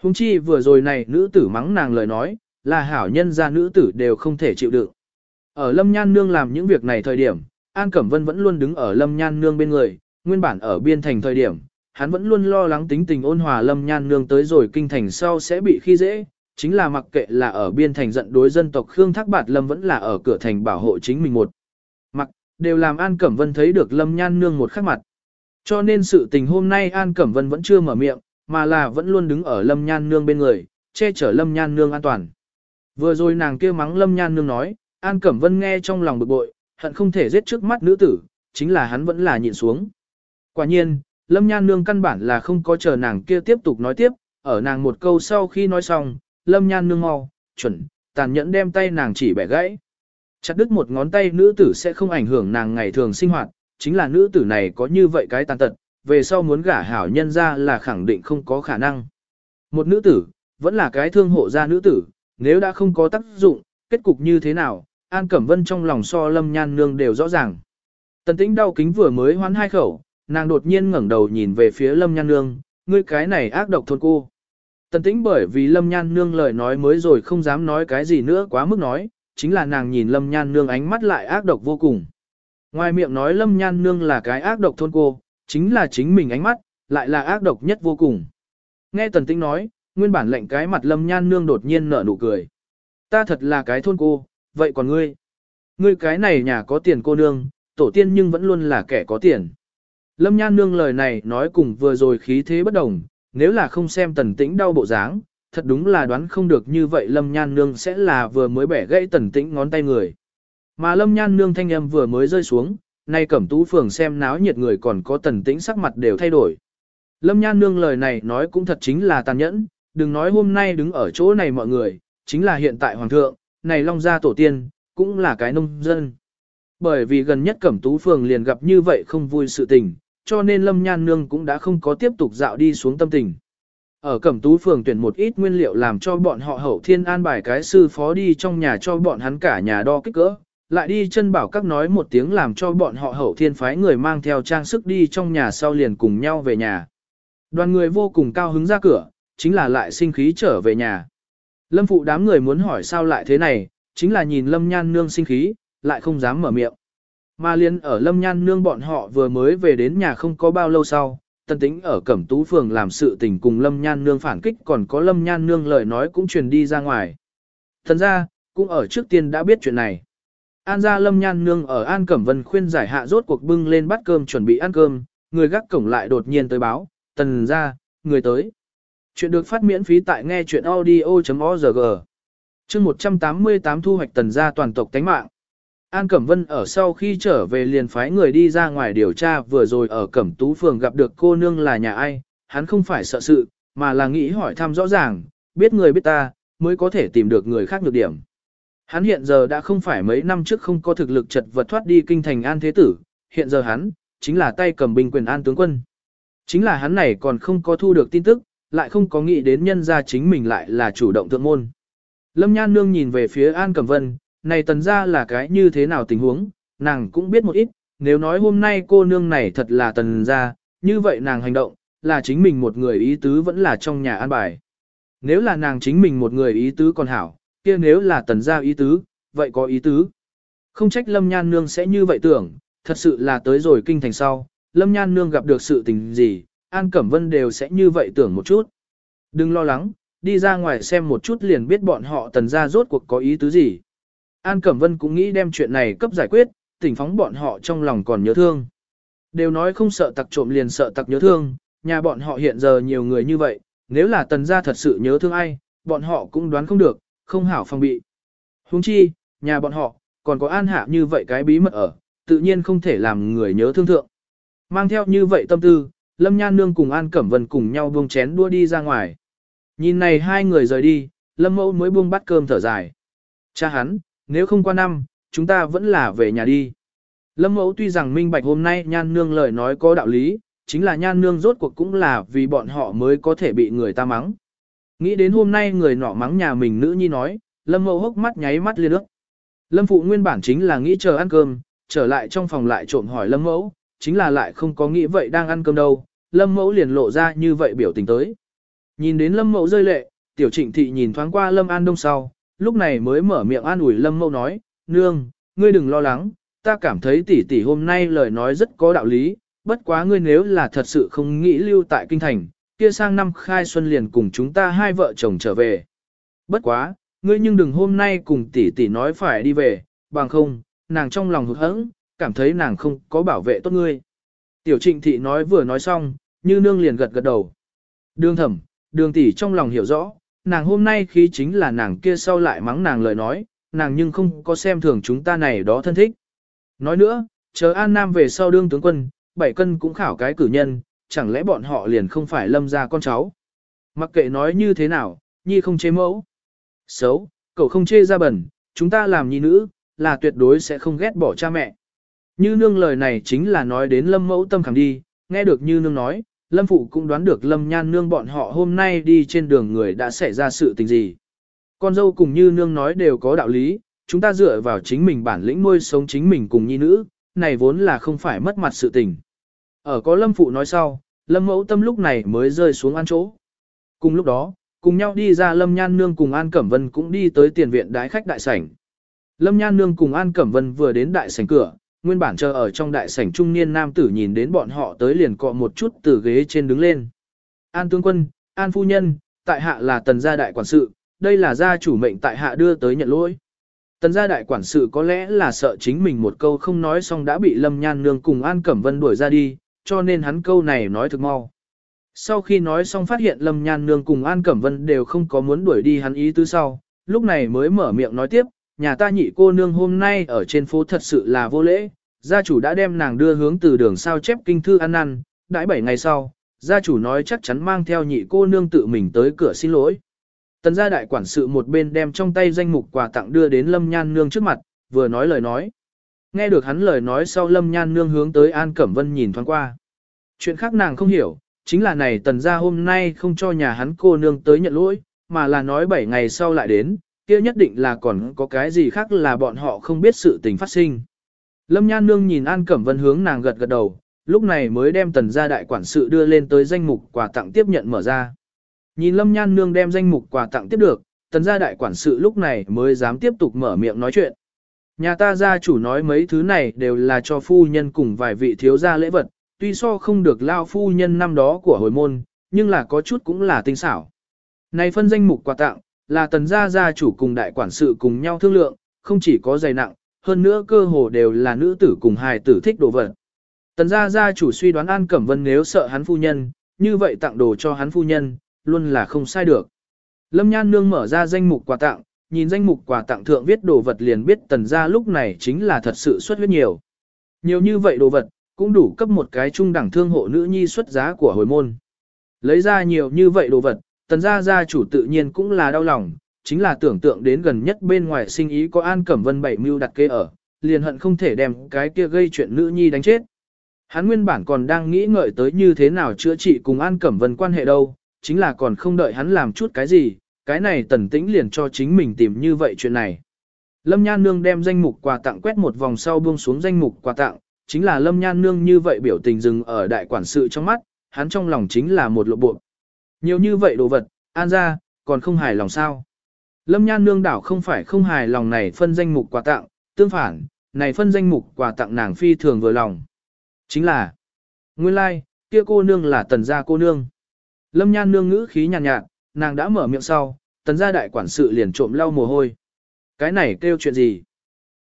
Hùng chi vừa rồi này nữ tử mắng nàng lời nói, là hảo nhân gia nữ tử đều không thể chịu đựng. Ở Lâm Nhan Nương làm những việc này thời điểm, An Cẩm Vân vẫn luôn đứng ở Lâm Nhan Nương bên người, nguyên bản ở biên thành thời điểm, hắn vẫn luôn lo lắng tính tình ôn hòa Lâm Nhan Nương tới rồi kinh thành sau sẽ bị khi dễ, chính là mặc kệ là ở biên thành giận đối dân tộc Khương Thác Bạt Lâm vẫn là ở cửa thành bảo hộ chính mình một. Đều làm An Cẩm Vân thấy được Lâm Nhan Nương một khắc mặt. Cho nên sự tình hôm nay An Cẩm Vân vẫn chưa mở miệng, mà là vẫn luôn đứng ở lâm nhan nương bên người, che chở lâm nhan nương an toàn. Vừa rồi nàng kia mắng lâm nhan nương nói, An Cẩm Vân nghe trong lòng bực bội, hận không thể giết trước mắt nữ tử, chính là hắn vẫn là nhịn xuống. Quả nhiên, lâm nhan nương căn bản là không có chờ nàng kia tiếp tục nói tiếp, ở nàng một câu sau khi nói xong, lâm nhan nương mau, chuẩn, tàn nhẫn đem tay nàng chỉ bẻ gãy. Chặt đứt một ngón tay nữ tử sẽ không ảnh hưởng nàng ngày thường sinh hoạt, chính là nữ tử này có như vậy cái tàn tật, về sau muốn gả hảo nhân ra là khẳng định không có khả năng. Một nữ tử, vẫn là cái thương hộ gia nữ tử, nếu đã không có tác dụng, kết cục như thế nào, An Cẩm Vân trong lòng so lâm nhan nương đều rõ ràng. Tần tĩnh đau kính vừa mới hoán hai khẩu, nàng đột nhiên ngẩng đầu nhìn về phía lâm nhan nương, ngươi cái này ác độc thôn cô. Tần tĩnh bởi vì lâm nhan nương lời nói mới rồi không dám nói cái gì nữa quá mức nói, chính là nàng nhìn lâm nhan nương ánh mắt lại ác độc vô cùng. Ngoài miệng nói lâm nhan nương là cái ác độc thôn cô, chính là chính mình ánh mắt, lại là ác độc nhất vô cùng. Nghe tần tĩnh nói, nguyên bản lệnh cái mặt lâm nhan nương đột nhiên nở nụ cười. Ta thật là cái thôn cô, vậy còn ngươi? Ngươi cái này nhà có tiền cô nương, tổ tiên nhưng vẫn luôn là kẻ có tiền. Lâm nhan nương lời này nói cùng vừa rồi khí thế bất đồng, nếu là không xem tần tĩnh đau bộ dáng, thật đúng là đoán không được như vậy lâm nhan nương sẽ là vừa mới bẻ gãy tần tĩnh ngón tay người. Mà lâm nhan nương thanh âm vừa mới rơi xuống, nay cẩm tú phường xem náo nhiệt người còn có tần tĩnh sắc mặt đều thay đổi. Lâm nhan nương lời này nói cũng thật chính là tàn nhẫn, đừng nói hôm nay đứng ở chỗ này mọi người, chính là hiện tại hoàng thượng, này long gia tổ tiên, cũng là cái nông dân. Bởi vì gần nhất cẩm tú phường liền gặp như vậy không vui sự tình, cho nên lâm nhan nương cũng đã không có tiếp tục dạo đi xuống tâm tình. Ở Cẩm Tú phường tuyển một ít nguyên liệu làm cho bọn họ hậu thiên an bài cái sư phó đi trong nhà cho bọn hắn cả nhà đo kích cỡ, lại đi chân bảo các nói một tiếng làm cho bọn họ hậu thiên phái người mang theo trang sức đi trong nhà sau liền cùng nhau về nhà. Đoàn người vô cùng cao hứng ra cửa, chính là lại sinh khí trở về nhà. Lâm phụ đám người muốn hỏi sao lại thế này, chính là nhìn Lâm Nhan Nương sinh khí, lại không dám mở miệng. Mà liên ở Lâm Nhan Nương bọn họ vừa mới về đến nhà không có bao lâu sau, Tân Tĩnh ở Cẩm Tú Phường làm sự tình cùng Lâm Nhan Nương phản kích còn có Lâm Nhan Nương lời nói cũng truyền đi ra ngoài. Thần ra, cũng ở trước tiên đã biết chuyện này. An gia Lâm Nhan Nương ở An Cẩm Vân khuyên giải hạ rốt cuộc bưng lên bát cơm chuẩn bị ăn cơm, người gác cổng lại đột nhiên tới báo, tần ra, người tới. Chuyện được phát miễn phí tại nghe chuyện audio.org. chương 188 thu hoạch tần gia toàn tộc tánh mạng. An Cẩm Vân ở sau khi trở về liền phái người đi ra ngoài điều tra vừa rồi ở Cẩm Tú Phường gặp được cô nương là nhà ai, hắn không phải sợ sự, mà là nghĩ hỏi thăm rõ ràng, biết người biết ta, mới có thể tìm được người khác nhược điểm. Hắn hiện giờ đã không phải mấy năm trước không có thực lực chật vật thoát đi kinh thành An Thế Tử, hiện giờ hắn, chính là tay cầm binh quyền An Tướng Quân. Chính là hắn này còn không có thu được tin tức, lại không có nghĩ đến nhân ra chính mình lại là chủ động thượng môn. Lâm Nhan Nương nhìn về phía An Cẩm Vân, này tần ra là cái như thế nào tình huống, nàng cũng biết một ít, nếu nói hôm nay cô nương này thật là tần ra, như vậy nàng hành động, là chính mình một người ý tứ vẫn là trong nhà an bài. Nếu là nàng chính mình một người ý tứ còn hảo, kia nếu là tần ra ý tứ, vậy có ý tứ. Không trách Lâm Nhan Nương sẽ như vậy tưởng, thật sự là tới rồi kinh thành sau, Lâm Nhan Nương gặp được sự tình gì, An Cẩm Vân đều sẽ như vậy tưởng một chút. Đừng lo lắng, đi ra ngoài xem một chút liền biết bọn họ tần ra rốt cuộc có ý tứ gì. An Cẩm Vân cũng nghĩ đem chuyện này cấp giải quyết, tỉnh phóng bọn họ trong lòng còn nhớ thương. Đều nói không sợ tặc trộm liền sợ tặc nhớ thương, nhà bọn họ hiện giờ nhiều người như vậy, nếu là tần gia thật sự nhớ thương ai, bọn họ cũng đoán không được, không hảo phòng bị. Huống chi, nhà bọn họ, còn có an hạ như vậy cái bí mật ở, tự nhiên không thể làm người nhớ thương thượng. Mang theo như vậy tâm tư, Lâm Nhan Nương cùng An Cẩm Vân cùng nhau buông chén đua đi ra ngoài. Nhìn này hai người rời đi, Lâm Mẫu mới buông bắt cơm thở dài. Cha hắn, nếu không qua năm, chúng ta vẫn là về nhà đi. Lâm Mẫu tuy rằng minh bạch hôm nay Nhan Nương lời nói có đạo lý, chính là Nhan Nương rốt cuộc cũng là vì bọn họ mới có thể bị người ta mắng. Nghĩ đến hôm nay người nọ mắng nhà mình nữ nhi nói, Lâm Mẫu hốc mắt nháy mắt liên ước. Lâm Phụ nguyên bản chính là nghĩ chờ ăn cơm, trở lại trong phòng lại trộm hỏi Lâm Mẫu, chính là lại không có nghĩ vậy đang ăn cơm đâu, Lâm Mẫu liền lộ ra như vậy biểu tình tới. Nhìn đến Lâm Mẫu rơi lệ, Tiểu Trịnh Thị nhìn thoáng qua Lâm An Đông sau, lúc này mới mở miệng an ủi Lâm Mẫu nói, Nương, ngươi đừng lo lắng, ta cảm thấy tỷ tỷ hôm nay lời nói rất có đạo lý, bất quá ngươi nếu là thật sự không nghĩ lưu tại kinh thành, kia sang năm khai xuân liền cùng chúng ta hai vợ chồng trở về. Bất quá, ngươi nhưng đừng hôm nay cùng tỷ tỷ nói phải đi về, bằng không, nàng trong lòng hụt hẫng, cảm thấy nàng không có bảo vệ tốt ngươi. Tiểu trịnh thị nói vừa nói xong, như nương liền gật gật đầu. Đường thẩm, đường tỷ trong lòng hiểu rõ, nàng hôm nay khí chính là nàng kia sau lại mắng nàng lời nói, nàng nhưng không có xem thường chúng ta này đó thân thích. Nói nữa, chờ An Nam về sau đương tướng quân, bảy cân cũng khảo cái cử nhân, chẳng lẽ bọn họ liền không phải lâm ra con cháu. Mặc kệ nói như thế nào, nhi không chế mẫu. Xấu, cậu không chê ra bẩn, chúng ta làm nhi nữ, là tuyệt đối sẽ không ghét bỏ cha mẹ. Như nương lời này chính là nói đến lâm mẫu tâm khẳng đi, nghe được như nương nói, lâm phụ cũng đoán được lâm nhan nương bọn họ hôm nay đi trên đường người đã xảy ra sự tình gì. Con dâu cùng như nương nói đều có đạo lý, chúng ta dựa vào chính mình bản lĩnh nuôi sống chính mình cùng nhi nữ, này vốn là không phải mất mặt sự tình. Ở có lâm phụ nói sau, lâm mẫu tâm lúc này mới rơi xuống ăn chỗ. Cùng lúc đó, cùng nhau đi ra lâm nhan nương cùng An Cẩm Vân cũng đi tới tiền viện đái khách đại sảnh. Lâm nhan nương cùng An Cẩm Vân vừa đến đại sảnh cửa, nguyên bản chờ ở trong đại sảnh trung niên nam tử nhìn đến bọn họ tới liền cọ một chút từ ghế trên đứng lên. An tướng quân, An phu nhân, tại hạ là tần gia đại quản sự, đây là gia chủ mệnh tại hạ đưa tới nhận lỗi. Tần gia đại quản sự có lẽ là sợ chính mình một câu không nói xong đã bị Lâm Nhan Nương cùng An Cẩm Vân đuổi ra đi, cho nên hắn câu này nói thực mau. Sau khi nói xong phát hiện Lâm Nhan Nương cùng An Cẩm Vân đều không có muốn đuổi đi hắn ý tứ sau, lúc này mới mở miệng nói tiếp, nhà ta nhị cô nương hôm nay ở trên phố thật sự là vô lễ, gia chủ đã đem nàng đưa hướng từ đường sao chép kinh thư ăn năn, đãi bảy ngày sau, gia chủ nói chắc chắn mang theo nhị cô nương tự mình tới cửa xin lỗi. Tần gia đại quản sự một bên đem trong tay danh mục quà tặng đưa đến Lâm Nhan Nương trước mặt, vừa nói lời nói. Nghe được hắn lời nói sau Lâm Nhan Nương hướng tới An Cẩm Vân nhìn thoáng qua. Chuyện khác nàng không hiểu, chính là này tần gia hôm nay không cho nhà hắn cô nương tới nhận lỗi, mà là nói 7 ngày sau lại đến, kia nhất định là còn có cái gì khác là bọn họ không biết sự tình phát sinh. Lâm Nhan Nương nhìn An Cẩm Vân hướng nàng gật gật đầu, lúc này mới đem tần gia đại quản sự đưa lên tới danh mục quà tặng tiếp nhận mở ra. Nhìn Lâm Nhan Nương đem danh mục quà tặng tiếp được, tần gia đại quản sự lúc này mới dám tiếp tục mở miệng nói chuyện. Nhà ta gia chủ nói mấy thứ này đều là cho phu nhân cùng vài vị thiếu gia lễ vật, tuy so không được lao phu nhân năm đó của hồi môn, nhưng là có chút cũng là tinh xảo. Này phân danh mục quà tặng, là tần gia gia chủ cùng đại quản sự cùng nhau thương lượng, không chỉ có dày nặng, hơn nữa cơ hồ đều là nữ tử cùng hài tử thích đồ vật. Tần gia gia chủ suy đoán An Cẩm Vân nếu sợ hắn phu nhân, như vậy tặng đồ cho hắn phu nhân, luôn là không sai được. Lâm Nhan Nương mở ra danh mục quà tặng, nhìn danh mục quà tặng thượng viết đồ vật liền biết tần gia lúc này chính là thật sự xuất huyết nhiều. Nhiều như vậy đồ vật, cũng đủ cấp một cái trung đẳng thương hộ nữ nhi xuất giá của hồi môn. Lấy ra nhiều như vậy đồ vật, tần gia gia chủ tự nhiên cũng là đau lòng, chính là tưởng tượng đến gần nhất bên ngoài sinh ý có An Cẩm Vân bảy mưu đặt kế ở, liền hận không thể đem cái kia gây chuyện nữ nhi đánh chết. Hắn nguyên bản còn đang nghĩ ngợi tới như thế nào chữa trị cùng An Cẩm Vân quan hệ đâu, chính là còn không đợi hắn làm chút cái gì, cái này tần tĩnh liền cho chính mình tìm như vậy chuyện này. Lâm Nhan Nương đem danh mục quà tặng quét một vòng sau buông xuống danh mục quà tặng, chính là Lâm Nhan Nương như vậy biểu tình dừng ở đại quản sự trong mắt, hắn trong lòng chính là một lộ bộ. Nhiều như vậy đồ vật, an ra, còn không hài lòng sao. Lâm Nhan Nương đảo không phải không hài lòng này phân danh mục quà tặng, tương phản, này phân danh mục quà tặng nàng phi thường vừa lòng. Chính là, nguyên lai, like, kia cô nương là tần gia cô nương. Lâm Nhan Nương ngữ khí nhàn nhạt, nhạt, nàng đã mở miệng sau, tần gia đại quản sự liền trộm lau mồ hôi. Cái này kêu chuyện gì?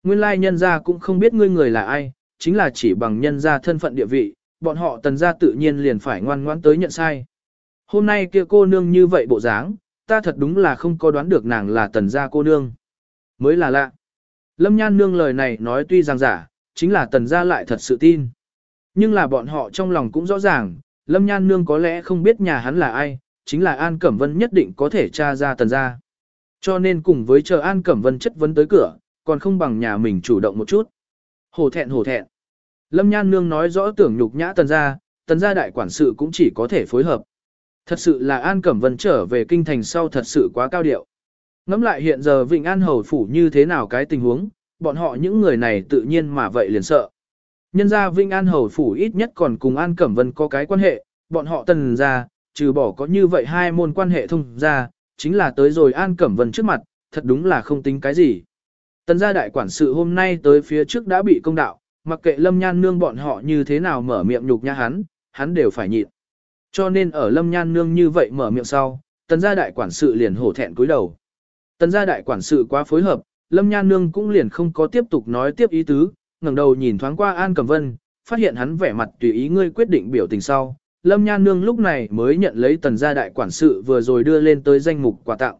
Nguyên lai nhân gia cũng không biết ngươi người là ai, chính là chỉ bằng nhân gia thân phận địa vị, bọn họ tần gia tự nhiên liền phải ngoan ngoãn tới nhận sai. Hôm nay kia cô nương như vậy bộ dáng, ta thật đúng là không có đoán được nàng là tần gia cô nương. Mới là lạ. Lâm Nhan nương lời này nói tuy rằng giả, chính là tần gia lại thật sự tin. Nhưng là bọn họ trong lòng cũng rõ ràng, Lâm Nhan nương có lẽ không biết nhà hắn là ai, chính là An Cẩm Vân nhất định có thể tra ra tần gia. Cho nên cùng với chờ An Cẩm Vân chất vấn tới cửa, còn không bằng nhà mình chủ động một chút. Hổ thẹn hổ thẹn. Lâm Nhan Nương nói rõ tưởng nhục nhã tần gia, tần gia đại quản sự cũng chỉ có thể phối hợp. Thật sự là An Cẩm Vân trở về kinh thành sau thật sự quá cao điệu. Ngắm lại hiện giờ Vịnh An Hầu Phủ như thế nào cái tình huống, bọn họ những người này tự nhiên mà vậy liền sợ. Nhân ra Vinh An Hầu Phủ ít nhất còn cùng An Cẩm Vân có cái quan hệ, bọn họ tần ra, trừ bỏ có như vậy hai môn quan hệ thông ra, chính là tới rồi An Cẩm Vân trước mặt, thật đúng là không tính cái gì. Tần gia đại quản sự hôm nay tới phía trước đã bị công đạo, mặc kệ Lâm Nhan Nương bọn họ như thế nào mở miệng nhục nhã hắn, hắn đều phải nhịn. Cho nên ở Lâm Nhan Nương như vậy mở miệng sau, tần gia đại quản sự liền hổ thẹn cúi đầu. Tần gia đại quản sự quá phối hợp, Lâm Nhan Nương cũng liền không có tiếp tục nói tiếp ý tứ, ngẩng đầu nhìn thoáng qua An Cẩm Vân, phát hiện hắn vẻ mặt tùy ý ngươi quyết định biểu tình sau. Lâm Nhan Nương lúc này mới nhận lấy tần gia đại quản sự vừa rồi đưa lên tới danh mục quà tặng.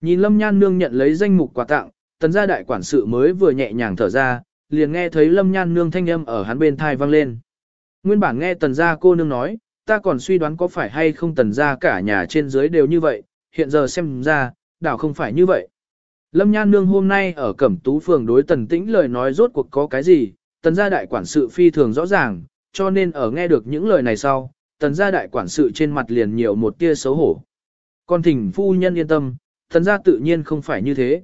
Nhìn Lâm Nhan Nương nhận lấy danh mục quà tặng, tần gia đại quản sự mới vừa nhẹ nhàng thở ra, liền nghe thấy Lâm Nhan Nương thanh âm ở hắn bên thai vang lên. Nguyên bản nghe tần gia cô nương nói, ta còn suy đoán có phải hay không tần ra cả nhà trên dưới đều như vậy, hiện giờ xem ra, đảo không phải như vậy. Lâm Nhan Nương hôm nay ở Cẩm Tú Phường đối tần tĩnh lời nói rốt cuộc có cái gì, tần gia đại quản sự phi thường rõ ràng, cho nên ở nghe được những lời này sau, tần gia đại quản sự trên mặt liền nhiều một tia xấu hổ. Còn thỉnh phu nhân yên tâm, tần gia tự nhiên không phải như thế.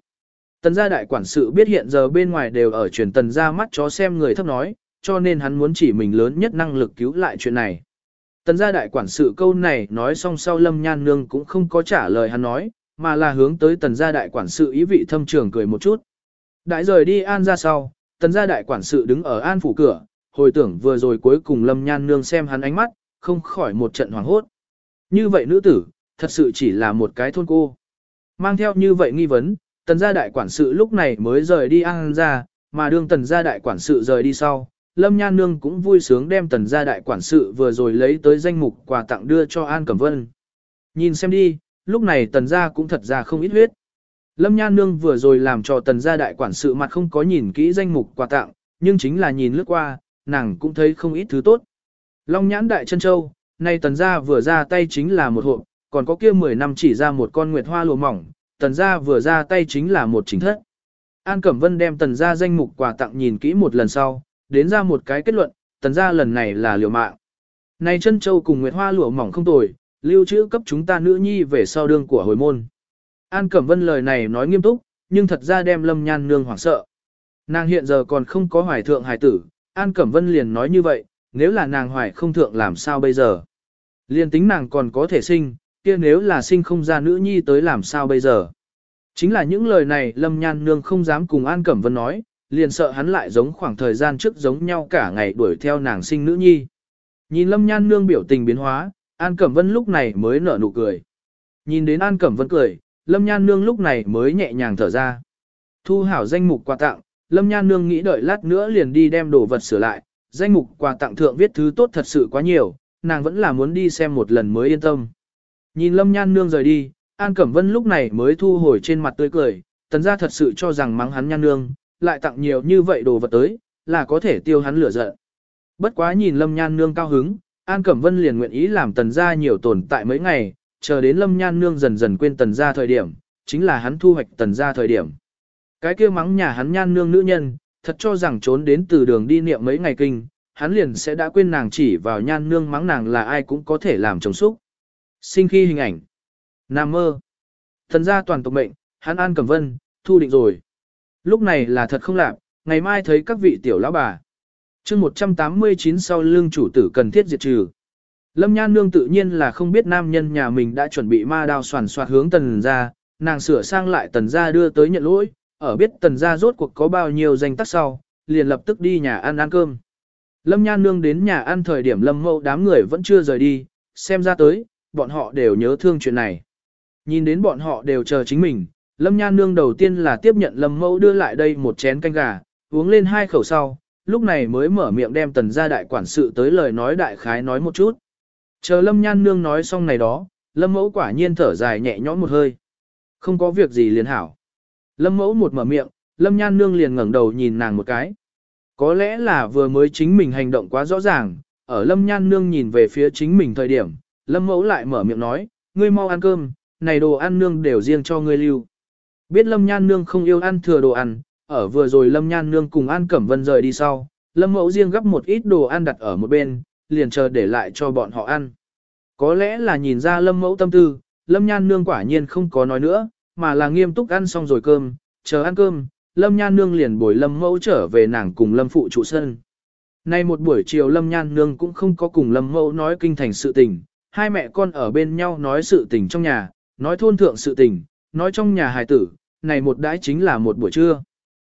Tần gia đại quản sự biết hiện giờ bên ngoài đều ở truyền tần gia mắt chó xem người thấp nói, cho nên hắn muốn chỉ mình lớn nhất năng lực cứu lại chuyện này. Tần gia đại quản sự câu này nói xong sau lâm nhan nương cũng không có trả lời hắn nói, mà là hướng tới tần gia đại quản sự ý vị thâm trường cười một chút. Đại rời đi an ra sau, tần gia đại quản sự đứng ở an phủ cửa, hồi tưởng vừa rồi cuối cùng lâm nhan nương xem hắn ánh mắt, không khỏi một trận hoàng hốt. Như vậy nữ tử, thật sự chỉ là một cái thôn cô. Mang theo như vậy nghi vấn, tần gia đại quản sự lúc này mới rời đi an ra, mà đương tần gia đại quản sự rời đi sau, Lâm Nhan Nương cũng vui sướng đem tần gia đại quản sự vừa rồi lấy tới danh mục quà tặng đưa cho An Cẩm Vân. Nhìn xem đi, lúc này tần gia cũng thật ra không ít huyết. Lâm Nhan Nương vừa rồi làm cho tần gia đại quản sự mặt không có nhìn kỹ danh mục quà tặng, nhưng chính là nhìn lướt qua, nàng cũng thấy không ít thứ tốt. Long nhãn đại chân châu, nay tần gia vừa ra tay chính là một hộp, còn có kia 10 năm chỉ ra một con nguyệt hoa lụa mỏng, tần gia vừa ra tay chính là một chính thất. An Cẩm Vân đem tần gia danh mục quà tặng nhìn kỹ một lần sau, đến ra một cái kết luận, tần gia lần này là liều mạng. Này chân châu cùng nguyệt hoa lụa mỏng không tồi, lưu trữ cấp chúng ta nữ nhi về sau đương của hồi môn. An Cẩm Vân lời này nói nghiêm túc, nhưng thật ra đem Lâm Nhan Nương hoảng sợ. Nàng hiện giờ còn không có hoài thượng hài tử, An Cẩm Vân liền nói như vậy, nếu là nàng hoài không thượng làm sao bây giờ. Liên tính nàng còn có thể sinh, kia nếu là sinh không ra nữ nhi tới làm sao bây giờ. Chính là những lời này Lâm Nhan Nương không dám cùng An Cẩm Vân nói, liền sợ hắn lại giống khoảng thời gian trước giống nhau cả ngày đuổi theo nàng sinh nữ nhi. Nhìn Lâm Nhan Nương biểu tình biến hóa, An Cẩm Vân lúc này mới nở nụ cười. Nhìn đến An Cẩm Vân cười, Lâm Nhan Nương lúc này mới nhẹ nhàng thở ra. Thu hảo danh mục quà tặng, Lâm Nhan Nương nghĩ đợi lát nữa liền đi đem đồ vật sửa lại. Danh mục quà tặng thượng viết thứ tốt thật sự quá nhiều, nàng vẫn là muốn đi xem một lần mới yên tâm. Nhìn Lâm Nhan Nương rời đi, An Cẩm Vân lúc này mới thu hồi trên mặt tươi cười, tần ra thật sự cho rằng mắng hắn Nhan Nương, lại tặng nhiều như vậy đồ vật tới, là có thể tiêu hắn lửa giận. Bất quá nhìn Lâm Nhan Nương cao hứng, An Cẩm Vân liền nguyện ý làm tần gia nhiều tồn tại mấy ngày, chờ đến Lâm Nhan Nương dần dần quên tần gia thời điểm, chính là hắn thu hoạch tần gia thời điểm. Cái kia mắng nhà hắn Nhan Nương nữ nhân, thật cho rằng trốn đến từ đường đi niệm mấy ngày kinh, hắn liền sẽ đã quên nàng chỉ vào Nhan Nương mắng nàng là ai cũng có thể làm chồng xúc. Sinh khi hình ảnh. Nam mơ. Tần gia toàn tộc mệnh, hắn An Cẩm Vân, thu định rồi. Lúc này là thật không lạc, ngày mai thấy các vị tiểu lão bà. chương 189 sau lương chủ tử cần thiết diệt trừ. Lâm Nhan Nương tự nhiên là không biết nam nhân nhà mình đã chuẩn bị ma đao soàn soạt hướng tần ra, nàng sửa sang lại tần ra đưa tới nhận lỗi, ở biết tần ra rốt cuộc có bao nhiêu danh tắc sau, liền lập tức đi nhà ăn ăn cơm. Lâm Nhan Nương đến nhà ăn thời điểm Lâm Mâu đám người vẫn chưa rời đi, xem ra tới, bọn họ đều nhớ thương chuyện này. Nhìn đến bọn họ đều chờ chính mình, Lâm Nhan Nương đầu tiên là tiếp nhận Lâm Mẫu đưa lại đây một chén canh gà, uống lên hai khẩu sau, lúc này mới mở miệng đem tần gia đại quản sự tới lời nói đại khái nói một chút. Chờ Lâm Nhan Nương nói xong này đó, Lâm Mẫu quả nhiên thở dài nhẹ nhõm một hơi. Không có việc gì liền hảo. Lâm Mẫu một mở miệng, Lâm Nhan Nương liền ngẩng đầu nhìn nàng một cái. Có lẽ là vừa mới chính mình hành động quá rõ ràng, ở Lâm Nhan Nương nhìn về phía chính mình thời điểm, Lâm Mẫu lại mở miệng nói, ngươi mau ăn cơm, này đồ ăn nương đều riêng cho ngươi lưu. Biết Lâm Nhan Nương không yêu ăn thừa đồ ăn, ở vừa rồi Lâm Nhan Nương cùng An Cẩm Vân rời đi sau, Lâm Mẫu riêng gấp một ít đồ ăn đặt ở một bên, liền chờ để lại cho bọn họ ăn. Có lẽ là nhìn ra Lâm Mẫu tâm tư, Lâm Nhan Nương quả nhiên không có nói nữa, mà là nghiêm túc ăn xong rồi cơm, chờ ăn cơm, Lâm Nhan Nương liền bồi Lâm Mẫu trở về nàng cùng Lâm Phụ trụ sân. Nay một buổi chiều Lâm Nhan Nương cũng không có cùng Lâm Mẫu nói kinh thành sự tình, hai mẹ con ở bên nhau nói sự tình trong nhà, nói thôn thượng sự tình, nói trong nhà hài tử, này một đãi chính là một buổi trưa.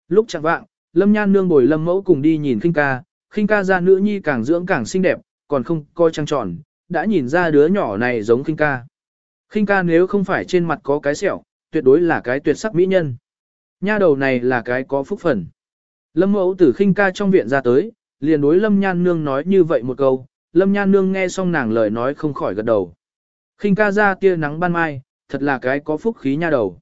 Lúc chẳng vạng, Lâm Nhan nương bồi Lâm Mẫu cùng đi nhìn khinh ca, khinh ca ra nữ nhi càng dưỡng càng xinh đẹp, còn không coi trăng tròn, đã nhìn ra đứa nhỏ này giống khinh ca. Khinh ca nếu không phải trên mặt có cái sẹo, tuyệt đối là cái tuyệt sắc mỹ nhân. Nha đầu này là cái có phúc phần. Lâm Mẫu từ khinh ca trong viện ra tới, liền đối Lâm Nhan nương nói như vậy một câu, Lâm Nhan nương nghe xong nàng lời nói không khỏi gật đầu. Khinh ca ra tia nắng ban mai, thật là cái có phúc khí nha đầu.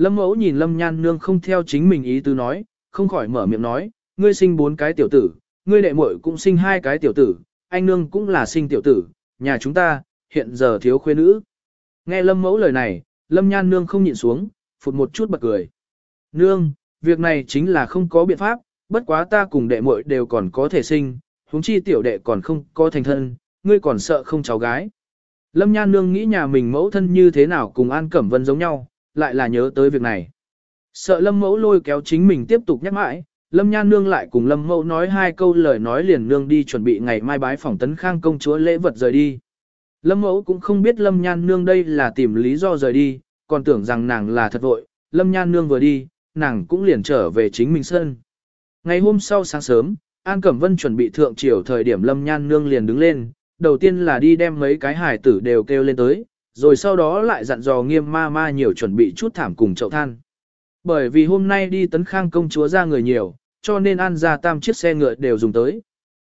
Lâm mẫu nhìn Lâm nhan nương không theo chính mình ý tứ nói, không khỏi mở miệng nói, ngươi sinh bốn cái tiểu tử, ngươi đệ muội cũng sinh hai cái tiểu tử, anh nương cũng là sinh tiểu tử, nhà chúng ta, hiện giờ thiếu khuê nữ. Nghe lâm mẫu lời này, lâm nhan nương không nhịn xuống, phụt một chút bật cười. Nương, việc này chính là không có biện pháp, bất quá ta cùng đệ muội đều còn có thể sinh, huống chi tiểu đệ còn không có thành thân, ngươi còn sợ không cháu gái. Lâm Nhan Nương nghĩ nhà mình mẫu thân như thế nào cùng An Cẩm Vân giống nhau, lại là nhớ tới việc này. Sợ Lâm Mẫu lôi kéo chính mình tiếp tục nhắc mãi, Lâm Nhan Nương lại cùng Lâm Mẫu nói hai câu lời nói liền nương đi chuẩn bị ngày mai bái phỏng tấn khang công chúa lễ vật rời đi. Lâm Mẫu cũng không biết Lâm Nhan Nương đây là tìm lý do rời đi, còn tưởng rằng nàng là thật vội, Lâm Nhan Nương vừa đi, nàng cũng liền trở về chính mình sân. Ngày hôm sau sáng sớm, An Cẩm Vân chuẩn bị thượng triều thời điểm Lâm Nhan Nương liền đứng lên, đầu tiên là đi đem mấy cái hải tử đều kêu lên tới, rồi sau đó lại dặn dò nghiêm ma ma nhiều chuẩn bị chút thảm cùng chậu than. Bởi vì hôm nay đi tấn khang công chúa ra người nhiều, cho nên An ra tam chiếc xe ngựa đều dùng tới.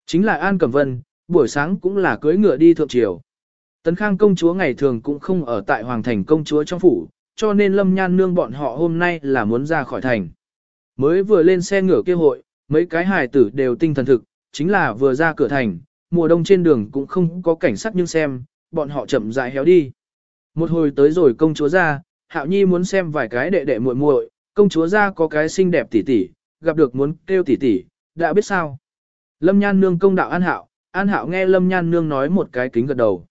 Chính là An Cẩm Vân, buổi sáng cũng là cưới ngựa đi thượng triều. Tấn khang công chúa ngày thường cũng không ở tại Hoàng thành công chúa trong phủ, cho nên Lâm Nhan nương bọn họ hôm nay là muốn ra khỏi thành. Mới vừa lên xe ngựa kia hội, mấy cái hài tử đều tinh thần thực, chính là vừa ra cửa thành, mùa đông trên đường cũng không có cảnh sát nhưng xem, bọn họ chậm rãi héo đi. Một hồi tới rồi công chúa ra, Hạo Nhi muốn xem vài cái đệ đệ muội muội, công chúa ra có cái xinh đẹp tỷ tỷ, gặp được muốn kêu tỷ tỷ, đã biết sao. Lâm Nhan Nương công đạo An Hạo, An Hạo nghe Lâm Nhan Nương nói một cái kính gật đầu.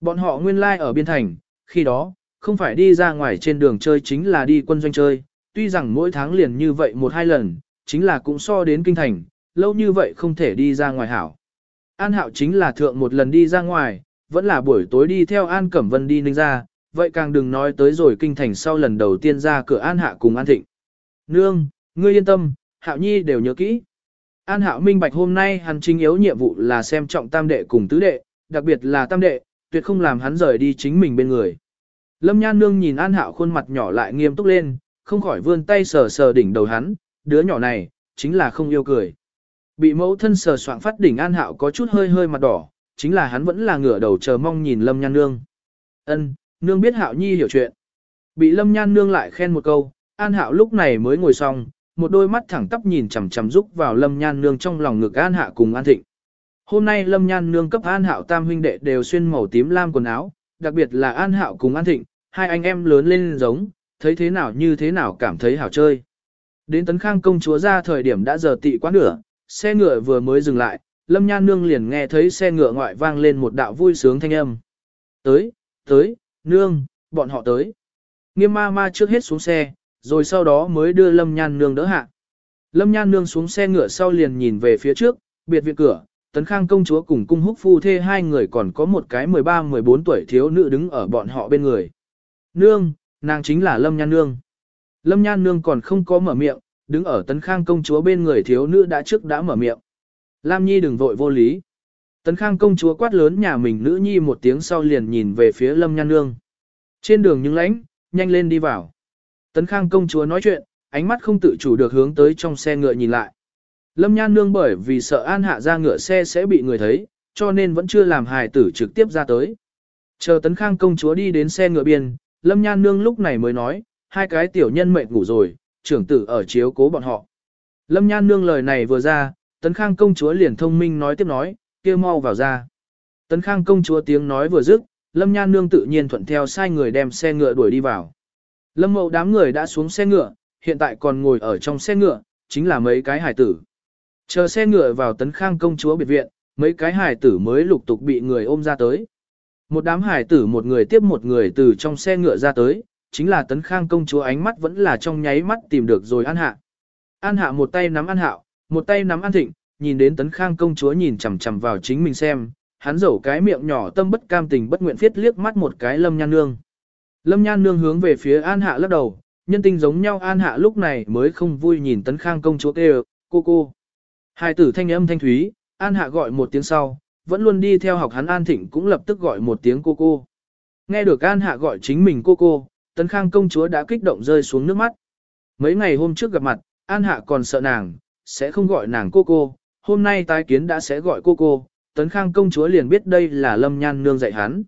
Bọn họ nguyên lai like ở biên thành, khi đó, không phải đi ra ngoài trên đường chơi chính là đi quân doanh chơi, tuy rằng mỗi tháng liền như vậy một hai lần, chính là cũng so đến kinh thành, lâu như vậy không thể đi ra ngoài hảo. An Hạo chính là thượng một lần đi ra ngoài, vẫn là buổi tối đi theo An Cẩm Vân đi ninh ra, vậy càng đừng nói tới rồi kinh thành sau lần đầu tiên ra cửa An Hạ cùng An Thịnh. Nương, ngươi yên tâm, Hạo Nhi đều nhớ kỹ. An Hạo minh bạch hôm nay hắn chính yếu nhiệm vụ là xem trọng tam đệ cùng tứ đệ, đặc biệt là tam đệ, tuyệt không làm hắn rời đi chính mình bên người. Lâm Nhan Nương nhìn An Hạo khuôn mặt nhỏ lại nghiêm túc lên, không khỏi vươn tay sờ sờ đỉnh đầu hắn, đứa nhỏ này, chính là không yêu cười. Bị mẫu thân sờ soạng phát đỉnh An Hạo có chút hơi hơi mặt đỏ, chính là hắn vẫn là ngửa đầu chờ mong nhìn Lâm Nhan Nương. Ân, Nương biết Hạo Nhi hiểu chuyện. Bị Lâm Nhan Nương lại khen một câu, An Hạo lúc này mới ngồi xong, một đôi mắt thẳng tắp nhìn chằm chằm rúc vào Lâm Nhan Nương trong lòng ngực An Hạ cùng An Thịnh. Hôm nay Lâm Nhan Nương cấp An Hạo tam huynh đệ đều xuyên màu tím lam quần áo, đặc biệt là An Hạo cùng An Thịnh, hai anh em lớn lên giống, thấy thế nào như thế nào cảm thấy hảo chơi. Đến tấn khang công chúa ra thời điểm đã giờ tị quá nửa, xe ngựa vừa mới dừng lại, Lâm Nhan Nương liền nghe thấy xe ngựa ngoại vang lên một đạo vui sướng thanh âm. Tới, tới, Nương, bọn họ tới. Nghiêm ma ma trước hết xuống xe, rồi sau đó mới đưa Lâm Nhan Nương đỡ hạ. Lâm Nhan Nương xuống xe ngựa sau liền nhìn về phía trước, biệt viện cửa, Tấn Khang công chúa cùng cung húc phu thê hai người còn có một cái 13-14 tuổi thiếu nữ đứng ở bọn họ bên người. Nương, nàng chính là Lâm Nhan Nương. Lâm Nhan Nương còn không có mở miệng, đứng ở Tấn Khang công chúa bên người thiếu nữ đã trước đã mở miệng. Lam Nhi đừng vội vô lý. Tấn Khang công chúa quát lớn nhà mình nữ nhi một tiếng sau liền nhìn về phía Lâm Nhan Nương. Trên đường những lãnh, nhanh lên đi vào. Tấn Khang công chúa nói chuyện, ánh mắt không tự chủ được hướng tới trong xe ngựa nhìn lại. Lâm Nhan Nương bởi vì sợ An Hạ ra ngựa xe sẽ bị người thấy, cho nên vẫn chưa làm hài tử trực tiếp ra tới. Chờ Tấn Khang công chúa đi đến xe ngựa biên, Lâm Nhan Nương lúc này mới nói, hai cái tiểu nhân mệt ngủ rồi, trưởng tử ở chiếu cố bọn họ. Lâm Nhan Nương lời này vừa ra, Tấn Khang công chúa liền thông minh nói tiếp nói, kia mau vào ra. Tấn Khang công chúa tiếng nói vừa dứt, Lâm Nhan Nương tự nhiên thuận theo sai người đem xe ngựa đuổi đi vào. Lâm Mậu đám người đã xuống xe ngựa, hiện tại còn ngồi ở trong xe ngựa, chính là mấy cái hải tử. Chờ xe ngựa vào Tấn Khang công chúa biệt viện, mấy cái hải tử mới lục tục bị người ôm ra tới. Một đám hải tử một người tiếp một người từ trong xe ngựa ra tới, chính là Tấn Khang công chúa ánh mắt vẫn là trong nháy mắt tìm được rồi An Hạ. An Hạ một tay nắm An Hạo, một tay nắm An Thịnh, nhìn đến Tấn Khang công chúa nhìn chằm chằm vào chính mình xem, hắn rầu cái miệng nhỏ tâm bất cam tình bất nguyện phiết liếc mắt một cái Lâm Nhan Nương. Lâm Nhan Nương hướng về phía An Hạ lắc đầu, nhân tình giống nhau An Hạ lúc này mới không vui nhìn Tấn Khang công chúa kêu, cô cô. Hai tử thanh âm thanh thúy, An Hạ gọi một tiếng sau, vẫn luôn đi theo học hắn An Thịnh cũng lập tức gọi một tiếng cô cô. Nghe được An Hạ gọi chính mình cô cô, Tấn Khang công chúa đã kích động rơi xuống nước mắt. Mấy ngày hôm trước gặp mặt, An Hạ còn sợ nàng, sẽ không gọi nàng cô cô, hôm nay tái kiến đã sẽ gọi cô cô, Tấn Khang công chúa liền biết đây là Lâm Nhan Nương dạy hắn.